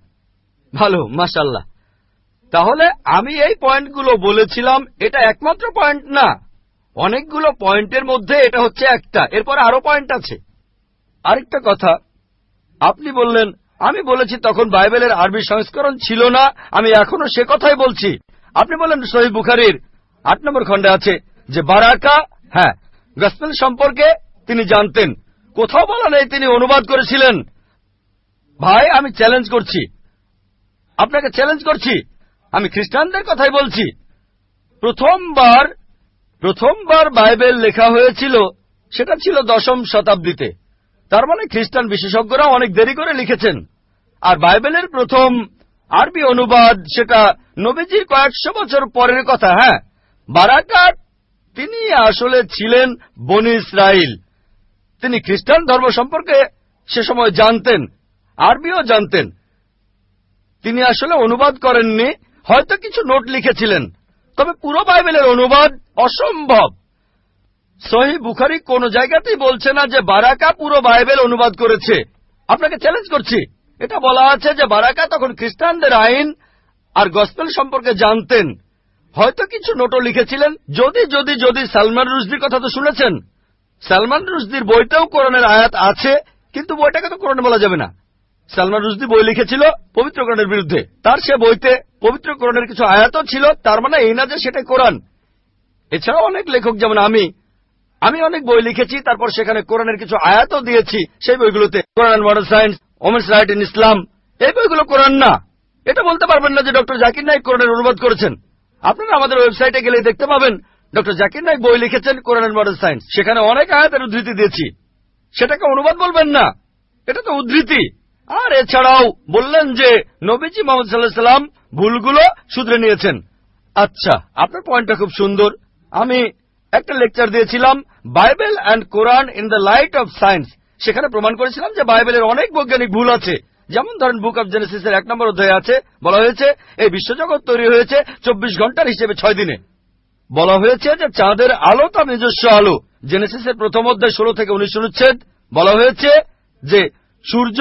Speaker 5: ভালো মাসাল্লাহ তাহলে আমি এই পয়েন্টগুলো বলেছিলাম, এটা একমাত্র পয়েন্ট না। অনেকগুলো পয়েন্টের মধ্যে এটা হচ্ছে একটা, এরপরে আরও পয়েন্ট আছে। আরেকটা কথা, আপনি বললেন, আমি বলেছি তখন বাইবেলের আরবি সংস্করণ ছিল না, আমি এখনও সে কথাই বলছি। আপনি বলেন শহীদ বুখারির আট নম্বর খণ্ডে আছে যে বারাকা হ্যাঁ গসপেল সম্পর্কে তিনি জানতেন। কোথাও বলা নেই তিনি অনুবাদ করেছিলেন। ভাই, আমি চ্যালেঞ্জ করছি। আপনাকে চ্যালেঞ্জ করছি। আমি খ্রিস্টানদের কথাই বলছি। প্রথমবার প্রথমবার বাইবেল লেখা হয়েছিল, সেটা ছিল দশম শতাব্দীতে। তার মানে খ্রিস্টান বিশেষজ্ঞরা অনেক দেরি করে লিখেছেন। আর বাইবেলের প্রথম আরবি অনুবাদ, সেটা নবীজির কয়েকশো বছর পরের কথা হ্যাঁ বারাকাত, তিনি আসলে ছিলেন বনি ইসরায়েল তিনি খ্রিস্টান ধর্ম সম্পর্কে সে সময় জানতেন, আরবিও জানতেন। তিনি আসলে অনুবাদ করেননি, হয়তো কিছু নোট লিখেছিলেন। তবে পুরো বাইবেলের অনুবাদ অসম্ভব। সহি বুখারি কোন জায়গাতেই বলছে না যে বারাকা পুরো বাইবেল অনুবাদ করেছে। আপনাকে চ্যালেঞ্জ করছি। এটা বলা আছে যে বারাকা তখন খ্রিস্টানদের আইন আর গসপেল সম্পর্কে জানতেন। হয়তো কিছু নোটও লিখেছিলেন। যদি যদি যদি সালমান রুশদির কথা তো শুনেছেন। সালমান রুশদির বইতেও কোরআনের আয়াত আছে, কিন্তু বইটাকে তো কোরআনে বলা যাবে না। সালমান রুশদি বই লিখেছিল পবিত্রকরণের বিরুদ্ধে। তার সে বইতে পবিত্রকরণের কিছু আয়াতও ছিল, তার মানে এই না যে সেটাই কোরআন। এছাড়াও অনেক লেখক, যেমন আমি আমি অনেক বই লিখেছি, তারপর সেখানে কোরআনের কিছু আয়াতও দিয়েছি, সেই বইগুলোতে Quran modern science women's right in Islam এই বইগুলো কোরআন না। এটা বলতে পারবেন না যে ডক্টর জাকির নাইক কোরআনের অনুবাদ করেছেন। আপনারা আমাদের ওয়েবসাইটে গেলে দেখতে পাবেন ডক্টর জাকির নাইক বই লিখেছেন কোরআন মডেল সায়েন্স। সেখানে অনেক আয়াতের উদ্ধৃতি দিয়েছি। সেটাকে অনুবাদ বলবেন না। এটা তো উদ্ধৃতি। আর এছাড়াও বললেন যে নবীজি মোহাম্মদ সাল্লাহ সাল্লাম ভুলগুলো শুধরে নিয়েছেন। আচ্ছা আপনার পয়েন্টটা খুব সুন্দর। আমি একটা লেকচার দিয়েছিলাম Bible and Quran in the light of science সেখানে প্রমাণ করেছিলাম যে বাইবেলের অনেক বৈজ্ঞানিক ভুল আছে। যেমন ধরেন বুক অব জেনেসিসের এক নম্বর অধ্যায়ে আছে, বলা হয়েছে, এই বিশ্বজগৎ তৈরি হয়েছে চব্বিশ ঘণ্টার হিসেবে ছয় দিনে। বলা হয়েছে যে চাঁদের আলো তার নিজস্ব আলো। জেনেসিসের প্রথম অধ্যায় ষোলো থেকে উনিশ অনুচ্ছেদ বলা হয়েছে যে সূর্য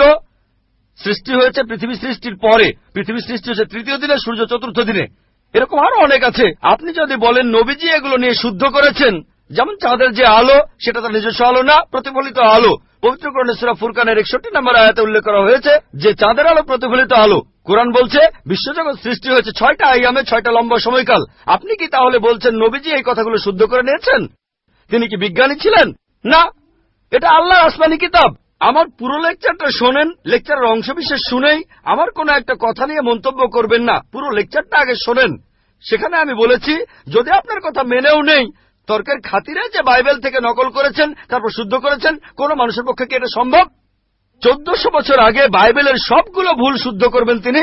Speaker 5: সৃষ্টি হয়েছে পৃথিবী সৃষ্টির পরে। পৃথিবী সৃষ্টি হয়েছে তৃতীয় দিনে, সূর্য চতুর্থ দিনে। এরকম আরও অনেক আছে। আপনি যদি বলেন, নবীজি এগুলো নিয়ে শুদ্ধ করেছেন, যেমন চাঁদের যে আলো, সেটা তার নিজস্ব আলো না, প্রতিফলিত আলো। পবিত্র সুরা ফুরকানের একষট্টি নম্বর আয়াতে উল্লেখ করা হয়েছে যে চাঁদের আলো প্রতিফলিত আলো। কোরআন বলছে, বিশ্বজগৎ সৃষ্টি হয়েছে ছয়টা আইয়ামে ছয়টা লম্বা সময়কাল। আপনি কি তাহলে বলছেন নবীজি এই কথাগুলো শুদ্ধ করে নিয়েছেন? তিনি কি বিজ্ঞানী ছিলেন? না। এটা আল্লাহ আসমানি কিতাব। আমার পুরো লেকচারটা শোনেন, লেকচারের অংশবিশেষ শুনেই আমার কোনো একটা কথা নিয়ে মন্তব্য করবেন না। পুরো লেকচারটা আগে শোনেন। সেখানে আমি বলেছি, যদি আপনার কথা মেনেও নেই তর্কের খাতিরে যে বাইবেল থেকে নকল করেছেন, তারপর শুদ্ধ করেছেন, কোন মানুষের পক্ষে কি এটা সম্ভব? চোদ্দশো বছর আগে বাইবেলের সবগুলো ভুল শুদ্ধ করবেন তিনি।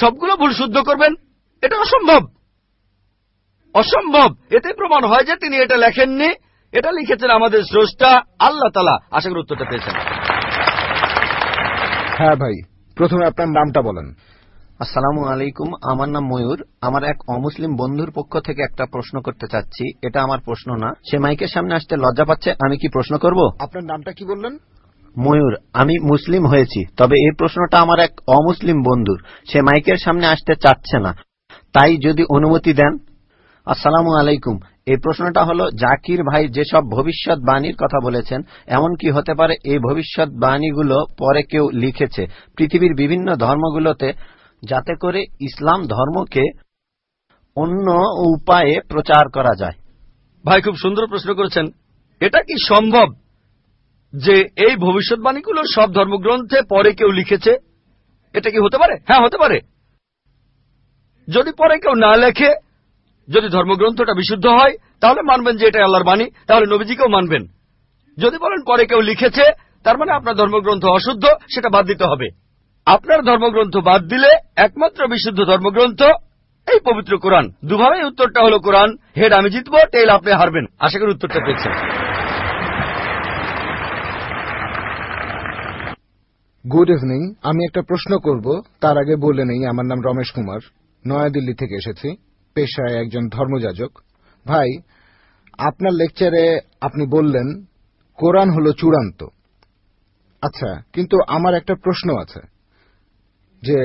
Speaker 5: সবগুলো ভুল শুদ্ধ করবেন, এটা অসম্ভব। অসম্ভব। এতে প্রমাণ হয় যে তিনি এটা লেখেননি, এটা লিখেছেন আমাদের স্রষ্টা আল্লাহ তালা আশা করি উত্তরটা পেয়েছেন।
Speaker 1: হ্যাঁ ভাই, প্রথমে আপনার নামটা বলেন।
Speaker 8: আসসালামু আলাইকুম আমার নাম ময়ূর। আমার এক অমুসলিম বন্ধুর পক্ষ থেকে একটা প্রশ্ন করতে চাচ্ছি। এটা আমার প্রশ্ন না। সে মাইকের সামনে আসতে লজ্জা পাচ্ছে আমি কি প্রশ্ন করব?
Speaker 1: আপনার নামটা কি বললেন?
Speaker 8: ময়ূর আমি মুসলিম হয়েছি তবে এই প্রশ্নটা আমার এক অমুসলিম বন্ধুর। সে মাইকের সামনে আসতে চাচ্ছে না। তাই যদি অনুমতি দেন। আসসালামু আলাইকুম। এই প্রশ্নটা হলো জাকির ভাই যেসব ভবিষ্যৎ বাণীর কথা বলেছেন এমন কি হতে পারে এই ভবিষ্যৎ বাণীগুলো পরে কেউ লিখেছে? পৃথিবীর বিভিন্ন ধর্মগুলোতে যাতে করে ইসলাম ধর্মকে অন্য উপায়ে প্রচার করা যায়।
Speaker 5: ভাই, খুব সুন্দর প্রশ্ন করেছেন। এটা কি সম্ভব যে এই ভবিষ্যৎবাণীগুলো সব ধর্মগ্রন্থে পরে কেউ লিখেছে? এটা কি হতে পারে? হ্যাঁ হতে পারে। যদি পরে কেউ না লেখে, যদি ধর্মগ্রন্থটা বিশুদ্ধ হয়, তাহলে মানবেন যে এটা আল্লাহর বাণী, তাহলে নবীজিকেও মানবেন। যদি বলেন পরে কেউ লিখেছে, তার মানে আপনার ধর্মগ্রন্থ অশুদ্ধ, সেটা বাদ দিতে হবে। আপনার ধর্মগ্রন্থ বাদ দিলে একমাত্র বিশুদ্ধ ধর্মগ্রন্থ এই পবিত্র কোরআন। দুভাবে উত্তরটা হলো কোরআন। হেড আমি জিতবো টেল আপনি হারবেন। আশা করি উত্তরটা পেয়েছেন।
Speaker 1: গুড ইভিনিং আমি একটা প্রশ্ন করব। তার আগে বলে নেই, আমার নাম রমেশ কুমার। নয়াদিল্লি থেকে এসেছি। পেশায় একজন ধর্মযাজক। ভাই, আপনার লেকচারে আপনি বললেন, কোরআন হল চূড়ান্ত। আচ্ছা কিন্তু আমার একটা প্রশ্ন আছে। যে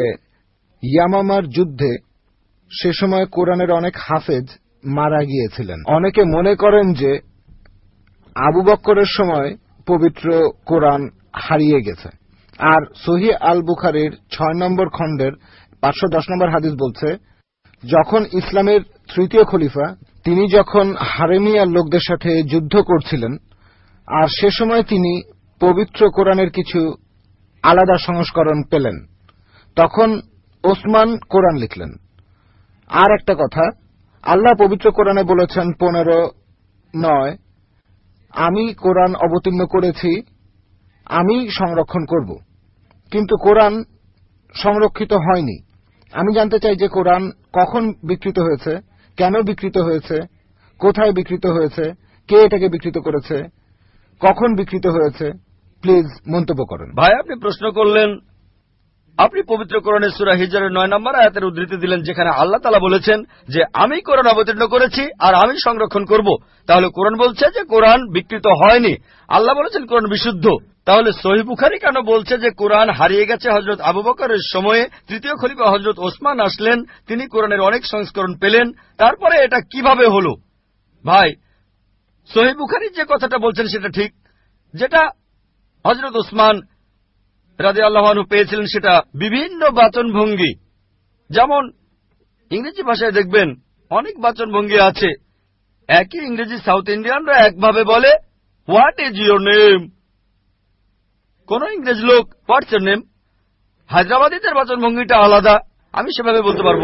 Speaker 1: ইয়ামামার যুদ্ধে সে সময় কোরআনের অনেক হাফেজ মারা গিয়েছিলেন। অনেকে মনে করেন যে আবু বক্করের সময় পবিত্র কোরআন হারিয়ে গেছে। আর সহি আল বুখারির ছয় নম্বর খণ্ডের পাঁচশো দশ নম্বর হাদিস বলছে, যখন ইসলামের তৃতীয় খলিফা, তিনি যখন হারেমিয়ার লোকদের সাথে যুদ্ধ করছিলেন, আর সে সময় তিনি পবিত্র কোরআনের কিছু আলাদা সংস্করণ পেলেন। তখন ওসমান কোরআন লিখলেন। আর একটা কথা, আল্লাহ পবিত্র কোরআনে বলেছেন পনেরো নয়, আমি কোরআন অবতীর্ণ করেছি, আমি সংরক্ষণ করব। কিন্তু কোরআন সংরক্ষিত হয়নি। আমি জানতে চাই যে কোরআন কখন বিকৃত হয়েছে, কেন বিকৃত হয়েছে, কোথায় বিকৃত হয়েছে, কে এটাকে বিকৃত করেছে, কখন বিকৃত হয়েছে, প্লিজ মন্তব্য করেন।
Speaker 5: ভাই, আপনি প্রশ্ন করলেন আপনি পবিত্র কোরআনের সুরা হিজারের নয় নম্বর আয়াতের উদ্ধৃতি দিলেন, যেখানে আল্লাহ তালা বলেছেন যে, আমি কোরআন অবতীর্ণ করেছি আর আমি সংরক্ষণ করব। তাহলে কোরআন বলছে যে, কোরআন বিকৃত হয়নি। আল্লাহ বলেছেন কোরআন বিশুদ্ধ। তাহলে সহি বুখারি কেন বলছে যে, কোরআন হারিয়ে গেছে হজরত আবু বকরের সময়ে? তৃতীয় খলিফা হজরত ওসমান আসলেন, তিনি কোরআনের অনেক সংস্করণ পেলেন। তারপরে এটা কীভাবে হল? ভাই সহি বুখারি যে কথাটা বলছেন সেটা ঠিক, যেটা হজরত ওসমান রাজে আল্লাহানু পেয়েছিলেন সেটা বিভিন্ন বাচনভঙ্গি। যেমন ইংরেজি ভাষায় দেখবেন অনেক বাচনভঙ্গি আছে। একই ইংরেজি সাউথ ইন্ডিয়ানরা একভাবে বলে হোয়াট ইজ ইউর নেম কোন ইংরেজ লোক হোয়াটস এর নেম হায়দ্রাবাদীদের বাচনভঙ্গিটা আলাদা। আমি সেভাবে বলতে পারব।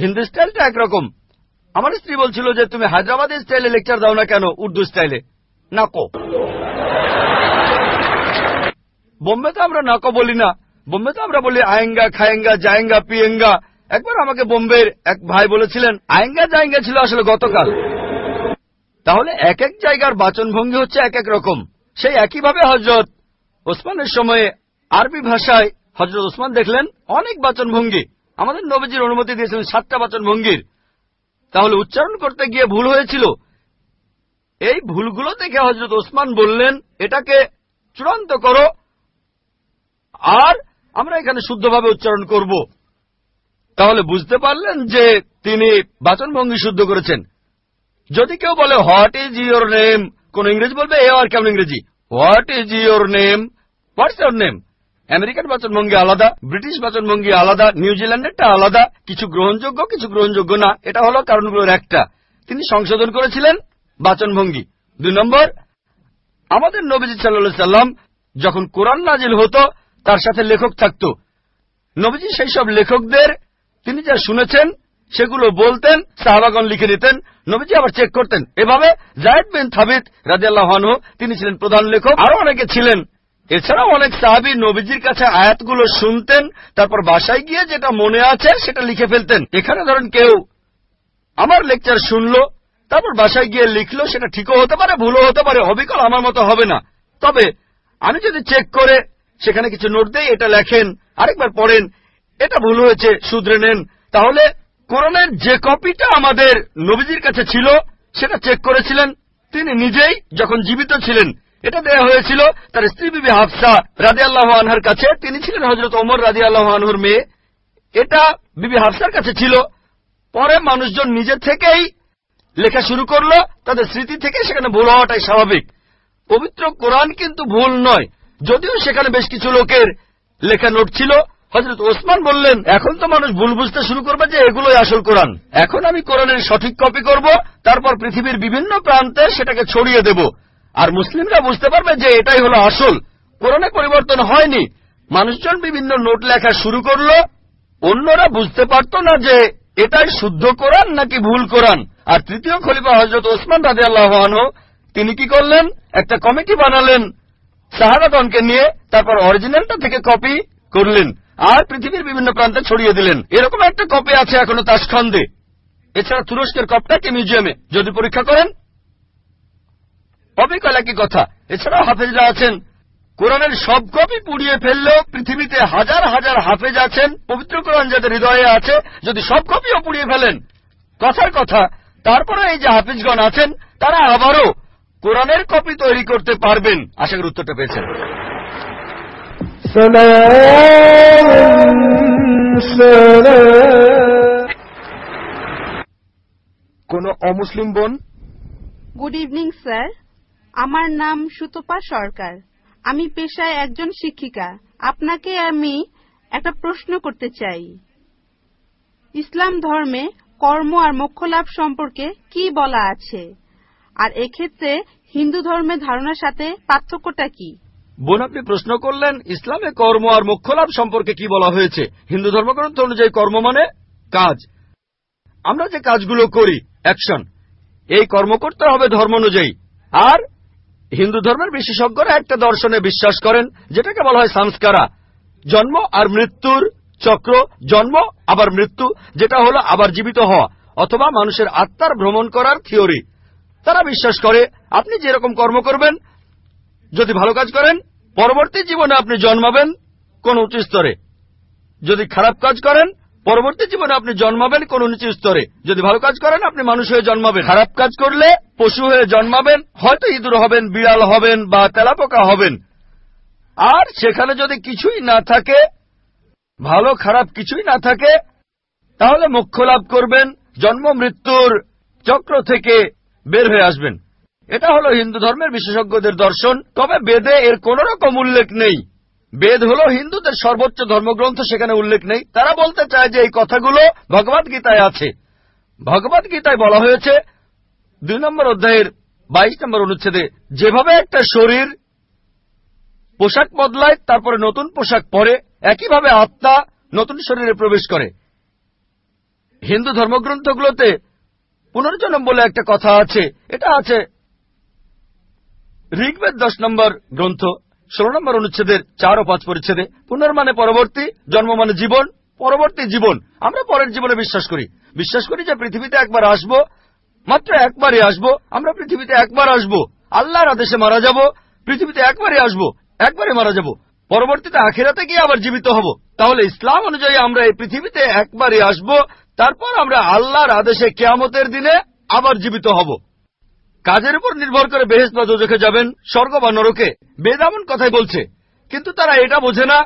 Speaker 5: হিন্দি স্টাইলটা একরকম। আমার স্ত্রী বলছিল যে, তুমি হায়দ্রাবাদের স্টাইলে লেকচার দাও না কেন, উর্দু স্টাইলে? নাকো বোম্বেতে আমরা নাকো বলি না। বোম্বে তো আমরা বলি, আয়েঙ্গা, খায়েঙ্গা জায়েঙ্গা পিয়েঙ্গা। একবার আমাকে বোম্বের এক ভাই বলেছিলেন, আয়েঙ্গা জায়েঙ্গা ছিল আসলে গতকাল। তাহলে এক এক জায়গার বাচনভঙ্গি হচ্ছে এক এক রকম। সেই একইভাবে হজরত ওসমানের সময়ে আরবি ভাষায় হজরত ওসমান দেখলেন, অনেক বাচনভঙ্গি। আমাদের নবীজির অনুমতি দিয়েছিলেন সাতটা বাচনভঙ্গির। তাহলে উচ্চারণ করতে গিয়ে ভুল হয়েছিল। এই ভুলগুলো দেখে হজরত ওসমান বললেন, এটাকে চূড়ান্ত করো আর আমরা এখানে শুদ্ধভাবে উচ্চারণ করব। তাহলে বুঝতে পারলেন যে তিনি বাচনভঙ্গি শুদ্ধ করেছেন। যদি কেউ বলে হোয়াট ইজ ইউর নেম কোন ইংরেজি বলবে এ আর কেমন ইংরেজি? What is your name what's your name American বাচনভঙ্গি আলাদা, ব্রিটিশ বাচনভঙ্গি আলাদা নিউজিল্যান্ডেরটা আলাদা, কিছু গ্রহণযোগ্য কিছু গ্রহণযোগ্য না। এটা হলো কারণগুলোর একটা। তিনি সংশোধন করেছিলেন বাচনভঙ্গি। দুই নম্বর, আমাদের নবীজি সাল্লা সাল্লাম যখন কোরআন নাজিল হতো তার সাথে লেখক থাকত। নবীজি সেই সব লেখকদের, তিনি যা শুনেছেন, সেগুলো বলতেন সাহাবাগন লিখে নিতেন, নবীজি আবার চেক করতেন। এভাবে জায়দ বিন থাবিত রাজিয়াল্লাহনহ তিনি ছিলেন প্রধান লেখক। আরও অনেকে ছিলেন। এছাড়াও অনেক সাহাবি নবীজির কাছে আয়াতগুলো শুনতেন, তারপর বাসায় গিয়ে যেটা মনে আছে সেটা লিখে ফেলতেন। এখানে ধরেন কেউ আমার লেকচার শুনলো, তারপর বাসায় গিয়ে লিখলো, সেটা ঠিকও হতে পারে, ভুলও হতে পারে অবিকল আমার মতো হবে না। তবে আমি যদি চেক করে সেখানে কিছু নোট দেই এটা লেখেন, আরেকবার পড়েন, এটা ভুল হয়েছে, শুধরে নেন। তাহলে কোরআনের যে কপিটা আমাদের নবীজির কাছে ছিল, সেটা চেক করেছিলেন। তিনি নিজেই যখন জীবিত ছিলেন, এটা দেয়া হয়েছিল, তার স্ত্রী বিবি হাফসা রাজি আল্লাহ আনহার কাছে, তিনি ছিলেন হজরত ওমর রাজি আল্লাহ আনহুর মেয়ে। এটা বিবি হাফসার কাছে ছিল। পরে মানুষজন নিজে থেকেই লেখা শুরু করল, তাদের স্মৃতি থেকে সেখানে ভুল হওয়াটাই স্বাভাবিক। পবিত্র কোরআন কিন্তু ভুল নয়। যদিও সেখানে বেশ কিছু লোকের লেখা নোট ছিল হজরত ওসমান বললেন, এখন তো মানুষ ভুল বুঝতে শুরু করবে যে এগুলোই আসল কোরআন। এখন আমি কোরআনের সঠিক কপি করব, তারপর পৃথিবীর বিভিন্ন প্রান্তে সেটাকে ছড়িয়ে দেব। আর মুসলিমরা বুঝতে পারবে যে এটাই হলো আসল। কোরআনে পরিবর্তন হয়নি। মানুষজন বিভিন্ন নোট লেখা শুরু করল। অন্যরা বুঝতে পারত না যে এটাই শুদ্ধ কোরআন নাকি ভুল কোরআন। আর তৃতীয় খলিফা হজরত ওসমান রাজে আল্লাহ তিনি কি করলেন? একটা কমিটি বানালেন। সাহাবাগণকে নিয়ে তারপর অরিজিনালটা থেকে কপি করলেন। আর পৃথিবীর বিভিন্ন প্রান্তে ছড়িয়ে দিলেন। এরকম একটা কপি আছে এখনও তাসখন্দে এছাড়া তুরস্কের কপটাকে মিউজিয়ামে যদি পরীক্ষা করেন? অবিকল একই কথা? এছাড়াও হাফেজরা আছেন। কোরআনের সব কপি পুড়িয়ে ফেললেও পৃথিবীতে হাজার হাজার হাফেজ আছেন। পবিত্র কোরআন যাদের হৃদয়ে আছে, যদি সব কপিও পুড়িয়ে ফেলেন। কথার কথা তারপরে এই যে হাফিজগণ আছেন, তারা আবারও কোরআনের কপি তৈরি করতে পারবেন। আশা করি উত্তরটা পেয়েছেন।
Speaker 1: কোন অমুসলিম বোন?
Speaker 9: গুড ইভিনিং স্যার আমার নাম সুতপা সরকার। আমি পেশায় একজন শিক্ষিকা। আপনাকে আমি একটা প্রশ্ন করতে চাই। ইসলাম ধর্মে কর্ম আর মোক্ষ লাভ সম্পর্কে কি বলা আছে? আর এক্ষেত্রে হিন্দু ধর্মের ধারণার সাথে পার্থক্যটা কি?
Speaker 5: বোন, আপনি প্রশ্ন করলেন, ইসলামে কর্ম আর মোক্ষ লাভ সম্পর্কে কি বলা হয়েছে? হিন্দু ধর্মগ্রন্থ অনুযায়ী কর্ম মানে কাজ। আমরা যে কাজগুলো করি, অ্যাকশন, এই কর্ম করতে হবে ধর্ম অনুযায়ী। আর হিন্দু ধর্মের বিশেষজ্ঞরা একটা দর্শনে বিশ্বাস করেন, যেটাকে বলা হয় সংস্কারা। জন্ম আর মৃত্যুর চক্র, জন্ম, আবার মৃত্যু, যেটা হলো আবার জীবিত হওয়া, অথবা মানুষের আত্মার ভ্রমণ করার থিওরি। তারা বিশ্বাস করে, আপনি যেরকম কর্ম করবেন, যদি ভালো কাজ করেন, পরবর্তী জীবনে আপনি জন্মাবেন কোন উঁচু স্তরে। যদি খারাপ কাজ করেন, পরবর্তী জীবনে আপনি জন্মাবেন কোন নিচু স্তরে। যদি ভালো কাজ করেন, আপনি মানুষ হয়ে জন্মাবেন। খারাপ কাজ করলে পশু হয়ে জন্মাবেন, হয়তো ইঁদুর হবেন, বিড়াল হবেন বা তেলাপোকা হবেন। আর সেখানে যদি কিছুই না থাকে, ভালো খারাপ কিছুই না থাকে, তাহলে মোক্ষ লাভ করবেন, জন্ম মৃত্যুর চক্র থেকে বের হয়ে আসবেন। এটা হলো হিন্দু ধর্মের বিশেষজ্ঞদের দর্শন। তবে বেদে এর কোন রকম উল্লেখ নেই। বেদ হল হিন্দুদের সর্বোচ্চ ধর্মগ্রন্থ, সেখানে উল্লেখ নেই। তারা বলতে চায় যে এই কথাগুলো ভগবত গীতায় আছে। ভগবত গীতায় বলা হয়েছে, দুই নম্বর অধ্যায়ের বাইশ নম্বর অনুচ্ছেদে, যেভাবে একটা শরীর পোশাক বদলায়, তারপরে নতুন পোশাক পরে, একইভাবে আত্মা নতুন শরীরে প্রবেশ করে। হিন্দু ধর্মগ্রন্থগুলোতে পুনর্জন্ম বলে একটা কথা আছে। এটা আছে ঋগ্বেদ দশ নম্বর গ্রন্থ, ষোলো নম্বর অনুচ্ছেদের চার ও পাঁচ পরিচ্ছেদে। পুনর্মানে পরবর্তী জন্ম মানে জীবন, পরবর্তী জীবন। আমরা পরের জীবনে বিশ্বাস করি। বিশ্বাস করি যে পৃথিবীতে একবার আসব, মাত্র একবারই আসব, আমরা পৃথিবীতে একবার আসব। আল্লাহর আদেশে মারা যাব, পৃথিবীতে একবারই আসব, একবারই মারা যাব। পরবর্তীতে আখেরাতে গিয়ে আবার জীবিত হব। তাহলে ইসলাম অনুযায়ী আমরা এই পৃথিবীতে একবারই আসব তারপর আমরা আল্লাহর আদেশে কেয়ামতের দিনে আবার জীবিত হব। কাজের উপর নির্ভর করে বেহেস বা দোজখে যাবেন, স্বর্গ বা নরকে। বেদ এমন কথাই বলছে, কিন্তু তারা এটা বোঝে না।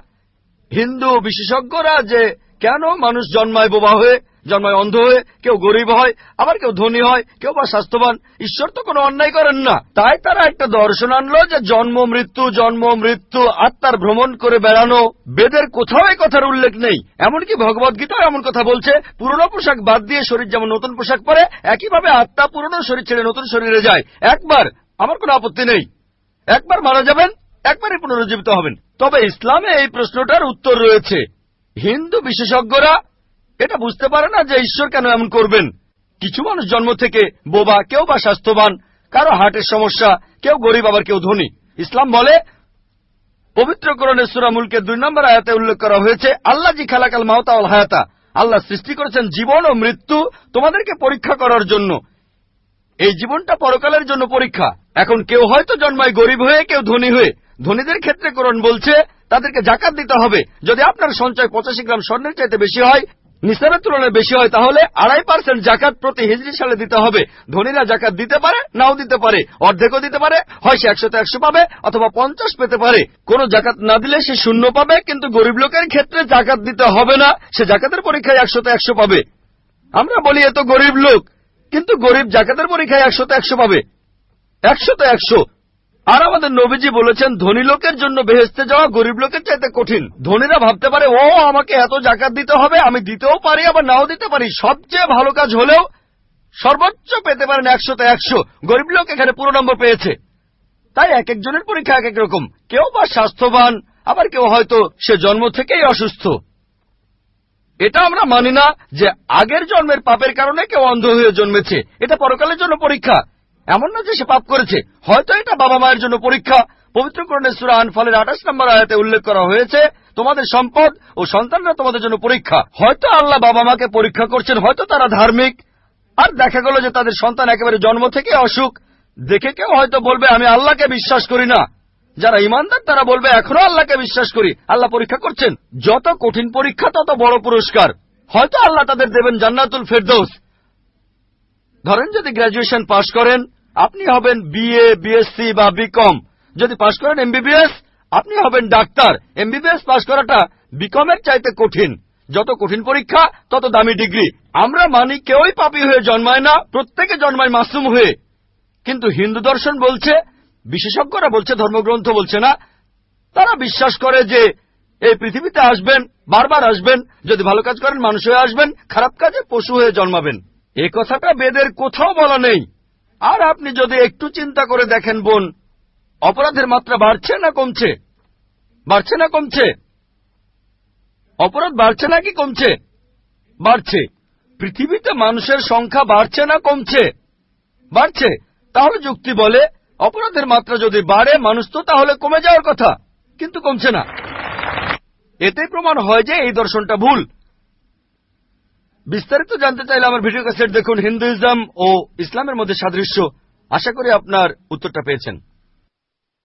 Speaker 5: হিন্দু বিশেষজ্ঞরা যে কেন মানুষ জন্মায় বোবা হয়ে জন্মায় অন্ধ হয়ে কেউ গরিব হয়, আবার কেউ ধনী হয়, কেউ বা স্বাস্থ্যবান। ঈশ্বর তো কোনো অন্যায় করেন না। তাই তারা একটা দর্শন আনলো যে জন্ম, মৃত্যু জন্ম, মৃত্যু, আত্মার ভ্রমণ করে বেড়ানো, বেদের কোথাও এই কথার উল্লেখ নেই। এমনকি ভগবত গীতাও এমন কথা বলছে, পুরনো পোশাক বাদ দিয়ে শরীর যেমন নতুন পোশাক পরে, একইভাবে আত্মা পুরনো শরীর ছেড়ে নতুন শরীরে যায়। একবার, আমার কোনো আপত্তি নেই। একবার মারা যাবেন, একবারই পুনরুজ্জীবিত হবেন। তবে ইসলামে এই প্রশ্নটার উত্তর রয়েছে। হিন্দু বিশেষজ্ঞরা এটা বুঝতে পারে না যে ঈশ্বর কেন এমন করবেন। কিছু মানুষ জন্ম থেকে বোবা, কেউ বা স্বাস্থ্যবান, কারও হার্টের সমস্যা, কেউ গরিব, আবার কেউ ধনী। ইসলাম বলে, পবিত্রকরণে সুরামুলকে দুই নম্বর আয়াতে উল্লেখ করা হয়েছে, আল্লাহ জি খালাকাল মাহতা অল হায়াতা। আল্লাহ সৃষ্টি করেছেন জীবন ও মৃত্যু তোমাদেরকে পরীক্ষা করার জন্য। এই জীবনটা পরকালের জন্য পরীক্ষা। এখন কেউ হয়তো জন্মায় গরিব হয়ে, কেউ ধনী হয়ে। ধনীদের ক্ষেত্রে করণ বলছে, তাদেরকে জাকাত দিতে হবে। যদি আপনার সঞ্চয় পঁচাশি গ্রাম স্বর্ণের চাইতে বেশি হয় নিসারের তুলনায় বেশি হয়, তাহলে আড়াই পার্সেন্ট জাকাত প্রতি হিজড়ি সালে দিতে হবে। ধনীরা জাকাত দিতে পারে, নাও দিতে পারে। অর্ধেকও দিতে পারে, হয় সে একশোতে একশো পাবে অথবা পঞ্চাশ পেতে পারে। কোন জাকাত না দিলে সে শূন্য পাবে, কিন্তু গরিব লোকের ক্ষেত্রে জাকাত দিতে হবে না, সে জাকাতের পরীক্ষায় একশোতে একশো পাবে। আমরা বলি এত গরিব লোক, কিন্তু গরিব জাকাতের পরীক্ষায় একশোতে একশো পাবে। একশোতে একশো আর আমাদের নবীজি বলেছেন, ধনী লোকের জন্য বেহেস্তে যাওয়া গরিব লোকের চাইতে কঠিন। ধনীরা ভাবতে পারে, ও, আমাকে এত জাকাত দিতে হবে, আমি দিতেও পারি, আবার নাও দিতে পারি। সবচেয়ে ভালো কাজ হলেও সর্বোচ্চ পেতে পারেন একশোতে একশো। গরিব লোক এখানে পুরো নম্বর পেয়েছে। তাই এক একজনের পরীক্ষা এক এক রকম। কেউ বা স্বাস্থ্যবান, আবার কেউ হয়তো সে জন্ম থেকেই অসুস্থ। এটা আমরা মানি না যে আগের জন্মের পাপের কারণে কেউ অন্ধ হয়ে জন্মেছে। এটা পরকালের জন্য পরীক্ষা। এমন না যে সে পাপ করেছে। হয়তো এটা বাবা মায়ের জন্য পরীক্ষা। পবিত্র করণের সুরা আনফলের আঠাশ নম্বর আয়াতে উল্লেখ করা হয়েছে, তোমাদের সম্পদ ও সন্তানরা তোমাদের জন্য পরীক্ষা। হয়তো আল্লাহ বাবা মাকে পরীক্ষা করছেন, হয়তো তারা ধার্মিক। আর দেখা গেল যে তাদের সন্তান একেবারে জন্ম থেকে অসুখ। দেখে কেউ হয়তো বলবে, আমি আল্লাহকে বিশ্বাস করি না। যারা ইমানদার, তারা বলবে, এখনও আল্লাহকে বিশ্বাস করি। আল্লাহ পরীক্ষা করছেন। যত কঠিন পরীক্ষা, তত বড় পুরস্কার। হয়তো আল্লাহ তাদের দেবেন জান্নাতুল ফেরদৌস। ধরেন যদি গ্র্যাজুয়েশন পাশ করেন আপনি হবেন বিএ বিএসসি বা বিকম যদি পাশ করেন এমবিবিএস আপনি হবেন ডাক্তার। এমবিবিএস পাশ করাটা বিকমের চাইতে কঠিন। যত কঠিন পরীক্ষা, তত দামি ডিগ্রি। আমরা মানি কেউই পাপি হয়ে জন্মায় না, প্রত্যেকে জন্মায় মাসুম হয়ে। কিন্তু হিন্দু দর্শন বলছে, বিশেষজ্ঞরা বলছে, ধর্মগ্রন্থ বলছে না, তারা বিশ্বাস করে যে এই পৃথিবীতে আসবেন, বারবার আসবেন, যদি ভালো কাজ করেন মানুষ হয়ে আসবেন, খারাপ কাজে পশু হয়ে জন্মাবেন। এ কথাটা বেদের কোথাও বলা নেই। আর আপনি যদি একটু চিন্তা করে দেখেন বোন, অপরাধের মাত্রা বাড়ছে না কমছে? বাড়ছে না কমছে? অপরাধ বাড়ছে নাকি কমছে? বাড়ছে। পৃথিবীতে মানুষের সংখ্যা বাড়ছে না কমছে? বাড়ছে। তাহলে যুক্তি বলে, অপরাধের মাত্রা যদি বাড়ে মানুষ তো তাহলে কমে যাওয়ার কথা, কিন্তু কমছে না। এতে প্রমাণ হয় যে এই দর্শনটা ভুল। বিস্তারিত জানতে চাইলে আমার ভিডিও ক্যাসেট দেখুন হিন্দুইজম ও ইসলামের মধ্যে সাদৃশ্য। আশা করি আপনার উত্তরটা পেয়েছেন।